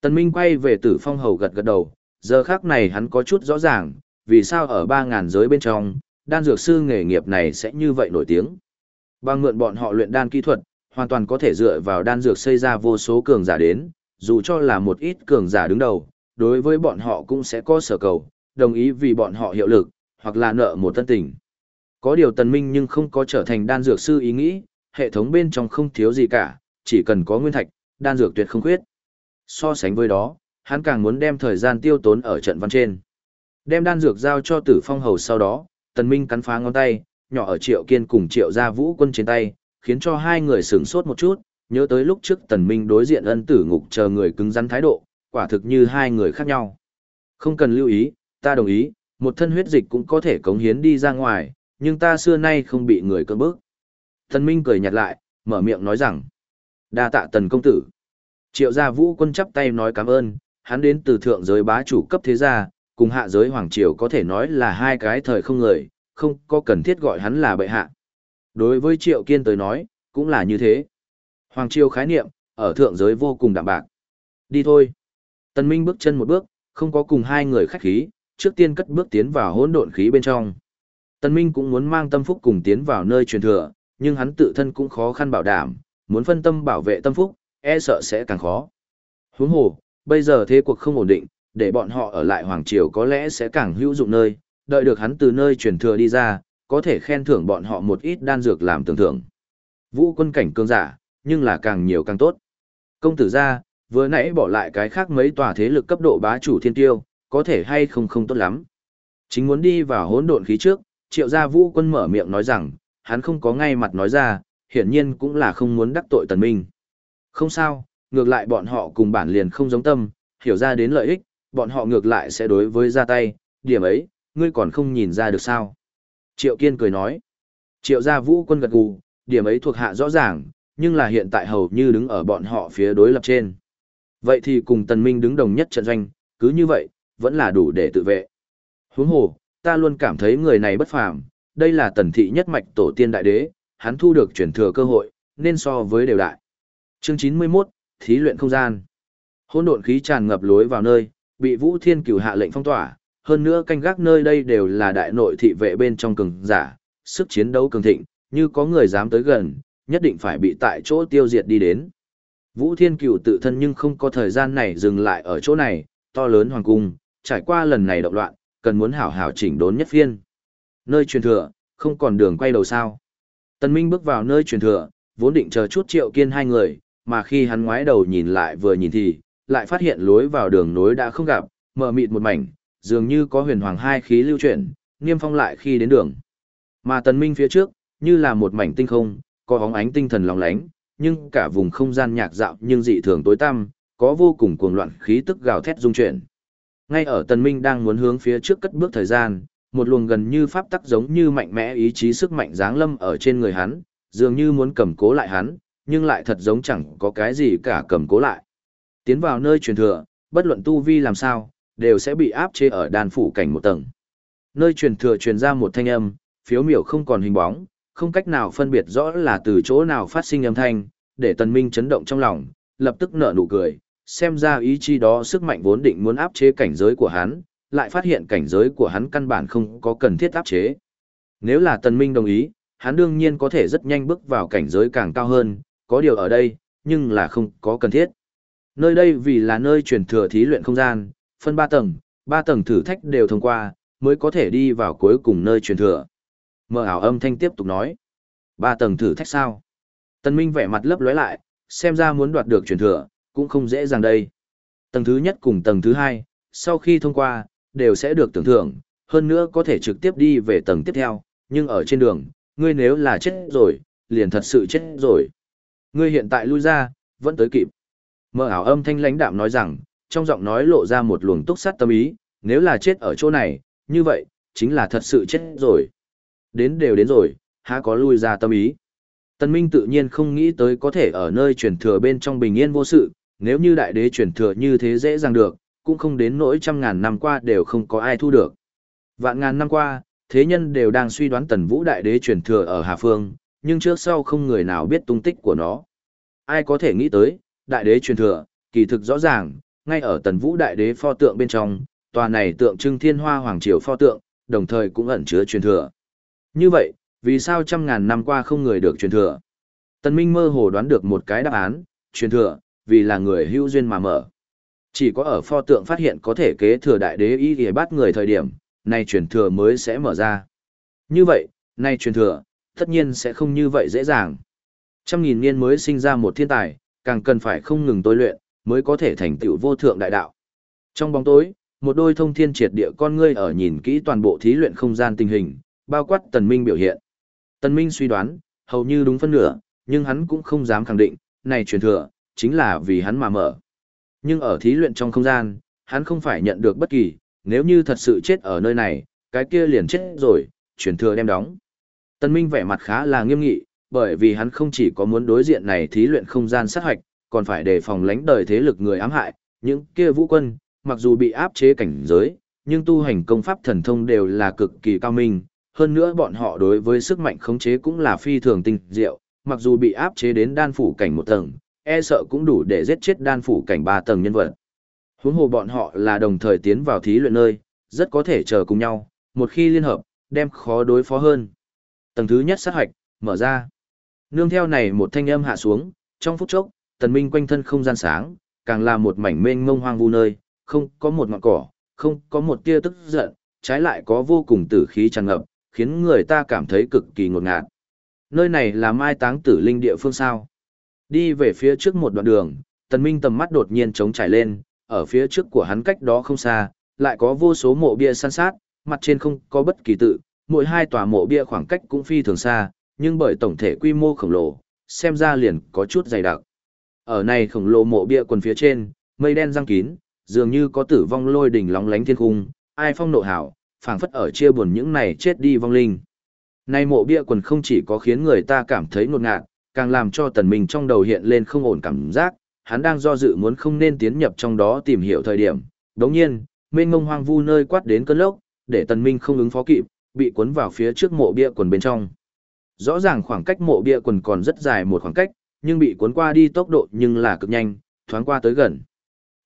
Tần Minh quay về Tử Phong Hầu gật gật đầu, giờ khác này hắn có chút rõ ràng, vì sao ở 3.000 giới bên trong, đan dược sư nghề nghiệp này sẽ như vậy nổi tiếng. Bằng mượn bọn họ luyện đan kỹ thuật, hoàn toàn có thể dựa vào đan dược xây ra vô số cường giả đến, dù cho là một ít cường giả đứng đầu, đối với bọn họ cũng sẽ có sở cầu, đồng ý vì bọn họ hiệu lực, hoặc là nợ một tân tình. Có điều tần minh nhưng không có trở thành đan dược sư ý nghĩ, hệ thống bên trong không thiếu gì cả, chỉ cần có nguyên thạch, đan dược tuyệt không khuyết. So sánh với đó, hắn càng muốn đem thời gian tiêu tốn ở trận văn trên. Đem đan dược giao cho tử phong hầu sau đó, tần minh cắn phá ngón tay, nhỏ ở triệu kiên cùng triệu gia vũ quân trên tay, khiến cho hai người sửng sốt một chút, nhớ tới lúc trước tần minh đối diện ân tử ngục chờ người cứng rắn thái độ, quả thực như hai người khác nhau. Không cần lưu ý, ta đồng ý, một thân huyết dịch cũng có thể cống hiến đi ra ngoài, nhưng ta xưa nay không bị người cưỡng bức. Tần minh cười nhạt lại, mở miệng nói rằng, đa tạ tần công tử. Triệu gia vũ quân chắp tay nói cảm ơn, hắn đến từ thượng giới bá chủ cấp thế gia, cùng hạ giới hoàng triều có thể nói là hai cái thời không người, không có cần thiết gọi hắn là bệ hạ. Đối với triệu kiên tới nói, cũng là như thế. Hoàng triều khái niệm, ở thượng giới vô cùng đạm bạc. Đi thôi. Tần Minh bước chân một bước, không có cùng hai người khách khí, trước tiên cất bước tiến vào hỗn độn khí bên trong. Tần Minh cũng muốn mang tâm phúc cùng tiến vào nơi truyền thừa, nhưng hắn tự thân cũng khó khăn bảo đảm, muốn phân tâm bảo vệ tâm phúc, e sợ sẽ càng khó. Huống hồ, bây giờ thế cuộc không ổn định, để bọn họ ở lại Hoàng Triều có lẽ sẽ càng hữu dụng nơi, đợi được hắn từ nơi truyền thừa đi ra, có thể khen thưởng bọn họ một ít đan dược làm tưởng thưởng. Vũ quân cảnh cương giả, nhưng là càng nhiều càng tốt. Công tử gia, vừa nãy bỏ lại cái khác mấy tòa thế lực cấp độ bá chủ thiên tiêu, có thể hay không không tốt lắm. Chính muốn đi vào hỗn độn khí trước, triệu gia vũ quân mở miệng nói rằng, hắn không có ngay mặt nói ra, hiển nhiên cũng là không muốn đắc tội tần minh. Không sao, ngược lại bọn họ cùng bản liền không giống tâm, hiểu ra đến lợi ích, bọn họ ngược lại sẽ đối với ra tay, điểm ấy, ngươi còn không nhìn ra được sao. Triệu Kiên cười nói, triệu gia vũ quân gật gù, điểm ấy thuộc hạ rõ ràng, nhưng là hiện tại hầu như đứng ở bọn họ phía đối lập trên. Vậy thì cùng tần minh đứng đồng nhất trận doanh, cứ như vậy, vẫn là đủ để tự vệ. Huống hồ, ta luôn cảm thấy người này bất phàm, đây là tần thị nhất mạch tổ tiên đại đế, hắn thu được truyền thừa cơ hội, nên so với đều đại. Chương 91, Thí luyện không gian. Hỗn độn khí tràn ngập lối vào nơi, bị Vũ Thiên Cửu hạ lệnh phong tỏa, hơn nữa canh gác nơi đây đều là đại nội thị vệ bên trong cường giả, sức chiến đấu cường thịnh, như có người dám tới gần, nhất định phải bị tại chỗ tiêu diệt đi đến. Vũ Thiên Cửu tự thân nhưng không có thời gian này dừng lại ở chỗ này, to lớn hoàng cung, trải qua lần này động loạn, cần muốn hảo hảo chỉnh đốn nhất phiên. Nơi truyền thừa, không còn đường quay đầu sao. Tân Minh bước vào nơi truyền thừa, vốn định chờ chút triệu kiên hai người, mà khi hắn ngoái đầu nhìn lại vừa nhìn thì, lại phát hiện lối vào đường nối đã không gặp, mở mịt một mảnh, dường như có huyền hoàng hai khí lưu chuyển, niêm phong lại khi đến đường. Mà tần minh phía trước, như là một mảnh tinh không, có hóng ánh tinh thần lóng lánh, nhưng cả vùng không gian nhạc dạo nhưng dị thường tối tăm, có vô cùng cuồng loạn khí tức gào thét rung chuyển. Ngay ở tần minh đang muốn hướng phía trước cất bước thời gian, một luồng gần như pháp tắc giống như mạnh mẽ ý chí sức mạnh giáng lâm ở trên người hắn, dường như muốn cầm cố lại hắn, nhưng lại thật giống chẳng có cái gì cả cầm cố lại. Tiến vào nơi truyền thừa, bất luận tu vi làm sao, đều sẽ bị áp chế ở đan phủ cảnh một tầng. Nơi truyền thừa truyền ra một thanh âm, phiếu miểu không còn hình bóng, không cách nào phân biệt rõ là từ chỗ nào phát sinh âm thanh, để tần minh chấn động trong lòng, lập tức nở nụ cười, xem ra ý chí đó sức mạnh vốn định muốn áp chế cảnh giới của hắn, lại phát hiện cảnh giới của hắn căn bản không có cần thiết áp chế. Nếu là tần minh đồng ý, hắn đương nhiên có thể rất nhanh bước vào cảnh giới càng cao hơn, có điều ở đây, nhưng là không có cần thiết. Nơi đây vì là nơi truyền thừa thí luyện không gian, phân 3 tầng, 3 tầng thử thách đều thông qua, mới có thể đi vào cuối cùng nơi truyền thừa. Mở ảo âm thanh tiếp tục nói. 3 tầng thử thách sao? Tần Minh vẻ mặt lấp lóe lại, xem ra muốn đoạt được truyền thừa, cũng không dễ dàng đây. Tầng thứ nhất cùng tầng thứ hai, sau khi thông qua, đều sẽ được tưởng thưởng, hơn nữa có thể trực tiếp đi về tầng tiếp theo, nhưng ở trên đường, ngươi nếu là chết rồi, liền thật sự chết rồi. Ngươi hiện tại lui ra, vẫn tới kịp. Mơ ảo âm thanh lãnh đạm nói rằng, trong giọng nói lộ ra một luồng túc sát tâm ý, nếu là chết ở chỗ này, như vậy, chính là thật sự chết rồi. Đến đều đến rồi, há có lui ra tâm ý. Tân Minh tự nhiên không nghĩ tới có thể ở nơi truyền thừa bên trong bình yên vô sự, nếu như đại đế truyền thừa như thế dễ dàng được, cũng không đến nỗi trăm ngàn năm qua đều không có ai thu được. Vạn ngàn năm qua, thế nhân đều đang suy đoán tần vũ đại đế truyền thừa ở Hà Phương, nhưng trước sau không người nào biết tung tích của nó. Ai có thể nghĩ tới, đại đế truyền thừa, kỳ thực rõ ràng, ngay ở tần vũ đại đế pho tượng bên trong, tòa này tượng trưng thiên hoa hoàng triều pho tượng, đồng thời cũng ẩn chứa truyền thừa. Như vậy, vì sao trăm ngàn năm qua không người được truyền thừa? Tần Minh mơ hồ đoán được một cái đáp án, truyền thừa, vì là người hữu duyên mà mở. Chỉ có ở pho tượng phát hiện có thể kế thừa đại đế ý để bắt người thời điểm, nay truyền thừa mới sẽ mở ra. Như vậy, nay truyền thừa, tất nhiên sẽ không như vậy dễ dàng. Trăm nghìn niên mới sinh ra một thiên tài, càng cần phải không ngừng tôi luyện, mới có thể thành tựu vô thượng đại đạo. Trong bóng tối, một đôi thông thiên triệt địa con ngươi ở nhìn kỹ toàn bộ thí luyện không gian tình hình, bao quát tần minh biểu hiện. Tần minh suy đoán, hầu như đúng phân nửa, nhưng hắn cũng không dám khẳng định, này truyền thừa, chính là vì hắn mà mở. Nhưng ở thí luyện trong không gian, hắn không phải nhận được bất kỳ, nếu như thật sự chết ở nơi này, cái kia liền chết rồi, truyền thừa đem đóng. Tần Minh vẻ mặt khá là nghiêm nghị, bởi vì hắn không chỉ có muốn đối diện này thí luyện không gian sát hoạch, còn phải đề phòng lãnh đời thế lực người ám hại, những kia vũ quân, mặc dù bị áp chế cảnh giới, nhưng tu hành công pháp thần thông đều là cực kỳ cao minh, hơn nữa bọn họ đối với sức mạnh khống chế cũng là phi thường tinh diệu, mặc dù bị áp chế đến đan phủ cảnh một tầng, e sợ cũng đủ để giết chết đan phủ cảnh ba tầng nhân vật. Huống hồ bọn họ là đồng thời tiến vào thí luyện nơi, rất có thể chờ cùng nhau, một khi liên hợp, đem khó đối phó hơn. Tầng thứ nhất sát hoạch, mở ra. Nương theo này một thanh âm hạ xuống, trong phút chốc, tần minh quanh thân không gian sáng, càng là một mảnh mênh mông hoang vu nơi, không có một ngọn cỏ, không có một tia tức giận, trái lại có vô cùng tử khí tràn ngập, khiến người ta cảm thấy cực kỳ ngột ngạt. Nơi này là mai táng tử linh địa phương sao. Đi về phía trước một đoạn đường, tần minh tầm mắt đột nhiên trống trải lên, ở phía trước của hắn cách đó không xa, lại có vô số mộ bia san sát, mặt trên không có bất kỳ tự, mỗi hai tòa mộ bia khoảng cách cũng phi thường xa, nhưng bởi tổng thể quy mô khổng lồ, xem ra liền có chút dày đặc. Ở này khổng lồ mộ bia quần phía trên, mây đen răng kín, dường như có tử vong lôi đỉnh lóng lánh thiên cung, ai phong nộ hảo, phảng phất ở chia buồn những này chết đi vong linh. Này mộ bia quần không chỉ có khiến người ta cảm thấy ngột ngạt, càng làm cho tần minh trong đầu hiện lên không ổn cảm giác, hắn đang do dự muốn không nên tiến nhập trong đó tìm hiểu thời điểm. Đồng nhiên, mênh ngông hoang vu nơi quát đến cơn lốc, để tần minh không ứng phó kịp, bị cuốn vào phía trước mộ bia quần bên trong. Rõ ràng khoảng cách mộ bia quần còn rất dài một khoảng cách, nhưng bị cuốn qua đi tốc độ nhưng là cực nhanh, thoáng qua tới gần.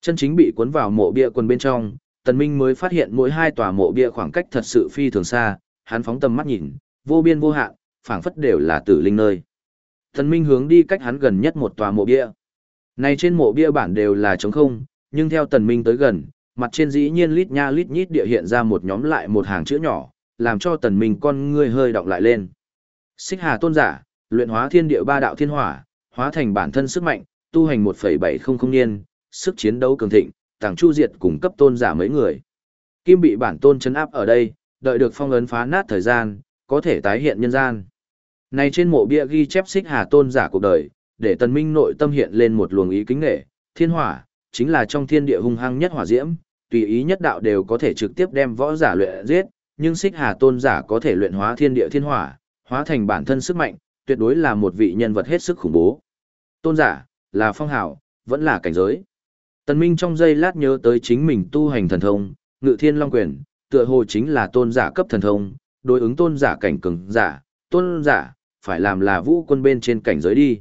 Chân chính bị cuốn vào mộ bia quần bên trong, tần minh mới phát hiện mỗi hai tòa mộ bia khoảng cách thật sự phi thường xa, hắn phóng tầm mắt nhìn, vô biên vô hạn, phảng phất đều là tử linh nơi. Tần minh hướng đi cách hắn gần nhất một tòa mộ bia. Này trên mộ bia bản đều là trống không, nhưng theo tần minh tới gần, mặt trên dĩ nhiên lít nha lít nhít địa hiện ra một nhóm lại một hàng chữ nhỏ, làm cho tần minh con ngươi hơi đọc lại lên. Xích Hà tôn giả, luyện hóa thiên địa ba đạo thiên hỏa, hóa thành bản thân sức mạnh, tu hành 1.700 niên, sức chiến đấu cường thịnh, tàng chu diệt cùng cấp tôn giả mấy người. Kim bị bản tôn chấn áp ở đây, đợi được phong ấn phá nát thời gian, có thể tái hiện nhân gian. Này trên mộ bia ghi chép xích hà tôn giả cuộc đời, để tần minh nội tâm hiện lên một luồng ý kính nghệ, thiên hỏa, chính là trong thiên địa hung hăng nhất hỏa diễm, tùy ý nhất đạo đều có thể trực tiếp đem võ giả luyện giết, nhưng xích hà tôn giả có thể luyện hóa thiên địa thiên hỏa, hóa thành bản thân sức mạnh, tuyệt đối là một vị nhân vật hết sức khủng bố. Tôn giả, là phong hào, vẫn là cảnh giới. Tần Minh trong giây lát nhớ tới chính mình tu hành thần thông, ngự thiên long quyền, tựa hồ chính là tôn giả cấp thần thông, đối ứng tôn giả cảnh cường giả, tôn giả, phải làm là vũ quân bên trên cảnh giới đi.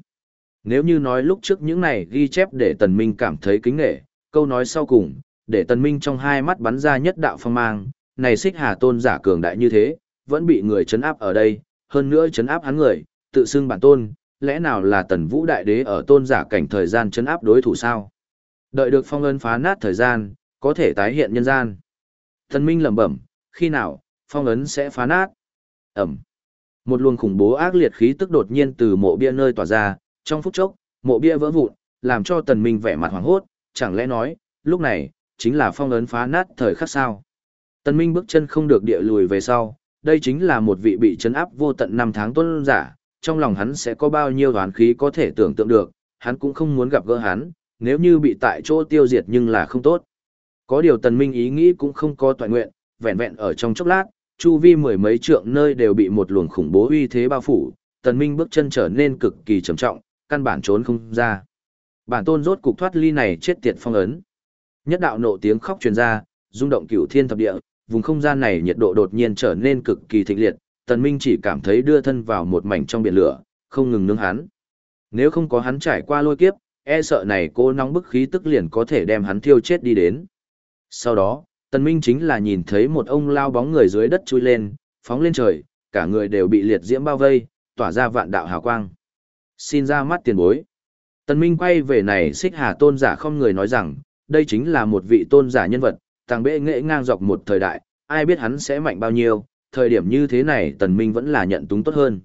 Nếu như nói lúc trước những này ghi chép để Tần Minh cảm thấy kính nghệ, câu nói sau cùng, để Tần Minh trong hai mắt bắn ra nhất đạo phong mang, này xích hà tôn giả cường đại như thế, vẫn bị người chấn áp ở đây, hơn nữa chấn áp hắn người, tự xưng bản tôn, lẽ nào là Tần Vũ Đại Đế ở tôn giả cảnh thời gian chấn áp đối thủ sao? Đợi được phong ấn phá nát thời gian, có thể tái hiện nhân gian. Tần Minh lẩm bẩm, khi nào, phong ấn sẽ phá nát? Ẩm. Một luồng khủng bố ác liệt khí tức đột nhiên từ mộ bia nơi tỏa ra, trong phút chốc, mộ bia vỡ vụn, làm cho Tần Minh vẻ mặt hoảng hốt, chẳng lẽ nói, lúc này, chính là phong ấn phá nát thời khắc sao? Tần Minh bước chân không được địa lùi về sau, đây chính là một vị bị chấn áp vô tận năm tháng tuân giả, trong lòng hắn sẽ có bao nhiêu đoán khí có thể tưởng tượng được, hắn cũng không muốn gặp gỡ hắn, nếu như bị tại chỗ tiêu diệt nhưng là không tốt. Có điều Tần Minh ý nghĩ cũng không có toàn nguyện, vẹn vẹn ở trong chốc lát, chu vi mười mấy trượng nơi đều bị một luồng khủng bố uy thế bao phủ, Tần Minh bước chân trở nên cực kỳ trầm trọng, căn bản trốn không ra. Bản tôn rốt cục thoát ly này chết tiệt phong ấn. Nhất đạo nộ tiếng khóc truyền ra, rung động cửu thiên thập địa, vùng không gian này nhiệt độ đột nhiên trở nên cực kỳ thịnh liệt, Tần Minh chỉ cảm thấy đưa thân vào một mảnh trong biển lửa, không ngừng nướng hắn. Nếu không có hắn trải qua lôi kiếp, e sợ này cô nóng bức khí tức liền có thể đem hắn thiêu chết đi đến. Sau đó, Tần Minh chính là nhìn thấy một ông lao bóng người dưới đất chui lên, phóng lên trời, cả người đều bị liệt diễm bao vây, tỏa ra vạn đạo hào quang. Xin ra mắt tiền bối. Tần Minh quay về này xích hà tôn giả không người nói rằng, đây chính là một vị tôn giả nhân vật, tàng bệ nghệ ngang dọc một thời đại, ai biết hắn sẽ mạnh bao nhiêu, thời điểm như thế này tần minh vẫn là nhận túng tốt hơn.